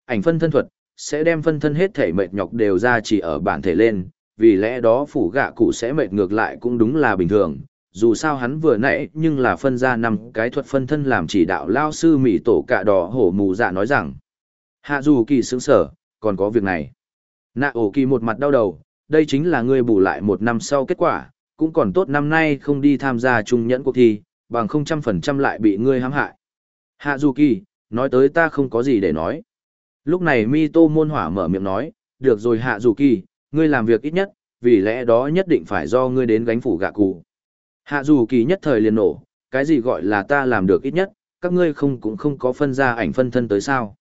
Ảnh phân thân thuật, sẽ đem phân thân hết thể mệt nhọc đều ra chỉ ở bản thể lên, vì lẽ đó phủ gạ cụ sẽ mệt ngược lại cũng đúng là bình thường, dù sao hắn vừa nãy nhưng là phân ra năm cái thuật phân thân làm chỉ đạo lao sư mỉ tổ cạ đỏ hổ mù dạ nói rằng hạ dù kỳ sướng sở còn có việc này. Nạ ổ kỳ một mặt đau đầu đây chính là ngươi bù lại một năm sau kết quả cũng còn tốt năm nay không đi tham gia trung nhẫn cuộc thi bằng không trăm phần trăm lại bị ngươi hãm hại. Hạ dù kỳ nói tới ta không có gì để nói lúc này mi tô môn hỏa mở miệng nói được rồi hạ dù kỳ ngươi làm việc ít nhất vì lẽ đó nhất định phải do ngươi đến gánh phủ gạ cụ Hạ dù kỳ nhất thời liền nổ, cái gì gọi là ta làm được ít nhất, các ngươi không cũng không có phân ra ảnh phân thân tới sao.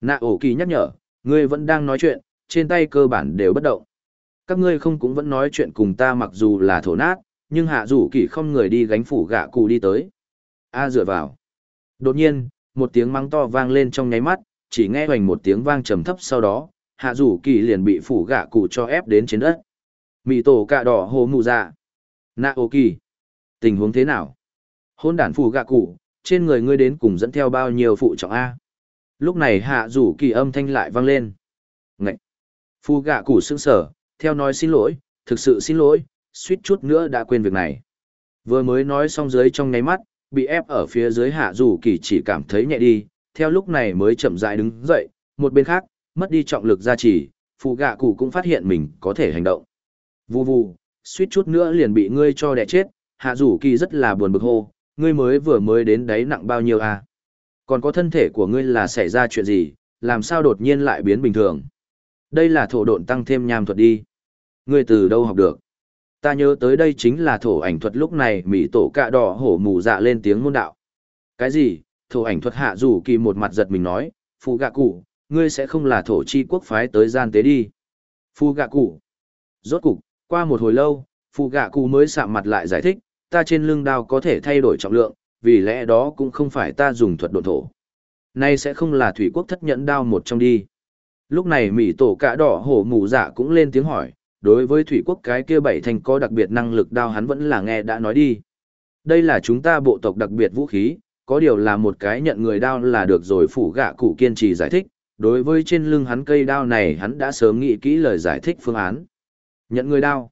Nạ ổ kỳ nhắc nhở, ngươi vẫn đang nói chuyện, trên tay cơ bản đều bất động. Các ngươi không cũng vẫn nói chuyện cùng ta mặc dù là thổ nát, nhưng hạ dù kỳ không người đi gánh phủ gạ cụ đi tới. A dựa vào. Đột nhiên, một tiếng mắng to vang lên trong nháy mắt, chỉ nghe hoành một tiếng vang trầm thấp sau đó, hạ rủ kỳ liền bị phủ gạ cụ cho ép đến trên đất. Mị tổ cạ đỏ hồ mù dạ. Nạ ô kỳ tình huống thế nào hôn đản phủ gạ cụ trên người ngươi đến cùng dẫn theo bao nhiêu phụ trọng a lúc này hạ rủ kỳ âm thanh lại vang lên Ngậy! Phu gạ cụ sững sở theo nói xin lỗi thực sự xin lỗi suýt chút nữa đã quên việc này vừa mới nói xong dưới trong nháy mắt bị ép ở phía dưới hạ rủ kỳ chỉ cảm thấy nhẹ đi theo lúc này mới chậm rãi đứng dậy một bên khác mất đi trọng lực gia trì phù gạ cụ cũng phát hiện mình có thể hành động Vù vù, suýt chút nữa liền bị ngươi cho đẻ chết hạ rủ kỳ rất là buồn bực hô ngươi mới vừa mới đến đấy nặng bao nhiêu à? còn có thân thể của ngươi là xảy ra chuyện gì làm sao đột nhiên lại biến bình thường đây là thổ độn tăng thêm nham thuật đi Ngươi từ đâu học được? Ta nhớ tới đây chính là thổ ảnh thuật lúc này Mỹ tổ cạ đỏ hổ mù dạ lên tiếng môn đạo. Cái gì? Thổ ảnh thuật hạ rủ kỳ một mặt giật mình nói, phù gạ cụ, ngươi sẽ không là thổ chi quốc phái tới gian tế đi. phù gạ cụ. Rốt cục, qua một hồi lâu, phù gạ cụ mới sạm mặt lại giải thích, ta trên lưng đao có thể thay đổi trọng lượng, vì lẽ đó cũng không phải ta dùng thuật độn thổ. Nay sẽ không là thủy quốc thất nhẫn đao một trong đi. Lúc này Mỹ tổ cạ đỏ hổ mù dạ cũng lên tiếng hỏi, đối với thủy quốc cái kia bảy thành có đặc biệt năng lực đao hắn vẫn là nghe đã nói đi. Đây là chúng ta bộ tộc đặc biệt vũ khí, có điều là một cái nhận người đao là được rồi phủ gạ cụ kiên trì giải thích, đối với trên lưng hắn cây đao này hắn đã sớm nghĩ kỹ lời giải thích phương án. Nhận người đao.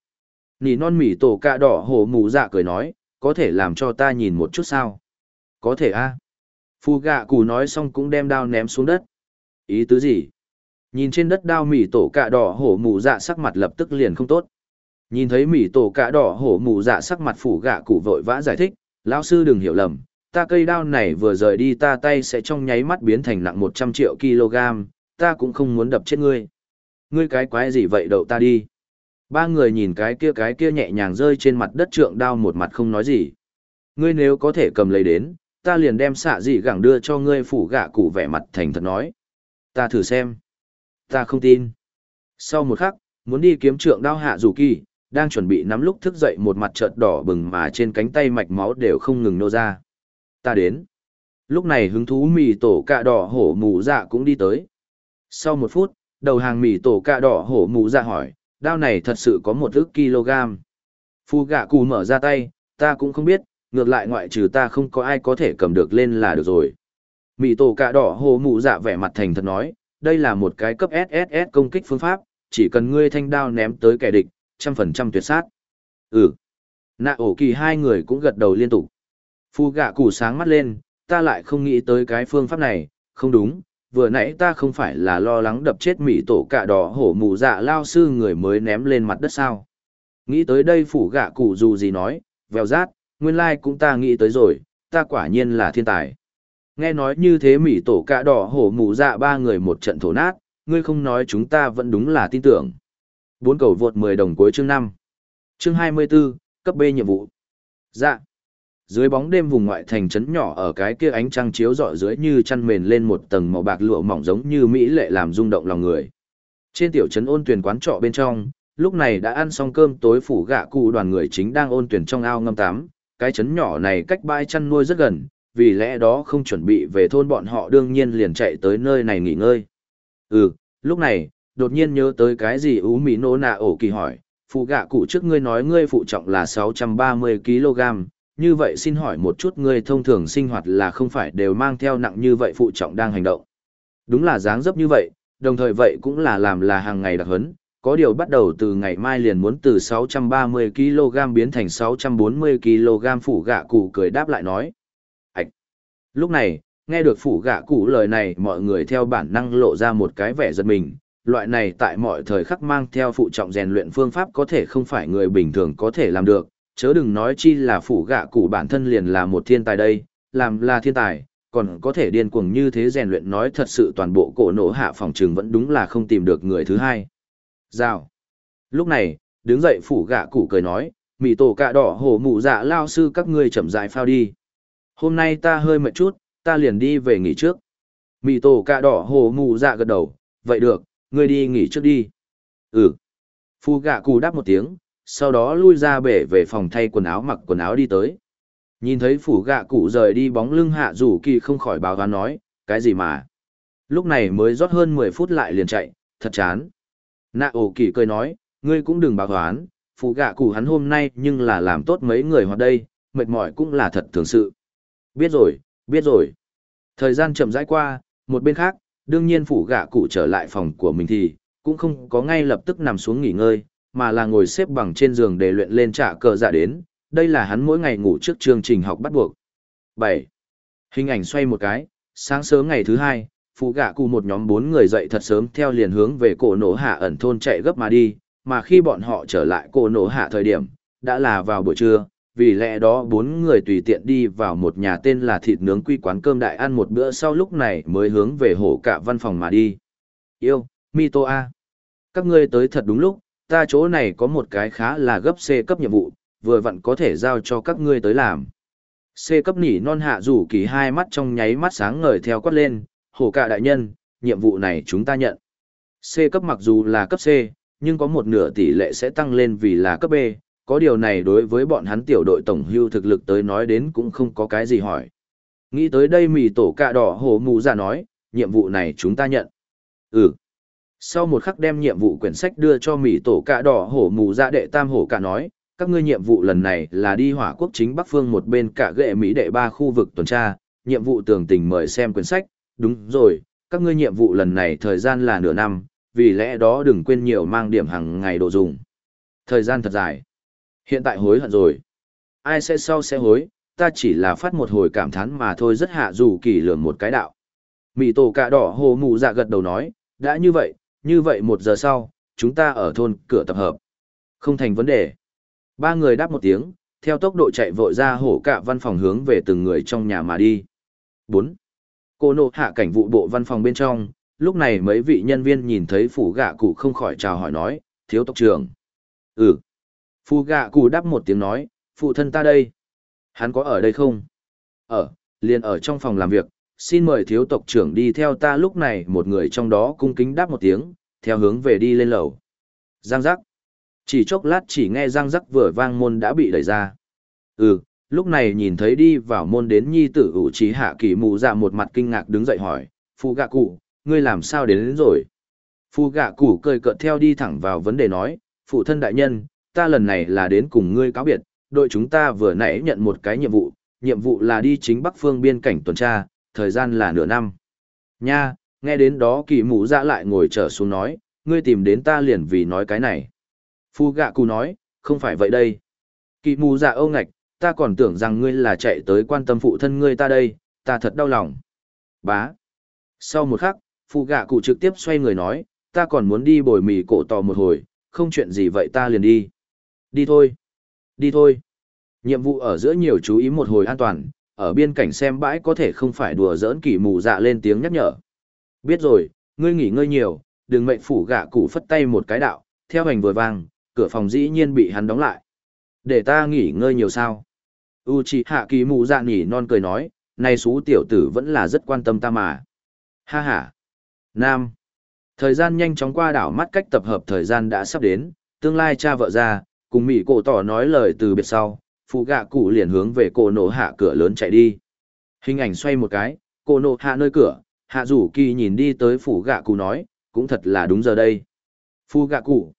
Nỉ non mỉ tổ cạ đỏ hổ mù dạ cười nói, có thể làm cho ta nhìn một chút sao? Có thể a. À? Phu gạ cụ nói xong cũng đem đao ném xuống đất. Ý tứ gì? Nhìn trên đất đao mỉ tổ cạ đỏ hổ mù dạ sắc mặt lập tức liền không tốt. Nhìn thấy mỉ tổ cạ đỏ hổ mù dạ sắc mặt phủ gạ cụ vội vã giải thích, lão sư đừng hiểu lầm, ta cây đao này vừa rời đi ta tay sẽ trong nháy mắt biến thành nặng 100 triệu kg, ta cũng không muốn đập chết ngươi. Ngươi cái quái gì vậy đậu ta đi. Ba người nhìn cái kia cái kia nhẹ nhàng rơi trên mặt đất trượng đao một mặt không nói gì. Ngươi nếu có thể cầm lấy đến, ta liền đem xạ dị gẳng đưa cho ngươi phủ gạ cụ vẻ mặt thành thật nói. Ta thử xem. Ta không tin. Sau một khắc, muốn đi kiếm trượng đao hạ dù kỳ, đang chuẩn bị nắm lúc thức dậy một mặt chợt đỏ bừng mà trên cánh tay mạch máu đều không ngừng nô ra. Ta đến. Lúc này hứng thú mì tổ cạ đỏ hổ mù dạ cũng đi tới. Sau một phút, đầu hàng mì tổ cạ đỏ hổ mù dạ hỏi, đao này thật sự có một ức kg. Phu gạ cù mở ra tay, ta cũng không biết, ngược lại ngoại trừ ta không có ai có thể cầm được lên là được rồi. Mì tổ cạ đỏ hổ mù dạ vẻ mặt thành thật nói, đây là một cái cấp SSS công kích phương pháp, chỉ cần ngươi thanh đao ném tới kẻ địch, trăm phần trăm tuyệt sát. Ừ. Nạ ổ kỳ hai người cũng gật đầu liên tục. Phu gạ củ sáng mắt lên, ta lại không nghĩ tới cái phương pháp này, không đúng, vừa nãy ta không phải là lo lắng đập chết mỹ tổ cạ đỏ hổ mù dạ lao sư người mới ném lên mặt đất sao. Nghĩ tới đây phủ gạ củ dù gì nói, vèo rát, nguyên lai cũng ta nghĩ tới rồi, ta quả nhiên là thiên tài. Nghe nói như thế mỹ tổ cạ đỏ hổ mù dạ ba người một trận thổ nát, ngươi không nói chúng ta vẫn đúng là tin tưởng. Bốn cầu vượt 10 đồng cuối chương 5. Chương 24, cấp B nhiệm vụ. Dạ. Dưới bóng đêm vùng ngoại thành trấn nhỏ ở cái kia ánh trăng chiếu rọi dưới như chăn mền lên một tầng màu bạc lụa mỏng giống như mỹ lệ làm rung động lòng người. Trên tiểu trấn ôn tuyển quán trọ bên trong, lúc này đã ăn xong cơm tối phủ gạ cụ đoàn người chính đang ôn tuyển trong ao ngâm tắm, cái trấn nhỏ này cách bãi chăn nuôi rất gần, vì lẽ đó không chuẩn bị về thôn bọn họ đương nhiên liền chạy tới nơi này nghỉ ngơi. Ừ, lúc này, đột nhiên nhớ tới cái gì ú mỹ nô nạ ổ kỳ hỏi, phụ gạ cụ trước ngươi nói ngươi phụ trọng là 630kg, như vậy xin hỏi một chút ngươi thông thường sinh hoạt là không phải đều mang theo nặng như vậy phụ trọng đang hành động. Đúng là dáng dấp như vậy, đồng thời vậy cũng là làm là hàng ngày đặc hấn, có điều bắt đầu từ ngày mai liền muốn từ 630kg biến thành 640kg phủ gạ cụ cười đáp lại nói. Ảch! Lúc này, nghe được phủ gạ cụ lời này mọi người theo bản năng lộ ra một cái vẻ giật mình. Loại này tại mọi thời khắc mang theo phụ trọng rèn luyện phương pháp có thể không phải người bình thường có thể làm được, chớ đừng nói chi là phủ gạ cụ bản thân liền là một thiên tài đây, làm là thiên tài, còn có thể điên cuồng như thế rèn luyện nói thật sự toàn bộ cổ nổ hạ phòng trường vẫn đúng là không tìm được người thứ hai. Rào. Lúc này, đứng dậy phủ gạ cụ cười nói, mì tổ cạ đỏ hổ mụ dạ lao sư các ngươi chậm dại phao đi. Hôm nay ta hơi mệt chút, ta liền đi về nghỉ trước. Mì tổ cạ đỏ hổ mụ dạ gật đầu, vậy được, ngươi đi nghỉ trước đi. Ừ. Phu gạ cụ đáp một tiếng, sau đó lui ra bể về phòng thay quần áo mặc quần áo đi tới. Nhìn thấy phủ gạ cụ rời đi bóng lưng hạ rủ kỳ không khỏi báo gán nói, cái gì mà. Lúc này mới rót hơn 10 phút lại liền chạy, thật chán. Nạ ổ kỳ cười nói, ngươi cũng đừng báo gán phủ gạ cụ hắn hôm nay nhưng là làm tốt mấy người hoạt đây, mệt mỏi cũng là thật thường sự. Biết rồi, biết rồi. Thời gian chậm rãi qua, một bên khác, đương nhiên phủ gạ cụ trở lại phòng của mình thì, cũng không có ngay lập tức nằm xuống nghỉ ngơi, mà là ngồi xếp bằng trên giường để luyện lên trả cờ dạ đến, đây là hắn mỗi ngày ngủ trước chương trình học bắt buộc. 7. Hình ảnh xoay một cái, sáng sớm ngày thứ hai, phụ gạ cụ một nhóm bốn người dậy thật sớm theo liền hướng về cổ nổ hạ ẩn thôn chạy gấp mà đi, mà khi bọn họ trở lại cổ nổ hạ thời điểm, đã là vào buổi trưa, vì lẽ đó bốn người tùy tiện đi vào một nhà tên là thịt nướng quy quán cơm đại ăn một bữa sau lúc này mới hướng về hổ cả văn phòng mà đi. Yêu, Mito A. Các ngươi tới thật đúng lúc, ta chỗ này có một cái khá là gấp C cấp nhiệm vụ, vừa vặn có thể giao cho các ngươi tới làm. C cấp nỉ non hạ rủ kỳ hai mắt trong nháy mắt sáng ngời theo quát lên, hổ cả đại nhân, nhiệm vụ này chúng ta nhận. C cấp mặc dù là cấp C, nhưng có một nửa tỷ lệ sẽ tăng lên vì là cấp B, có điều này đối với bọn hắn tiểu đội tổng hưu thực lực tới nói đến cũng không có cái gì hỏi. Nghĩ tới đây mì tổ cạ đỏ hổ mù ra nói, nhiệm vụ này chúng ta nhận. Ừ. Sau một khắc đem nhiệm vụ quyển sách đưa cho Mỹ tổ cạ đỏ hổ mù ra đệ tam hổ cả nói, các ngươi nhiệm vụ lần này là đi hỏa quốc chính bắc phương một bên cả ghệ Mỹ đệ ba khu vực tuần tra, nhiệm vụ tường tình mời xem quyển sách, đúng rồi, các ngươi nhiệm vụ lần này thời gian là nửa năm, vì lẽ đó đừng quên nhiều mang điểm hàng ngày đồ dùng. Thời gian thật dài. Hiện tại hối hận rồi. Ai sẽ sau sẽ hối, ta chỉ là phát một hồi cảm thán mà thôi rất hạ dù kỳ lường một cái đạo. Mỹ tổ cạ đỏ hồ mụ dạ gật đầu nói, đã như vậy, như vậy một giờ sau, chúng ta ở thôn cửa tập hợp. Không thành vấn đề. Ba người đáp một tiếng, theo tốc độ chạy vội ra hổ cạ văn phòng hướng về từng người trong nhà mà đi. 4. Cô nộ hạ cảnh vụ bộ văn phòng bên trong, lúc này mấy vị nhân viên nhìn thấy phủ gạ cụ không khỏi chào hỏi nói, thiếu tộc trưởng. Ừ. Phu gạ cụ đáp một tiếng nói, phụ thân ta đây. Hắn có ở đây không? Ở, liền ở trong phòng làm việc, xin mời thiếu tộc trưởng đi theo ta lúc này một người trong đó cung kính đáp một tiếng, theo hướng về đi lên lầu. Giang giác. Chỉ chốc lát chỉ nghe giang giác vừa vang môn đã bị đẩy ra. Ừ, lúc này nhìn thấy đi vào môn đến nhi tử ủ trí hạ kỳ mù dạ một mặt kinh ngạc đứng dậy hỏi, phụ gạ cụ, ngươi làm sao đến, đến rồi? phụ gạ cụ cười cợt theo đi thẳng vào vấn đề nói, phụ thân đại nhân, ta lần này là đến cùng ngươi cáo biệt, đội chúng ta vừa nãy nhận một cái nhiệm vụ, nhiệm vụ là đi chính bắc phương biên cảnh tuần tra, thời gian là nửa năm. Nha, nghe đến đó kỳ mũ dạ lại ngồi trở xuống nói, ngươi tìm đến ta liền vì nói cái này. Phu gạ cụ nói, không phải vậy đây. Kỳ mù dạ âu ngạch, ta còn tưởng rằng ngươi là chạy tới quan tâm phụ thân ngươi ta đây, ta thật đau lòng. Bá. Sau một khắc, phu gạ cụ trực tiếp xoay người nói, ta còn muốn đi bồi mì cổ tò một hồi, không chuyện gì vậy ta liền đi. Đi thôi. Đi thôi. Nhiệm vụ ở giữa nhiều chú ý một hồi an toàn, ở biên cảnh xem bãi có thể không phải đùa giỡn kỳ mù dạ lên tiếng nhắc nhở. Biết rồi, ngươi nghỉ ngơi nhiều, đừng mệnh phủ gạ cụ phất tay một cái đạo, theo hành vừa vang, cửa phòng dĩ nhiên bị hắn đóng lại. Để ta nghỉ ngơi nhiều sao. Uchiha kỳ mù dạ nghỉ non cười nói, này xú tiểu tử vẫn là rất quan tâm ta mà. Ha ha. Nam. Thời gian nhanh chóng qua đảo mắt cách tập hợp thời gian đã sắp đến, tương lai cha vợ ra, cùng mỹ cổ tỏ nói lời từ biệt sau, phụ gạ cụ liền hướng về cổ nổ hạ cửa lớn chạy đi. Hình ảnh xoay một cái, cổ nổ hạ nơi cửa, hạ rủ kỳ nhìn đi tới phụ gạ cụ nói, cũng thật là đúng giờ đây. Phụ gạ cụ.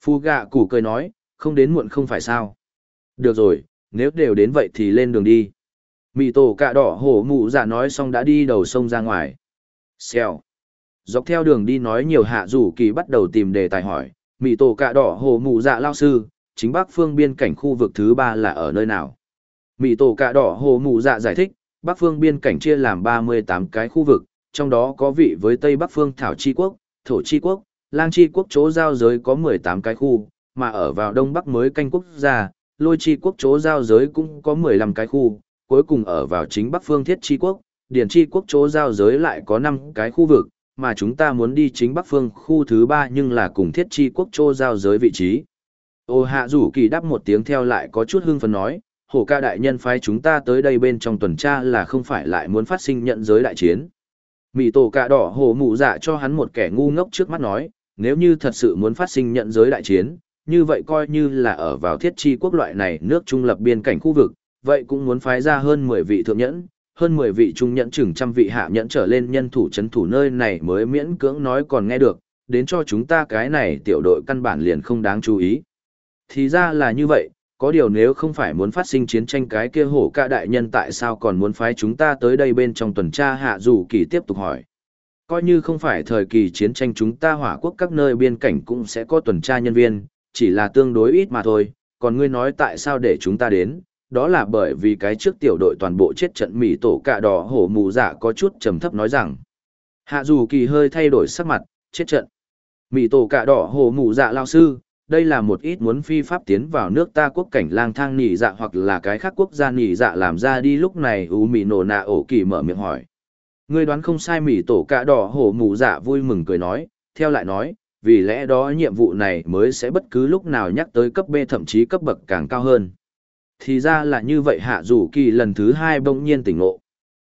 Phụ gạ cụ cười nói, không đến muộn không phải sao. Được rồi, nếu đều đến vậy thì lên đường đi. Mị tổ cạ đỏ hổ mụ dạ nói xong đã đi đầu sông ra ngoài. Xèo. Dọc theo đường đi nói nhiều hạ rủ kỳ bắt đầu tìm đề tài hỏi, mị tổ cạ đỏ hổ mụ dạ lao sư, chính bắc phương biên cảnh khu vực thứ ba là ở nơi nào. Mỹ tổ cạ đỏ hồ mụ dạ giải thích, bắc phương biên cảnh chia làm 38 cái khu vực, trong đó có vị với Tây Bắc phương Thảo Chi Quốc, Thổ Chi Quốc, Lang Chi Quốc chỗ giao giới có 18 cái khu, mà ở vào Đông Bắc mới canh quốc gia, Lôi Chi Quốc chỗ giao giới cũng có 15 cái khu, cuối cùng ở vào chính Bắc phương Thiết Chi Quốc, Điển Chi Quốc chỗ giao giới lại có năm cái khu vực, mà chúng ta muốn đi chính Bắc phương khu thứ ba nhưng là cùng Thiết Chi Quốc chỗ giao giới vị trí. Ô hạ rủ kỳ đáp một tiếng theo lại có chút hưng phấn nói, hổ ca đại nhân phái chúng ta tới đây bên trong tuần tra là không phải lại muốn phát sinh nhận giới đại chiến. Mị tổ cạ đỏ hổ mụ dạ cho hắn một kẻ ngu ngốc trước mắt nói, nếu như thật sự muốn phát sinh nhận giới đại chiến, như vậy coi như là ở vào thiết chi quốc loại này nước trung lập biên cảnh khu vực, vậy cũng muốn phái ra hơn 10 vị thượng nhẫn, hơn 10 vị trung nhẫn chừng trăm vị hạ nhẫn trở lên nhân thủ chấn thủ nơi này mới miễn cưỡng nói còn nghe được, đến cho chúng ta cái này tiểu đội căn bản liền không đáng chú ý. Thì ra là như vậy, có điều nếu không phải muốn phát sinh chiến tranh cái kia hổ ca đại nhân tại sao còn muốn phái chúng ta tới đây bên trong tuần tra hạ dù kỳ tiếp tục hỏi. Coi như không phải thời kỳ chiến tranh chúng ta hỏa quốc các nơi biên cảnh cũng sẽ có tuần tra nhân viên, chỉ là tương đối ít mà thôi, còn ngươi nói tại sao để chúng ta đến, đó là bởi vì cái trước tiểu đội toàn bộ chết trận mỉ tổ cạ đỏ hổ mù dạ có chút trầm thấp nói rằng. Hạ dù kỳ hơi thay đổi sắc mặt, chết trận. Mỉ tổ cạ đỏ hổ mù dạ lao sư, đây là một ít muốn phi pháp tiến vào nước ta quốc cảnh lang thang nỉ dạ hoặc là cái khác quốc gia nỉ dạ làm ra đi lúc này u mì nổ nạ ổ kỳ mở miệng hỏi ngươi đoán không sai mỉ tổ cạ đỏ hổ mù dạ vui mừng cười nói theo lại nói vì lẽ đó nhiệm vụ này mới sẽ bất cứ lúc nào nhắc tới cấp B thậm chí cấp bậc càng cao hơn. Thì ra là như vậy hạ rủ kỳ lần thứ hai bỗng nhiên tỉnh ngộ.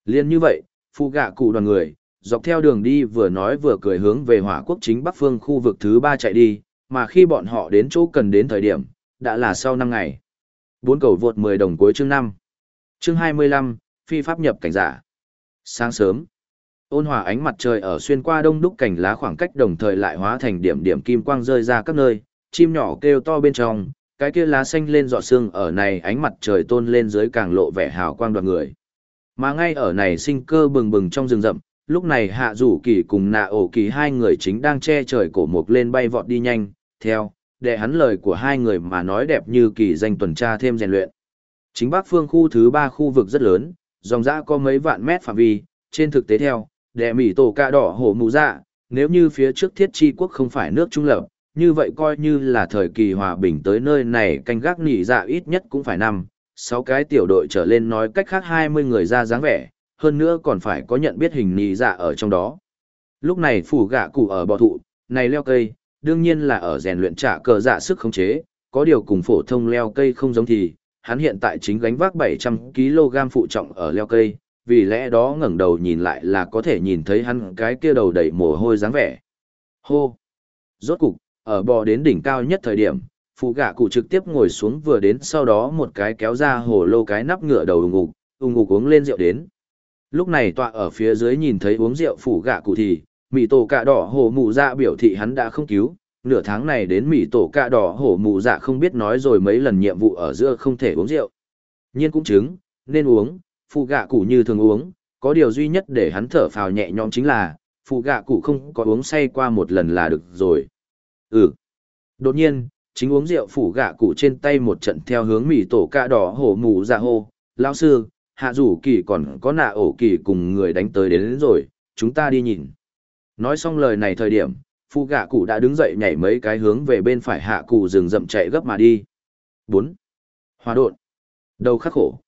Liên như vậy, phụ gạ cụ đoàn người, dọc theo đường đi vừa nói vừa cười hướng về hỏa quốc chính bắc phương khu vực thứ ba chạy đi, mà khi bọn họ đến chỗ cần đến thời điểm, đã là sau 5 ngày. Bốn cầu vượt 10 đồng cuối chương 5. Chương 25, phi pháp nhập cảnh giả. Sáng sớm, ôn hòa ánh mặt trời ở xuyên qua đông đúc cảnh lá khoảng cách đồng thời lại hóa thành điểm điểm kim quang rơi ra các nơi, chim nhỏ kêu to bên trong, cái kia lá xanh lên dọ xương ở này ánh mặt trời tôn lên dưới càng lộ vẻ hào quang đoạt người. Mà ngay ở này sinh cơ bừng bừng trong rừng rậm, lúc này hạ rủ kỳ cùng nạ ổ kỳ hai người chính đang che trời cổ mục lên bay vọt đi nhanh, theo, để hắn lời của hai người mà nói đẹp như kỳ danh tuần tra thêm rèn luyện. Chính bắc phương khu thứ ba khu vực rất lớn, dòng dã có mấy vạn mét phạm vi, trên thực tế theo, đệ mỹ tổ ca đỏ hổ mù dạ, nếu như phía trước thiết chi quốc không phải nước trung lập, như vậy coi như là thời kỳ hòa bình tới nơi này canh gác nỉ dạ ít nhất cũng phải năm, sáu cái tiểu đội trở lên nói cách khác 20 người ra dáng vẻ, hơn nữa còn phải có nhận biết hình nỉ dạ ở trong đó. Lúc này phủ gạ cụ ở bò thụ, này leo cây, đương nhiên là ở rèn luyện trả cờ dạ sức khống chế, có điều cùng phổ thông leo cây không giống thì, hắn hiện tại chính gánh vác 700kg phụ trọng ở leo cây, vì lẽ đó ngẩng đầu nhìn lại là có thể nhìn thấy hắn cái kia đầu đầy mồ hôi dáng vẻ. Hô! Rốt cục, ở bò đến đỉnh cao nhất thời điểm, phụ gạ cụ trực tiếp ngồi xuống vừa đến sau đó một cái kéo ra hồ lô cái nắp ngựa đầu ngủ ngục, ngục uống lên rượu đến. Lúc này tọa ở phía dưới nhìn thấy uống rượu phủ gạ cụ thì, mỹ tổ cạ đỏ hổ mù dạ biểu thị hắn đã không cứu, nửa tháng này đến mỹ tổ cạ đỏ hổ mù dạ không biết nói rồi mấy lần nhiệm vụ ở giữa không thể uống rượu. Nhiên cũng chứng, nên uống, phụ gạ cụ như thường uống, có điều duy nhất để hắn thở phào nhẹ nhõm chính là, phụ gạ cụ không có uống say qua một lần là được rồi. Ừ. Đột nhiên, chính uống rượu phủ gạ cụ trên tay một trận theo hướng mỹ tổ cạ đỏ hổ mù dạ hô, lão sư, hạ rủ kỳ còn có nạ ổ kỳ cùng người đánh tới đến, đến rồi, chúng ta đi nhìn. Nói xong lời này thời điểm, phụ gạ cụ đã đứng dậy nhảy mấy cái hướng về bên phải hạ cụ rừng rậm chạy gấp mà đi. 4. Hòa đột. Đầu khắc khổ.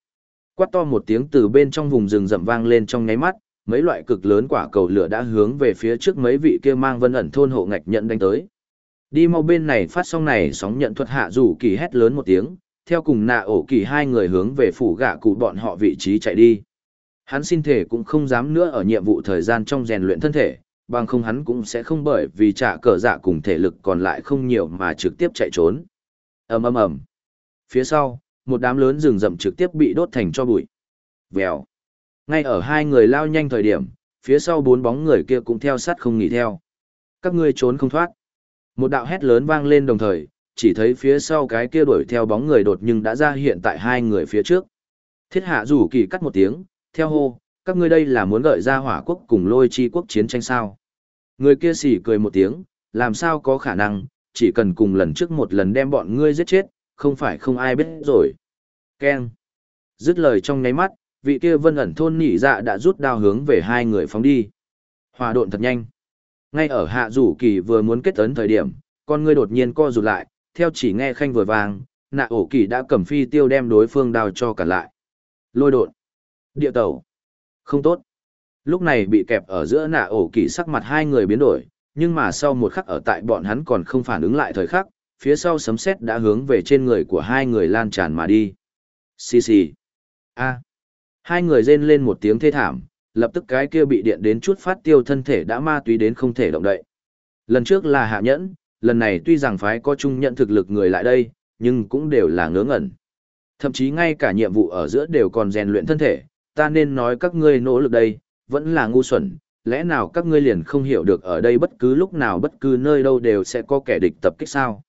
Quát to một tiếng từ bên trong vùng rừng rậm vang lên trong nháy mắt, mấy loại cực lớn quả cầu lửa đã hướng về phía trước mấy vị kia mang vân ẩn thôn hộ ngạch nhận đánh tới. Đi mau bên này phát xong này sóng nhận thuật hạ rủ kỳ hét lớn một tiếng, theo cùng nạ ổ kỳ hai người hướng về phủ gạ cụ bọn họ vị trí chạy đi. Hắn xin thể cũng không dám nữa ở nhiệm vụ thời gian trong rèn luyện thân thể, bằng không hắn cũng sẽ không bởi vì trả cờ dạ cùng thể lực còn lại không nhiều mà trực tiếp chạy trốn. ầm ầm ầm. Phía sau, một đám lớn rừng rậm trực tiếp bị đốt thành cho bụi. Vèo. Ngay ở hai người lao nhanh thời điểm, phía sau bốn bóng người kia cũng theo sát không nghỉ theo. Các ngươi trốn không thoát. Một đạo hét lớn vang lên đồng thời, chỉ thấy phía sau cái kia đuổi theo bóng người đột nhưng đã ra hiện tại hai người phía trước. Thiết hạ rủ kỳ cắt một tiếng, theo hô, các ngươi đây là muốn gợi ra hỏa quốc cùng lôi chi quốc chiến tranh sao. Người kia sỉ cười một tiếng, làm sao có khả năng, chỉ cần cùng lần trước một lần đem bọn ngươi giết chết, không phải không ai biết rồi. Ken. Dứt lời trong nháy mắt, vị kia vân ẩn thôn nỉ dạ đã rút đao hướng về hai người phóng đi. Hòa độn thật nhanh. Ngay ở hạ rủ kỳ vừa muốn kết ấn thời điểm, con ngươi đột nhiên co rụt lại, theo chỉ nghe khanh vừa vàng, nạ ổ kỳ đã cầm phi tiêu đem đối phương đao cho cả lại. Lôi độn, Địa tẩu. Không tốt. Lúc này bị kẹp ở giữa nạ ổ kỳ sắc mặt hai người biến đổi, nhưng mà sau một khắc ở tại bọn hắn còn không phản ứng lại thời khắc, phía sau sấm sét đã hướng về trên người của hai người lan tràn mà đi. Xì xì. A. Hai người rên lên một tiếng thê thảm, lập tức cái kia bị điện đến chút phát tiêu thân thể đã ma túy đến không thể động đậy. Lần trước là hạ nhẫn, lần này tuy rằng phái có chung nhận thực lực người lại đây, nhưng cũng đều là ngớ ngẩn. Thậm chí ngay cả nhiệm vụ ở giữa đều còn rèn luyện thân thể, ta nên nói các ngươi nỗ lực đây, vẫn là ngu xuẩn, lẽ nào các ngươi liền không hiểu được ở đây bất cứ lúc nào bất cứ nơi đâu đều sẽ có kẻ địch tập kích sao.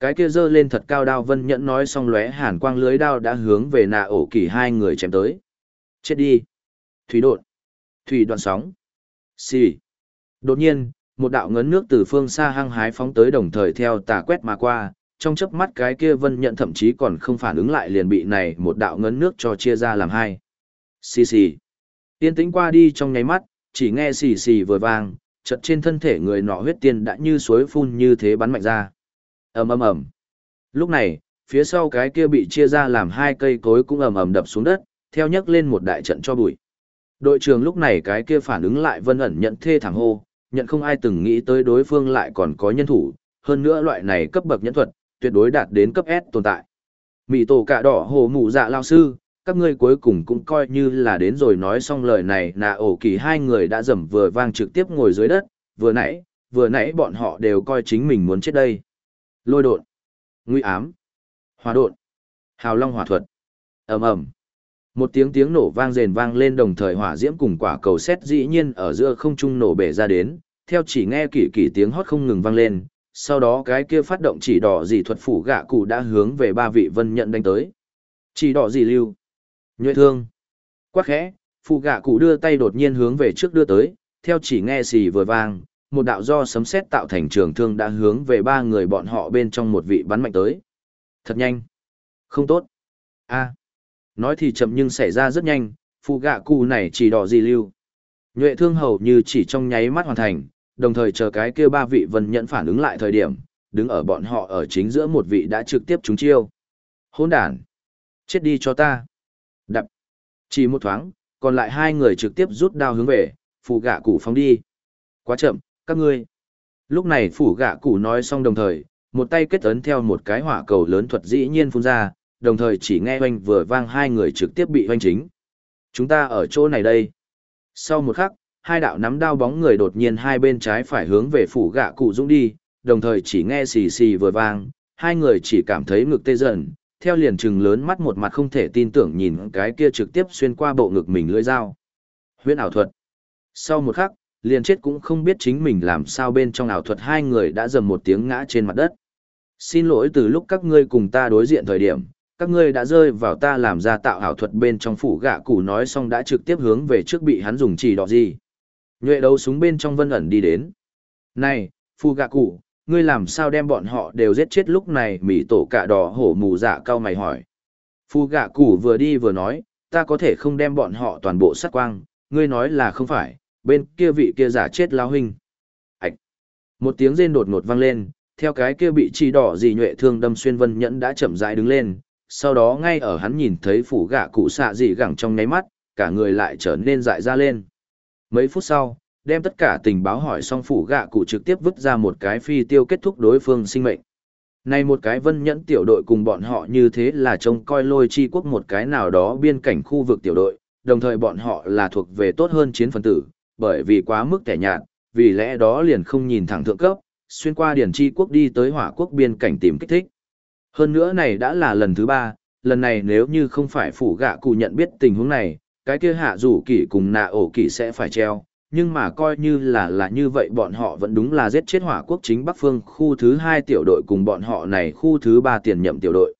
Cái kia giơ lên thật cao đao vân nhẫn nói xong lóe hàn quang lưới đao đã hướng về nạ ổ kỳ hai người chém tới. Chết đi. Thủy đột. Thủy đoạn sóng. Xì. Đột nhiên, một đạo ngấn nước từ phương xa hăng hái phóng tới đồng thời theo tà quét mà qua, trong chớp mắt cái kia vân nhận thậm chí còn không phản ứng lại liền bị này một đạo ngấn nước cho chia ra làm hai. Xì xì. Tiên tĩnh qua đi trong nháy mắt, chỉ nghe xì xì vừa vang, chợt trên thân thể người nọ huyết tiên đã như suối phun như thế bắn mạnh ra. ầm ầm ầm. Lúc này, phía sau cái kia bị chia ra làm hai cây cối cũng ầm ầm đập xuống đất, theo nhấc lên một đại trận cho bụi. Đội trưởng lúc này cái kia phản ứng lại vân ẩn nhận thê thảm hô, nhận không ai từng nghĩ tới đối phương lại còn có nhân thủ, hơn nữa loại này cấp bậc nhẫn thuật, tuyệt đối đạt đến cấp S tồn tại. Mị tổ cả đỏ hồ mụ dạ lao sư, các ngươi cuối cùng cũng coi như là đến rồi nói xong lời này nà ổ kỳ hai người đã dầm vừa vang trực tiếp ngồi dưới đất, vừa nãy, vừa nãy bọn họ đều coi chính mình muốn chết đây. Lôi đột, nguy ám, hòa đột, hào long hỏa thuật, ầm ầm. Một tiếng tiếng nổ vang rền vang lên đồng thời hỏa diễm cùng quả cầu xét dĩ nhiên ở giữa không trung nổ bể ra đến, theo chỉ nghe kỳ kỳ tiếng hót không ngừng vang lên, sau đó cái kia phát động chỉ đỏ dị thuật phủ gạ cụ đã hướng về ba vị vân nhận đánh tới. Chỉ đỏ dị lưu. Nhuệ thương. Quắc khẽ, phụ gạ cụ đưa tay đột nhiên hướng về trước đưa tới, theo chỉ nghe xì vừa vang, một đạo do sấm sét tạo thành trường thương đã hướng về ba người bọn họ bên trong một vị bắn mạnh tới. Thật nhanh. Không tốt. a Nói thì chậm nhưng xảy ra rất nhanh, phụ gạ cụ này chỉ đỏ gì lưu. Nhuệ thương hầu như chỉ trong nháy mắt hoàn thành, đồng thời chờ cái kia ba vị vân nhận phản ứng lại thời điểm, đứng ở bọn họ ở chính giữa một vị đã trực tiếp trúng chiêu. Hôn đàn! Chết đi cho ta! Đập! Chỉ một thoáng, còn lại hai người trực tiếp rút đao hướng về, phủ gạ cụ phóng đi. Quá chậm, các ngươi! Lúc này phủ gạ cụ nói xong đồng thời, một tay kết ấn theo một cái hỏa cầu lớn thuật dĩ nhiên phun ra, đồng thời chỉ nghe oanh vừa vang hai người trực tiếp bị oanh chính. Chúng ta ở chỗ này đây. Sau một khắc, hai đạo nắm đao bóng người đột nhiên hai bên trái phải hướng về phủ gạ cụ dũng đi, đồng thời chỉ nghe xì xì vừa vang, hai người chỉ cảm thấy ngực tê dần, theo liền chừng lớn mắt một mặt không thể tin tưởng nhìn cái kia trực tiếp xuyên qua bộ ngực mình lưỡi dao. Huyễn ảo thuật. Sau một khắc, liền chết cũng không biết chính mình làm sao bên trong ảo thuật hai người đã dầm một tiếng ngã trên mặt đất. Xin lỗi từ lúc các ngươi cùng ta đối diện thời điểm, các ngươi đã rơi vào ta làm ra tạo ảo thuật bên trong phủ gạ củ nói xong đã trực tiếp hướng về trước bị hắn dùng chỉ đỏ gì. Nhuệ đấu súng bên trong vân ẩn đi đến. Này, phủ gạ củ ngươi làm sao đem bọn họ đều giết chết lúc này mỉ tổ cả đỏ hổ mù dạ cao mày hỏi. Phu gạ cụ vừa đi vừa nói, ta có thể không đem bọn họ toàn bộ sát quang, ngươi nói là không phải, bên kia vị kia giả chết lao huynh. Ảch! Một tiếng rên đột ngột vang lên, theo cái kia bị chi đỏ gì nhuệ thương đâm xuyên vân nhẫn đã chậm rãi đứng lên, sau đó ngay ở hắn nhìn thấy phủ gạ cụ xạ dị gẳng trong nháy mắt, cả người lại trở nên dại ra lên. Mấy phút sau, đem tất cả tình báo hỏi xong phủ gạ cụ trực tiếp vứt ra một cái phi tiêu kết thúc đối phương sinh mệnh. Này một cái vân nhẫn tiểu đội cùng bọn họ như thế là trông coi lôi chi quốc một cái nào đó biên cảnh khu vực tiểu đội, đồng thời bọn họ là thuộc về tốt hơn chiến phân tử, bởi vì quá mức tẻ nhạt, vì lẽ đó liền không nhìn thẳng thượng cấp, xuyên qua điển chi quốc đi tới hỏa quốc biên cảnh tìm kích thích. Hơn nữa này đã là lần thứ ba, lần này nếu như không phải phủ gạ cụ nhận biết tình huống này, cái kia hạ rủ kỷ cùng nạ ổ kỷ sẽ phải treo, nhưng mà coi như là là như vậy bọn họ vẫn đúng là giết chết hỏa quốc chính Bắc Phương khu thứ hai tiểu đội cùng bọn họ này khu thứ ba tiền nhậm tiểu đội.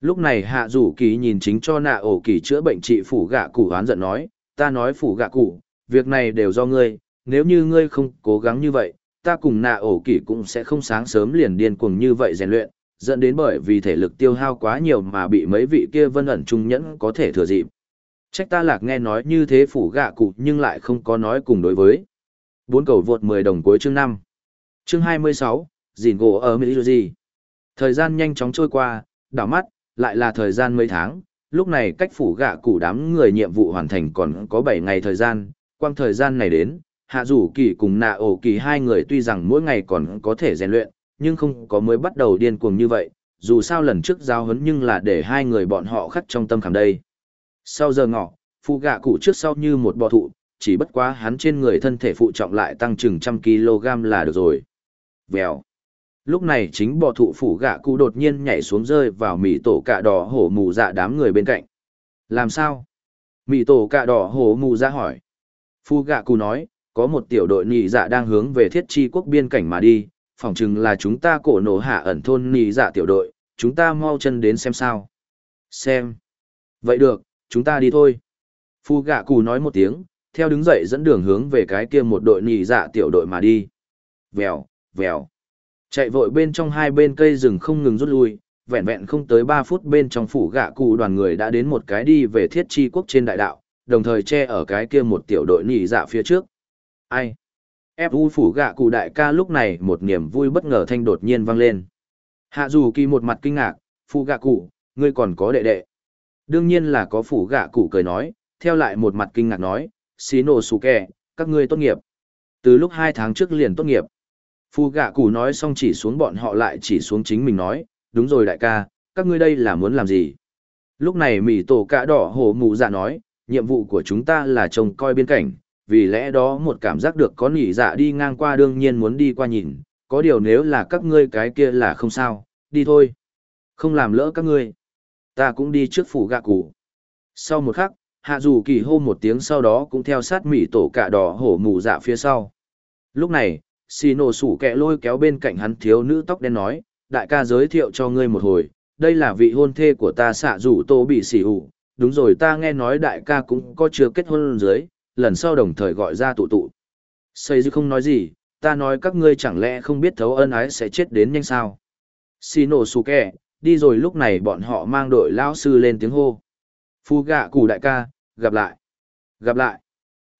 Lúc này hạ rủ kỳ nhìn chính cho nạ ổ kỳ chữa bệnh trị phủ gạ cụ hoán giận nói, ta nói phủ gạ cụ, việc này đều do ngươi, nếu như ngươi không cố gắng như vậy, ta cùng nạ ổ kỳ cũng sẽ không sáng sớm liền điên cuồng như vậy rèn luyện, dẫn đến bởi vì thể lực tiêu hao quá nhiều mà bị mấy vị kia vân ẩn trung nhẫn có thể thừa dịp. Trách ta lạc nghe nói như thế phủ gạ cụ nhưng lại không có nói cùng đối với. Bốn cầu vượt 10 đồng cuối chương 5. Chương 26, gìn gỗ ở Mỹ gì? Thời gian nhanh chóng trôi qua, đảo mắt, lại là thời gian mấy tháng, lúc này cách phủ gạ cụ đám người nhiệm vụ hoàn thành còn có 7 ngày thời gian, quang thời gian này đến, hạ rủ kỳ cùng nạ ổ kỳ hai người tuy rằng mỗi ngày còn có thể rèn luyện, nhưng không có mới bắt đầu điên cuồng như vậy, dù sao lần trước giao hấn nhưng là để hai người bọn họ khắc trong tâm khảm đây. Sau giờ ngọ, phụ gạ cụ trước sau như một bò thụ, chỉ bất quá hắn trên người thân thể phụ trọng lại tăng chừng trăm kg là được rồi. Vèo. Lúc này chính bò thụ phụ gạ cụ đột nhiên nhảy xuống rơi vào mì tổ cạ đỏ hổ mù dạ đám người bên cạnh. Làm sao? Mì tổ cạ đỏ hổ mù dạ hỏi. Phu gạ cụ nói, có một tiểu đội nị dạ đang hướng về thiết chi quốc biên cảnh mà đi, phỏng chừng là chúng ta cổ nổ hạ ẩn thôn nị dạ tiểu đội, chúng ta mau chân đến xem sao. Xem. Vậy được, chúng ta đi thôi. Phu gạ cù nói một tiếng, theo đứng dậy dẫn đường hướng về cái kia một đội nhị dạ tiểu đội mà đi. Vèo, vèo. Chạy vội bên trong hai bên cây rừng không ngừng rút lui, vẹn vẹn không tới ba phút bên trong phủ gạ cụ đoàn người đã đến một cái đi về thiết chi quốc trên đại đạo, đồng thời che ở cái kia một tiểu đội nhị dạ phía trước. Ai? Fu phủ gạ cụ đại ca lúc này một niềm vui bất ngờ thanh đột nhiên vang lên. Hạ dù kỳ một mặt kinh ngạc, phụ gạ cụ, ngươi còn có đệ đệ. Đương nhiên là có phủ gạ cụ cười nói, theo lại một mặt kinh ngạc nói, xí nổ xù kẹ, các ngươi tốt nghiệp. Từ lúc hai tháng trước liền tốt nghiệp. Phù gạ cụ nói xong chỉ xuống bọn họ lại chỉ xuống chính mình nói, đúng rồi đại ca, các ngươi đây là muốn làm gì? Lúc này Mỹ tổ cạ đỏ hổ mù dạ nói, nhiệm vụ của chúng ta là trông coi biên cảnh, vì lẽ đó một cảm giác được có nỉ dạ đi ngang qua đương nhiên muốn đi qua nhìn, có điều nếu là các ngươi cái kia là không sao, đi thôi. Không làm lỡ các ngươi. Ta cũng đi trước phủ gạ cụ. Sau một khắc, hạ dù kỳ hô một tiếng sau đó cũng theo sát Mỹ tổ cạ đỏ hổ mù dạ phía sau. Lúc này, xì nổ sủ kẹ lôi kéo bên cạnh hắn thiếu nữ tóc đen nói, đại ca giới thiệu cho ngươi một hồi, đây là vị hôn thê của ta xạ rủ tô bị xỉ ủ, đúng rồi ta nghe nói đại ca cũng có chưa kết hôn dưới, lần sau đồng thời gọi ra tụ tụ. Xây dư không nói gì, ta nói các ngươi chẳng lẽ không biết thấu ân ái sẽ chết đến nhanh sao. Xì nổ sủ kẹ, đi rồi lúc này bọn họ mang đội lão sư lên tiếng hô. Phu gạ củ đại ca, gặp lại. Gặp lại.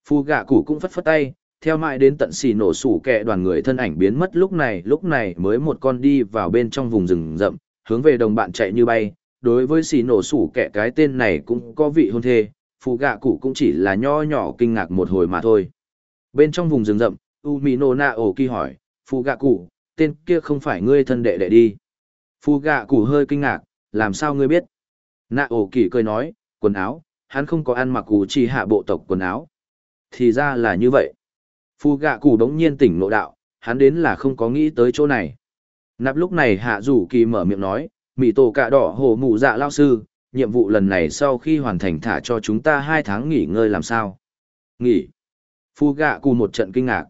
Phu gạ củ cũng phất phất tay, theo mãi đến tận xì nổ sủ kẹ đoàn người thân ảnh biến mất lúc này lúc này mới một con đi vào bên trong vùng rừng rậm hướng về đồng bạn chạy như bay đối với xì nổ sủ kẹ cái tên này cũng có vị hôn thê phu gạ củ cũng chỉ là nho nhỏ kinh ngạc một hồi mà thôi bên trong vùng rừng rậm u na Oki kỳ hỏi phu gạ củ, tên kia không phải ngươi thân đệ đệ đi Phu gạ cụ hơi kinh ngạc làm sao ngươi biết nạ ổ kỳ cười nói quần áo hắn không có ăn mặc cụ chỉ hạ bộ tộc quần áo thì ra là như vậy Phu gạ cụ đống nhiên tỉnh nộ đạo, hắn đến là không có nghĩ tới chỗ này. Nạp lúc này hạ rủ kỳ mở miệng nói, mị tổ cạ đỏ hồ mụ dạ lao sư, nhiệm vụ lần này sau khi hoàn thành thả cho chúng ta hai tháng nghỉ ngơi làm sao? Nghỉ. Phu gạ cụ một trận kinh ngạc.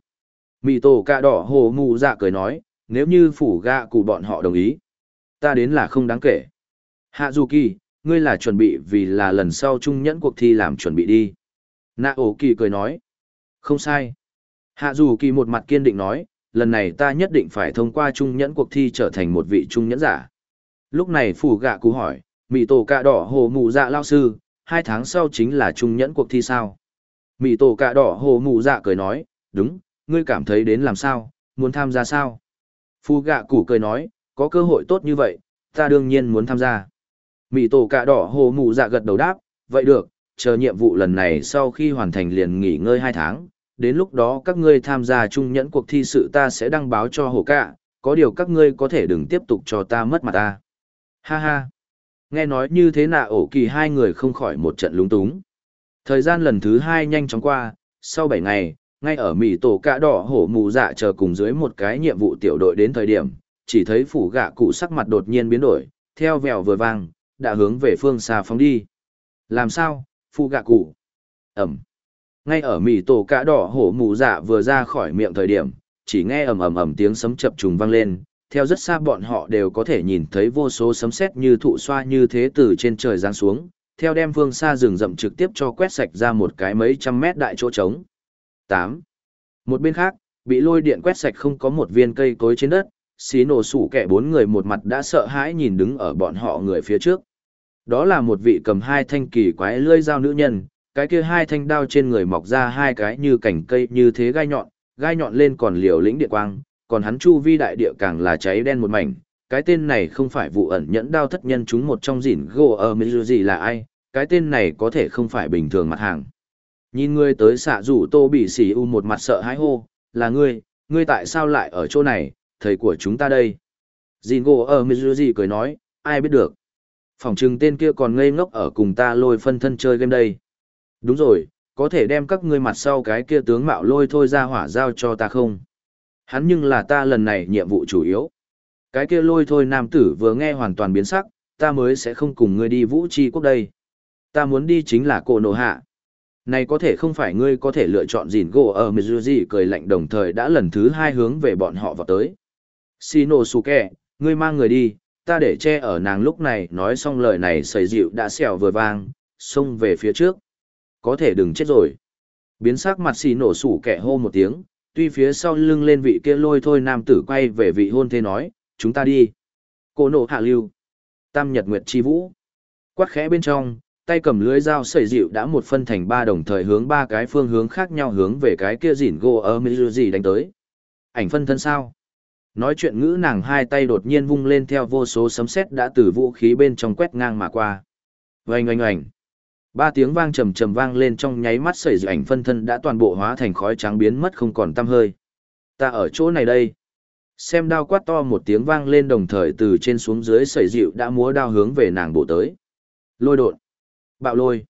Mị tổ cạ đỏ hồ mụ dạ cười nói, nếu như phủ gạ cụ bọn họ đồng ý, ta đến là không đáng kể. Hạ dù kỳ, ngươi là chuẩn bị vì là lần sau trung nhẫn cuộc thi làm chuẩn bị đi. Nạ ổ kỳ cười nói, không sai. Hạ dù kỳ một mặt kiên định nói, lần này ta nhất định phải thông qua trung nhẫn cuộc thi trở thành một vị trung nhẫn giả. Lúc này phủ gạ cú hỏi, mị tổ cạ đỏ hồ mụ dạ lao sư, hai tháng sau chính là trung nhẫn cuộc thi sao? Mị tổ cạ đỏ hồ mụ dạ cười nói, đúng, ngươi cảm thấy đến làm sao, muốn tham gia sao? phù gạ củ cười nói, có cơ hội tốt như vậy, ta đương nhiên muốn tham gia. Mị tổ cạ đỏ hồ mụ dạ gật đầu đáp, vậy được, chờ nhiệm vụ lần này sau khi hoàn thành liền nghỉ ngơi hai tháng, đến lúc đó các ngươi tham gia trung nhẫn cuộc thi sự ta sẽ đăng báo cho hồ cạ, có điều các ngươi có thể đừng tiếp tục cho ta mất mặt ta. Ha ha. Nghe nói như thế nào ổ kỳ hai người không khỏi một trận lúng túng. Thời gian lần thứ hai nhanh chóng qua, sau bảy ngày, ngay ở Mỹ tổ cạ đỏ hổ mù dạ chờ cùng dưới một cái nhiệm vụ tiểu đội đến thời điểm, chỉ thấy phủ gạ cụ sắc mặt đột nhiên biến đổi, theo vèo vừa vang, đã hướng về phương xa phóng đi. Làm sao, phụ gạ cụ? Ẩm ngay ở mì tổ cạ đỏ hổ mù dạ vừa ra khỏi miệng thời điểm chỉ nghe ầm ầm ầm tiếng sấm chập trùng vang lên theo rất xa bọn họ đều có thể nhìn thấy vô số sấm sét như thụ xoa như thế từ trên trời giáng xuống theo đem phương xa rừng rậm trực tiếp cho quét sạch ra một cái mấy trăm mét đại chỗ trống tám một bên khác bị lôi điện quét sạch không có một viên cây cối trên đất xí nổ sủ kẻ bốn người một mặt đã sợ hãi nhìn đứng ở bọn họ người phía trước đó là một vị cầm hai thanh kỳ quái lưỡi dao nữ nhân cái kia hai thanh đao trên người mọc ra hai cái như cành cây như thế gai nhọn, gai nhọn lên còn liều lĩnh địa quang, còn hắn chu vi đại địa càng là cháy đen một mảnh. Cái tên này không phải vụ ẩn nhẫn đao thất nhân chúng một trong dỉn gỗ ở gì là ai, cái tên này có thể không phải bình thường mặt hàng. Nhìn ngươi tới xạ rủ tô bị xỉ u một mặt sợ hãi hô, là ngươi, ngươi tại sao lại ở chỗ này, thầy của chúng ta đây. Dìn gỗ ở Mizuji cười nói, ai biết được. Phòng trừng tên kia còn ngây ngốc ở cùng ta lôi phân thân chơi game đây. Đúng rồi, có thể đem các ngươi mặt sau cái kia tướng mạo lôi thôi ra hỏa giao cho ta không? Hắn nhưng là ta lần này nhiệm vụ chủ yếu. Cái kia lôi thôi nam tử vừa nghe hoàn toàn biến sắc, ta mới sẽ không cùng ngươi đi vũ chi quốc đây. Ta muốn đi chính là cổ nổ hạ. Này có thể không phải ngươi có thể lựa chọn gìn gỗ ở Mizuji cười lạnh đồng thời đã lần thứ hai hướng về bọn họ vào tới. Shinosuke, ngươi mang người đi, ta để che ở nàng lúc này nói xong lời này sầy dịu đã xèo vừa vang, xông về phía trước có thể đừng chết rồi. Biến sắc mặt xì nổ sủ kẻ hô một tiếng, tuy phía sau lưng lên vị kia lôi thôi nam tử quay về vị hôn thế nói, chúng ta đi. Cô nổ hạ lưu. Tam nhật nguyệt chi vũ. Quát khẽ bên trong, tay cầm lưới dao sẩy dịu đã một phân thành ba đồng thời hướng ba cái phương hướng khác nhau hướng về cái kia dỉn gỗ ở mỹ gì đánh tới. Ảnh phân thân sao? Nói chuyện ngữ nàng hai tay đột nhiên vung lên theo vô số sấm sét đã từ vũ khí bên trong quét ngang mà qua. Oanh oanh oanh. Ba tiếng vang trầm trầm vang lên trong nháy mắt sẩy dự ảnh phân thân đã toàn bộ hóa thành khói trắng biến mất không còn tăm hơi. Ta ở chỗ này đây. Xem đao quát to một tiếng vang lên đồng thời từ trên xuống dưới sẩy dịu đã múa đao hướng về nàng bổ tới. Lôi đột. Bạo lôi.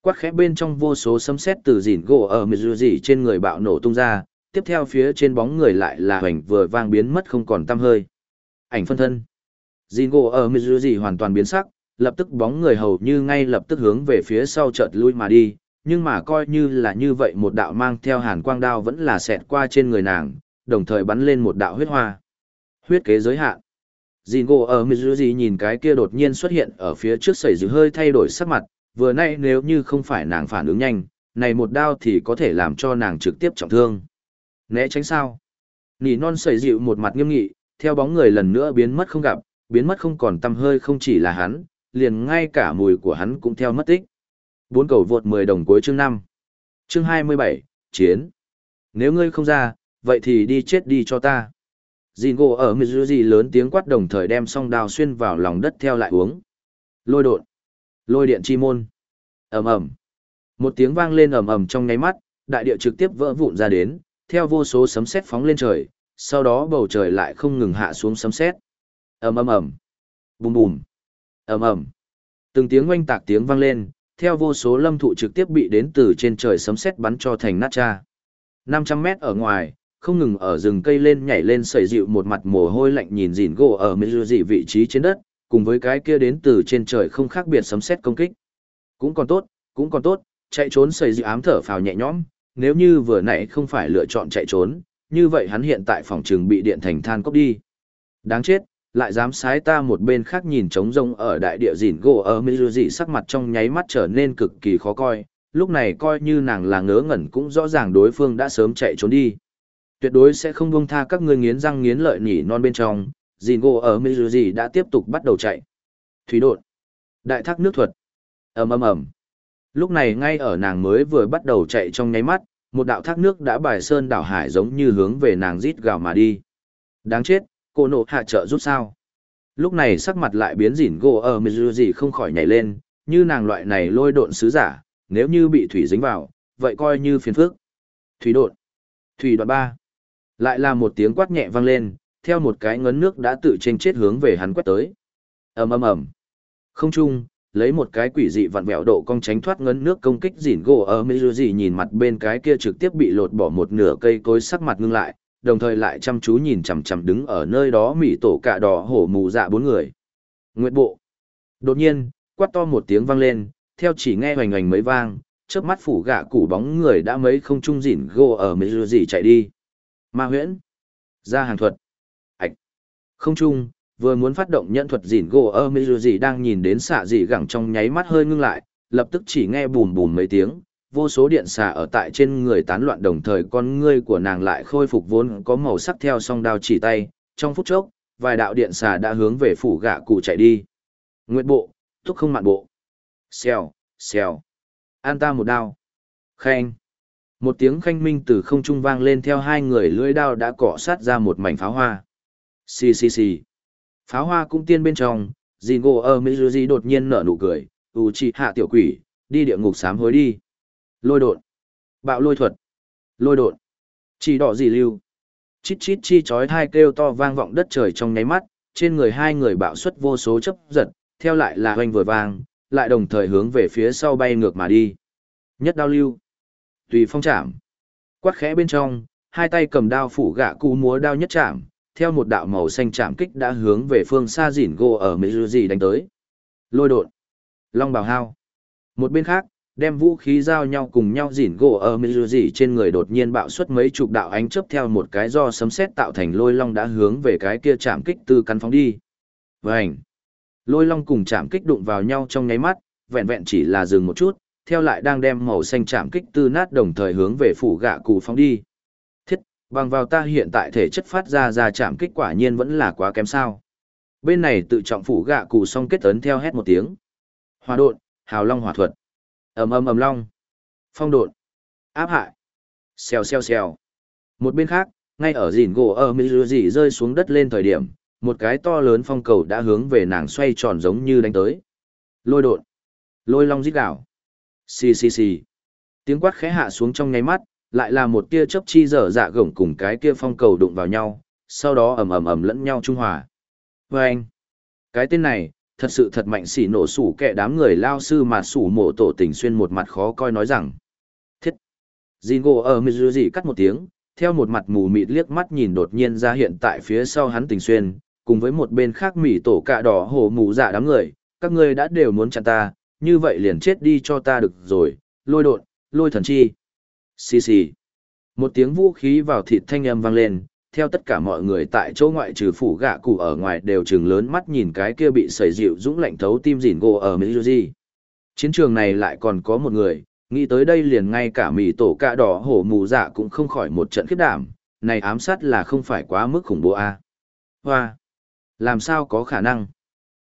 Quát khẽ bên trong vô số sấm sét từ dỉn gỗ ở Mizuji trên người bạo nổ tung ra, tiếp theo phía trên bóng người lại là hoành vừa vang biến mất không còn tăm hơi. Ảnh phân thân. Jingo ở Mizuji hoàn toàn biến sắc, lập tức bóng người hầu như ngay lập tức hướng về phía sau chợt lui mà đi, nhưng mà coi như là như vậy một đạo mang theo hàn quang đao vẫn là xẹt qua trên người nàng, đồng thời bắn lên một đạo huyết hoa. Huyết kế giới hạn. Jingo ở Mizuji nhìn cái kia đột nhiên xuất hiện ở phía trước sẩy dữ hơi thay đổi sắc mặt, vừa nay nếu như không phải nàng phản ứng nhanh, này một đao thì có thể làm cho nàng trực tiếp trọng thương. Né tránh sao? Nỉ non sẩy dịu một mặt nghiêm nghị, theo bóng người lần nữa biến mất không gặp, biến mất không còn tâm hơi không chỉ là hắn, liền ngay cả mùi của hắn cũng theo mất tích. Bốn cầu vượt 10 đồng cuối chương 5. Chương 27, Chiến. Nếu ngươi không ra, vậy thì đi chết đi cho ta. Jingo ở Mizuji lớn tiếng quát đồng thời đem song đao xuyên vào lòng đất theo lại uống. Lôi đột. Lôi điện chi môn. ầm ầm. Một tiếng vang lên ầm ầm trong nháy mắt, đại địa trực tiếp vỡ vụn ra đến, theo vô số sấm sét phóng lên trời, sau đó bầu trời lại không ngừng hạ xuống sấm sét. ầm ầm ầm. Bùm bùm ầm ầm từng tiếng oanh tạc tiếng vang lên theo vô số lâm thụ trực tiếp bị đến từ trên trời sấm sét bắn cho thành nát cha năm trăm mét ở ngoài không ngừng ở rừng cây lên nhảy lên sẩy dịu một mặt mồ hôi lạnh nhìn dìn gỗ ở mê dị vị trí trên đất cùng với cái kia đến từ trên trời không khác biệt sấm sét công kích cũng còn tốt cũng còn tốt chạy trốn sẩy dịu ám thở phào nhẹ nhõm nếu như vừa nãy không phải lựa chọn chạy trốn như vậy hắn hiện tại phòng trường bị điện thành than cốc đi đáng chết lại dám sái ta một bên khác nhìn trống rông ở đại địa dìn gỗ ở Mizuji sắc mặt trong nháy mắt trở nên cực kỳ khó coi, lúc này coi như nàng là ngớ ngẩn cũng rõ ràng đối phương đã sớm chạy trốn đi. Tuyệt đối sẽ không buông tha các ngươi nghiến răng nghiến lợi nhỉ non bên trong, dìn gỗ ở Mizuji đã tiếp tục bắt đầu chạy. Thủy đột, đại thác nước thuật, ầm ầm ầm. Lúc này ngay ở nàng mới vừa bắt đầu chạy trong nháy mắt, một đạo thác nước đã bài sơn đảo hải giống như hướng về nàng rít gào mà đi. Đáng chết, cô nộ hạ trợ giúp sao? Lúc này sắc mặt lại biến dỉn gỗ ở mizuji không khỏi nhảy lên như nàng loại này lôi độn sứ giả nếu như bị thủy dính vào vậy coi như phiền phước thủy độn. Thủy đoạn ba. Lại là một tiếng quát nhẹ vang lên theo một cái ngấn nước đã tự trên chết hướng về hắn quét tới. Ầm ầm ầm. Không chung lấy một cái quỷ dị vặn vẹo độ cong tránh thoát ngấn nước công kích dỉn gỗ ở mizuji nhìn mặt bên cái kia trực tiếp bị lột bỏ một nửa cây cối sắc mặt ngưng lại đồng thời lại chăm chú nhìn chằm chằm đứng ở nơi đó mỉ tổ cạ đỏ hổ mù dạ bốn người. Nguyệt bộ. Đột nhiên, quát to một tiếng vang lên, theo chỉ nghe hoành hoành mấy vang, chớp mắt phủ gạ củ bóng người đã mấy không trung dỉn gỗ ở mỹ dù gì chạy đi. Ma huyễn. Ra hàng thuật. Ảch. Không trung, vừa muốn phát động nhận thuật dỉn gỗ ơ mấy dù gì đang nhìn đến xạ dị gẳng trong nháy mắt hơi ngưng lại, lập tức chỉ nghe bùm bùm mấy tiếng, vô số điện xà ở tại trên người tán loạn đồng thời con ngươi của nàng lại khôi phục vốn có màu sắc theo song đao chỉ tay, trong phút chốc, vài đạo điện xà đã hướng về phủ gạ cụ chạy đi. Nguyệt bộ, thúc không mạn bộ. Xèo, xèo. An ta một đao. Khanh. Một tiếng khanh minh từ không trung vang lên theo hai người lưỡi đao đã cọ sát ra một mảnh pháo hoa. Xì xì xì. Pháo hoa cũng tiên bên trong, Jingo ở Mizuji đột nhiên nở nụ cười, hạ tiểu quỷ, đi địa ngục sám hối đi. Lôi đột. Bạo lôi thuật. Lôi đột. Chỉ đỏ dì lưu. Chít chít chi chói thai kêu to vang vọng đất trời trong nháy mắt, trên người hai người bạo xuất vô số chấp giật, theo lại là hoanh vừa vang, lại đồng thời hướng về phía sau bay ngược mà đi. Nhất đao lưu. Tùy phong chạm. Quát khẽ bên trong, hai tay cầm đao phủ gạ cụ múa đao nhất chạm, theo một đạo màu xanh chạm kích đã hướng về phương xa dỉn gỗ ở Mizuji đánh tới. Lôi đột. Long bào hao. Một bên khác, đem vũ khí giao nhau cùng nhau dỉn gỗ ở Mizuji trên người đột nhiên bạo xuất mấy chục đạo ánh chớp theo một cái do sấm sét tạo thành lôi long đã hướng về cái kia chạm kích từ căn phóng đi. Vành! Lôi long cùng chạm kích đụng vào nhau trong nháy mắt, vẹn vẹn chỉ là dừng một chút, theo lại đang đem màu xanh chạm kích tư nát đồng thời hướng về phủ gạ cụ phóng đi. Bằng vào ta hiện tại thể chất phát ra ra chạm kích quả nhiên vẫn là quá kém sao. Bên này tự trọng phủ gạ cụ xong kết ấn theo hét một tiếng. Hòa độn, hào long hỏa thuật. Ầm ầm ầm long. Phong độn. Áp hại. Xèo xèo xèo. Một bên khác ngay ở dìn gỗ ở mỹ dị rơi xuống đất lên thời điểm một cái to lớn phong cầu đã hướng về nàng xoay tròn giống như đánh tới. Lôi đột lôi long rít gạo Xì xì xì. Tiếng quát khẽ hạ xuống trong nháy mắt, lại là một tia chớp chi dở dạ gổng cùng cái kia phong cầu đụng vào nhau, sau đó ầm ầm ầm lẫn nhau trung hòa. Vâng! Cái tên này, thật sự thật mạnh xỉ nổ sủ kẻ đám người lao sư mà sủ mộ tổ tình xuyên một mặt khó coi nói rằng. Thiết! Jingo ở Mizuji cắt một tiếng, theo một mặt mù mịt liếc mắt nhìn đột nhiên ra hiện tại phía sau hắn tình xuyên, cùng với một bên khác mỉ tổ cạ đỏ hổ mù dạ đám người, các ngươi đã đều muốn chặn ta, như vậy liền chết đi cho ta được rồi, lôi đột, lôi thần chi. Xì xì. Một tiếng vũ khí vào thịt thanh âm vang lên, theo tất cả mọi người tại chỗ ngoại trừ phủ gạ cụ ở ngoài đều trừng lớn mắt nhìn cái kia bị sẩy dịu dũng lạnh thấu tim dỉn gỗ ở Mizuji. Chiến trường này lại còn có một người, nghĩ tới đây liền ngay cả mì tổ cạ đỏ hổ mù dạ cũng không khỏi một trận khiếp đảm, này ám sát là không phải quá mức khủng bố a à? Hoa! Làm sao có khả năng?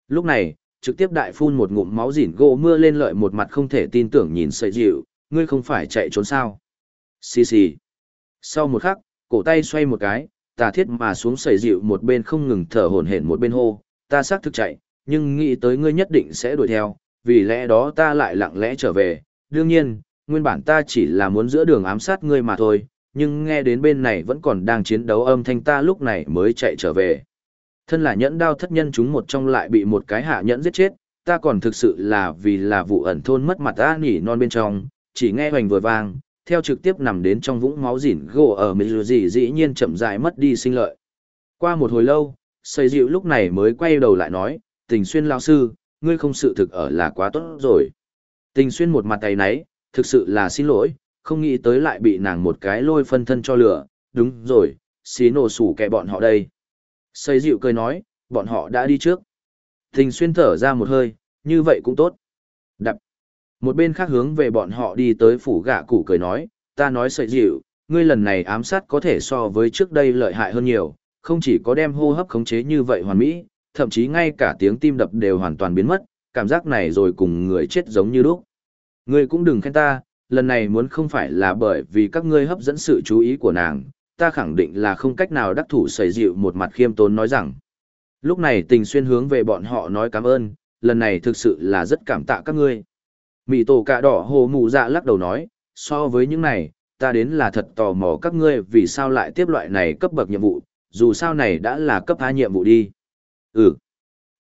Lúc này, trực tiếp đại phun một ngụm máu dỉn gỗ mưa lên lợi một mặt không thể tin tưởng nhìn sợi dịu, ngươi không phải chạy trốn sao? Xì xì. Sau một khắc, cổ tay xoay một cái, tà thiết mà xuống sợi dịu một bên không ngừng thở hổn hển một bên hô, ta xác thực chạy, nhưng nghĩ tới ngươi nhất định sẽ đuổi theo, vì lẽ đó ta lại lặng lẽ trở về, đương nhiên, nguyên bản ta chỉ là muốn giữa đường ám sát ngươi mà thôi, nhưng nghe đến bên này vẫn còn đang chiến đấu âm thanh ta lúc này mới chạy trở về. Thân là nhẫn đao thất nhân chúng một trong lại bị một cái hạ nhẫn giết chết, ta còn thực sự là vì là vụ ẩn thôn mất mặt ta nỉ non bên trong, chỉ nghe hoành vừa vang, theo trực tiếp nằm đến trong vũng máu dỉn gỗ ở Mizuji dĩ dĩ nhiên chậm rãi mất đi sinh lợi. Qua một hồi lâu, xây dịu lúc này mới quay đầu lại nói, tình xuyên lao sư, ngươi không sự thực ở là quá tốt rồi. Tình xuyên một mặt tay nấy, thực sự là xin lỗi, không nghĩ tới lại bị nàng một cái lôi phân thân cho lửa, đúng rồi, xí nổ sủ kẻ bọn họ đây. Xây dịu cười nói, bọn họ đã đi trước. Tình xuyên thở ra một hơi, như vậy cũng tốt. Một bên khác hướng về bọn họ đi tới phủ gạ cụ cười nói, ta nói sợi dịu, ngươi lần này ám sát có thể so với trước đây lợi hại hơn nhiều, không chỉ có đem hô hấp khống chế như vậy hoàn mỹ, thậm chí ngay cả tiếng tim đập đều hoàn toàn biến mất, cảm giác này rồi cùng người chết giống như lúc. Ngươi cũng đừng khen ta, lần này muốn không phải là bởi vì các ngươi hấp dẫn sự chú ý của nàng, ta khẳng định là không cách nào đắc thủ sẩy dịu một mặt khiêm tốn nói rằng. Lúc này tình xuyên hướng về bọn họ nói cảm ơn, lần này thực sự là rất cảm tạ các ngươi. Mị tổ cạ đỏ hồ mụ dạ lắc đầu nói, so với những này, ta đến là thật tò mò các ngươi vì sao lại tiếp loại này cấp bậc nhiệm vụ, dù sao này đã là cấp hai nhiệm vụ đi. Ừ.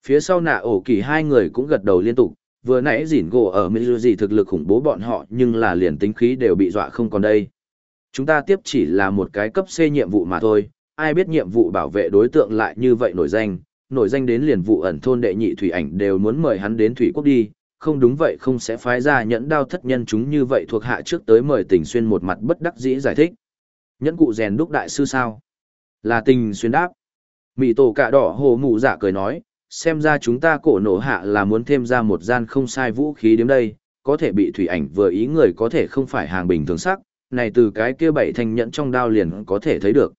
Phía sau nạ ổ kỳ hai người cũng gật đầu liên tục, vừa nãy dỉn gỗ ở Mizuji thực lực khủng bố bọn họ nhưng là liền tính khí đều bị dọa không còn đây. Chúng ta tiếp chỉ là một cái cấp C nhiệm vụ mà thôi, ai biết nhiệm vụ bảo vệ đối tượng lại như vậy nổi danh, nổi danh đến liền vụ ẩn thôn đệ nhị thủy ảnh đều muốn mời hắn đến thủy quốc đi, không đúng vậy không sẽ phái ra nhẫn đao thất nhân chúng như vậy thuộc hạ trước tới mời tình xuyên một mặt bất đắc dĩ giải thích. Nhẫn cụ rèn đúc đại sư sao? Là tình xuyên đáp. Mỹ tổ cạ đỏ hồ mụ dạ cười nói, xem ra chúng ta cổ nổ hạ là muốn thêm ra một gian không sai vũ khí đến đây, có thể bị thủy ảnh vừa ý người có thể không phải hàng bình thường sắc, này từ cái kia bảy thanh nhẫn trong đao liền có thể thấy được.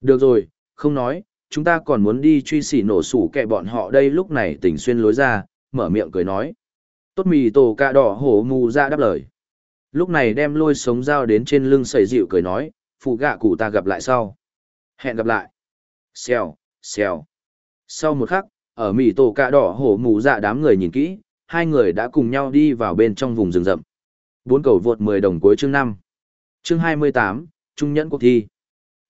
Được rồi, không nói, chúng ta còn muốn đi truy xỉ nổ sủ kẹ bọn họ đây lúc này tình xuyên lối ra, mở miệng cười nói. Tốt mì tổ cạ đỏ hổ mù ra đáp lời. Lúc này đem lôi sống dao đến trên lưng sầy dịu cười nói, phụ gạ cụ ta gặp lại sau. Hẹn gặp lại. Xèo, xèo. Sau một khắc, ở mì tổ cạ đỏ hổ mù dạ đám người nhìn kỹ, hai người đã cùng nhau đi vào bên trong vùng rừng rậm. Bốn cầu vượt 10 đồng cuối chương năm. Chương 28, Trung nhẫn cuộc thi.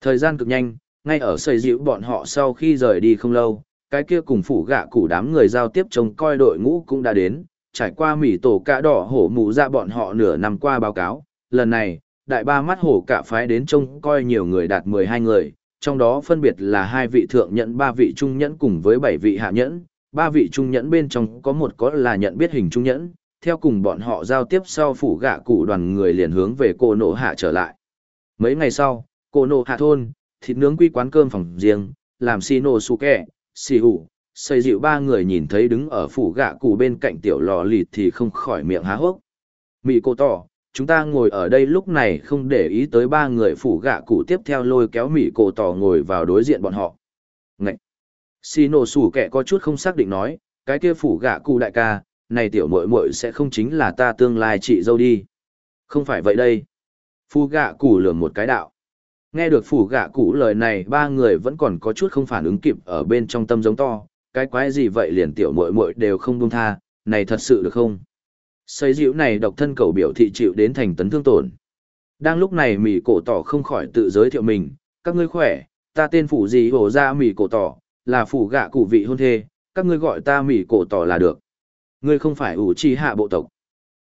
Thời gian cực nhanh, ngay ở xây dịu bọn họ sau khi rời đi không lâu, cái kia cùng phủ gạ củ đám người giao tiếp trông coi đội ngũ cũng đã đến, trải qua mỉ tổ cả đỏ hổ mụ ra bọn họ nửa năm qua báo cáo, lần này, đại ba mắt hổ cả phái đến trông coi nhiều người đạt 12 người, trong đó phân biệt là hai vị thượng nhẫn ba vị trung nhẫn cùng với bảy vị hạ nhẫn, ba vị trung nhẫn bên trong có một có là nhận biết hình trung nhẫn, theo cùng bọn họ giao tiếp sau phủ gạ cụ đoàn người liền hướng về cô nổ hạ trở lại. Mấy ngày sau, cô nổ hạ thôn, thịt nướng quy quán cơm phòng riêng, làm xì nổ su kẹ, xì hủ, xây dịu ba người nhìn thấy đứng ở phủ gạ cụ bên cạnh tiểu lò lịt thì không khỏi miệng há hốc. Mị cô tỏ, chúng ta ngồi ở đây lúc này không để ý tới ba người phủ gạ cụ tiếp theo lôi kéo mị cổ tỏ ngồi vào đối diện bọn họ. Ngậy! Xì nổ sủ kẻ có chút không xác định nói, cái kia phủ gạ cụ đại ca, này tiểu muội muội sẽ không chính là ta tương lai chị dâu đi. Không phải vậy đây. Phu gạ cụ lường một cái đạo. Nghe được phủ gạ cụ lời này ba người vẫn còn có chút không phản ứng kịp ở bên trong tâm giống to, cái quái gì vậy liền tiểu muội muội đều không buông tha, này thật sự được không? Xây dịu này độc thân cầu biểu thị chịu đến thành tấn thương tổn. Đang lúc này mỉ cổ tỏ không khỏi tự giới thiệu mình, các ngươi khỏe, ta tên phủ gì hổ ra mỉ cổ tỏ, là phủ gạ cụ vị hôn thê, các ngươi gọi ta mỉ cổ tỏ là được. Ngươi không phải ủ trì hạ bộ tộc.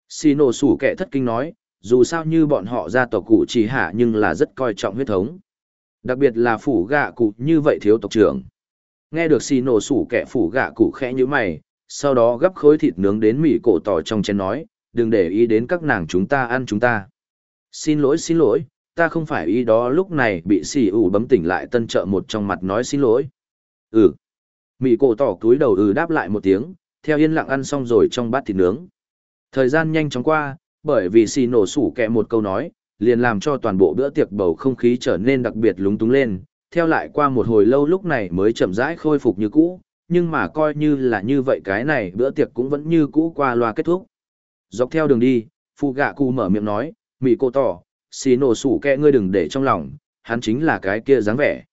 Xì nổ sủ kẻ thất kinh nói, dù sao như bọn họ gia tộc cụ trì hạ nhưng là rất coi trọng huyết thống. Đặc biệt là phủ gạ cụ như vậy thiếu tộc trưởng. Nghe được xì nổ sủ kẻ phủ gạ cụ khẽ như mày, sau đó gấp khối thịt nướng đến mỉ cổ tỏ trong chén nói, đừng để ý đến các nàng chúng ta ăn chúng ta. Xin lỗi xin lỗi, ta không phải ý đó lúc này bị xì ủ bấm tỉnh lại tân trợ một trong mặt nói xin lỗi. Ừ. Mỉ cổ tỏ túi đầu ừ đáp lại một tiếng, theo yên lặng ăn xong rồi trong bát thịt nướng. Thời gian nhanh chóng qua, bởi vì xì nổ sủ kẹ một câu nói, liền làm cho toàn bộ bữa tiệc bầu không khí trở nên đặc biệt lúng túng lên, theo lại qua một hồi lâu lúc này mới chậm rãi khôi phục như cũ, nhưng mà coi như là như vậy cái này bữa tiệc cũng vẫn như cũ qua loa kết thúc. Dọc theo đường đi, phụ gạ cụ mở miệng nói, mỉ cô tỏ, xì nổ sủ kẹ ngươi đừng để trong lòng, hắn chính là cái kia dáng vẻ.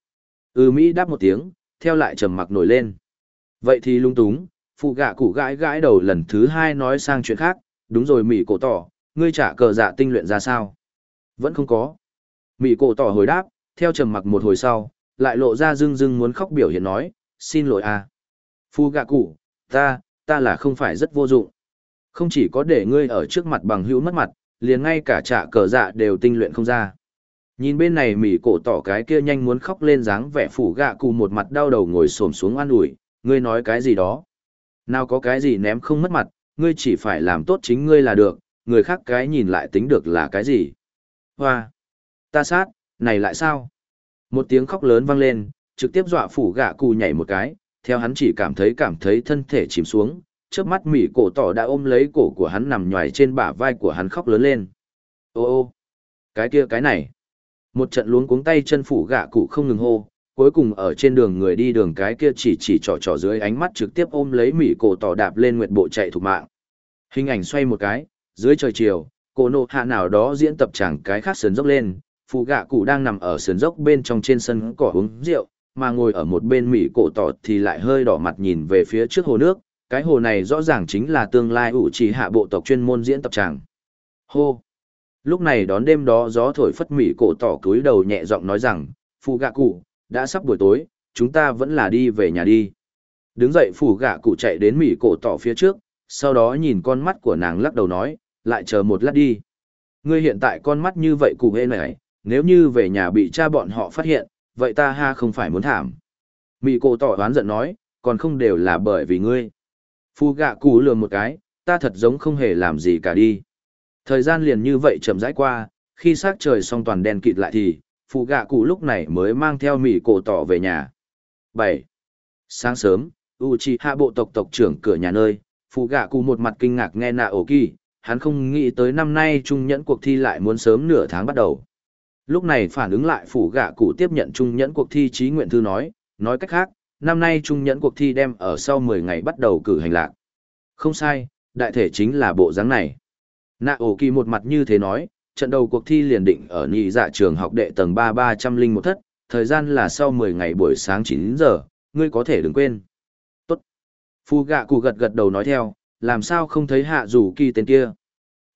Ừ Mỹ đáp một tiếng, theo lại trầm mặc nổi lên. Vậy thì lung túng, phụ gạ cụ gãi gãi đầu lần thứ hai nói sang chuyện khác, đúng rồi mỉ cổ tỏ, ngươi trả cờ dạ tinh luyện ra sao? Vẫn không có. Mỉ cổ tỏ hồi đáp, theo trầm mặc một hồi sau, lại lộ ra dưng dưng muốn khóc biểu hiện nói, xin lỗi à. Phu gạ cụ, ta, ta là không phải rất vô dụng. Không chỉ có để ngươi ở trước mặt bằng hữu mất mặt, liền ngay cả trả cờ dạ đều tinh luyện không ra. Nhìn bên này mỉ cổ tỏ cái kia nhanh muốn khóc lên dáng vẻ phủ gạ cụ một mặt đau đầu ngồi xổm xuống an ủi, ngươi nói cái gì đó. Nào có cái gì ném không mất mặt, ngươi chỉ phải làm tốt chính ngươi là được, người khác cái nhìn lại tính được là cái gì. Hoa! Ta sát, này lại sao? Một tiếng khóc lớn vang lên, trực tiếp dọa phủ gạ cụ nhảy một cái, theo hắn chỉ cảm thấy cảm thấy thân thể chìm xuống, trước mắt mỉ cổ tỏ đã ôm lấy cổ của hắn nằm nhòi trên bả vai của hắn khóc lớn lên. Ô ô! Cái kia cái này! Một trận luống cuống tay chân phủ gạ cụ không ngừng hô, cuối cùng ở trên đường người đi đường cái kia chỉ chỉ trỏ trỏ dưới ánh mắt trực tiếp ôm lấy mỉ cổ tỏ đạp lên nguyệt bộ chạy thục mạng. Hình ảnh xoay một cái, dưới trời chiều, cổ nộ hạ nào đó diễn tập chẳng cái khác sườn dốc lên, phụ gạ cụ đang nằm ở sườn dốc bên trong trên sân cỏ uống rượu, mà ngồi ở một bên mỹ cổ tỏ thì lại hơi đỏ mặt nhìn về phía trước hồ nước, cái hồ này rõ ràng chính là tương lai ủ trì hạ bộ tộc chuyên môn diễn tập tràng. Hô! Lúc này đón đêm đó gió thổi phất mỹ cổ tỏ cúi đầu nhẹ giọng nói rằng, phụ gạ cụ, đã sắp buổi tối, chúng ta vẫn là đi về nhà đi. Đứng dậy phủ gạ cụ chạy đến mỹ cổ tỏ phía trước, sau đó nhìn con mắt của nàng lắc đầu nói, lại chờ một lát đi. Ngươi hiện tại con mắt như vậy cụ hê này, nếu như về nhà bị cha bọn họ phát hiện, vậy ta ha không phải muốn thảm. Mị cổ tỏ oán giận nói, còn không đều là bởi vì ngươi. Phu gạ cụ lừa một cái, ta thật giống không hề làm gì cả đi. Thời gian liền như vậy chậm rãi qua, khi sát trời xong toàn đen kịt lại thì, phụ gạ cụ lúc này mới mang theo mỉ cổ tỏ về nhà. 7. Sáng sớm, Uchiha bộ tộc tộc trưởng cửa nhà nơi, phụ gạ cụ một mặt kinh ngạc nghe nạ ổ kỳ, hắn không nghĩ tới năm nay trung nhẫn cuộc thi lại muốn sớm nửa tháng bắt đầu. Lúc này phản ứng lại phủ gạ cụ tiếp nhận trung nhẫn cuộc thi trí nguyện thư nói, nói cách khác, năm nay trung nhẫn cuộc thi đem ở sau 10 ngày bắt đầu cử hành lạc. Không sai, đại thể chính là bộ dáng này. Nạ ổ kỳ một mặt như thế nói, trận đầu cuộc thi liền định ở nhị dạ trường học đệ tầng ba ba trăm linh một thất, thời gian là sau mười ngày buổi sáng chín giờ, ngươi có thể đừng quên. Tốt. Phu gạ cụ gật gật đầu nói theo, làm sao không thấy hạ rủ kỳ tên kia.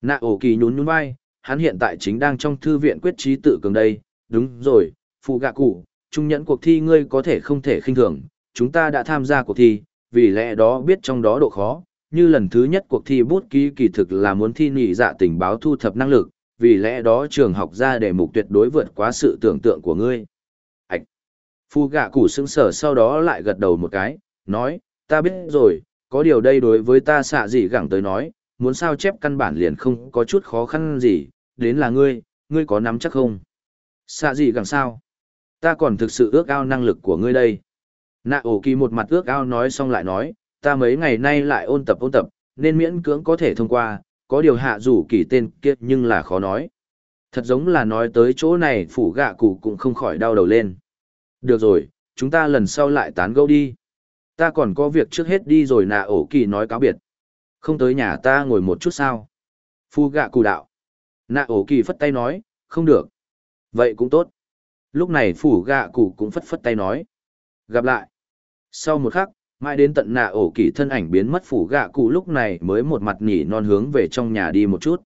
Nạ ổ kỳ nhún nhún vai, hắn hiện tại chính đang trong thư viện quyết trí tự cường đây, đúng rồi, phụ gạ cụ, trung nhẫn cuộc thi ngươi có thể không thể khinh thường, chúng ta đã tham gia cuộc thi, vì lẽ đó biết trong đó độ khó, như lần thứ nhất cuộc thi bút ký kỳ thực là muốn thi nhị dạ tình báo thu thập năng lực, vì lẽ đó trường học ra đề mục tuyệt đối vượt quá sự tưởng tượng của ngươi. Ảch! Phu gạ củ sững sở sau đó lại gật đầu một cái, nói, ta biết rồi, có điều đây đối với ta xạ gì gẳng tới nói, muốn sao chép căn bản liền không có chút khó khăn gì, đến là ngươi, ngươi có nắm chắc không? Xạ gì càng sao? Ta còn thực sự ước ao năng lực của ngươi đây. Nạ ổ kỳ một mặt ước ao nói xong lại nói, ta mấy ngày nay lại ôn tập ôn tập, nên miễn cưỡng có thể thông qua, có điều hạ rủ kỳ tên kia nhưng là khó nói. Thật giống là nói tới chỗ này phủ gạ cụ cũng không khỏi đau đầu lên. Được rồi, chúng ta lần sau lại tán gẫu đi. Ta còn có việc trước hết đi rồi nạ ổ kỳ nói cáo biệt. Không tới nhà ta ngồi một chút sao. Phu gạ cụ đạo. Nạ ổ kỳ phất tay nói, không được. Vậy cũng tốt. Lúc này phủ gạ cụ cũng phất phất tay nói. Gặp lại. Sau một khắc, mãi đến tận nạ ổ kỳ thân ảnh biến mất phủ gạ cụ lúc này mới một mặt nhỉ non hướng về trong nhà đi một chút.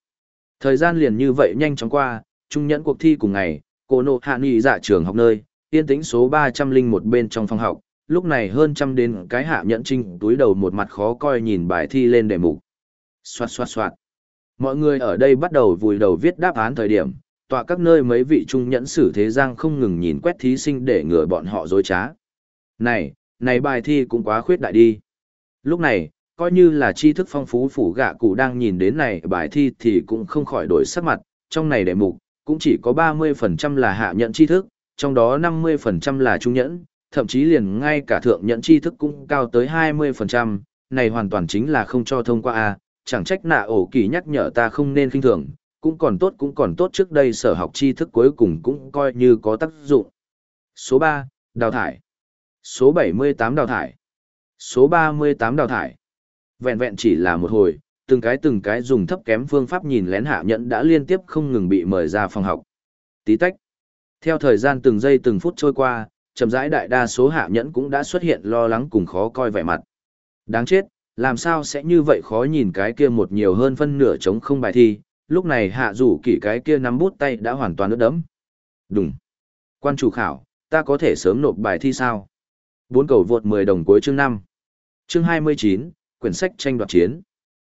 Thời gian liền như vậy nhanh chóng qua, trung nhẫn cuộc thi cùng ngày, cô nộ hạ nghị dạ trường học nơi, yên tĩnh số ba trăm linh một bên trong phòng học, lúc này hơn trăm đến cái hạ nhẫn trinh túi đầu một mặt khó coi nhìn bài thi lên đề mục. Xoạt xoạt xoạt. Mọi người ở đây bắt đầu vùi đầu viết đáp án thời điểm, tọa các nơi mấy vị trung nhẫn sử thế giang không ngừng nhìn quét thí sinh để ngừa bọn họ dối trá. Này, này bài thi cũng quá khuyết đại đi. Lúc này, coi như là tri thức phong phú phủ gạ cụ đang nhìn đến này bài thi thì cũng không khỏi đổi sắc mặt, trong này đề mục, cũng chỉ có 30% là hạ nhận tri thức, trong đó 50% là trung nhẫn, thậm chí liền ngay cả thượng nhẫn tri thức cũng cao tới 20%, này hoàn toàn chính là không cho thông qua A, chẳng trách nạ ổ kỳ nhắc nhở ta không nên kinh thường, cũng còn tốt cũng còn tốt trước đây sở học tri thức cuối cùng cũng coi như có tác dụng. Số 3, đào thải. Số 78 đào thải. Số 38 đào thải. Vẹn vẹn chỉ là một hồi, từng cái từng cái dùng thấp kém phương pháp nhìn lén hạ nhẫn đã liên tiếp không ngừng bị mời ra phòng học. Tí tách. Theo thời gian từng giây từng phút trôi qua, chậm rãi đại đa số hạ nhẫn cũng đã xuất hiện lo lắng cùng khó coi vẻ mặt. Đáng chết, làm sao sẽ như vậy khó nhìn cái kia một nhiều hơn phân nửa chống không bài thi, lúc này hạ rủ kỷ cái kia nắm bút tay đã hoàn toàn ướt đẫm. Đúng. Quan chủ khảo, ta có thể sớm nộp bài thi sao? Bốn cầu vượt 10 đồng cuối chương 5. Chương 29, quyển sách tranh đoạt chiến.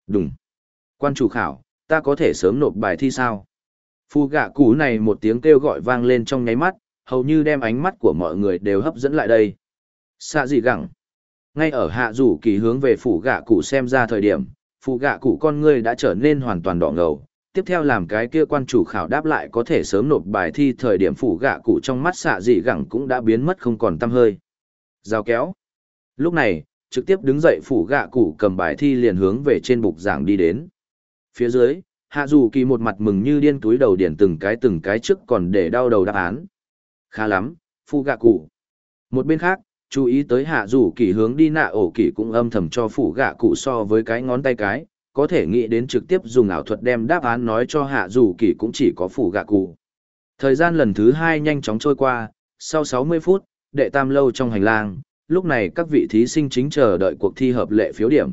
Đúng. Quan chủ khảo, ta có thể sớm nộp bài thi sao? Phu gạ cũ này một tiếng kêu gọi vang lên trong nháy mắt, hầu như đem ánh mắt của mọi người đều hấp dẫn lại đây. Xạ gì gặng? Ngay ở hạ rủ kỳ hướng về phủ gạ cụ xem ra thời điểm, phủ gạ cụ con ngươi đã trở nên hoàn toàn đỏ ngầu. Tiếp theo làm cái kia quan chủ khảo đáp lại có thể sớm nộp bài thi thời điểm phủ gạ cụ trong mắt xạ dị gẳng cũng đã biến mất không còn tăm hơi. Giao kéo. Lúc này, trực tiếp đứng dậy phủ gạ cụ cầm bài thi liền hướng về trên bục giảng đi đến. Phía dưới, hạ dù kỳ một mặt mừng như điên túi đầu điển từng cái từng cái trước còn để đau đầu đáp án. Khá lắm, phủ gạ cụ. Một bên khác, chú ý tới hạ rủ kỳ hướng đi nạ ổ kỳ cũng âm thầm cho phủ gạ cụ so với cái ngón tay cái, có thể nghĩ đến trực tiếp dùng ảo thuật đem đáp án nói cho hạ rủ kỳ cũng chỉ có phủ gạ cụ. Thời gian lần thứ hai nhanh chóng trôi qua, sau 60 phút, đệ tam lâu trong hành lang, lúc này các vị thí sinh chính chờ đợi cuộc thi hợp lệ phiếu điểm.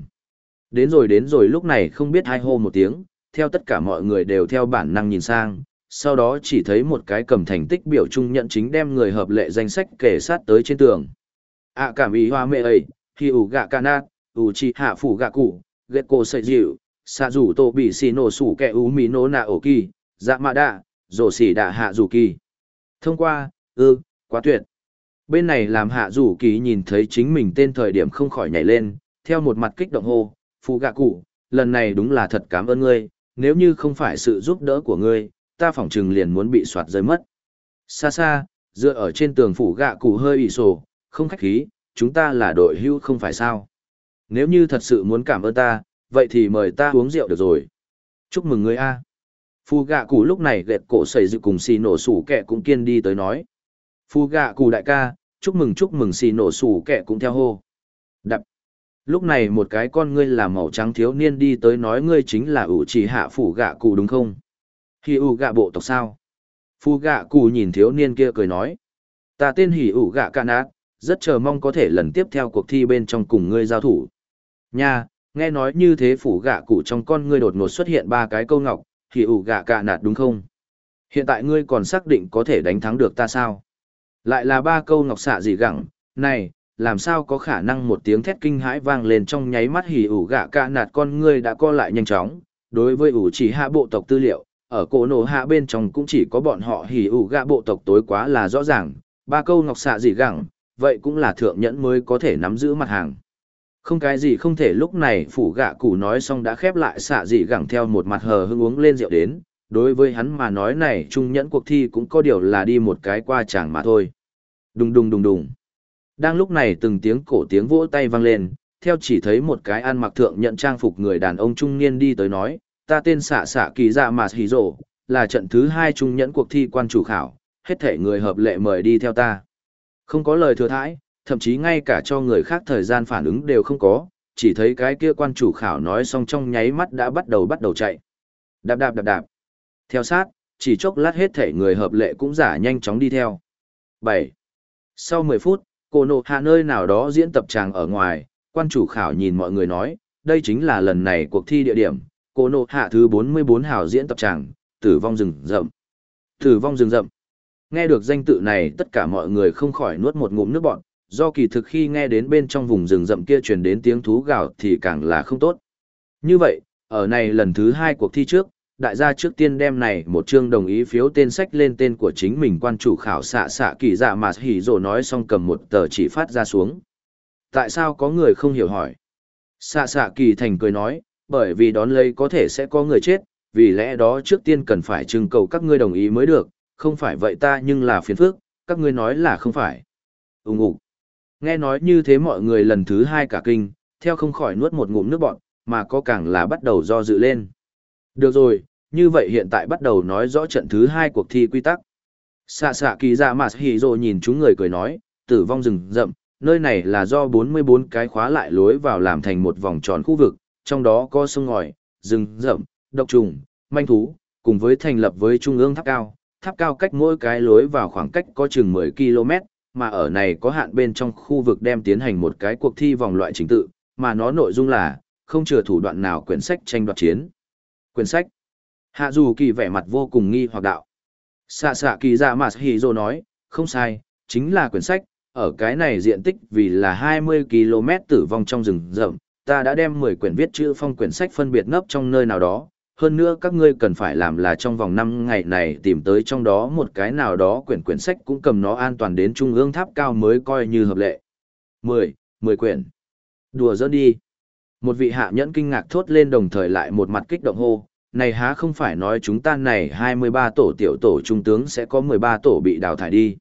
Đến rồi đến rồi lúc này không biết hai hô một tiếng, theo tất cả mọi người đều theo bản năng nhìn sang, sau đó chỉ thấy một cái cầm thành tích biểu trung nhận chính đem người hợp lệ danh sách kể sát tới trên tường. À cảm ý hoa mẹ ấy, khi ủ gạ ca nát, ủ chi hạ phủ gạ cụ, ghét cô sợi dịu, xạ rủ tô bị xì nổ sủ kẻ ú mì nổ nạ ổ kỳ, dạ mạ đạ, rổ xỉ đạ hạ rủ kỳ. Thông qua, ư, quá tuyệt. Bên này làm hạ rủ kỳ nhìn thấy chính mình tên thời điểm không khỏi nhảy lên, theo một mặt kích động hô, phụ gạ cụ, lần này đúng là thật cảm ơn ngươi, nếu như không phải sự giúp đỡ của ngươi, ta phỏng chừng liền muốn bị soạt rơi mất. Xa xa, dựa ở trên tường phủ gạ cụ hơi ỉ sổ, không khách khí, chúng ta là đội hưu không phải sao. Nếu như thật sự muốn cảm ơn ta, vậy thì mời ta uống rượu được rồi. Chúc mừng ngươi a. Phu gạ cụ lúc này gẹt cổ sầy dự cùng xì nổ sủ kẹ cũng kiên đi tới nói. Phu gạ cụ đại ca, chúc mừng chúc mừng xì nổ sủ kẹ cũng theo hô. Đập. Lúc này một cái con ngươi là màu trắng thiếu niên đi tới nói ngươi chính là ủ chỉ hạ phủ gạ cụ đúng không? Hì ủ gạ bộ tộc sao? Phu gạ cụ nhìn thiếu niên kia cười nói. Ta tên hỉ ủ gạ ca nát, rất chờ mong có thể lần tiếp theo cuộc thi bên trong cùng ngươi giao thủ. Nha, nghe nói như thế phủ gạ cụ trong con ngươi đột ngột xuất hiện ba cái câu ngọc, thì ủ gạ cạ nạt đúng không? Hiện tại ngươi còn xác định có thể đánh thắng được ta sao? Lại là ba câu ngọc xạ gì gẳng, này, làm sao có khả năng một tiếng thét kinh hãi vang lên trong nháy mắt hỉ ủ gạ cạ nạt con ngươi đã co lại nhanh chóng. Đối với ủ chỉ hạ bộ tộc tư liệu, ở cổ nổ hạ bên trong cũng chỉ có bọn họ hỉ ủ gạ bộ tộc tối quá là rõ ràng, ba câu ngọc xạ gì gẳng, vậy cũng là thượng nhẫn mới có thể nắm giữ mặt hàng. Không cái gì không thể lúc này phủ gạ cụ nói xong đã khép lại xạ gì gẳng theo một mặt hờ hưng uống lên rượu đến, đối với hắn mà nói này trung nhẫn cuộc thi cũng có điều là đi một cái qua chàng mà thôi. Đùng đùng đùng đùng. Đang lúc này từng tiếng cổ tiếng vỗ tay vang lên, theo chỉ thấy một cái ăn mặc thượng nhận trang phục người đàn ông trung niên đi tới nói, ta tên xạ xạ kỳ dạ mà hì rộ, là trận thứ hai trung nhẫn cuộc thi quan chủ khảo, hết thể người hợp lệ mời đi theo ta. Không có lời thừa thãi, thậm chí ngay cả cho người khác thời gian phản ứng đều không có, chỉ thấy cái kia quan chủ khảo nói xong trong nháy mắt đã bắt đầu bắt đầu chạy. Đạp đạp đạp đạp. Theo sát, chỉ chốc lát hết thể người hợp lệ cũng giả nhanh chóng đi theo. 7. Sau 10 phút, cô nộ hạ nơi nào đó diễn tập tràng ở ngoài, Quan chủ khảo nhìn mọi người nói, đây chính là lần này cuộc thi địa điểm, cô nộ hạ thứ 44 hào diễn tập tràng, tử vong rừng rậm. Tử vong rừng rậm. Nghe được danh tự này tất cả mọi người không khỏi nuốt một ngụm nước bọn, do kỳ thực khi nghe đến bên trong vùng rừng rậm kia truyền đến tiếng thú gào thì càng là không tốt. Như vậy, ở này lần thứ hai cuộc thi trước, đại gia trước tiên đem này một chương đồng ý phiếu tên sách lên tên của chính mình quan chủ khảo xạ xạ kỳ dạ mà hỉ rồi nói xong cầm một tờ chỉ phát ra xuống. Tại sao có người không hiểu hỏi? Xạ xạ kỳ thành cười nói, bởi vì đón lấy có thể sẽ có người chết, vì lẽ đó trước tiên cần phải trưng cầu các ngươi đồng ý mới được, không phải vậy ta nhưng là phiền phức, các ngươi nói là không phải. Úng ủ. Nghe nói như thế mọi người lần thứ hai cả kinh, theo không khỏi nuốt một ngụm nước bọn, mà có càng là bắt đầu do dự lên. Được rồi, như vậy hiện tại bắt đầu nói rõ trận thứ hai cuộc thi quy tắc. Xạ xạ kỳ ra mà hỉ rồi nhìn chúng người cười nói, tử vong rừng rậm, nơi này là do 44 cái khóa lại lối vào làm thành một vòng tròn khu vực, trong đó có sông ngòi, rừng rậm, độc trùng, manh thú, cùng với thành lập với trung ương tháp cao. Tháp cao cách mỗi cái lối vào khoảng cách có chừng 10 km, mà ở này có hạn bên trong khu vực đem tiến hành một cái cuộc thi vòng loại chính tự, mà nó nội dung là, không chừa thủ đoạn nào quyển sách tranh đoạt chiến. Quyển sách. Hạ dù kỳ vẻ mặt vô cùng nghi hoặc đạo. Xạ xạ kỳ ra mà hì dô nói, không sai, chính là quyển sách, ở cái này diện tích vì là 20 km tử vong trong rừng rậm, ta đã đem 10 quyển viết chữ phong quyển sách phân biệt ngấp trong nơi nào đó, hơn nữa các ngươi cần phải làm là trong vòng 5 ngày này tìm tới trong đó một cái nào đó quyển quyển sách cũng cầm nó an toàn đến trung ương tháp cao mới coi như hợp lệ. 10, 10 quyển. Đùa giỡn đi. Một vị hạ nhẫn kinh ngạc thốt lên đồng thời lại một mặt kích động hô, này há không phải nói chúng ta này 23 tổ tiểu tổ trung tướng sẽ có 13 tổ bị đào thải đi.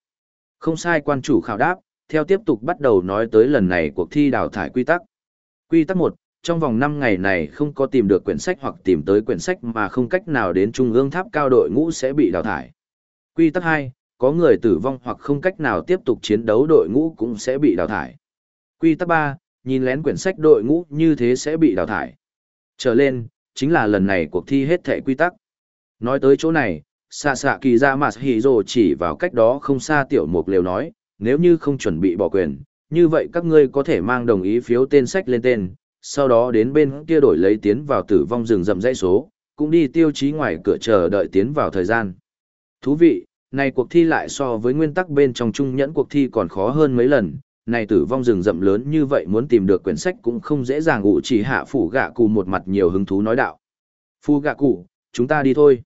Không sai quan chủ khảo đáp, theo tiếp tục bắt đầu nói tới lần này cuộc thi đào thải quy tắc. Quy tắc 1, trong vòng 5 ngày này không có tìm được quyển sách hoặc tìm tới quyển sách mà không cách nào đến trung ương tháp cao đội ngũ sẽ bị đào thải. Quy tắc 2, có người tử vong hoặc không cách nào tiếp tục chiến đấu đội ngũ cũng sẽ bị đào thải. Quy tắc 3, nhìn lén quyển sách đội ngũ như thế sẽ bị đào thải. Trở lên, chính là lần này cuộc thi hết thể quy tắc. Nói tới chỗ này, xạ xạ kỳ ra mà hỉ rồ chỉ vào cách đó không xa tiểu mục liều nói, nếu như không chuẩn bị bỏ quyền, như vậy các ngươi có thể mang đồng ý phiếu tên sách lên tên, sau đó đến bên kia đổi lấy tiến vào tử vong rừng rậm dãy số, cũng đi tiêu chí ngoài cửa chờ đợi tiến vào thời gian. Thú vị, này cuộc thi lại so với nguyên tắc bên trong trung nhẫn cuộc thi còn khó hơn mấy lần, này tử vong rừng rậm lớn như vậy muốn tìm được quyển sách cũng không dễ dàng ủ chỉ hạ phủ gạ cụ một mặt nhiều hứng thú nói đạo. Phu gạ cụ, chúng ta đi thôi.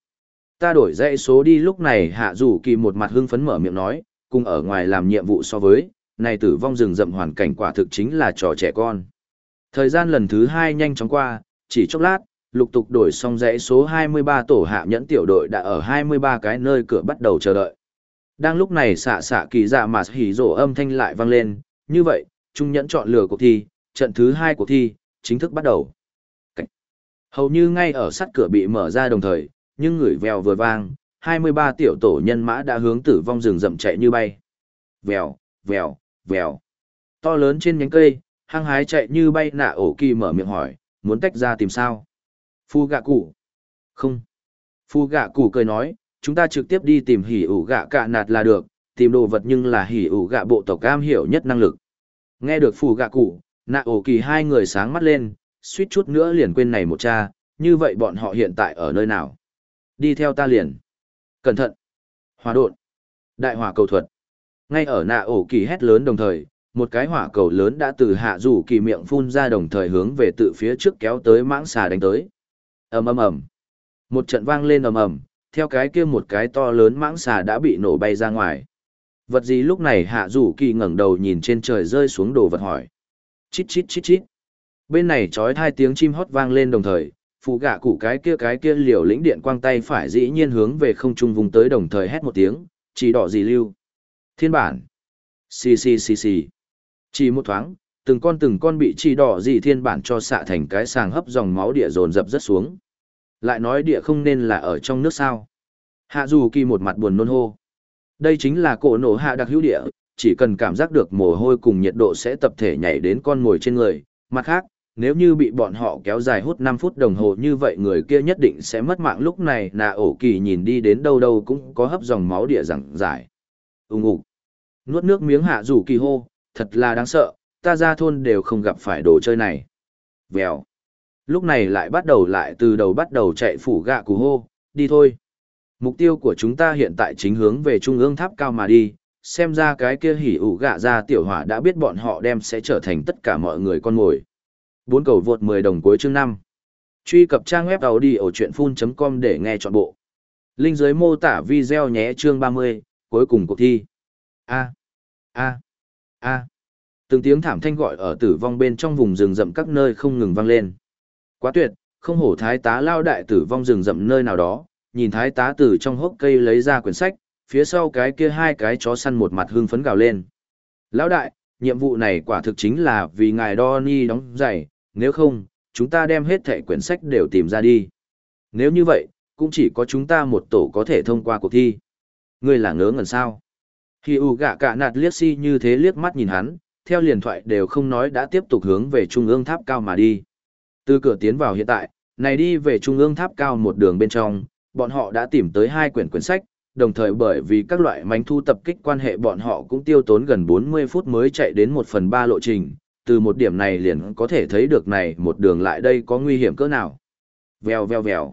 Ta đổi dãy số đi lúc này hạ rủ kỳ một mặt hưng phấn mở miệng nói, cùng ở ngoài làm nhiệm vụ so với, này tử vong rừng rậm hoàn cảnh quả thực chính là trò trẻ con. Thời gian lần thứ hai nhanh chóng qua, chỉ chốc lát, lục tục đổi xong dãy số 23 tổ hạ nhẫn tiểu đội đã ở 23 cái nơi cửa bắt đầu chờ đợi. Đang lúc này xạ xạ kỳ dạ mà hỉ rổ âm thanh lại vang lên, như vậy, trung nhẫn chọn lựa cuộc thi, trận thứ hai cuộc thi, chính thức bắt đầu. Cách. Hầu như ngay ở sắt cửa bị mở ra đồng thời, nhưng người vèo vừa vang, 23 tiểu tổ nhân mã đã hướng tử vong rừng rậm chạy như bay. Vèo, vèo, vèo. To lớn trên nhánh cây, hăng hái chạy như bay nạ ổ kỳ mở miệng hỏi, muốn tách ra tìm sao? Phu gạ cụ. Không. Phu gạ cụ cười nói, chúng ta trực tiếp đi tìm hỉ ủ gạ cạ nạt là được, tìm đồ vật nhưng là hỉ ủ gạ bộ tộc cam hiểu nhất năng lực. Nghe được phù gạ cụ, nạ ổ kỳ hai người sáng mắt lên, suýt chút nữa liền quên này một cha, như vậy bọn họ hiện tại ở nơi nào? Đi theo ta liền. Cẩn thận. Hòa đột. Đại hỏa cầu thuật. Ngay ở nạ ổ kỳ hét lớn đồng thời, một cái hỏa cầu lớn đã từ hạ rủ kỳ miệng phun ra đồng thời hướng về tự phía trước kéo tới mãng xà đánh tới. ầm ầm ầm. Một trận vang lên ầm ầm, theo cái kia một cái to lớn mãng xà đã bị nổ bay ra ngoài. Vật gì lúc này hạ rủ kỳ ngẩng đầu nhìn trên trời rơi xuống đồ vật hỏi. Chít chít chít chít. Bên này trói hai tiếng chim hót vang lên đồng thời, phụ gạ cụ cái kia cái kia liều lĩnh điện quang tay phải dĩ nhiên hướng về không trung vùng tới đồng thời hét một tiếng, chỉ đỏ gì lưu. Thiên bản. Xì xì xì xì. Chỉ một thoáng, từng con từng con bị chi đỏ dị thiên bản cho xạ thành cái sàng hấp dòng máu địa dồn dập rất xuống. Lại nói địa không nên là ở trong nước sao. Hạ dù kỳ một mặt buồn nôn hô. Đây chính là cổ nổ hạ đặc hữu địa, chỉ cần cảm giác được mồ hôi cùng nhiệt độ sẽ tập thể nhảy đến con mồi trên người. Mặt khác, nếu như bị bọn họ kéo dài hút 5 phút đồng hồ như vậy người kia nhất định sẽ mất mạng lúc này nà ổ kỳ nhìn đi đến đâu đâu cũng có hấp dòng máu địa rằng giải. Úng ục. Nuốt nước miếng hạ rủ kỳ hô, thật là đáng sợ, ta ra thôn đều không gặp phải đồ chơi này. Vèo. Lúc này lại bắt đầu lại từ đầu bắt đầu chạy phủ gạ cù hô, đi thôi. Mục tiêu của chúng ta hiện tại chính hướng về trung ương tháp cao mà đi, xem ra cái kia hỉ ủ gạ ra tiểu hỏa đã biết bọn họ đem sẽ trở thành tất cả mọi người con mồi. Bốn cầu vượt 10 đồng cuối chương 5. Truy cập trang web đầu đi ở chuyệnfun.com để nghe trọn bộ. Linh dưới mô tả video nhé chương 30, cuối cùng cuộc thi. A. A. A. Từng tiếng thảm thanh gọi ở tử vong bên trong vùng rừng rậm các nơi không ngừng vang lên. Quá tuyệt, không hổ thái tá lao đại tử vong rừng rậm nơi nào đó, nhìn thái tá từ trong hốc cây lấy ra quyển sách, phía sau cái kia hai cái chó săn một mặt hưng phấn gào lên. Lão đại, nhiệm vụ này quả thực chính là vì ngài Donny đóng giày, nếu không, chúng ta đem hết thẻ quyển sách đều tìm ra đi. Nếu như vậy, cũng chỉ có chúng ta một tổ có thể thông qua cuộc thi. Ngươi là ngớ ngẩn sao? Khi U gạ cả nạt liếc si như thế liếc mắt nhìn hắn, theo liền thoại đều không nói đã tiếp tục hướng về trung ương tháp cao mà đi. Từ cửa tiến vào hiện tại, này đi về trung ương tháp cao một đường bên trong, bọn họ đã tìm tới hai quyển quyển sách, đồng thời bởi vì các loại mánh thu tập kích quan hệ bọn họ cũng tiêu tốn gần 40 phút mới chạy đến một phần ba lộ trình, từ một điểm này liền có thể thấy được này một đường lại đây có nguy hiểm cỡ nào. Vèo vèo vèo.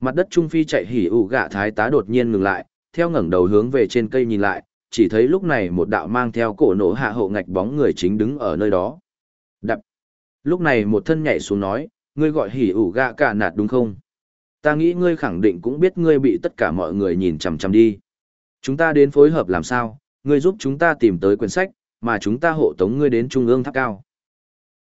Mặt đất Trung Phi chạy hỉ ủ gạ thái tá đột nhiên ngừng lại, theo ngẩng đầu hướng về trên cây nhìn lại, chỉ thấy lúc này một đạo mang theo cổ nổ hạ hậu ngạch bóng người chính đứng ở nơi đó. Đập. Lúc này một thân nhảy xuống nói, ngươi gọi hỉ ủ gạ cả nạt đúng không? Ta nghĩ ngươi khẳng định cũng biết ngươi bị tất cả mọi người nhìn chằm chằm đi. Chúng ta đến phối hợp làm sao, ngươi giúp chúng ta tìm tới quyển sách, mà chúng ta hộ tống ngươi đến trung ương tháp cao.